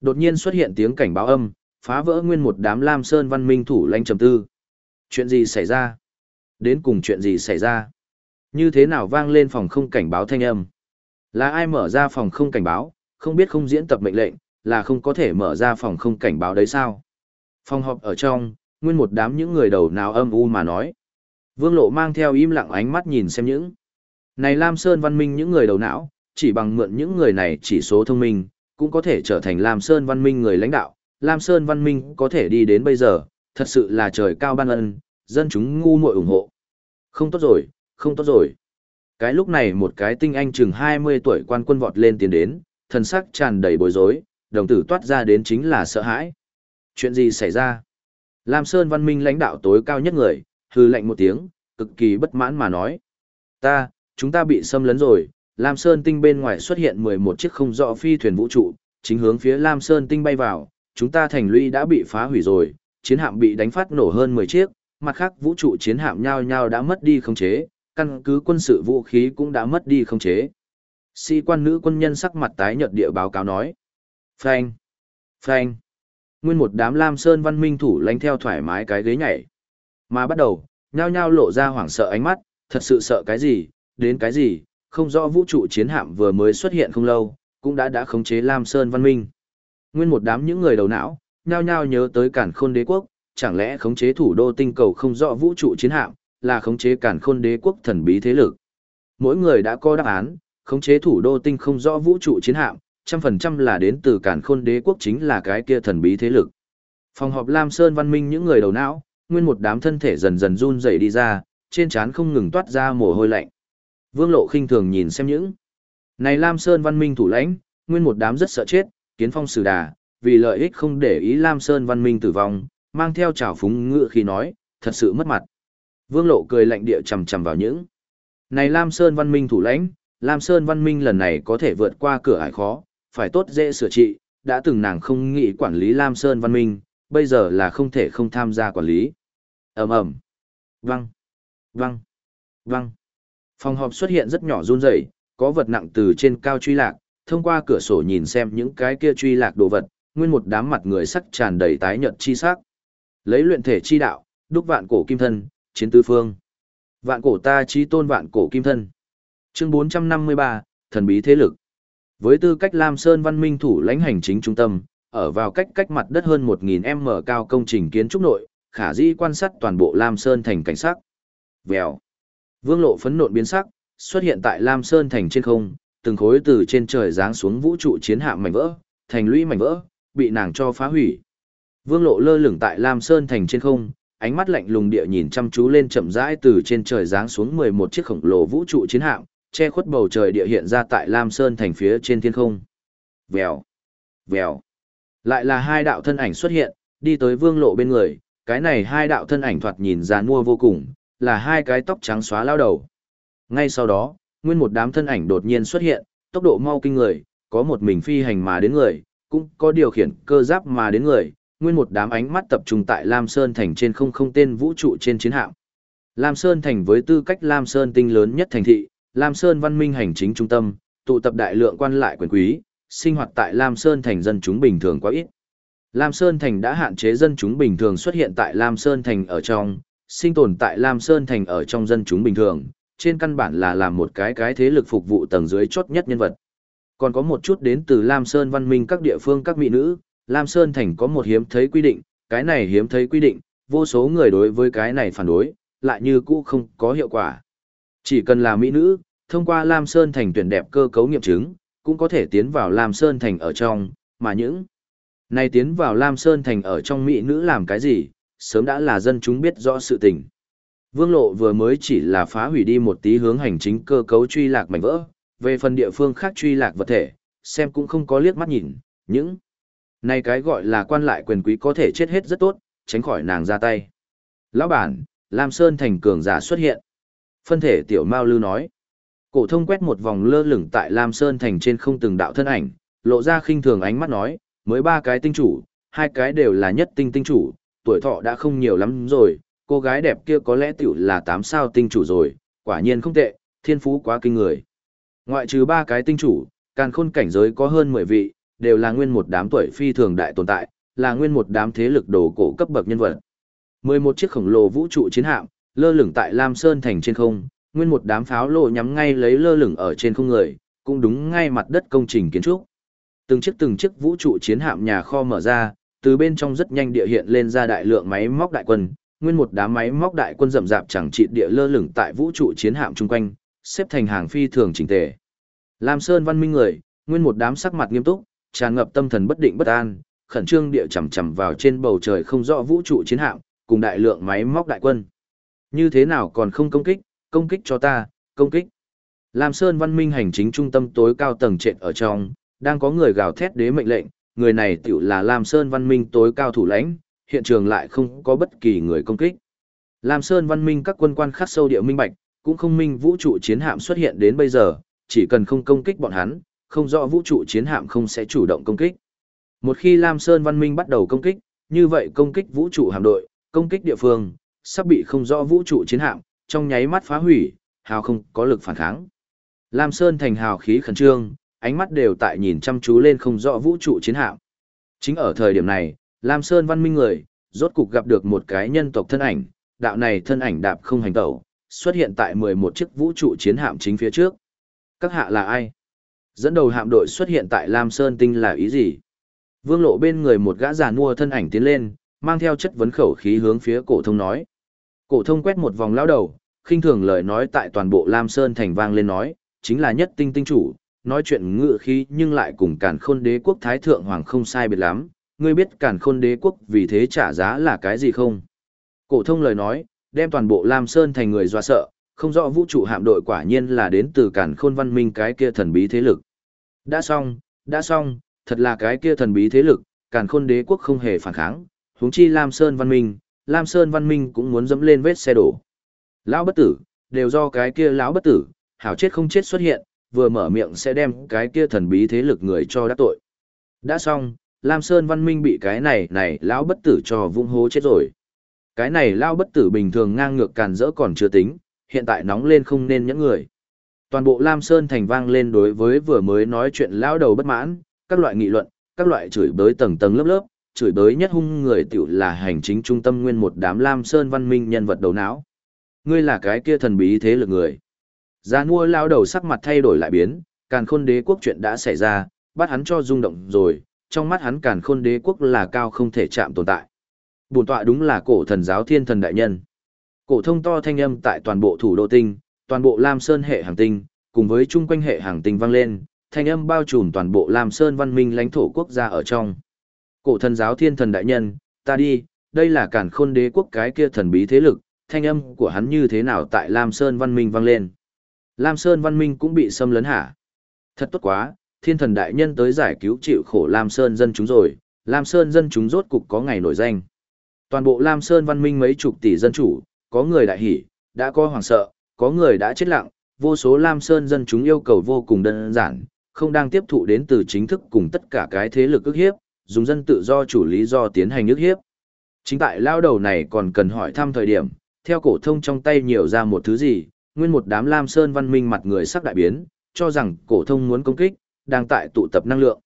Đột nhiên xuất hiện tiếng cảnh báo âm, phá vỡ nguyên một đám Lam Sơn Văn Minh thủ lãnh trầm tư. Chuyện gì xảy ra? Đến cùng chuyện gì xảy ra? Như thế nào vang lên phòng không cảnh báo thanh âm? Là ai mở ra phòng không cảnh báo, không biết không diễn tập mệnh lệnh, là không có thể mở ra phòng không cảnh báo đấy sao? Phòng họp ở trong, nguyên một đám những người đầu nào âm u mà nói. Vương Lộ mang theo im lặng ánh mắt nhìn xem những. Này Lam Sơn văn minh những người đầu não, chỉ bằng mượn những người này chỉ số thông minh, cũng có thể trở thành Lam Sơn văn minh người lãnh đạo. Lam Sơn văn minh có thể đi đến bây giờ, thật sự là trời cao ban ân, dân chúng ngu muội ủng hộ. Không tốt rồi, không tốt rồi. Cái lúc này một cái tinh anh chừng 20 tuổi quan quân vọt lên tiến đến, thần sắc tràn đầy bối rối, đồng tử toát ra đến chính là sợ hãi. Chuyện gì xảy ra? Lam Sơn văn minh lãnh đạo tối cao nhất người, hư lệnh một tiếng, cực kỳ bất mãn mà nói. Ta, chúng ta bị xâm lấn rồi, Lam Sơn tinh bên ngoài xuất hiện 11 chiếc không rõ phi thuyền vũ trụ, chính hướng phía Lam Sơn tinh bay vào, chúng ta thành lũy đã bị phá hủy rồi, chiến hạm bị đánh phát nổ hơn 10 chiếc, mặt khác vũ trụ chiến hạm nhau nhau đã mất đi khống chế, căn cứ quân sự vũ khí cũng đã mất đi khống chế. Sĩ quan nữ quân nhân sắc mặt tái nhợt địa báo cáo nói. Phanh! Phanh! Nguyên một đám Lam Sơn văn minh thủ lánh theo thoải mái cái ghế nhảy. Mà bắt đầu, nhao nhao lộ ra hoảng sợ ánh mắt, thật sự sợ cái gì, đến cái gì, không rõ vũ trụ chiến hạm vừa mới xuất hiện không lâu, cũng đã đã khống chế Lam Sơn văn minh. Nguyên một đám những người đầu não, nhao nhao nhớ tới cản khôn đế quốc, chẳng lẽ khống chế thủ đô tinh cầu không rõ vũ trụ chiến hạm, là khống chế cản khôn đế quốc thần bí thế lực. Mỗi người đã có đáp án, khống chế thủ đô tinh không rõ vũ trụ chiến hạm, trăm phần trăm là đến từ cản khôn đế quốc chính là cái kia thần bí thế lực. Phòng họp Lam Sơn văn minh những người đầu não, nguyên một đám thân thể dần dần run rẩy đi ra, trên trán không ngừng toát ra mồ hôi lạnh. Vương Lộ khinh thường nhìn xem những này Lam Sơn văn minh thủ lãnh, nguyên một đám rất sợ chết, kiến phong sử đà, vì lợi ích không để ý Lam Sơn văn minh tử vong, mang theo trào phúng ngựa khi nói, thật sự mất mặt. Vương Lộ cười lạnh địa chầm chầm vào những này Lam Sơn văn minh thủ lãnh, Lam Sơn văn minh lần này có thể vượt qua cửa ải khó, phải tốt dễ sửa trị, đã từng nàng không nghĩ quản lý Lam Sơn văn minh, bây giờ là không thể không tham gia quản lý. ầm ầm, văng, văng, văng. Phòng họp xuất hiện rất nhỏ run rẩy, có vật nặng từ trên cao truy lạc, thông qua cửa sổ nhìn xem những cái kia truy lạc đồ vật, nguyên một đám mặt người sắc tràn đầy tái nhợt chi sắc. Lấy luyện thể chi đạo, đúc vạn cổ kim thân, chiến tứ phương. Vạn cổ ta chí tôn vạn cổ kim thân. Chương 453, thần bí thế lực. Với tư cách Lam Sơn văn minh thủ lãnh hành chính trung tâm, ở vào cách cách mặt đất hơn 1.000m cao công trình kiến trúc nội, khả dĩ quan sát toàn bộ Lam Sơn thành cảnh sắc. Vèo. Vương lộ phấn nộn biến sắc, xuất hiện tại Lam Sơn thành trên không, từng khối từ trên trời giáng xuống vũ trụ chiến hạm mảnh vỡ, thành lũy mảnh vỡ, bị nàng cho phá hủy. Vương lộ lơ lửng tại Lam Sơn thành trên không, ánh mắt lạnh lùng địa nhìn chăm chú lên chậm rãi từ trên trời giáng xuống 11 chiếc khổng lồ vũ trụ chiến hạm, che khuất bầu trời địa hiện ra tại Lam Sơn thành phía trên thiên không. Vèo, vèo. Lại là hai đạo thân ảnh xuất hiện, đi tới vương lộ bên người, cái này hai đạo thân ảnh thoạt nhìn ra mua vô cùng, là hai cái tóc trắng xóa lao đầu. Ngay sau đó, nguyên một đám thân ảnh đột nhiên xuất hiện, tốc độ mau kinh người, có một mình phi hành mà đến người, cũng có điều khiển cơ giáp mà đến người, nguyên một đám ánh mắt tập trung tại Lam Sơn thành trên không không tên vũ trụ trên chiến hạm. Lam Sơn thành với tư cách Lam Sơn tinh lớn nhất thành thị, Lam Sơn văn minh hành chính trung tâm, tụ tập đại lượng quan lại quyền quý, sinh hoạt tại Lam Sơn thành dân chúng bình thường quá ít. Lam Sơn thành đã hạn chế dân chúng bình thường xuất hiện tại Lam Sơn thành ở trong, sinh tồn tại Lam Sơn thành ở trong dân chúng bình thường, trên căn bản là làm một cái cái thế lực phục vụ tầng dưới chốt nhất nhân vật. Còn có một chút đến từ Lam Sơn văn minh các địa phương các mỹ nữ, Lam Sơn thành có một hiếm thấy quy định, cái này hiếm thấy quy định, vô số người đối với cái này phản đối, lại như cũ không có hiệu quả. Chỉ cần là mỹ nữ, thông qua Lam Sơn thành tuyển đẹp cơ cấu nghiệm chứng, cũng có thể tiến vào Lam Sơn thành ở trong, mà những này tiến vào Lam Sơn thành ở trong mỹ nữ làm cái gì, sớm đã là dân chúng biết rõ sự tình. Vương Lộ vừa mới chỉ là phá hủy đi một tí hướng hành chính cơ cấu truy lạc mảnh vỡ, về phần địa phương khác truy lạc vật thể, xem cũng không có liếc mắt nhìn, những này cái gọi là quan lại quyền quý có thể chết hết rất tốt, tránh khỏi nàng ra tay. Lão bản, Lam Sơn thành cường giả xuất hiện. Phân thể tiểu Mao Lư nói. Cổ thông quét một vòng lơ lửng tại Lam Sơn thành trên không từng đạo thân ảnh, lộ ra khinh thường ánh mắt nói, mới ba cái tinh chủ, hai cái đều là nhất tinh tinh chủ, tuổi thọ đã không nhiều lắm rồi, cô gái đẹp kia có lẽ tiểu là tám sao tinh chủ rồi, quả nhiên không tệ, thiên phú quá kinh người. Ngoại trừ ba cái tinh chủ, càn khôn cảnh giới có hơn mười vị, đều là nguyên một đám tuổi phi thường đại tồn tại, là nguyên một đám thế lực đồ cổ cấp bậc nhân vật. mười một chiếc khổng lồ vũ trụ chiến hạm, lơ lửng tại Lam Sơn thành trên không, nguyên một đám pháo lộ nhắm ngay lấy lơ lửng ở trên không người, cũng đúng ngay mặt đất công trình kiến trúc. Từng chiếc từng chiếc vũ trụ chiến hạm nhà kho mở ra, từ bên trong rất nhanh địa hiện lên ra đại lượng máy móc đại quân, nguyên một đám máy móc đại quân rậm rạp chẳng trị địa lơ lửng tại vũ trụ chiến hạm chung quanh, xếp thành hàng phi thường chỉnh tề. Lam Sơn văn minh người, nguyên một đám sắc mặt nghiêm túc, tràn ngập tâm thần bất định bất an, khẩn trương địa chầm chầm vào trên bầu trời không rõ vũ trụ chiến hạm, cùng đại lượng máy móc đại quân. Như thế nào còn không công kích, công kích cho ta, công kích. Lam Sơn văn minh hành chính trung tâm tối cao tầng trệt ở trong, đang có người gào thét đế mệnh lệnh, người này tiểu là Lam Sơn văn minh tối cao thủ lãnh, hiện trường lại không có bất kỳ người công kích. Lam Sơn văn minh các quân quan khắc sâu địa minh bạch, cũng không minh vũ trụ chiến hạm xuất hiện đến bây giờ, chỉ cần không công kích bọn hắn, không rõ vũ trụ chiến hạm không sẽ chủ động công kích. Một khi Lam Sơn văn minh bắt đầu công kích, như vậy công kích vũ trụ hạm đội, công kích địa phương, sắp bị không rõ vũ trụ chiến hạm, trong nháy mắt phá hủy, hào không có lực phản kháng. Lam Sơn thành hào khí khẩn trương, ánh mắt đều tại nhìn chăm chú lên không rõ vũ trụ chiến hạm. Chính ở thời điểm này, Lam Sơn văn minh người, rốt cục gặp được một cái nhân tộc thân ảnh, đạo này thân ảnh đạp không hành tẩu, xuất hiện tại 11 chiếc vũ trụ chiến hạm chính phía trước. Các hạ là ai? Dẫn đầu hạm đội xuất hiện tại Lam Sơn Tinh là ý gì? Vương lộ bên người một gã già nua thân ảnh tiến lên, mang theo chất vấn khẩu khí hướng phía cổ thông nói. Cổ thông quét một vòng lão đầu, khinh thường lời nói tại toàn bộ Lam Sơn thành vang lên nói, chính là nhất tinh tinh chủ, nói chuyện ngựa khí nhưng lại cùng Càn Khôn Đế quốc thái thượng hoàng không sai biệt lắm, ngươi biết Càn Khôn Đế quốc vì thế trả giá là cái gì không? Cổ thông lời nói, đem toàn bộ Lam Sơn thành người dọa sợ, không rõ vũ trụ hạm đội quả nhiên là đến từ Càn Khôn văn minh cái kia thần bí thế lực. Đã xong, đã xong, thật là cái kia thần bí thế lực, Càn Khôn Đế quốc không hề phản kháng, huống chi Lam Sơn văn minh, Lam Sơn văn minh cũng muốn dẫm lên vết xe đổ. Lão bất tử, đều do cái kia lão bất tử, hảo chết không chết xuất hiện, vừa mở miệng sẽ đem cái kia thần bí thế lực người cho đắc tội. Đã xong, Lam Sơn văn minh bị cái này này lão bất tử cho vung hố chết rồi. Cái này lão bất tử bình thường ngang ngược càn rỡ còn chưa tính, hiện tại nóng lên không nên những người. Toàn bộ Lam Sơn thành vang lên đối với vừa mới nói chuyện lão đầu bất mãn, các loại nghị luận, các loại chửi bới tầng tầng lớp lớp, chửi bới nhất hung người tiểu là hành chính trung tâm nguyên một đám Lam Sơn văn minh nhân vật đầu não. Ngươi là cái kia thần bí thế lực người. Gia mua lao đầu sắc mặt thay đổi lại biến, càn khôn đế quốc chuyện đã xảy ra, bắt hắn cho rung động rồi, trong mắt hắn càn khôn đế quốc là cao không thể chạm tồn tại. Bổn tọa đúng là cổ thần giáo thiên thần đại nhân. Cổ thông to thanh âm tại toàn bộ thủ đô tinh, toàn bộ Lam Sơn hệ hành tinh, cùng với chung quanh hệ hành tinh vang lên, thanh âm bao trùm toàn bộ Lam Sơn văn minh lãnh thổ quốc gia ở trong. Cổ thần giáo thiên thần đại nhân, ta đi, đây là cản khôn đế quốc cái kia thần bí thế lực, thanh âm của hắn như thế nào tại Lam Sơn văn minh vang lên. Lam Sơn văn minh cũng bị xâm lấn hả? Thật tốt quá, thiên thần đại nhân tới giải cứu chịu khổ Lam Sơn dân chúng rồi, Lam Sơn dân chúng rốt cục có ngày nổi danh. Toàn bộ Lam Sơn văn minh mấy chục tỷ dân chủ, có người đại hỉ, đã có hoàng sợ, có người đã chết lặng, vô số Lam Sơn dân chúng yêu cầu vô cùng đơn giản, không đang tiếp thụ đến từ chính thức cùng tất cả cái thế lực ức hiếp, dùng dân tự do chủ lý do tiến hành ước hiếp. Chính tại lao đầu này còn cần hỏi thăm thời điểm, theo cổ thông trong tay nhiều ra một thứ gì, nguyên một đám lam sơn văn minh mặt người sắc đại biến, cho rằng cổ thông muốn công kích, đang tại tụ tập năng lượng.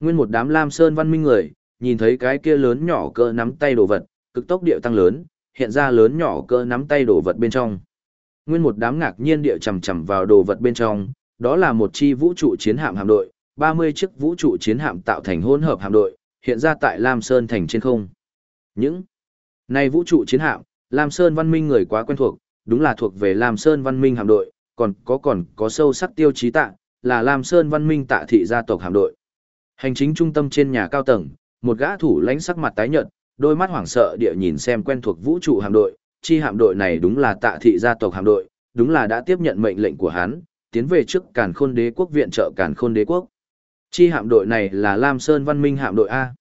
Nguyên một đám lam sơn văn minh người, nhìn thấy cái kia lớn nhỏ cỡ nắm tay đồ vật, cực tốc điệu tăng lớn, hiện ra lớn nhỏ cỡ nắm tay đồ vật bên trong. Nguyên một đám ngạc nhiên điệu chầm chầm vào đồ vật bên trong, đó là một chi vũ trụ chiến hạm hạm đội, 30 chiếc vũ trụ chiến hạm tạo thành hỗn hợp hạm đội, hiện ra tại Lam Sơn thành trên không. Những này vũ trụ chiến hạm, Lam Sơn văn minh người quá quen thuộc, đúng là thuộc về Lam Sơn văn minh hạm đội, còn có còn có sâu sắc tiêu chí tạ, là Lam Sơn văn minh tạ thị gia tộc hạm đội. Hành chính trung tâm trên nhà cao tầng, một gã thủ lãnh sắc mặt tái nhợt, đôi mắt hoảng sợ địa nhìn xem quen thuộc vũ trụ hạm đội, chi hạm đội này đúng là tạ thị gia tộc hạm đội, đúng là đã tiếp nhận mệnh lệnh của hắn, tiến về trước Càn Khôn Đế quốc viện trợ Càn Khôn Đế quốc. Chi hạm đội này là Lam Sơn văn minh hạm đội A.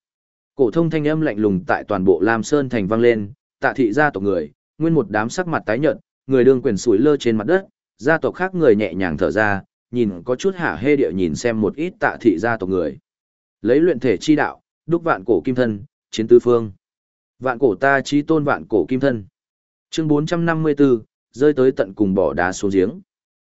Cổ thông thanh âm lạnh lùng tại toàn bộ Lam Sơn thành vang lên, tạ thị gia tộc người, nguyên một đám sắc mặt tái nhợt, người đương quyền sủi lơ trên mặt đất, gia tộc khác người nhẹ nhàng thở ra, nhìn có chút hạ hê địa nhìn xem một ít tạ thị gia tộc người. Lấy luyện thể chi đạo, đúc vạn cổ kim thân, chiến tứ phương. Vạn cổ ta chí tôn vạn cổ kim thân. Chương 454, rơi tới tận cùng bỏ đá xuống giếng.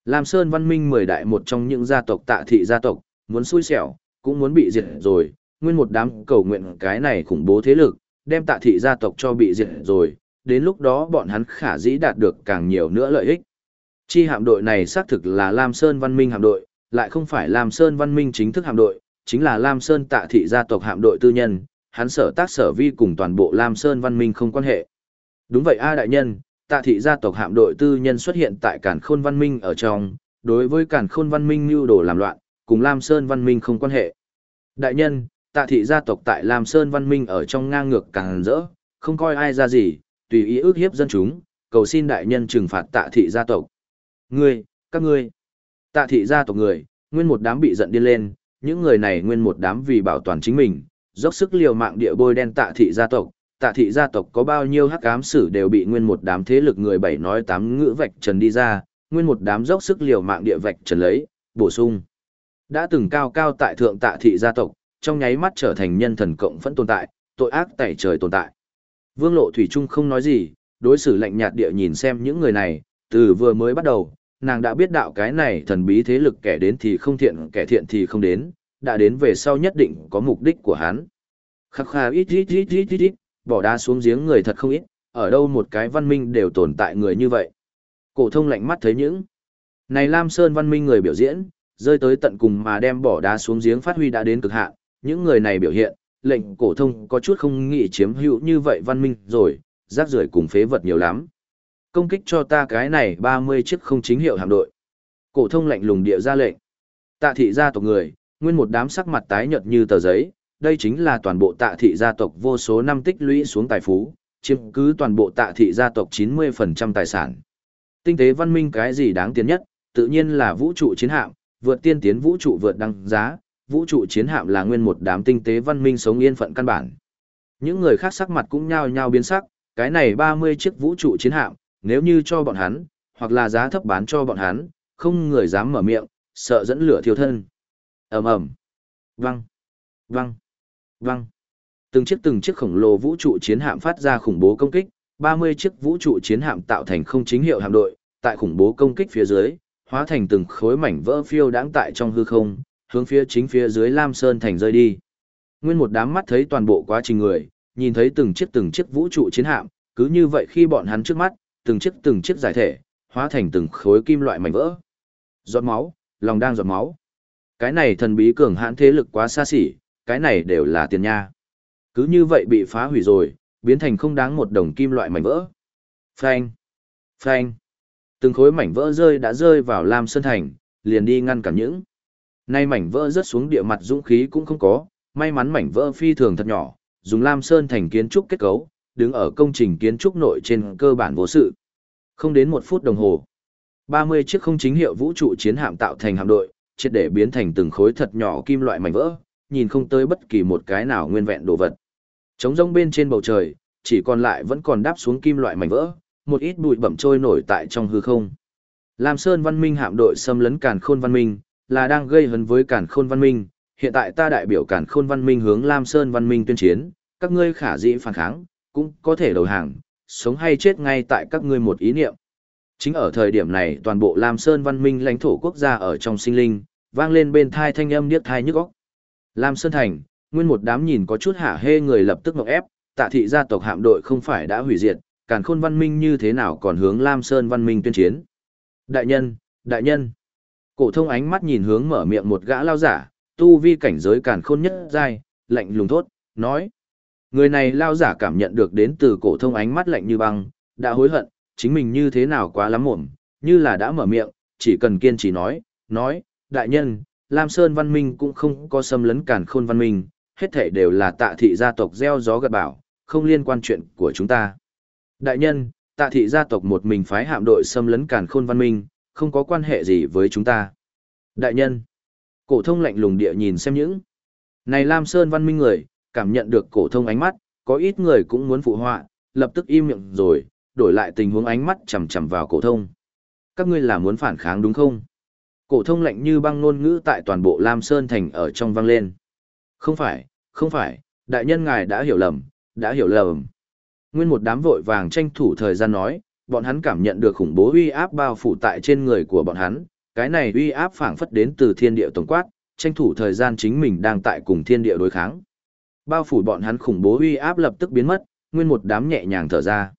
Lam Sơn văn minh mười đại một trong những gia tộc tạ thị gia tộc, muốn xui xẻo, cũng muốn bị diệt rồi, nguyên một đám cầu nguyện cái này khủng bố thế lực, đem tạ thị gia tộc cho bị diệt rồi, đến lúc đó bọn hắn khả dĩ đạt được càng nhiều nữa lợi ích. Chi hạm đội này xác thực là Lam Sơn Văn Minh hạm đội, lại không phải Lam Sơn Văn Minh chính thức hạm đội, chính là Lam Sơn tạ thị gia tộc hạm đội tư nhân, hắn sở tác sở vi cùng toàn bộ Lam Sơn Văn Minh không quan hệ. Đúng vậy A đại nhân, tạ thị gia tộc hạm đội tư nhân xuất hiện tại Cản Khôn Văn Minh ở trong, đối với Cản Khôn Văn Minh lưu đồ làm loạn, cùng Lam Sơn Văn Minh không quan hệ. Đại nhân, tạ thị gia tộc tại Lam Sơn Văn Minh ở trong ngang ngược càng rỡ, không coi ai ra gì, tùy ý ước hiếp dân chúng, cầu xin đại nhân trừng phạt tạ thị gia tộc. Ngươi, các ngươi, tạ thị gia tộc người, nguyên một đám bị giận điên lên, những người này nguyên một đám vì bảo toàn chính mình, dốc sức liều mạng địa bôi đen tạ thị gia tộc. Tạ thị gia tộc có bao nhiêu hắc ám sử đều bị nguyên một đám thế lực người bảy nói tám ngữ vạch trần đi ra, nguyên một đám dốc sức liều mạng địa vạch trần lấy, bổ sung. Đã từng cao cao tại thượng tạ thị gia tộc, trong nháy mắt trở thành nhân thần cộng vẫn tồn tại, tội ác tẩy trời tồn tại. Vương Lộ Thủy Trung không nói gì, đối xử lạnh nhạt địa nhìn xem những người này, từ vừa mới bắt đầu, nàng đã biết đạo cái này thần bí thế lực kẻ đến thì không thiện kẻ thiện thì không đến, đã đến về sau nhất định có mục đích của hắn. Khắc khà ít ít ít ít ít ít, bỏ đá xuống giếng người thật không ít, ở đâu một cái văn minh đều tồn tại người như vậy. Cổ thông lạnh mắt thấy những này Lam Sơn văn minh người biểu diễn, rơi tới tận cùng mà đem bỏ đá xuống giếng phát huy đã đến cực hạn, những người này biểu hiện, lệnh cổ thông có chút không nghĩ chiếm hữu như vậy văn minh rồi, rác rưởi cùng phế vật nhiều lắm. công kích cho ta cái này 30 chiếc không chính hiệu hạm đội. Cổ thông lạnh lùng địa ra lệnh. Tạ thị gia tộc người, nguyên một đám sắc mặt tái nhợt như tờ giấy, đây chính là toàn bộ tạ thị gia tộc vô số năm tích lũy xuống tài phú, chiếm cứ toàn bộ tạ thị gia tộc 90% tài sản. Tinh tế văn minh cái gì đáng tiền nhất, tự nhiên là vũ trụ chiến hạm, vượt tiên tiến vũ trụ vượt đăng giá, vũ trụ chiến hạm là nguyên một đám tinh tế văn minh sống yên phận căn bản. Những người khác sắc mặt cũng nhao nhao biến sắc, cái này 30 chiếc vũ trụ chiến hạm, nếu như cho bọn hắn, hoặc là giá thấp bán cho bọn hắn, không người dám mở miệng, sợ dẫn lửa thiêu thân. ầm ầm, văng, văng, văng. Từng chiếc từng chiếc khổng lồ vũ trụ chiến hạm phát ra khủng bố công kích, 30 chiếc vũ trụ chiến hạm tạo thành không chính hiệu hạm đội, tại khủng bố công kích phía dưới, hóa thành từng khối mảnh vỡ phiêu đãng tại trong hư không, hướng phía chính phía dưới Lam Sơn thành rơi đi. Nguyên một đám mắt thấy toàn bộ quá trình người, nhìn thấy từng chiếc từng chiếc vũ trụ chiến hạm, cứ như vậy khi bọn hắn trước mắt, từng chiếc từng chiếc giải thể, hóa thành từng khối kim loại mảnh vỡ. Giọt máu, lòng đang giọt máu. Cái này thần bí cường hãn thế lực quá xa xỉ, cái này đều là tiền nha. Cứ như vậy bị phá hủy rồi, biến thành không đáng một đồng kim loại mảnh vỡ. Phanh, phanh. Từng khối mảnh vỡ rơi đã rơi vào Lam Sơn Thành, liền đi ngăn cản những. Nay mảnh vỡ rớt xuống địa mặt dũng khí cũng không có, may mắn mảnh vỡ phi thường thật nhỏ, dùng Lam Sơn Thành kiến trúc kết cấu, đứng ở công trình kiến trúc nội trên cơ bản vô sự. Không đến một phút đồng hồ. 30 chiếc không chính hiệu vũ trụ chiến hạm tạo thành hạm đội, triệt để biến thành từng khối thật nhỏ kim loại mảnh vỡ, nhìn không tới bất kỳ một cái nào nguyên vẹn đồ vật. Trống rông bên trên bầu trời, chỉ còn lại vẫn còn đáp xuống kim loại mảnh vỡ, một ít bụi bẩm trôi nổi tại trong hư không. Lam Sơn Văn Minh hạm đội xâm lấn Càn Khôn Văn Minh, là đang gây hấn với Càn Khôn Văn Minh. Hiện tại ta đại biểu Càn Khôn Văn Minh hướng Lam Sơn Văn Minh tuyên chiến, các ngươi khả dĩ phản kháng, cũng có thể đầu hàng, sống hay chết ngay tại các ngươi một ý niệm. Chính ở thời điểm này, toàn bộ Lam Sơn Văn Minh lãnh thổ quốc gia ở trong sinh linh, vang lên bên thai thanh âm điếc thai nhức óc. Lam Sơn Thành, nguyên một đám nhìn có chút hả hê người lập tức ngọc ép, tạ thị gia tộc hạm đội không phải đã hủy diệt, càn khôn văn minh như thế nào còn hướng Lam Sơn văn minh tuyên chiến. Đại nhân, đại nhân. Cổ thông ánh mắt nhìn hướng mở miệng một gã lao giả, tu vi cảnh giới càn khôn nhất giai, lạnh lùng thốt, nói. Người này lao giả cảm nhận được đến từ cổ thông ánh mắt lạnh như băng, đã hối hận, chính mình như thế nào quá lắm mồm, như là đã mở miệng, chỉ cần kiên trì nói, nói, đại nhân, Lam Sơn văn minh cũng không có xâm lấn càn khôn văn minh, hết thể đều là tạ thị gia tộc gieo gió gặt bảo, không liên quan chuyện của chúng ta. Đại nhân, tạ thị gia tộc một mình phái hạm đội xâm lấn càn khôn văn minh, không có quan hệ gì với chúng ta. Đại nhân, cổ thông lạnh lùng địa nhìn xem những. Này Lam Sơn văn minh người, cảm nhận được cổ thông ánh mắt, có ít người cũng muốn phụ họa, lập tức im miệng rồi, đổi lại tình huống ánh mắt chằm chằm vào cổ thông. Các ngươi là muốn phản kháng đúng không? Cổ thông lạnh như băng ngôn ngữ tại toàn bộ Lam Sơn thành ở trong vang lên. Không phải, không phải, đại nhân ngài đã hiểu lầm, đã hiểu lầm. Nguyên một đám vội vàng tranh thủ thời gian nói, bọn hắn cảm nhận được khủng bố uy áp bao phủ tại trên người của bọn hắn, cái này uy áp phảng phất đến từ thiên địa tổng quát, tranh thủ thời gian chính mình đang tại cùng thiên địa đối kháng. Bao phủ bọn hắn khủng bố uy áp lập tức biến mất, nguyên một đám nhẹ nhàng thở ra.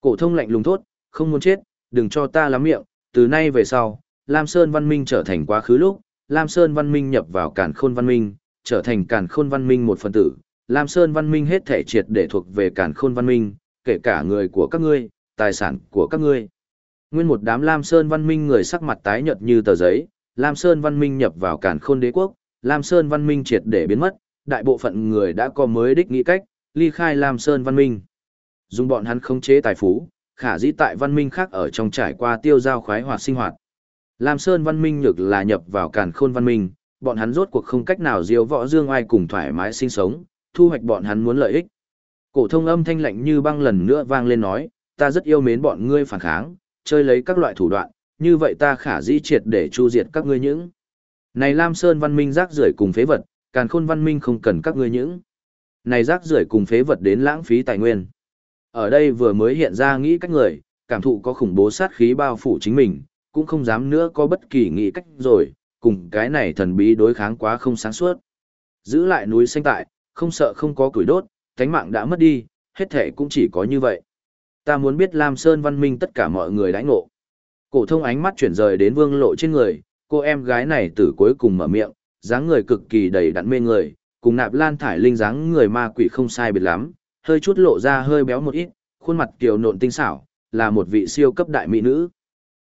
Cổ thông lạnh lùng thốt, không muốn chết, đừng cho ta lắm miệng, từ nay về sau, Lam Sơn Văn Minh trở thành quá khứ lúc, Lam Sơn Văn Minh nhập vào Càn Khôn Văn Minh, trở thành Càn Khôn Văn Minh một phần tử, Lam Sơn Văn Minh hết thể triệt để thuộc về Càn Khôn Văn Minh, kể cả người của các ngươi, tài sản của các ngươi. Nguyên một đám Lam Sơn Văn Minh người sắc mặt tái nhợt như tờ giấy, Lam Sơn Văn Minh nhập vào Càn Khôn Đế quốc, Lam Sơn Văn Minh triệt để biến mất, đại bộ phận người đã có mới đích nghĩ cách, ly khai Lam Sơn Văn Minh. Dùng bọn hắn khống chế tài phú, khả dĩ tại văn minh khác ở trong trải qua tiêu giao khoái hoạt sinh hoạt. Lam Sơn Văn Minh nhược là nhập vào Càn Khôn Văn Minh, bọn hắn rốt cuộc không cách nào diêu võ dương ai cùng thoải mái sinh sống, thu hoạch bọn hắn muốn lợi ích. Cổ thông âm thanh lạnh như băng lần nữa vang lên nói, ta rất yêu mến bọn ngươi phản kháng, chơi lấy các loại thủ đoạn, như vậy ta khả dĩ triệt để chu diệt các ngươi những. Này Lam Sơn văn minh rác rưởi cùng phế vật, càn khôn văn minh không cần các ngươi những. Này rác rưởi cùng phế vật đến lãng phí tài nguyên. Ở đây vừa mới hiện ra nghĩ cách người, cảm thụ có khủng bố sát khí bao phủ chính mình, cũng không dám nữa có bất kỳ nghĩ cách rồi, cùng cái này thần bí đối kháng quá không sáng suốt. Giữ lại núi xanh tại, không sợ không có củi đốt, thánh mạng đã mất đi, hết thể cũng chỉ có như vậy. Ta muốn biết Lam Sơn văn minh tất cả mọi người đãi ngộ. Cổ thông ánh mắt chuyển rời đến vương lộ trên người, cô em gái này từ cuối cùng mở miệng, dáng người cực kỳ đầy đặn mê người, cùng nạp lan thải linh dáng người ma quỷ không sai biệt lắm, hơi chút lộ ra hơi béo một ít, khuôn mặt kiều nộn tinh xảo, là một vị siêu cấp đại mỹ nữ.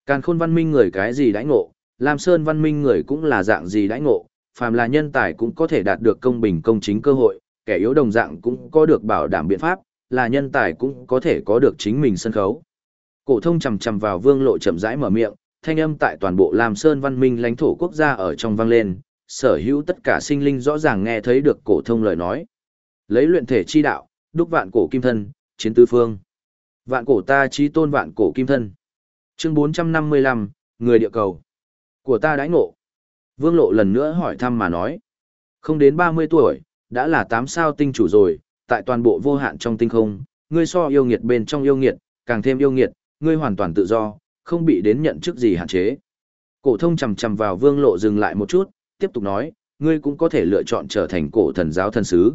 Càn khôn văn minh người cái gì đãi ngộ, Lam Sơn văn minh người cũng là dạng gì đãi ngộ, phàm là nhân tài cũng có thể đạt được công bình công chính cơ hội, kẻ yếu đồng dạng cũng có được bảo đảm biện pháp, là nhân tài cũng có thể có được chính mình sân khấu. Cổ thông chầm chầm vào vương lộ chậm rãi mở miệng, thanh âm tại toàn bộ Lam Sơn văn minh lãnh thổ quốc gia ở trong vang lên, sở hữu tất cả sinh linh rõ ràng nghe thấy được cổ thông lời nói. Lấy luyện thể chi đạo, đúc vạn cổ kim thân, chiến tứ phương. Vạn cổ ta chí tôn vạn cổ kim thân. Chương 455, người địa cầu. Của ta đãi ngộ. Vương Lộ lần nữa hỏi thăm mà nói. Không đến 30 tuổi, đã là 8 sao tinh chủ rồi, tại toàn bộ vô hạn trong tinh không, ngươi so yêu nghiệt bên trong yêu nghiệt, càng thêm yêu nghiệt, ngươi hoàn toàn tự do, không bị đến nhận chức gì hạn chế. Cổ thông chầm chầm vào Vương Lộ dừng lại một chút, tiếp tục nói, ngươi cũng có thể lựa chọn trở thành cổ thần giáo thần sứ,